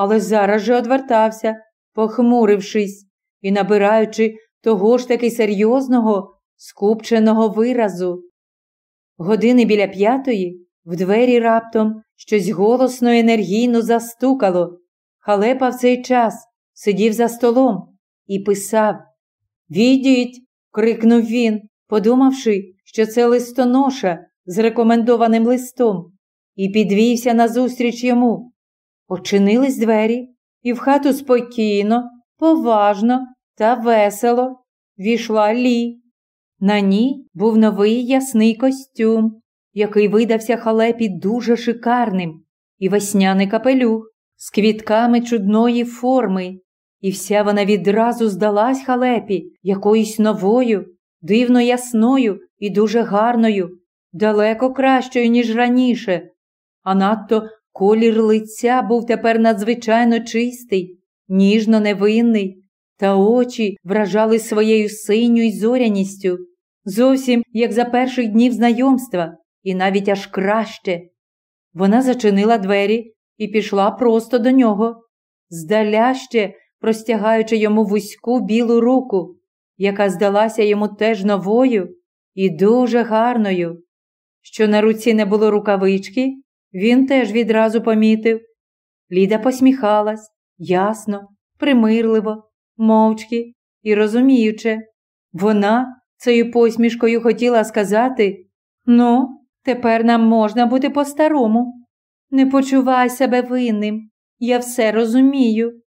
[SPEAKER 1] але зараз же одвертався, похмурившись і набираючи того ж таки серйозного, скупченого виразу. Години біля п'ятої в двері раптом щось голосно і енергійно застукало. Халепа в цей час сидів за столом і писав Відіть. крикнув він, подумавши, що це листоноша з рекомендованим листом, і підвівся назустріч йому. Очинились двері, і в хату спокійно, поважно та весело війшла Лі. На ній був новий ясний костюм, який видався халепі дуже шикарним, і весняний капелюх з квітками чудної форми, і вся вона відразу здалась халепі якоюсь новою, дивно ясною і дуже гарною, далеко кращою, ніж раніше, а надто колір лиця був тепер надзвичайно чистий, ніжно невинний, та очі вражали своєю синьою зоряністю, зовсім як за перших днів знайомства, і навіть аж краще. Вона зачинила двері і пішла просто до нього, здаля ще простягаючи йому вузьку білу руку, яка здалася йому теж новою і дуже гарною. Що на руці не було рукавички, він теж відразу помітив. Ліда посміхалась ясно, примирливо, мовчки і розуміюче. Вона цією посмішкою хотіла сказати ну, тепер нам можна бути по-старому. Не почувай себе винним, я все розумію.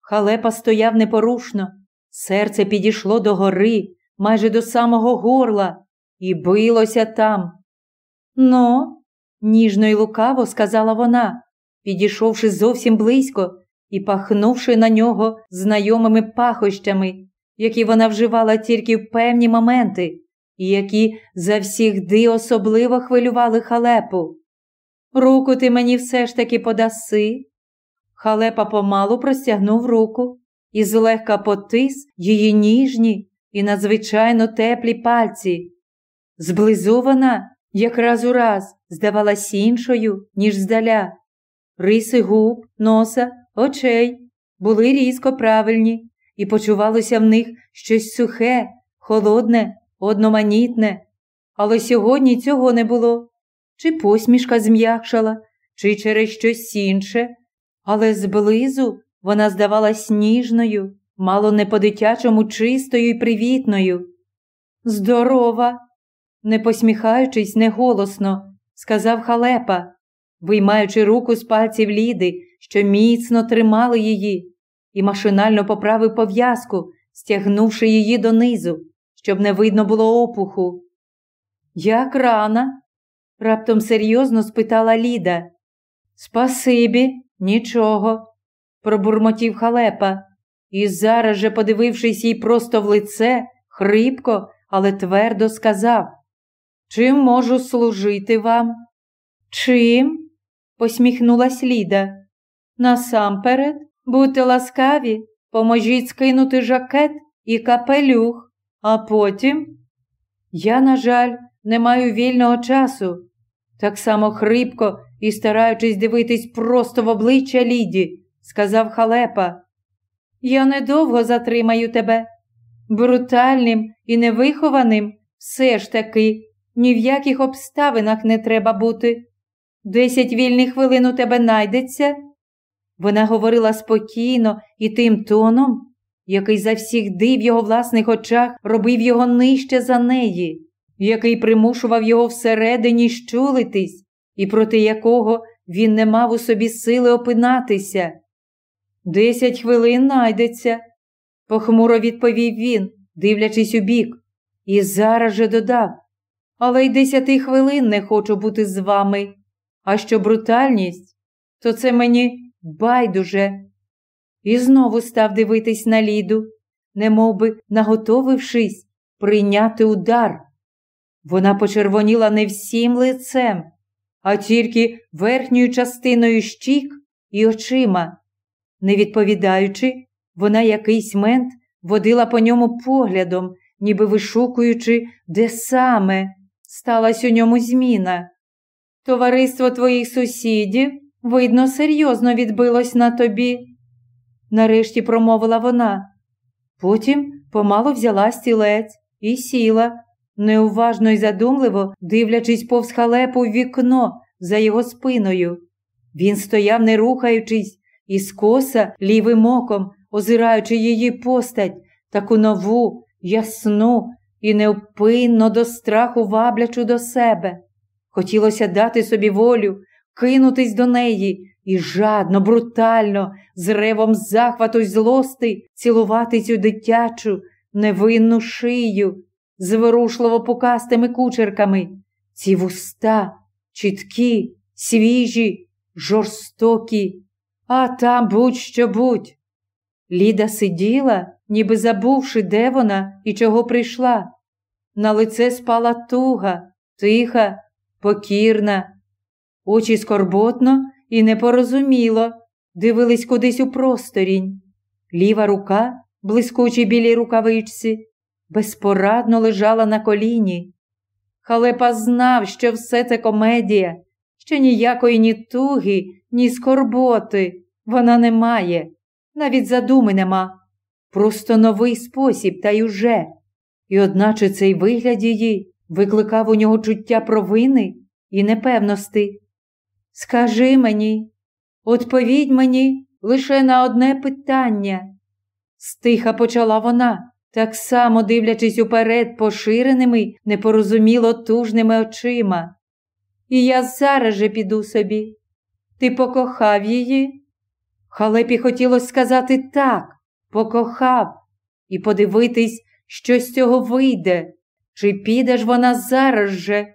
[SPEAKER 1] Халепа стояв непорушно, серце підійшло до гори, майже до самого горла, і билося там. Ну, ніжно й лукаво сказала вона, підійшовши зовсім близько і пахнувши на нього знайомими пахощами, які вона вживала тільки в певні моменти, і які завсігди особливо хвилювали халепу. Руку ти мені все ж таки подаси. Халепа помалу простягнув руку і злегка потис її ніжні і надзвичайно теплі пальці. Зблизу вона якраз ураз здавалась іншою, ніж здаля. Риси губ, носа, очей були різко правильні, і почувалося в них щось сухе, холодне, одноманітне. Але сьогодні цього не було. Чи посмішка зм'якшала, чи через щось інше, але зблизу вона здавалась ніжною, мало не по-дитячому чистою і привітною. Здорова, не посміхаючись неголосно, сказав халепа, виймаючи руку з пальців Ліди, що міцно тримали її, і машинально поправив пов'язку, стягнувши її донизу, щоб не видно було опуху. Як рана? раптом серйозно спитала Ліда. Спасибі, нічого, пробурмотів халепа, і зараз же, подивившись їй просто в лице, хрипко, але твердо сказав Чим можу служити вам? Чим? посміхнулась Ліда. Насамперед, будьте ласкаві, поможіть скинути жакет і капелюх, а потім. Я, на жаль, не маю вільного часу. Так само хрипко і стараючись дивитись просто в обличчя Ліді, сказав халепа. Я недовго затримаю тебе. Брутальним і невихованим все ж таки ні в яких обставинах не треба бути. Десять вільних хвилин у тебе найдеться. Вона говорила спокійно і тим тоном, який за завсігди в його власних очах робив його нижче за неї, який примушував його всередині щулитись, і проти якого він не мав у собі сили опинатися. Десять хвилин найдеться, похмуро відповів він, дивлячись у бік, і зараз же додав. Але й десяти хвилин не хочу бути з вами. А що брутальність, то це мені байдуже. І знову став дивитись на Ліду, немовби наготовившись прийняти удар. Вона почервоніла не всім лицем, а тільки верхньою частиною щік і очима. Не відповідаючи, вона якийсь мент водила по ньому поглядом, ніби вишукуючи, де саме сталася у ньому зміна. Товариство твоїх сусідів, видно, серйозно відбилось на тобі, нарешті промовила вона. Потім помалу взяла стілець і сіла, неуважно й задумливо дивлячись повз халепу в вікно за його спиною. Він стояв, не рухаючись, і скоса лівим оком, озираючи її постать, таку нову, ясну і невпинно до страху ваблячу до себе. Хотілося дати собі волю, кинутись до неї і жадно, брутально, з ревом захвату й злости цілувати цю дитячу, невинну шию, зворушливо покастими кучерками, ці вуста, чіткі, свіжі, жорстокі, а там будь-що будь. Ліда сиділа, ніби забувши, де вона і чого прийшла. На лице спала туга, тиха, покірна, очі скорботно і непорозуміло дивились кудись у просторінь. Ліва рука, блискучій білій рукавичці, безпорадно лежала на коліні. Халепа знав, що все це комедія, що ніякої ні туги, ні скорботи вона не має, навіть задуми нема. Просто новий спосіб, та й уже. І одначе цей вигляд її викликав у нього чуття провини і непевності. Скажи мені, відповідь мені лише на одне питання. Стиха почала вона, так само дивлячись уперед поширеними, непорозуміло тужними очима. І я зараз же піду собі. Ти покохав її? Халепі хотілося сказати так, покохав, і подивитись, що з цього вийде, чи піде ж вона зараз же?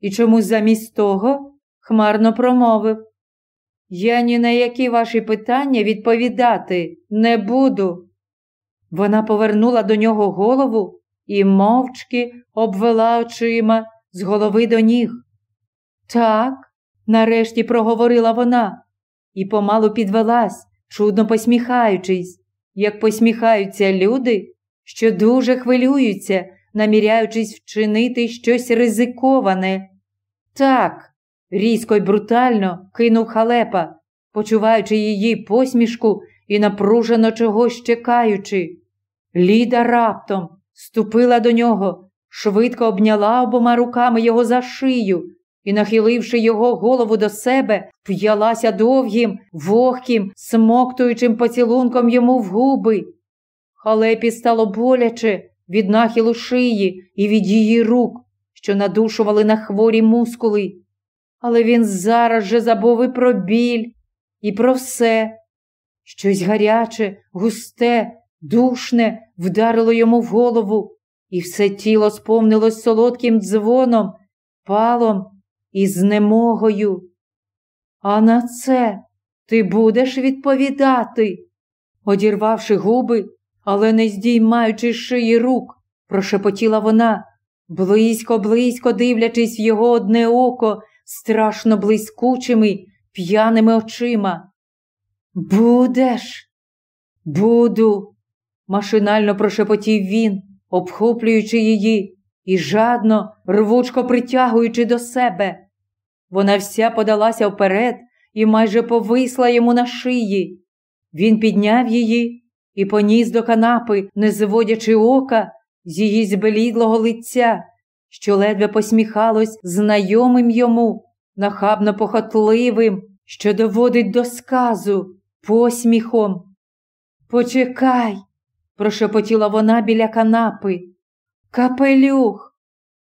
[SPEAKER 1] І чомусь замість того хмарно промовив. Я ні на які ваші питання відповідати не буду. Вона повернула до нього голову і мовчки обвела очима з голови до ніг. Так, нарешті проговорила вона і помалу підвелась, чудно посміхаючись, як посміхаються люди, що дуже хвилюються, наміряючись вчинити щось ризиковане. Так, різко й брутально кинув халепа, почуваючи її посмішку і напружено чогось чекаючи. Ліда раптом ступила до нього, швидко обняла обома руками його за шию і, нахиливши його голову до себе, в'ялася довгим, вогким, смоктуючим поцілунком йому в губи. Халепі стало боляче від нахилу шиї і від її рук, що надушували на хворі мускули. Але він зараз же забув і про біль, і про все. Щось гаряче, густе, душне вдарило йому в голову, і все тіло сповнилось солодким дзвоном, палом і знемогою. А на це ти будеш відповідати, одірвавши губи, але не здіймаючи шиї рук, прошепотіла вона, близько, близько дивлячись в його одне око страшно блискучими, п'яними очима. Будеш? Буду, машинально прошепотів він, обхоплюючи її і жадно, рвучко притягуючи до себе. Вона вся подалася вперед і майже повисла йому на шиї. Він підняв її і поніс до канапи, не зводячи ока з її збелідлого лиця, що ледве посміхалось знайомим йому, нахабно похотливим, що доводить до сказу посміхом. Почекай, прошепотіла вона біля канапи. Капелюх.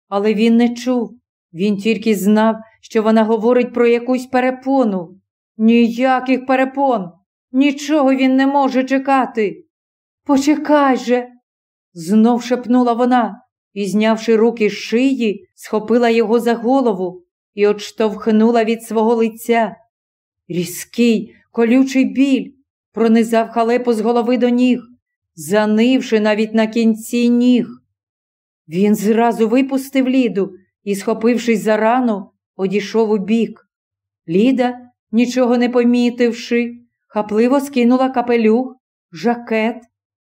[SPEAKER 1] Але він не чув. Він тільки знав, що вона говорить про якусь перепону. Ніяких перепон, нічого він не може чекати. Почекай же, знов шепнула вона і, знявши руки з шиї, схопила його за голову і отштовхнула від свого лиця. Різкий, колючий біль пронизав халепу з голови до ніг, занивши навіть на кінці ніг. Він зразу випустив ліду і, схопившись за рану, одійшов у бік. Ліда, нічого не помітивши, хапливо скинула капелюх, жакет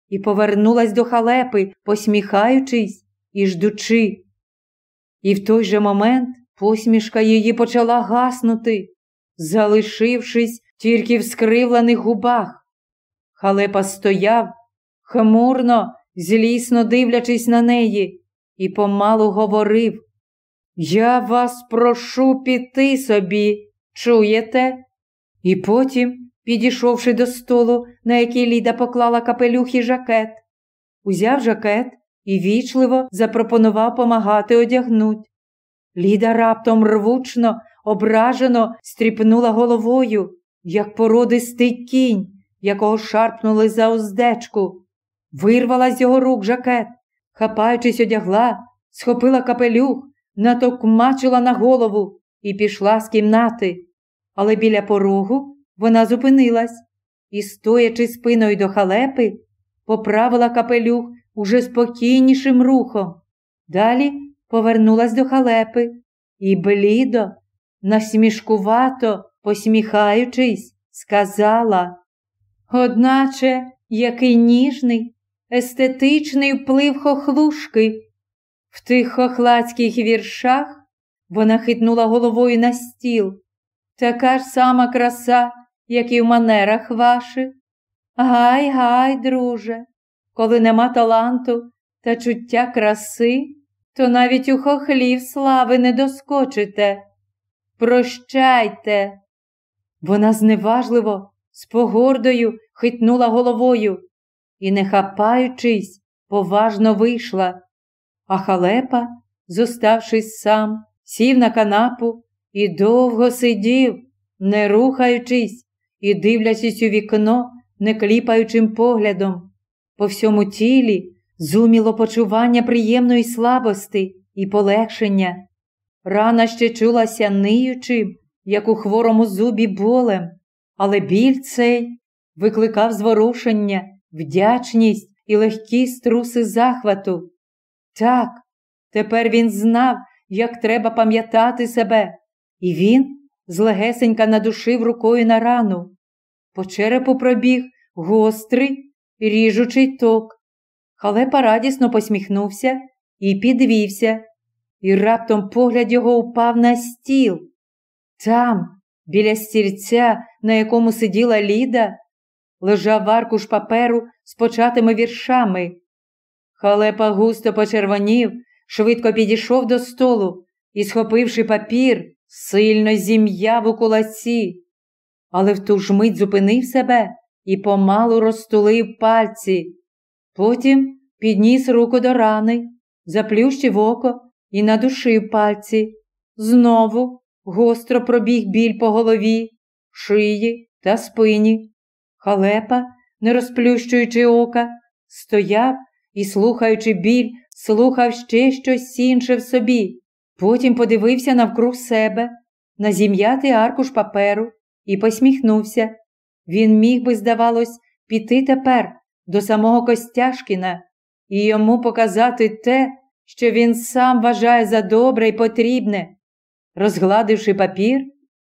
[SPEAKER 1] і повернулась до халепи, посміхаючись і ждучи. І в той же момент посмішка її почала гаснути, залишившись тільки в скривлених губах. Халепа стояв, хмурно, злісно дивлячись на неї, і помалу говорив Я вас прошу піти собі, чуєте? І потім, підійшовши до столу, на який Ліда поклала капелюх і жакет, узяв жакет і вічливо запропонував помагати одягнуть. Ліда раптом рвучно, ображено стріпнула головою, як породистий кінь, якого шарпнули за уздечку, вирвала з його рук жакет, хапаючись, одягла, схопила капелюх, натокмачила на голову і пішла з кімнати. Але біля порогу вона зупинилась і, стоячи спиною до халепи, поправила капелюх уже спокійнішим рухом. Далі повернулась до халепи і блідо, насмішкувато, посміхаючись, сказала Одначе, який ніжний, естетичний вплив хохлушки. В тих хохладських віршах вона хитнула головою на стіл. Така ж сама краса, як і в манерах ваших. Гай, гай, друже, коли нема таланту та чуття краси, то навіть у хохлів слави не доскочите. Прощайте. Вона зневажливо, з погордою хитнула головою і, не хапаючись, поважно вийшла. А халепа, зоставшись сам, сів на канапу і довго сидів, не рухаючись і дивлячись у вікно, не кліпаючим поглядом. По всьому тілі зуміло почування приємної слабости і полегшення. Рана ще чулася ниючим, як у хворому зубі болем, але біль цей викликав зворушення, вдячність і легкі струси захвату. Так, тепер він знав, як треба пам'ятати себе, і він злегесенька надушив рукою на рану. По черепу пробіг гострий, ріжучий ток. Халепа радісно посміхнувся і підвівся, і раптом погляд його упав на стіл. Там, біля стільця, на якому сиділа Ліда, лежав аркуш паперу з початими віршами. Халепа густо почервонів, швидко підійшов до столу і, схопивши папір, сильно зім'яв у кулаці, але в ту ж мить зупинив себе і помалу розтулив пальці. Потім підніс руку до рани, заплющив око і надушив пальці. Знову гостро пробіг біль по голові, шиї та спині. Халепа, не розплющуючи ока, стояв і, слухаючи біль, слухав ще щось інше в собі. Потім подивився навкруг себе, на зім'ятий аркуш паперу і посміхнувся. Він міг би, здавалось, піти тепер до самого Костяшкіна і йому показати те, що він сам вважає за добре і потрібне. Розгладивши папір,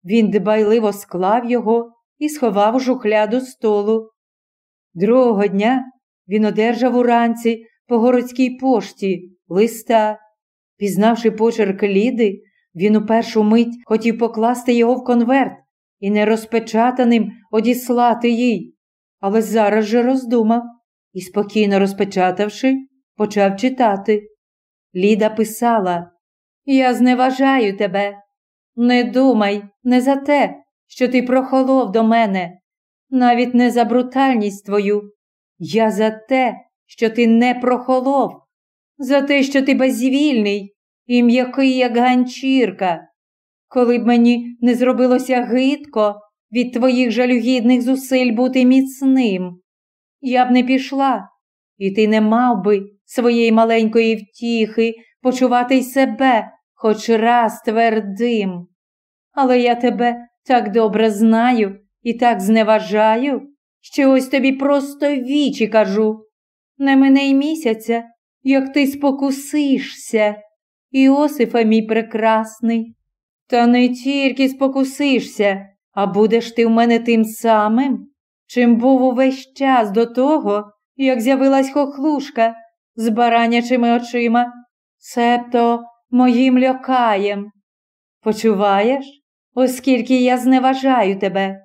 [SPEAKER 1] він дбайливо склав його і сховав у шухляду столу. Другого дня він одержав уранці по городській пошті листа. Пізнавши почерк Ліди, він у першу мить хотів покласти його в конверт і нерозпечатаним одіслати їй, але зараз же роздумав і, спокійно розпечатавши, почав читати. Ліда писала Я зневажаю тебе. Не думай не за те, що ти прохолов до мене, навіть не за брутальність твою. Я за те, що ти не прохолов, за те, що ти безвільний і м'який, як ганчірка. Коли б мені не зробилося гидко від твоїх жалюгідних зусиль бути міцним, я б не пішла, і ти не мав би своєї маленької втіхи почувати й себе хоч раз твердим. Але я тебе так добре знаю і так зневажаю, що ось тобі просто вічі кажу. Не мене й місяця, як ти спокусишся, Іосифа мій прекрасний. Та не тільки спокусишся, а будеш ти в мене тим самим, чим був увесь час до того, як з'явилась хохлушка з баранячими очима, себто моїм льокаєм. Почуваєш, оскільки я зневажаю тебе,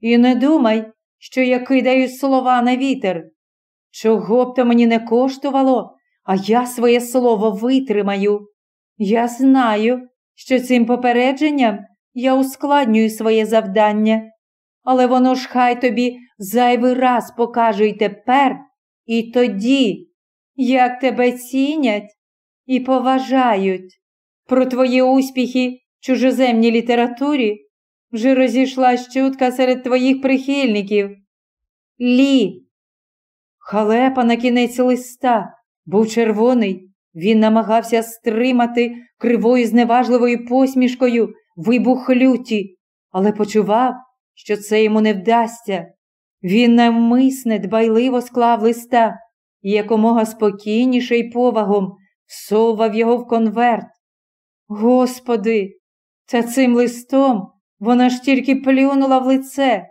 [SPEAKER 1] і не думай, що я кидаю слова на вітер. Чого б то мені не коштувало, а я своє слово витримаю. Я знаю, що цим попередженням я ускладнюю своє завдання, але воно ж хай тобі зайвий раз покаже й тепер, і тоді, як тебе цінять і поважають. Про твої успіхи в чужоземній літературі вже розійшла чутка серед твоїх прихильників. Лі. Халепа на кінець листа був червоний. Він намагався стримати кривою зневажливою посмішкою вибух люті, але почував, що це йому не вдасться. Він навмисне дбайливо склав листа і якомога спокійніше й повагом всовував його в конверт. Господи, та цим листом вона ж тільки плюнула в лице.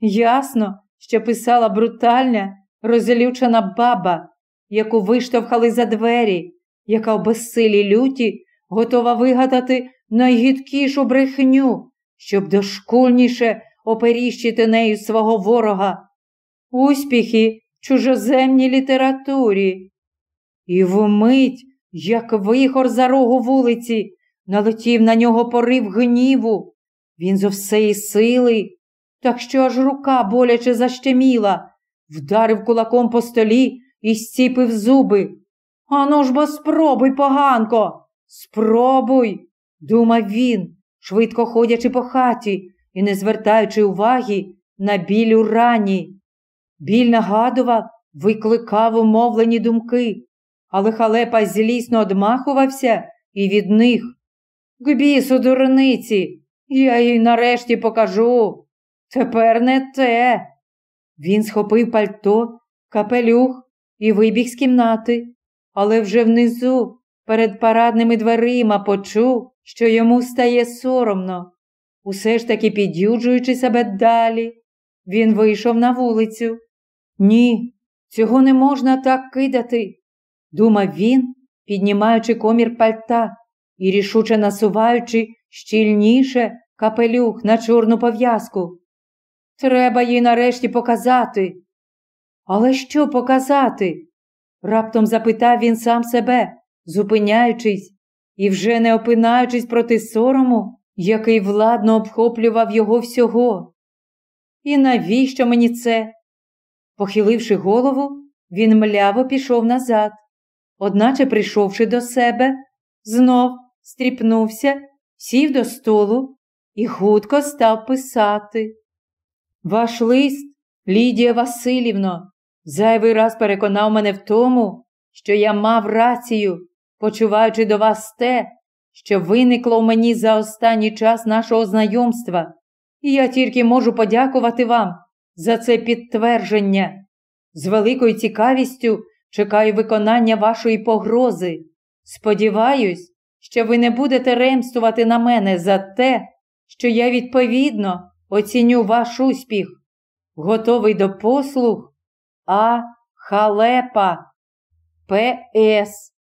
[SPEAKER 1] Ясно, що писала брутальна, розлючена баба, яку виштовхали за двері, яка в безсилі люті готова вигадати найгідкішу брехню, щоб дошкульніше оперіщити нею свого ворога, успіхи чужоземній літературі. І вмить, як вихор за рогу вулиці, налетів на нього порив гніву. Він зо всеї сили, так що аж рука боляче защеміла, вдарив кулаком по столі і зціпив зуби. Ану ж бо спробуй, поганко, спробуй, думав він, швидко ходячи по хаті і не звертаючи уваги на біль у рані. Біль нагадував, викликав умовлені думки, але халепа злісно одмахувався і від них. К бісу, дурниці, я їй нарешті покажу. Тепер не те. Він схопив пальто, капелюх і вибіг з кімнати, але вже внизу, перед парадними дверима, почув, що йому стає соромно. Усе ж таки під'юджуючи себе далі, він вийшов на вулицю. Ні, цього не можна так кидати, думав він, піднімаючи комір пальта і рішуче насуваючи щільніше капелюх на чорну пов'язку. Треба їй нарешті показати. Але що показати? раптом запитав він сам себе, зупиняючись і вже не опинаючись проти сорому, який владно обхоплював його всього. І навіщо мені це? Похиливши голову, він мляво пішов назад, одначе, прийшовши до себе, знов стріпнувся, сів до столу і хутко став писати. Ваш лист, Лідія Васильівно, зайвий раз переконав мене в тому, що я мав рацію, почуваючи до вас те, що виникло в мені за останній час нашого знайомства, і я тільки можу подякувати вам за це підтвердження. З великою цікавістю чекаю виконання вашої погрози. Сподіваюсь, що ви не будете ремствувати на мене за те, що я відповідно оціню ваш успіх. Готовий до послуг А. Халепа П.С.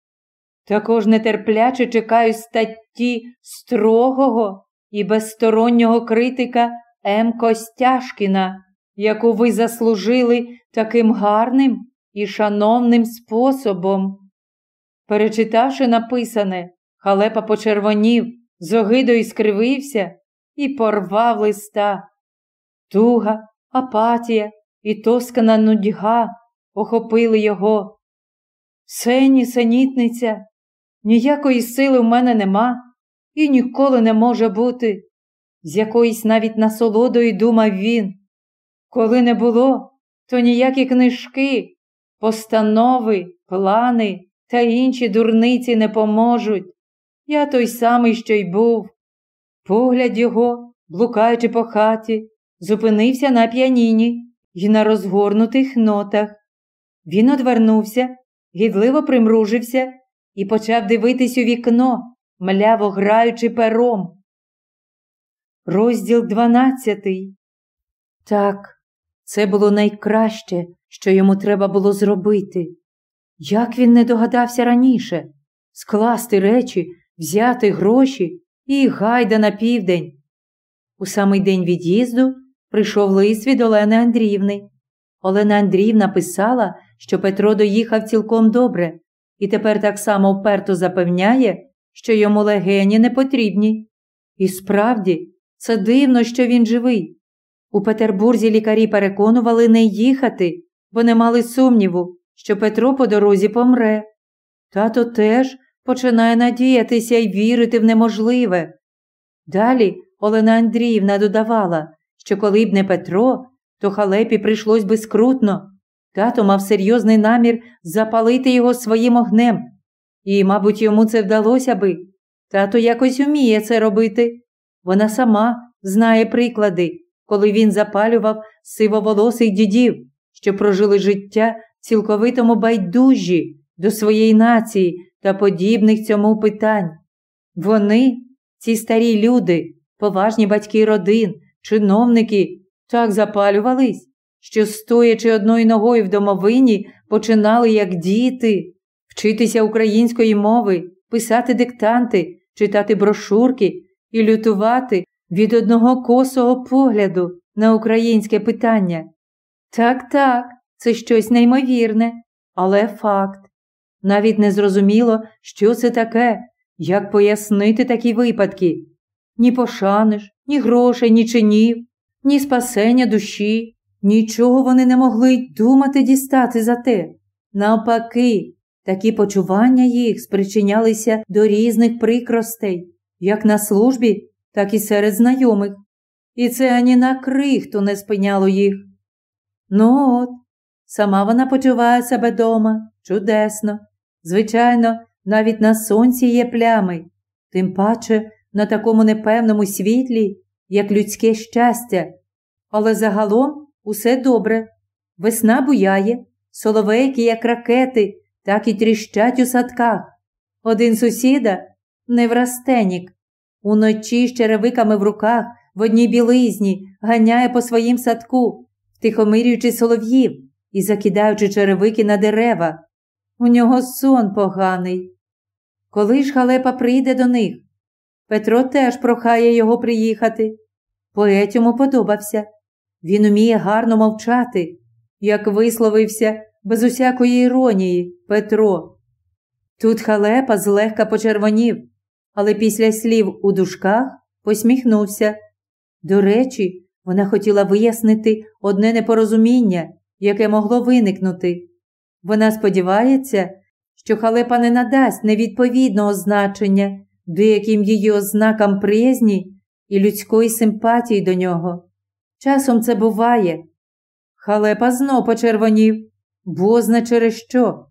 [SPEAKER 1] Також нетерпляче чекаю статті строгого і безстороннього критика М. Костяшкіна, яку ви заслужили таким гарним і шановним способом. Перечитавши написане, халепа почервонів, з огидою скривився і порвав листа. Туга, апатія і тоскана нудьга охопили його. Це нісенітниця, ніякої сили в мене нема і ніколи не може бути. З якоюсь навіть насолодою думав він. Коли не було, то ніякі книжки, постанови, плани та інші дурниці не поможуть. Я той самий, що й був. Погляд його, блукаючи по хаті, зупинився на п'яніні й на розгорнутих нотах. Він одвернувся, гідливо примружився і почав дивитись у вікно, мляво граючи пером. Розділ дванадцятий. Так, це було найкраще, що йому треба було зробити. Як він не догадався раніше скласти речі, взяти гроші і гайда на південь. У самий день від'їзду прийшов лист від Олени Андріївни. Олена Андріївна писала, що Петро доїхав цілком добре, і тепер так само вперто запевняє, що йому легені не потрібні. І справді, це дивно, що він живий. У Петербурзі лікарі переконували не їхати, бо не мали сумніву, що Петро по дорозі помре. Тато теж починає надіятися і вірити в неможливе. Далі Олена Андріївна додавала, що коли б не Петро, то халепі прийшлось би скрутно. Тато мав серйозний намір запалити його своїм огнем, і, мабуть, йому це вдалося би. Тато якось уміє це робити. Вона сама знає приклади, коли він запалював сивоволосих дідів, що прожили життя цілковитому байдужі до своєї нації та подібних цьому питань. Вони, ці старі люди, поважні батьки родин, чиновники, так запалювались, що, стоячи одною ногою в домовині, починали, як діти, вчитися української мови, писати диктанти, читати брошурки і лютувати від одного косого погляду на українське питання. Так, так, це щось неймовірне, але факт. Навіть не зрозуміло, що це таке, як пояснити такі випадки. Ні пошаниш, ні грошей, ні чинів, ні спасення душі, нічого вони не могли думати дістати за те. Навпаки, такі почування їх спричинялися до різних прикростей, як на службі, так і серед знайомих. І це ані на крихту не спиняло їх. Ну от, сама вона почуває себе дома, чудесно. Звичайно, навіть на сонці є плями, тим паче на такому непевному світлі, як людське щастя. Але загалом усе добре. Весна буяє, соловейки, як ракети, так і тріщать у садках. Один сусіда неврастенік, уночі з черевиками в руках в одній білизні ганяє по своїм садку, втихомирюючи солов'їв і закидаючи черевики на дерева. У нього сон поганий. Коли ж халепа прийде до них, Петро теж прохає його приїхати. Поет йому подобався. Він уміє гарно мовчати, як висловився без усякої іронії Петро. Тут халепа злегка почервонів, але після слів у дужках посміхнувся. До речі, вона хотіла вияснити одне непорозуміння, яке могло виникнути. Вона сподівається, що халепа не надасть невідповідного значення деяким її ознакам приязні і людської симпатії до нього. Часом це буває. Халепа знов почервонів, бозна через що,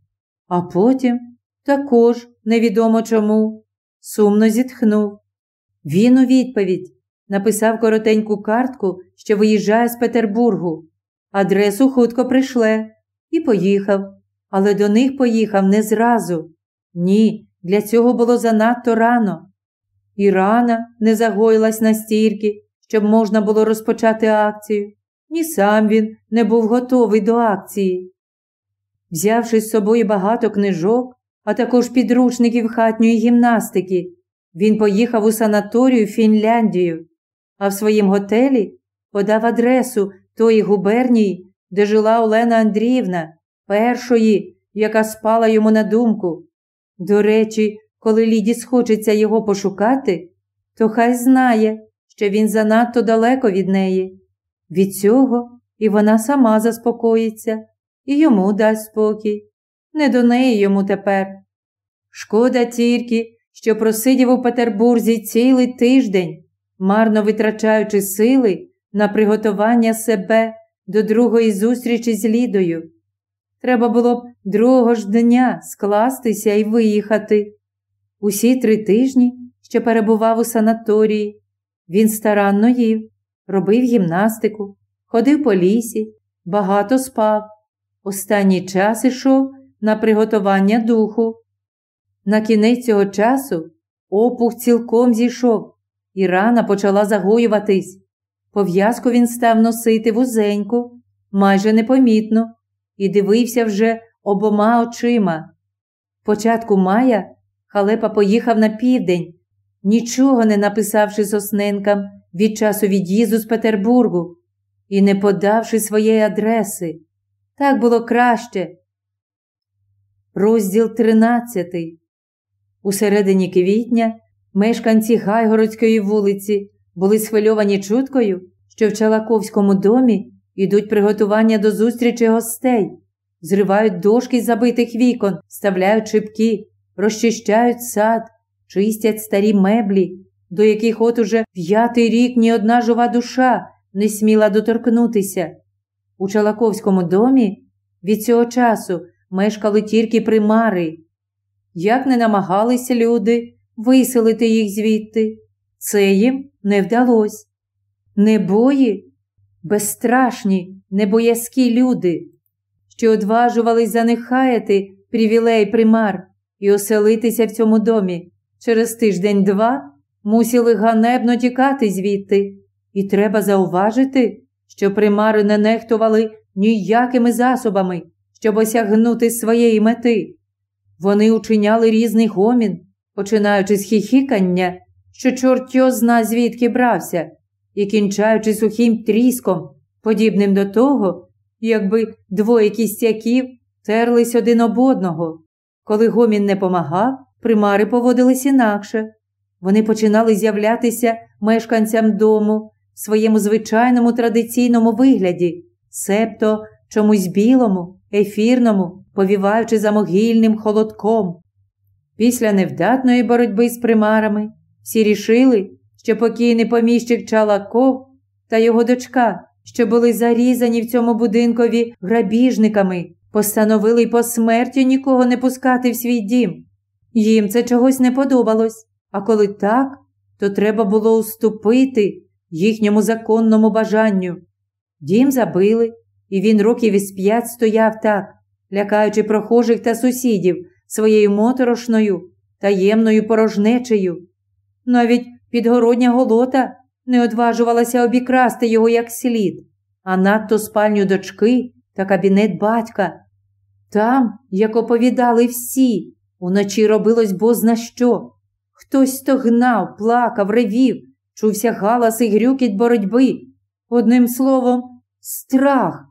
[SPEAKER 1] а потім також невідомо чому, сумно зітхнув. Він у відповідь написав коротеньку картку, що виїжджає з Петербургу. Адресу хутко прийшле і поїхав, але до них поїхав не зразу. Ні, для цього було занадто рано. І рана не загоїлась настільки, щоб можна було розпочати акцію, ні сам він не був готовий до акції. Взявши з собою багато книжок, а також підручників хатньої гімнастики, він поїхав у санаторію в Фінляндію, а в своїм готелі подав адресу тої губернії, де жила Олена Андріївна, першої, яка спала йому на думку. До речі, коли Ліді схочеться його пошукати, то хай знає, що він занадто далеко від неї. Від цього і вона сама заспокоїться, і йому дасть спокій. Не до неї йому тепер. Шкода тільки, що просидів у Петербурзі цілий тиждень, марно витрачаючи сили на приготування себе до другої зустрічі з Лідою. Треба було б другого ж дня скластися і виїхати. Усі три тижні, що перебував у санаторії, він старанно їв, робив гімнастику, ходив по лісі, багато спав. Останній час ішов на приготування духу. На кінець цього часу опух цілком зійшов, і рана почала загоюватись. Пов'язку він став носити вузеньку, майже непомітно, і дивився вже обома очима. Початку мая халепа поїхав на південь, нічого не написавши сосненкам від часу від'їзду з Петербургу і не подавши своєї адреси. Так було краще. Розділ тринадцятий. У середині квітня мешканці Гайгородської вулиці були схвильовані чуткою, що в Чалаковському домі йдуть приготування до зустрічі гостей, зривають дошки з забитих вікон, вставляють шибки, розчищають сад, чистять старі меблі, до яких от уже п'ятий рік ні одна жива душа не сміла доторкнутися. У Чалаковському домі від цього часу мешкали тільки примари. Як не намагалися люди виселити їх звідти, це їм не вдалося. Небої, безстрашні, небоязкі люди, що одважувались занехаяти привілей примар і оселитися в цьому домі через тиждень-два, мусили ганебно тікати звідти, і треба зауважити, що примари не нехтували ніякими засобами, щоб осягнути своєї мети. Вони учиняли різний гомін, починаючи з хіхікання, що чорт зна звідки брався, і кінчаючи сухим тріском, подібним до того, якби двоє кістяків терлись один об одного. Коли гомін не помагав, примари поводились інакше. Вони починали з'являтися мешканцям дому в своєму звичайному традиційному вигляді, себто чомусь білому, ефірному, повіваючи за могильним холодком. Після невдатної боротьби з примарами всі рішили, що покійний поміщик Чалаков та його дочка, що були зарізані в цьому будинкові грабіжниками, постановили й по смерті нікого не пускати в свій дім. Їм це чогось не подобалось, а коли так, то треба було уступити їхньому законному бажанню. Дім забили, і він років із п'ять стояв так, лякаючи прохожих та сусідів своєю моторошною, таємною порожнечею. Навіть підгородня голота не одважувалася обікрасти його як слід, а надто спальню дочки та кабінет батька. Там, як оповідали всі, уночі робилось бозна що. Хтось стогнав, плакав, ревів, чувся галас і грюкіт боротьби. Одним словом, страх.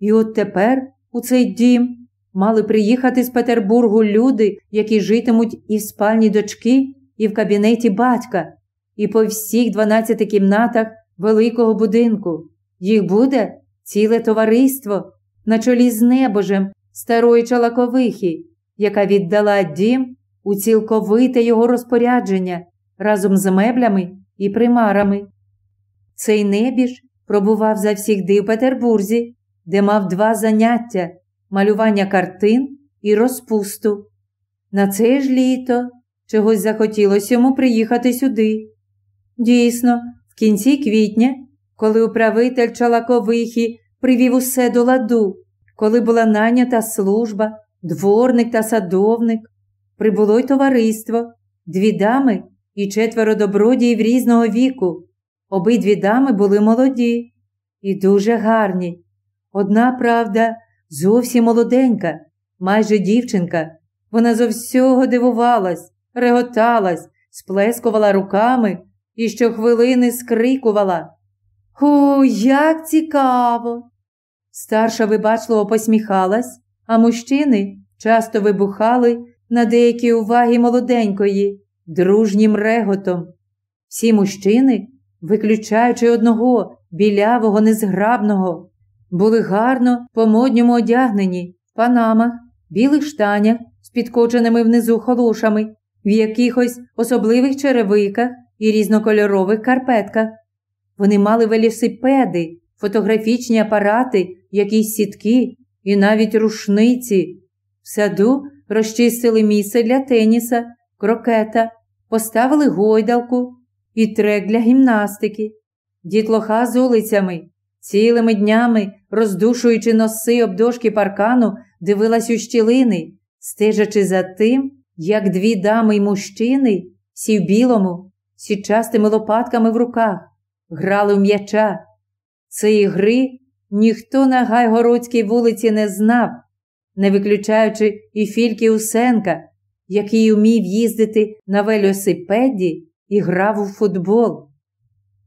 [SPEAKER 1] І от тепер у цей дім мали приїхати з Петербургу люди, які житимуть і в спальні дочки, і в кабінеті батька, і по всіх дванадцяти кімнатах великого будинку. Їх буде ціле товариство на чолі з небожем старої Чалаковихи, яка віддала дім у цілковите його розпорядження разом з меблями і примарами. Цей небіж пробував завсігди в Петербурзі, де мав два заняття малювання картин і розпусту. На це ж літо чогось захотілося йому приїхати сюди. Дійсно, в кінці квітня, коли управитель Чалаковихи привів усе до ладу, коли була найнята служба, дворник та садовник, прибуло й товариство, дві дами і четверо добродіїв різного віку. Обидві дами були молоді і дуже гарні. Одна, правда, зовсім молоденька, майже дівчинка. Вона зо всього дивувалась, реготалась, сплескувала руками і щохвилини скрикувала. О, як цікаво! Старша вибачливо посміхалась, а мужчини часто вибухали на деякі уваги молоденької, дружнім реготом. Всі мужчини, виключаючи одного білявого, незграбного, були гарно по модньому одягнені в панамах, білих штанях з підкоченими внизу холошами, в якихось особливих черевиках і різнокольорових карпетках. Вони мали велосипеди, фотографічні апарати, якісь сітки і навіть рушниці. В саду розчистили місце для теніса, крокета, поставили гойдалку і трек для гімнастики. Дітлоха з улицями, цілими днями, роздушуючи носи об дошки паркану, дивилась у щілини, стежачи за тим, як дві дами й мужчини, всі в білому, січастими лопатками в руках, грали в м'яча. Цієї гри ніхто на Гайгородській вулиці не знав, не виключаючи і Фільки Усенка, який умів їздити на велосипеді і грав у футбол.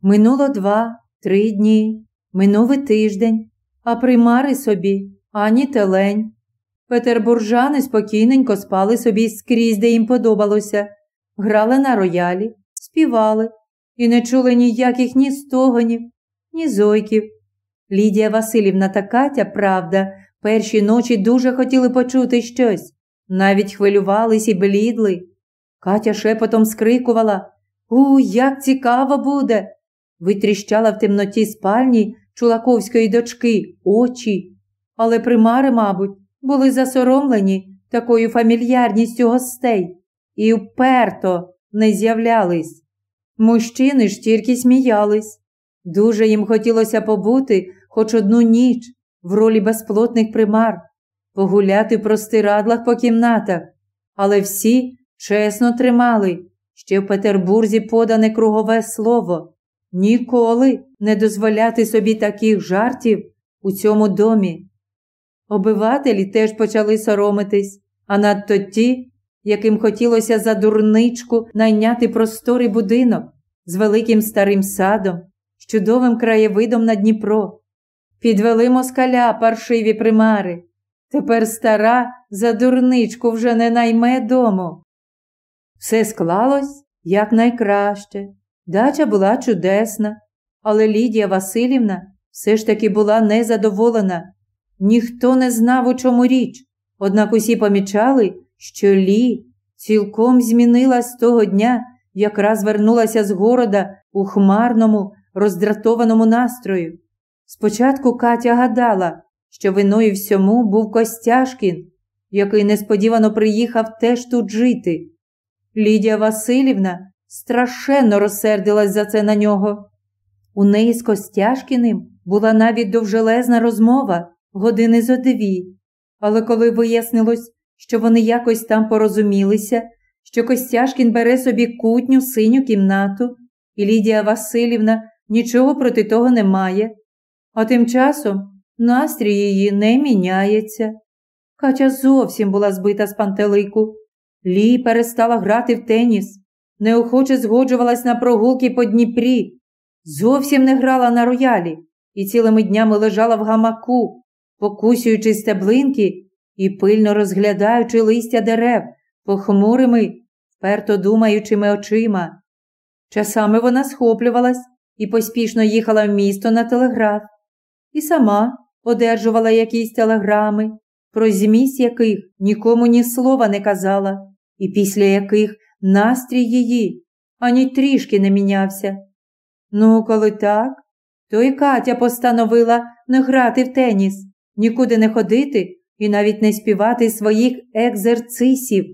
[SPEAKER 1] Минуло два, три дні, минув і тиждень, а примари собі ані телень. Петербуржани спокійненько спали собі скрізь, де їм подобалося, грали на роялі, співали і не чули ніяких ні стогонів, ні зойків. Лідія Васильівна та Катя, правда, перші ночі дуже хотіли почути щось, навіть хвилювались і блідли. Катя шепотом скрикувала У, як цікаво буде! Витріщала в темноті спальні Чулаковської дочки очі, але примари, мабуть, були засоромлені такою фамільярністю гостей і вперто не з'являлись. Мужчини ж тільки сміялись. Дуже їм хотілося побути хоч одну ніч в ролі безплотних примар, погуляти в простирадлах по кімнатах, але всі чесно тримали, ще в Петербурзі подане кругове слово ніколи не дозволяти собі таких жартів у цьому домі. Обивателі теж почали соромитись, а надто ті, яким хотілося за дурничку найняти просторий будинок з великим старим садом, з чудовим краєвидом на Дніпро. Підвели москаля паршиві примари. Тепер стара за дурничку вже не найме дому. Все склалось якнайкраще. Дача була чудесна, але Лідія Васильівна все ж таки була незадоволена. Ніхто не знав, у чому річ, однак усі помічали, що Лі цілком змінилась того дня, якраз вернулася з города у хмарному, роздратованому настрою. Спочатку Катя гадала, що виною всьому був Костяшкін, який несподівано приїхав теж тут жити. Лідія Васильівна страшенно розсердилась за це на нього. У неї з Костяшкіним була навіть довжелезна розмова години зо дві, але коли вияснилось, що вони якось там порозумілися, що Костяшкін бере собі кутню синю кімнату, і Лідія Васильівна нічого проти того не має, а тим часом настрій її не міняється. Катя зовсім була збита з пантелику. Лі перестала грати в теніс, неохоче згоджувалась на прогулки по Дніпрі, зовсім не грала на роялі і цілими днями лежала в гамаку, покусюючи стеблинки і пильно розглядаючи листя дерев похмурими, вперто думаючими очима. Часами вона схоплювалась і поспішно їхала в місто на телеграф, і сама одержувала якісь телеграми, про зміст яких нікому ні слова не казала, і після яких настрій її ані трішки не мінявся. Ну, коли так, то і Катя постановила не грати в теніс, нікуди не ходити і навіть не співати своїх екзерцисів.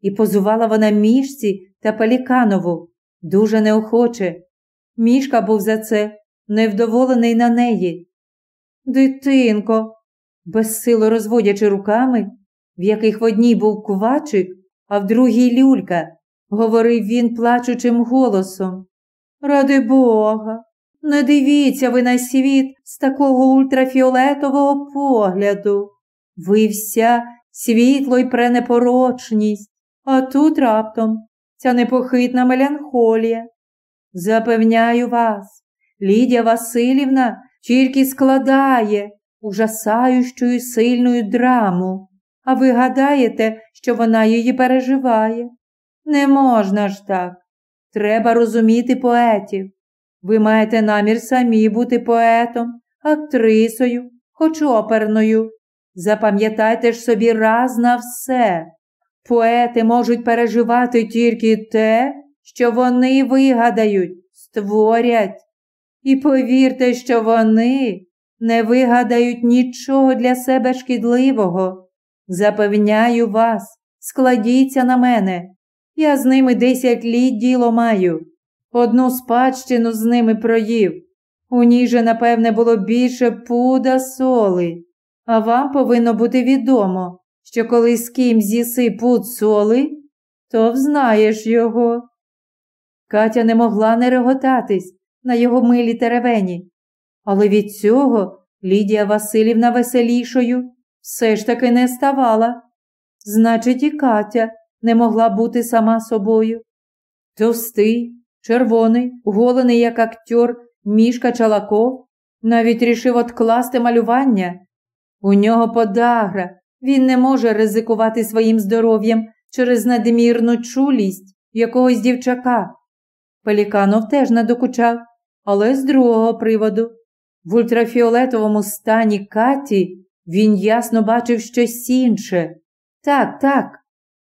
[SPEAKER 1] І позувала вона мішці та Паліканову дуже неохоче. Мішка був за це невдоволений на неї. Дитинко, безсило розводячи руками, в яких в одній був кувачик, а в другій люлька, говорив він плачучим голосом. Ради Бога, не дивіться ви на світ з такого ультрафіолетового погляду. Ви вся світло й пренепорочність, а тут раптом ця непохитна меланхолія. Запевняю вас, Лідія Васильівна тільки складає ужасаючою сильною драму, а ви гадаєте, що вона її переживає. Не можна ж так. Треба розуміти поетів. Ви маєте намір самі бути поетом, актрисою, хоч оперною. Запам'ятайте ж собі раз на все. Поети можуть переживати тільки те, що вони вигадають, створять. І повірте, що вони не вигадають нічого для себе шкідливого. Запевняю вас, складіться на мене. Я з ними десять літ діло маю. Одну спадщину з ними проїв. У ній же, напевне, було більше пуда соли. А вам повинно бути відомо, що коли з ким з'їси пуд соли, то взнаєш його. Катя не могла не реготатись на його милі теревені, але від цього Лідія Васильівна веселішою все ж таки не ставала. Значить, і Катя не могла бути сама собою. Товстий, червоний, голений, як актер мішка Чалаков, навіть рішив откласти малювання. У нього подагра, він не може ризикувати своїм здоров'ям через надмірну чулість якогось дівчака. Пеліканов теж надокучав, але з другого приводу. В ультрафіолетовому стані Каті він ясно бачив щось інше. Так, так,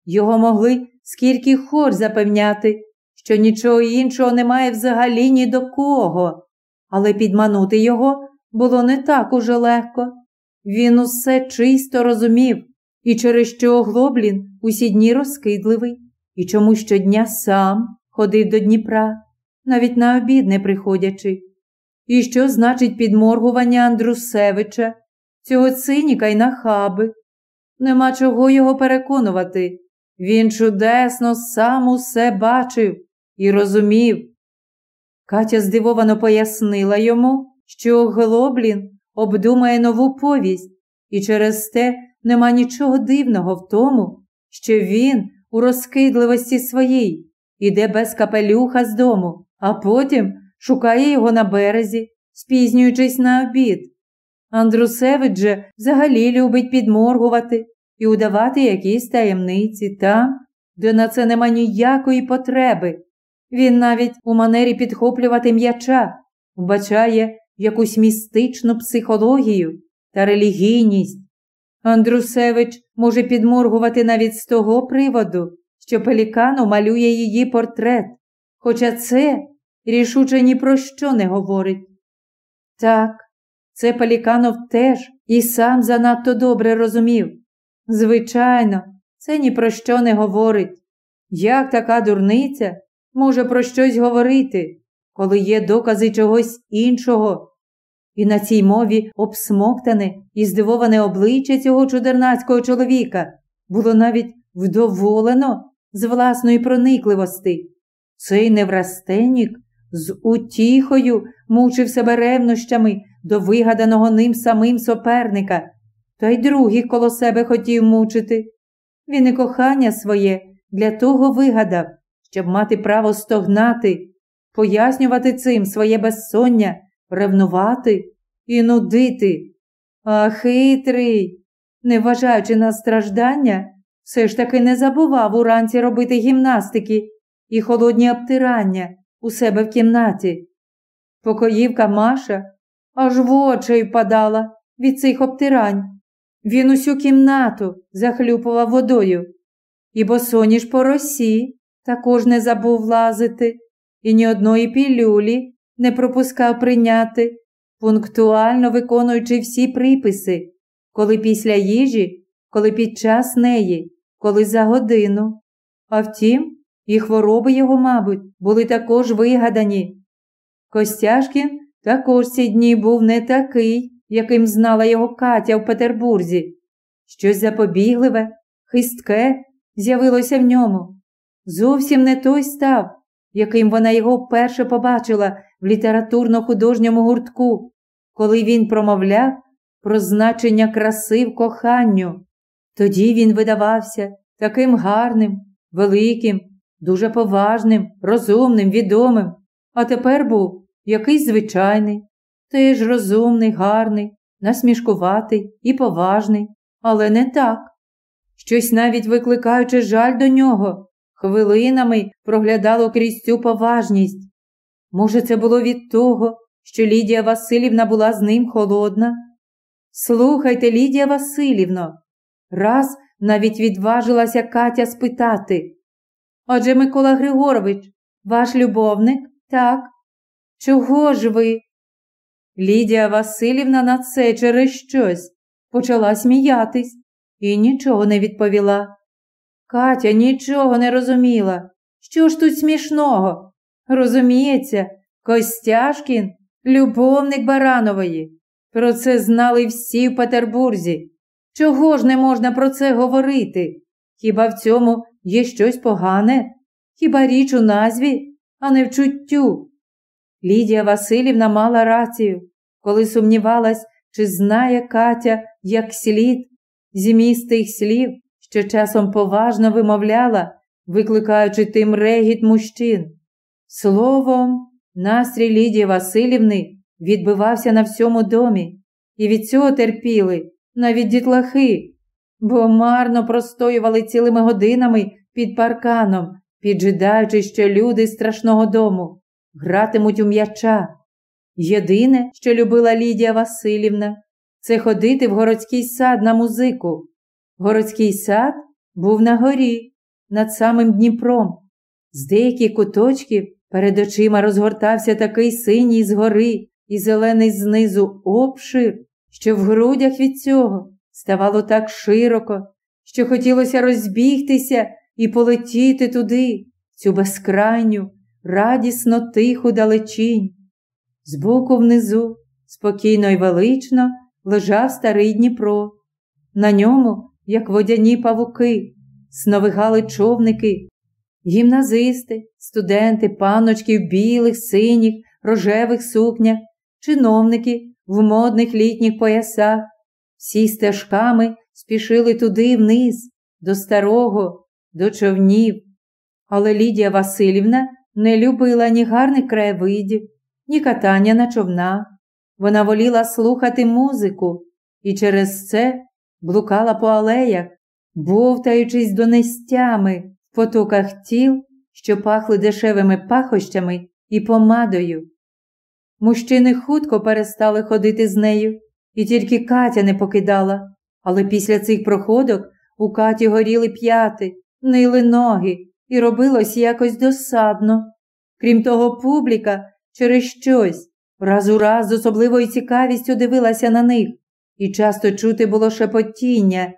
[SPEAKER 1] його могли скільки хор запевняти, що нічого іншого немає взагалі ні до кого, але підманути його було не так уже легко. Він усе чисто розумів, і через що Глоблін усі дні розкидливий, і чому щодня сам ходив до Дніпра, навіть на обід не приходячи. І що значить підморгування Андрусевича, цього циніка й нахаби? Нема чого його переконувати. Він чудесно сам усе бачив і розумів. Катя здивовано пояснила йому, що Глоблін обдумає нову повість, і через те нема нічого дивного в тому, що він у розкидливості своїй іде без капелюха з дому, а потім шукає його на березі, спізнюючись на обід. Андрусевич же взагалі любить підморгувати і удавати якісь таємниці там, де на це нема ніякої потреби. Він навіть у манері підхоплювати м'яча вбачає якусь містичну психологію та релігійність. Андрусевич може підморгувати навіть з того приводу, що Пелікану малює її портрет, хоча це рішуче ні про що не говорить. Так, це Пеліканов теж і сам занадто добре розумів. Звичайно, це ні про що не говорить. Як така дурниця може про щось говорити, коли є докази чогось іншого? І на цій мові обсмоктане і здивоване обличчя цього чудернацького чоловіка було навіть вдоволено з власної проникливості. Цей неврастенік з утіхою мучив себе ревнощами до вигаданого ним самим соперника, та й других коло себе хотів мучити. Він і кохання своє для того вигадав, щоб мати право стогнати, пояснювати цим своє безсоння, ревнувати і нудити. А хитрий, не вважаючи на страждання, все ж таки не забував уранці робити гімнастики і холодні обтирання у себе в кімнаті. Покоївка Маша аж в очі падала від цих обтирань. Він усю кімнату захлюпував водою. І босоніж по росі також не забув лазити, і ні одної пілюлі не пропускав прийняти, пунктуально виконуючи всі приписи, коли після їжі, коли під час неї, коли за годину. А втім, і хвороби його, мабуть, були також вигадані. Костяшкін також ці дні був не такий, яким знала його Катя в Петербурзі. Щось запобігливе, хистке з'явилося в ньому. Зовсім не той став, яким вона його вперше побачила в літературно-художньому гуртку, коли він промовляв про значення краси в коханню. Тоді він видавався таким гарним, великим, дуже поважним, розумним, відомим, а тепер був якийсь звичайний, теж розумний, гарний, насмішкуватий і поважний, але не так. Щось навіть викликаючи жаль до нього, хвилинами проглядало крізь цю поважність. Може, це було від того, що Лідія Васильівна була з ним холодна? Слухайте, Лідія Васильівно, раз навіть відважилася Катя спитати. Отже, Микола Григорович, ваш любовник? Так. Чого ж ви? Лідія Васильівна на це через щось почала сміятись і нічого не відповіла. Катя нічого не розуміла. Що ж тут смішного? Розуміється, Костяшкін любовник Баранової. Про це знали всі в Петербурзі. Чого ж не можна про це говорити? Хіба в цьому є щось погане? Хіба річ у назві, а не в чуттю? Лідія Васильівна мала рацію, коли сумнівалась, чи знає Катя як слід зміст тих слів, що часом поважно вимовляла, викликаючи тим регіт мужчин. Словом, настрій Лідії Васильівни відбивався на всьому домі, і від цього терпіли навіть дітлахи, бо марно простоювали цілими годинами під парканом, піджидаючи, що люди страшного дому гратимуть у м'яча. Єдине, що любила Лідія Васильівна, це ходити в городський сад на музику. Городський сад був на горі, над самим Дніпром. З деяких куточків перед очима розгортався такий синій згори і зелений знизу обшир, що в грудях від цього ставало так широко, що хотілося розбігтися і полетіти туди, цю безкрайню, радісно тиху далечінь. Збоку внизу, спокійно й велично, лежав старий Дніпро. На ньому, як водяні павуки, сновигали човники, гімназисти, студенти, паночки в білих, синіх, рожевих сукнях, чиновники в модних літніх поясах, всі стежками спішили туди вниз, до старого, до човнів. Але Лідія Васильівна не любила ні гарних краєвидів, ні катання на човнах. Вона воліла слухати музику і через це блукала по алеях, бовтаючись донестями в потоках тіл, що пахли дешевими пахощами і помадою. Мужчини хутко перестали ходити з нею, і тільки Катя не покидала, але після цих проходок у Каті горіли п'яти, нили ноги, і робилось якось досадно. Крім того, публіка через щось раз у раз з особливою цікавістю дивилася на них, і часто чути було шепотіння.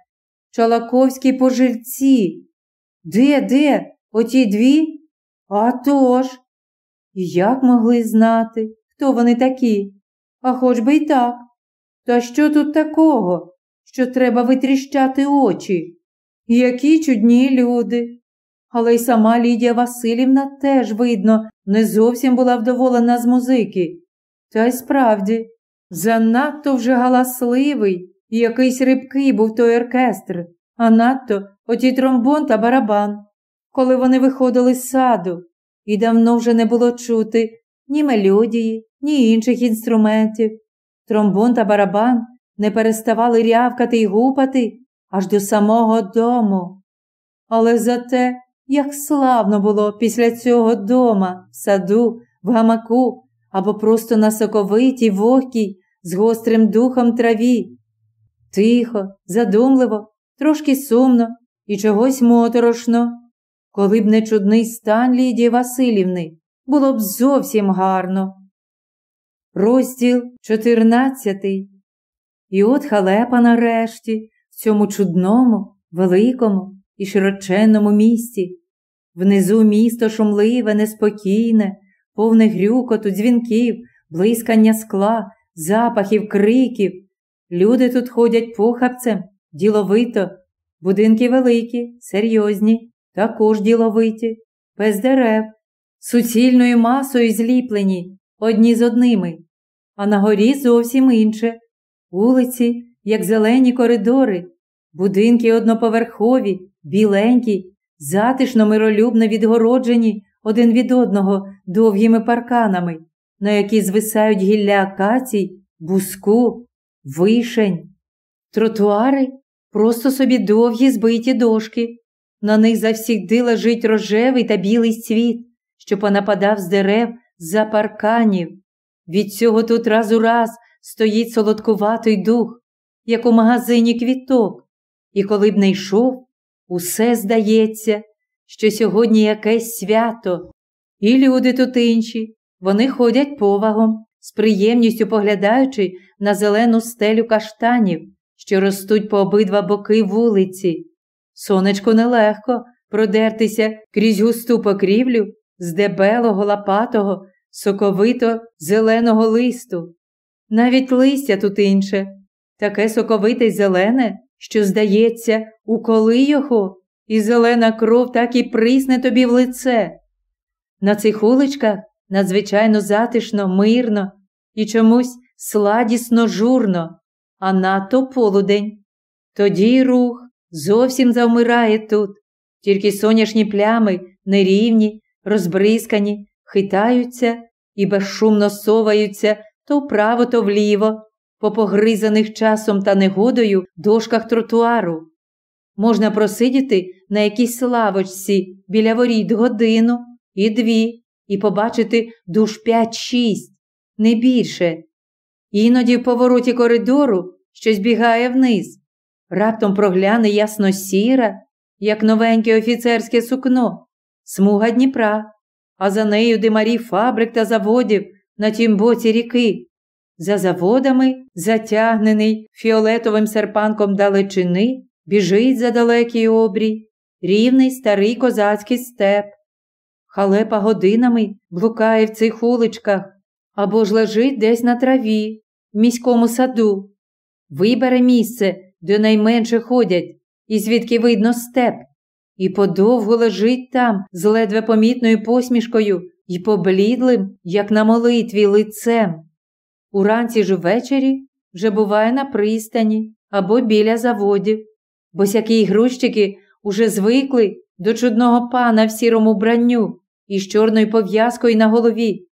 [SPEAKER 1] Чалаковські пожильці. Де, де? Оті дві? А тож. Як могли знати, хто вони такі? А хоч би й так. Та що тут такого, що треба витріщати очі? Які чудні люди. Але й сама Лідія Васильівна теж, видно, не зовсім була вдоволена з музики. Та й справді, занадто вже галасливий і якийсь рибкий був той оркестр, а надто оті тромбон та барабан, коли вони виходили з саду, і давно вже не було чути ні мелодії, ні інших інструментів. Тромбон та барабан не переставали рявкати й гупати аж до самого дому. Але зате, як славно було після цього дома, в саду, в гамаку або просто на соковитій, вогкій, з гострим духом траві. Тихо, задумливо, трошки сумно і чогось моторошно. Коли б не чудний стан Лідії Васильівни, було б зовсім гарно. Розділ чотирнадцятий. І от халепа нарешті в цьому чудному, великому і широченному місті. Внизу місто шумливе, неспокійне, повне грюкоту, дзвінків, блискання скла, запахів, криків. Люди тут ходять похабцем, діловито, будинки великі, серйозні, також діловиті, без дерев. суцільною масою зліплені одні з одними, а на горі зовсім інше. Вулиці, як зелені коридори, будинки одноповерхові, біленькі, затишно миролюбно відгороджені один від одного довгими парканами, на які звисають гілля акацій, буску, вишень. Тротуари просто собі довгі збиті дошки. На них завсігди лежить рожевий та білий цвіт, що понападав з дерев за парканів. Від цього тут раз у раз стоїть солодкуватий дух, як у магазині квіток, і коли б не йшов, усе здається, що сьогодні якесь свято, і люди тут інші, вони ходять повагом, з приємністю поглядаючи на зелену стелю каштанів, що ростуть по обидва боки вулиці. Сонечко нелегко продертися крізь густу покрівлю з дебелого лопатого, соковито зеленого листу. Навіть листя тут інше, таке соковите й зелене, що, здається, уколи його, і зелена кров так і присне тобі в лице. На цих уличках надзвичайно затишно, мирно і чомусь сладісно журно, а надто полудень. Тоді рух зовсім завмирає тут, тільки соняшні плями нерівні, розбризкані, хитаються і безшумно соваються то вправо, то вліво, по погризаних часом та негодою дошках тротуару. Можна просидіти на якійсь лавочці біля воріт годину і дві, і побачити душ п'ять-шість, не більше. Іноді в повороті коридору щось бігає вниз, раптом прогляне ясно сіра, як новеньке офіцерське сукно, смуга Дніпра, а за нею димарі фабрик та заводів на тім боці ріки. За заводами, затягнений фіолетовим серпанком далечини, біжить за далекий обрій, рівний старий козацький степ. Халепа годинами блукає в цих уличках або ж лежить десь на траві, в міському саду. Вибере місце, де найменше ходять, і звідки видно степ, і подовго лежить там з ледве помітною посмішкою і поблідлим, як на молитві, лицем. Уранці ж ввечері вже буває на пристані або біля заводів, бо сякі грузчики уже звикли до чудного пана в сірому бранню і з чорною пов'язкою на голові.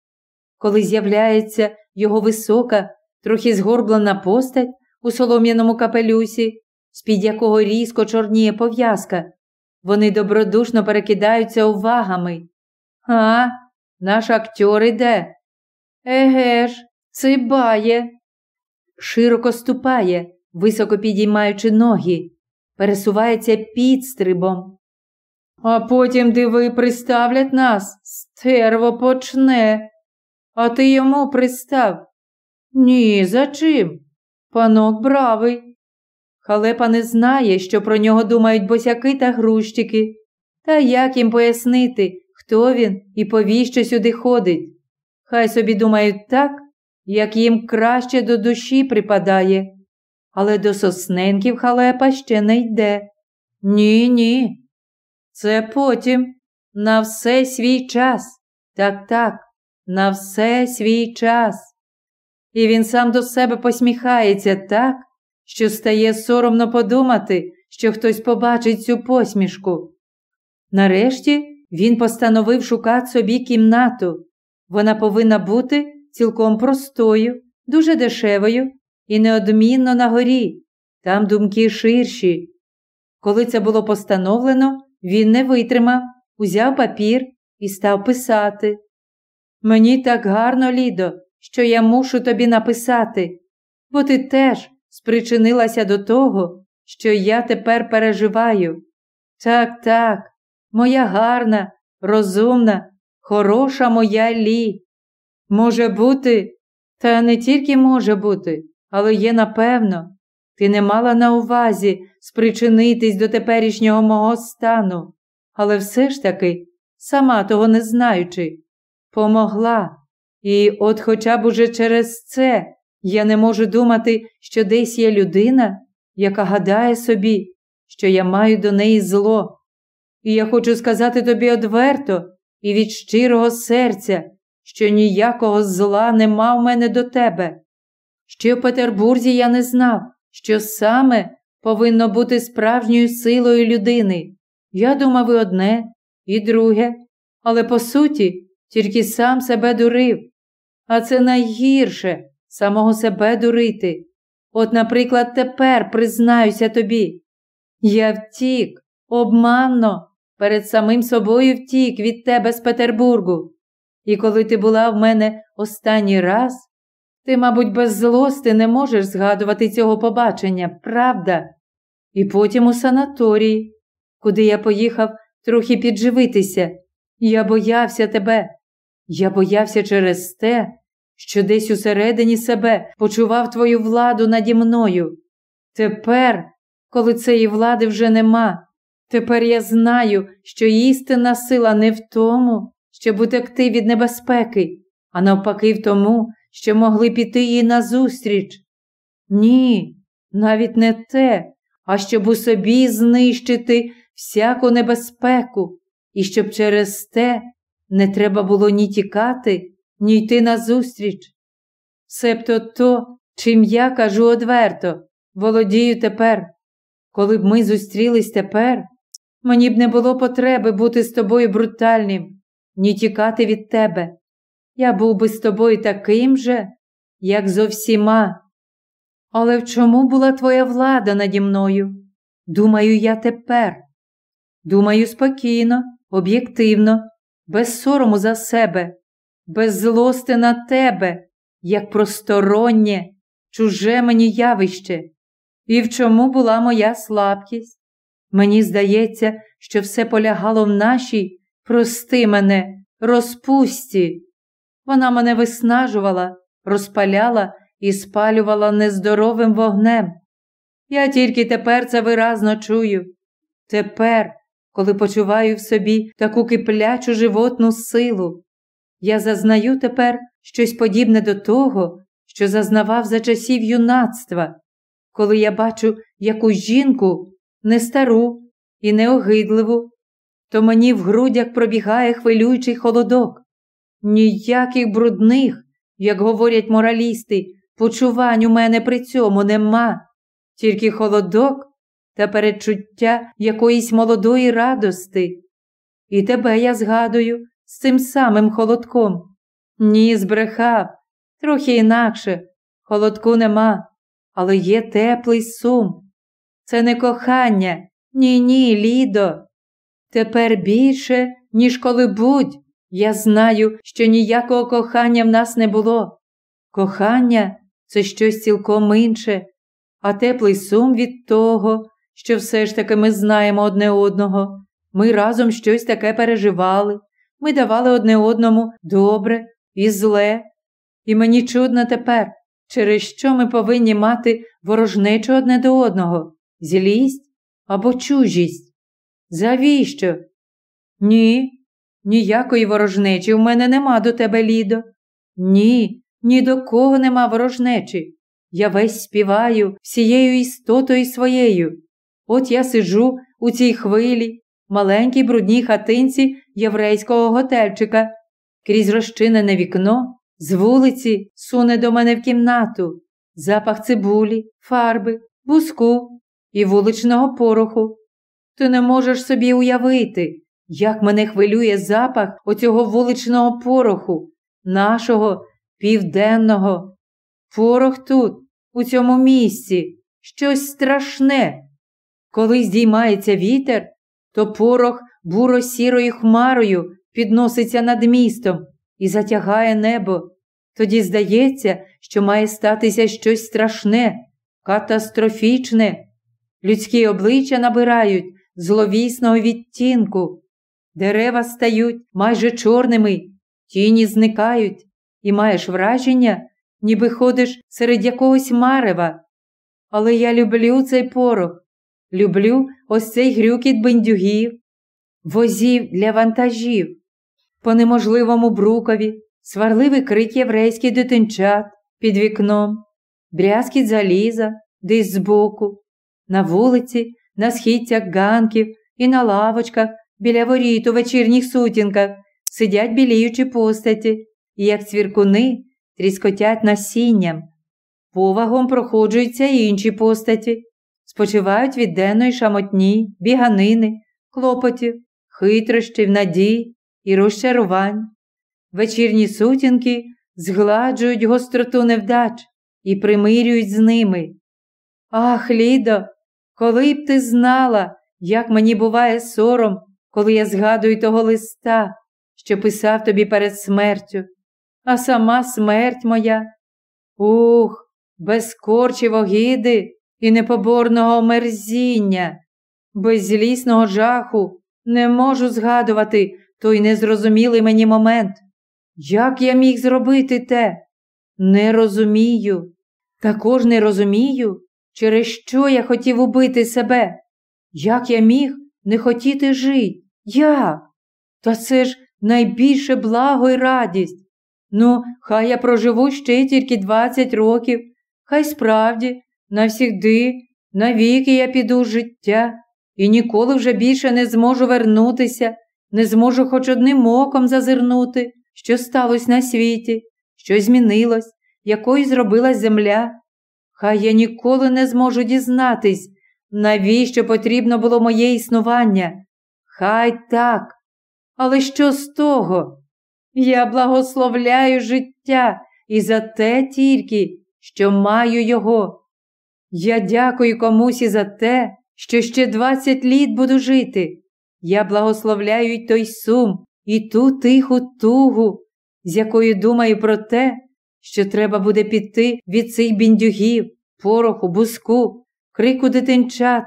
[SPEAKER 1] Коли з'являється його висока, трохи згорблена постать у солом'яному капелюсі, з-під якого різко чорніє пов'язка, вони добродушно перекидаються увагами. А, наш актер іде. Еге ж, цибає. Широко ступає, високо підіймаючи ноги, пересувається підстрибом. А потім, диви, приставлять нас, стерво почне. А ти йому пристав? Ні, за чим? Панок бравий. Халепа не знає, що про нього думають босяки та грущики. Та як їм пояснити, хто він і повіщо сюди ходить? Хай собі думають так, як їм краще до душі припадає. Але до сосненків халепа ще не йде. Ні, ні. Це потім на все свій час. Так, так, на все свій час. І він сам до себе посміхається так, що стає соромно подумати, що хтось побачить цю посмішку. Нарешті він постановив шукати собі кімнату. Вона повинна бути цілком простою, дуже дешевою і неодмінно на горі, там думки ширші. Коли це було постановлено, він не витримав, узяв папір і став писати. Мені так гарно, Лідо, що я мушу тобі написати, бо ти теж спричинилася до того, що я тепер переживаю. Так, так, моя гарна, розумна, хороша моя лі. Може бути, та не тільки може бути, але є напевно, ти не мала на увазі спричинитись до теперішнього мого стану, але все ж таки, сама того не знаючи, помогла. І от хоча б уже через це я не можу думати, що десь є людина, яка гадає собі, що я маю до неї зло. І я хочу сказати тобі одверто, і від щирого серця, що ніякого зла нема в мене до тебе. Ще в Петербурзі я не знав, що саме повинно бути справжньою силою людини. Я думав і одне, і друге, але по суті тільки сам себе дурив. А це найгірше самого себе дурити. От, наприклад, тепер признаюся тобі. Я втік, обманно, перед самим собою втік від тебе з Петербургу. І коли ти була в мене останній раз, ти, мабуть, без злости не можеш згадувати цього побачення, правда? І потім у санаторії, куди я поїхав трохи підживитися. Я боявся тебе. Я боявся через те, що десь усередині себе почував твою владу наді мною. Тепер, коли цієї влади вже нема, тепер я знаю, що істинна сила не в тому, щоб утекти від небезпеки, а навпаки, в тому, що могли піти їй назустріч. Ні, навіть не те, а щоб у собі знищити всяку небезпеку, і щоб через те не треба було ні тікати, ні йти назустріч. Себто то, чим я кажу одверто, володію тепер. Коли б ми зустрілись тепер, мені б не було потреби бути з тобою брутальним, ні тікати від тебе. Я був би з тобою таким же, як зо всіма. Але в чому була твоя влада наді мною? Думаю, я тепер. Думаю, спокійно, об'єктивно, без сорому за себе, без злости на тебе, як простороннє, чуже мені явище. І в чому була моя слабкість? Мені здається, що все полягало в нашій, прости мене, розпусті. Вона мене виснажувала, розпаляла і спалювала нездоровим вогнем. Я тільки тепер це виразно чую. Тепер, коли почуваю в собі таку киплячу животну силу, я зазнаю тепер щось подібне до того, що зазнавав за часів юнацтва, коли я бачу яку жінку не стару і неогидливу, то мені в грудях пробігає хвилюючий холодок. Ніяких брудних, як говорять моралісти, почувань у мене при цьому нема, тільки холодок та передчуття якоїсь молодої радости. І тебе я згадую з цим самим холодком. Ні, збрехав, трохи інакше. Холодку нема, але є теплий сум. Це не кохання, ні, ні, Лідо. Тепер більше, ніж коли-будь, я знаю, що ніякого кохання в нас не було. Кохання це щось цілком інше, а теплий сум від того, що все ж таки ми знаємо одне одного. Ми разом щось таке переживали, ми давали одне одному добре і зле. І мені чудно тепер, через що ми повинні мати ворожнечу одне до одного, злість або чужість. Завіщо? Ні, ніякої ворожнечі в мене нема до тебе, Лідо. Ні, ні до кого нема ворожнечі. Я весь співаю всією істотою своєю. От я сиджу у цій хвилі, маленькій брудній хатинці єврейського готельчика, крізь розчинене вікно, з вулиці суне до мене в кімнату, запах цибулі, фарби, буску і вуличного пороху. Ти не можеш собі уявити, як мене хвилює запах оцього вуличного пороху, нашого південного. Порох тут, у цьому місці, щось страшне. Коли здіймається вітер, то порох буро сірою хмарою підноситься над містом і затягає небо. Тоді здається, що має статися щось страшне, катастрофічне. Людські обличчя набирають зловісного відтінку, дерева стають майже чорними, тіні зникають, і маєш враження, ніби ходиш серед якогось марева. Але я люблю цей порох, люблю ось цей грюкіт бендюгів, возів для вантажів, по неможливому брукові, сварливий крик єврейських дитинчат під вікном, брязкіт заліза десь збоку, на вулиці, на східцях ганків і на лавочках біля воріт у вечірніх сутінках сидять біліючі постаті, і як цвіркуни тріскотять насінням. Повагом проходжуються інші постаті, спочивають від денної шамотні, біганини, клопотів, хитрощів, надій і розчарувань. Вечірні сутінки згладжують гостроту невдач і примирюють з ними. Ах, Лідо, коли б ти знала, як мені буває сором, коли я згадую того листа, що писав тобі перед смертю, а сама смерть моя. Ух, без корчів огиди і непоборного мерзіння, без злісного жаху не можу згадувати той незрозумілий мені момент. Як я міг зробити те? Не розумію. Також не розумію, через що я хотів убити себе. Як я міг не хотіти жити? Як? Та це ж найбільше благо і радість. Ну, хай я проживу ще тільки 20 років, хай справді, навсігди, навіки я піду з життя і ніколи вже більше не зможу вернутися, не зможу хоч одним оком зазирнути, що сталося на світі, що змінилось, якою зробилась земля. Хай я ніколи не зможу дізнатись, навіщо потрібно було моє існування. Хай так. Але що з того? Я благословляю життя і за те тільки, що маю його. Я дякую комусь і за те, що ще двадцять літ буду жити. Я благословляю й той сум, і ту тиху тугу, з якою думаю про те, що треба буде піти від цих біндюгів, пороху, буску, крику дитинчат,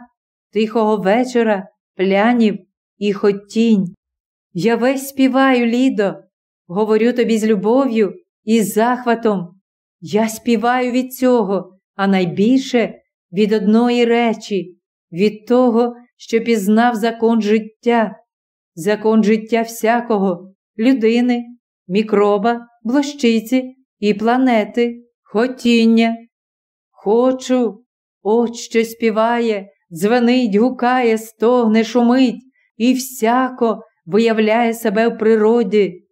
[SPEAKER 1] тихого вечора, плянів і хотінь. Я весь співаю, Лідо, говорю тобі з любов'ю і з захватом. Я співаю від цього, а найбільше від одної речі, від того, що пізнав закон життя, закон життя всякого, людини, мікроба, блощиці і планети, хотіння. Хочу, от що співає, дзвенить, гукає, стогне, шумить і всяко виявляє себе в природі.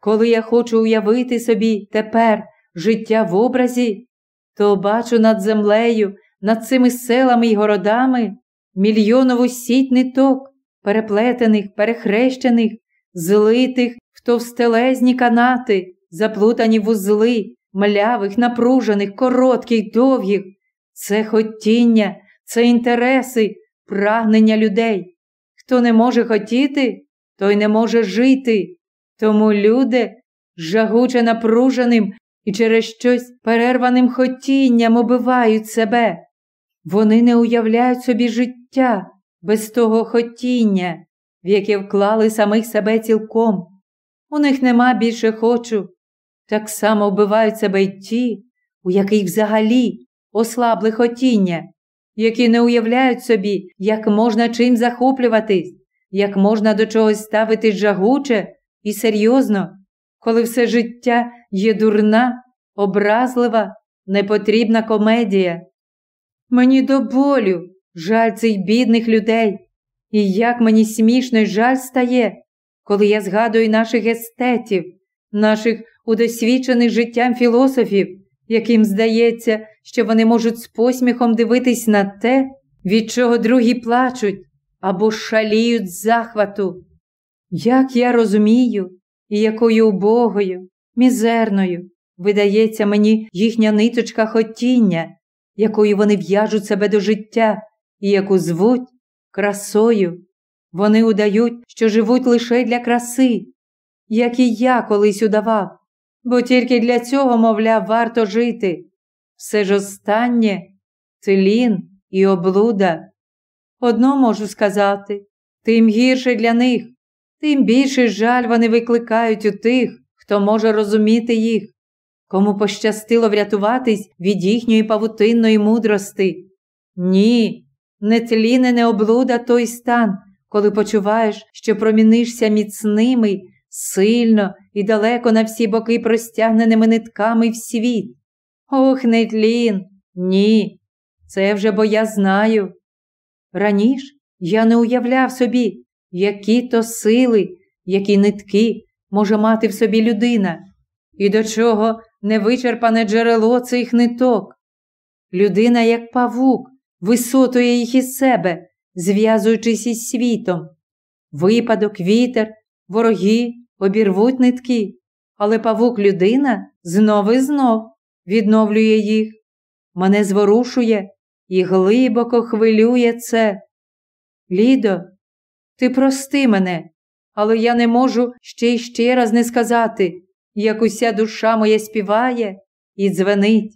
[SPEAKER 1] Коли я хочу уявити собі тепер життя в образі, то бачу над землею, над цими селами й городами мільйонову сіть ниток, переплетених, перехрещених, злитих в товстелезні канати, заплутані вузли, млявих, напружених, коротких, довгих. Це хотіння, це інтереси, прагнення людей. Хто не може хотіти, той не може жити. Тому люди, жагуче напруженим і через щось перерваним хотінням убивають себе. Вони не уявляють собі життя без того хотіння, в яке вклали самих себе цілком. У них нема більше хочу. Так само вбивають себе й ті, у яких взагалі ослабли хотіння, які не уявляють собі, як можна чим захоплюватись, як можна до чогось ставитись жагуче і серйозно, коли все життя є дурна, образлива, непотрібна комедія. Мені до болю жаль цих бідних людей, і як мені смішно й жаль стає, коли я згадую наших естетів, наших удосвідчених життям філософів, яким здається, що вони можуть з посміхом дивитись на те, від чого другі плачуть або шаліють з захвату. Як я розумію, і якою убогою, мізерною видається мені їхня ниточка хотіння, якою вони в'яжуть себе до життя і яку звуть красою. Вони удають, що живуть лише для краси, як і я колись удавав, бо тільки для цього, мовляв, варто жити. Все ж останнє тлін і облуда. Одно можу сказати, тим гірше для них, тим більше жаль вони викликають у тих, хто може розуміти їх кому пощастило врятуватись від їхньої павутинної мудрости. Ні, не тліне не облуда той стан, коли почуваєш, що промінишся міцними, сильно і далеко на всі боки простягненими нитками в світ. Ох, не тлін, ні, це вже бо я знаю. Раніше я не уявляв собі, які то сили, які нитки може мати в собі людина, і до чого невичерпане джерело цих ниток. Людина, як павук, висотує їх із себе, зв'язуючись із світом. Випадок, вітер, вороги обірвуть нитки, але павук людина знов і знов відновлює їх. Мене зворушує і глибоко хвилює це. Лідо, ти прости мене, але я не можу ще й ще раз не сказати, як уся душа моя співає і дзвенить.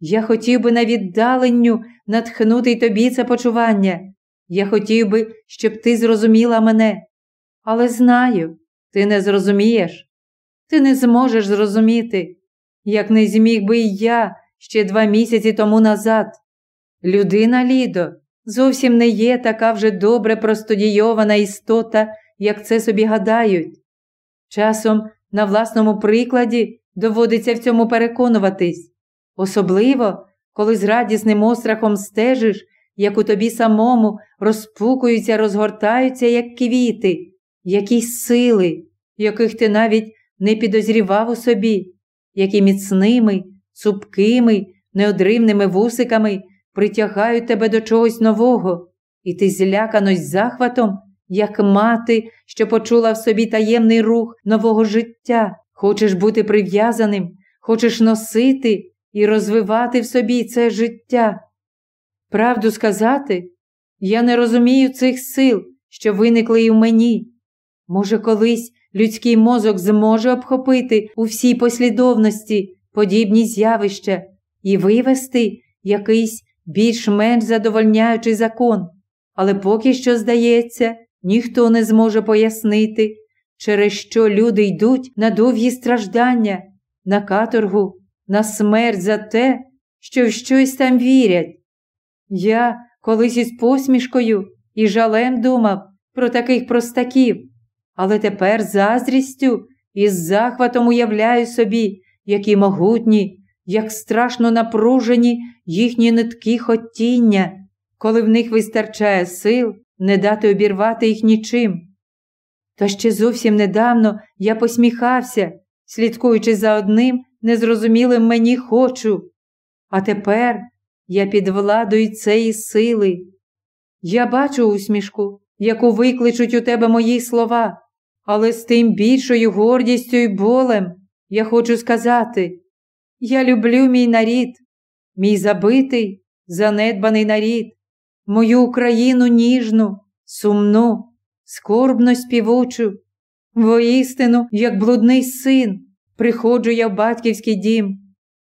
[SPEAKER 1] Я хотів би на віддаленню натхнути тобі це почування. Я хотів би, щоб ти зрозуміла мене, але знаю, ти не зрозумієш. Ти не зможеш зрозуміти, як не зміг би і я ще два місяці тому назад. Людина Лідо зовсім не є така вже добре простудійована істота, як це собі гадають. Часом на власному прикладі доводиться в цьому переконуватись, особливо, коли з радісним острахом стежиш, як у тобі самому розпукуються, розгортаються, як квіти, якісь сили, яких ти навіть не підозрівав у собі, які міцними, цупкими, неодримними вусиками притягають тебе до чогось нового, і ти злякано з захватом, як мати, що почула в собі таємний рух нового життя, хочеш бути прив'язаним, хочеш носити і розвивати в собі це життя. Правду сказати, я не розумію цих сил, що виникли і в мені. Може, колись людський мозок зможе обхопити у всій послідовності подібні з'явища і вивести якийсь більш-менш задовольняючий закон, але поки що, здається, ніхто не зможе пояснити, через що люди йдуть на довгі страждання, на каторгу, на смерть за те, що в щось там вірять. Я колись із посмішкою і жалем думав про таких простаків, але тепер заздрістю і з захватом уявляю собі, які могутні, як страшно напружені їхні нитки хотіння, коли в них вистачає сил не дати обірвати їх нічим. Та ще зовсім недавно я посміхався, слідкуючи за одним незрозумілим мені хочу, а тепер я під владою цієї сили. Я бачу усмішку, яку викличуть у тебе мої слова, але з тим більшою гордістю і болем я хочу сказати: я люблю мій нарід, мій забитий, занедбаний нарід, мою Україну ніжну, сумну, скорбно співучу. Воістину, як блудний син, приходжу я в батьківський дім,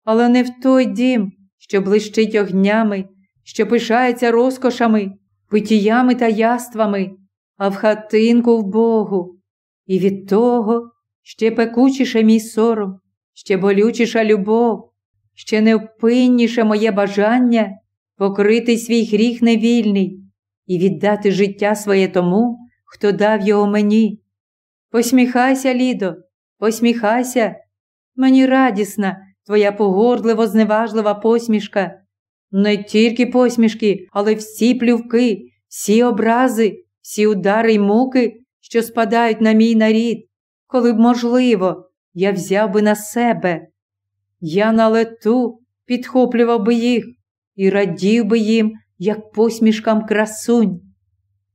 [SPEAKER 1] але не в той дім, що блищить огнями, що пишається розкошами, питіями та яствами, а в хатинку в Богу. І від того ще пекучіше мій сором, ще болючіша любов, ще невпинніше моє бажання покрити свій гріх невільний і віддати життя своє тому, хто дав його мені. Посміхайся, Лідо, посміхайся, мені радісна твоя погордливо зневажлива посмішка. Не тільки посмішки, але всі плювки, всі образи, всі удари й муки, що спадають на мій нарід, коли б можливо, я взяв би на себе. Я на лету підхоплював би їх і радів би їм, як посмішкам красунь.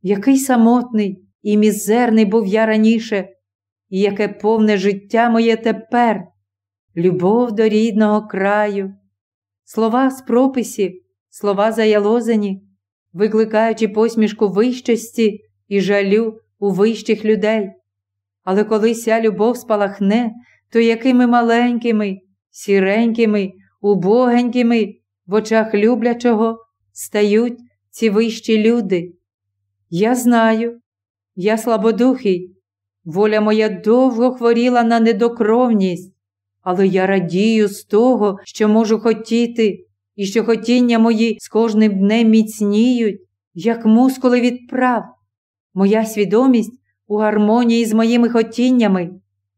[SPEAKER 1] Який самотний і мізерний був я раніше, і яке повне життя моє тепер, любов до рідного краю, слова з прописів, слова заялозені, викликаючи посмішку вищості і жалю у вищих людей. Але коли ся любов спалахне, то якими маленькими, сіренькими, убогенькими в очах люблячого стають ці вищі люди. Я знаю, я слабодухий, воля моя довго хворіла на недокровність, але я радію з того, що можу хотіти, і що хотіння мої з кожним днем міцніють, як мускули відправ. Моя свідомість у гармонії з моїми хотіннями,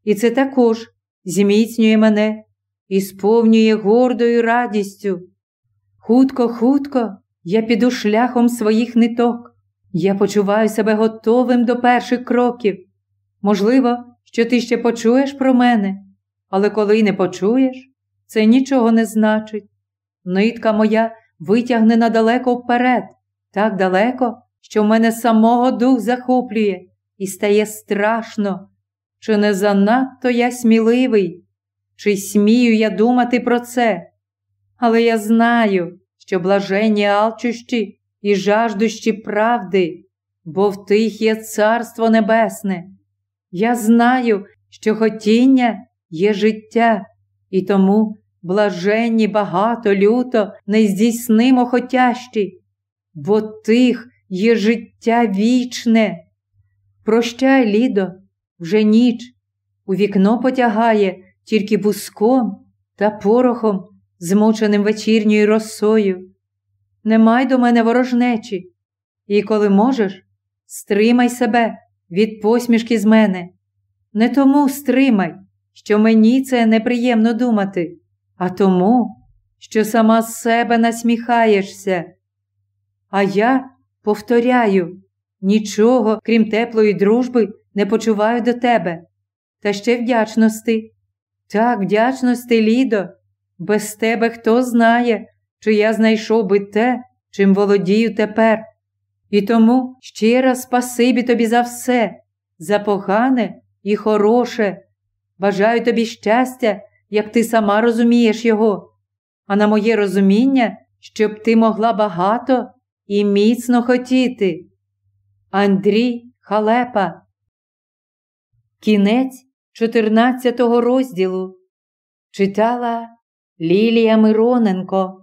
[SPEAKER 1] і це також зміцнює мене і сповнює гордою радістю. Хутко, хутко я піду шляхом своїх ниток. Я почуваю себе готовим до перших кроків. Можливо, що ти ще почуєш про мене, але коли не почуєш, це нічого не значить. Нитка моя витягнена далеко вперед, так далеко, що в мене самого дух захоплює і стає страшно. Чи не занадто я сміливий, чи смію я думати про це? Але я знаю, що блаженні алчущі і жаждущі правди, бо в тих є Царство Небесне. Я знаю, що хотіння є життя, і тому блаженні багато люто нездійснимо хотящі, бо тих є життя вічне. Прощай, Лідо, вже ніч, у вікно потягає тільки буском та порохом, змученим вечірньою росою. Не май до мене ворожнечі, і коли можеш, стримай себе від посмішки з мене. Не тому стримай, що мені це неприємно думати, а тому, що сама з себе насміхаєшся. А я повторяю, нічого, крім теплої дружби, не почуваю до тебе, та ще вдячності. Так, вдячності, Лідо, без тебе хто знає, чи я знайшов би те, чим володію тепер. І тому ще раз спасибі тобі за все, за погане і хороше. Бажаю тобі щастя, як ти сама розумієш його, а на моє розуміння, щоб ти могла багато і міцно хотіти. Андрій Халепа. Кінець 14 розділу читала Лілія Мироненко.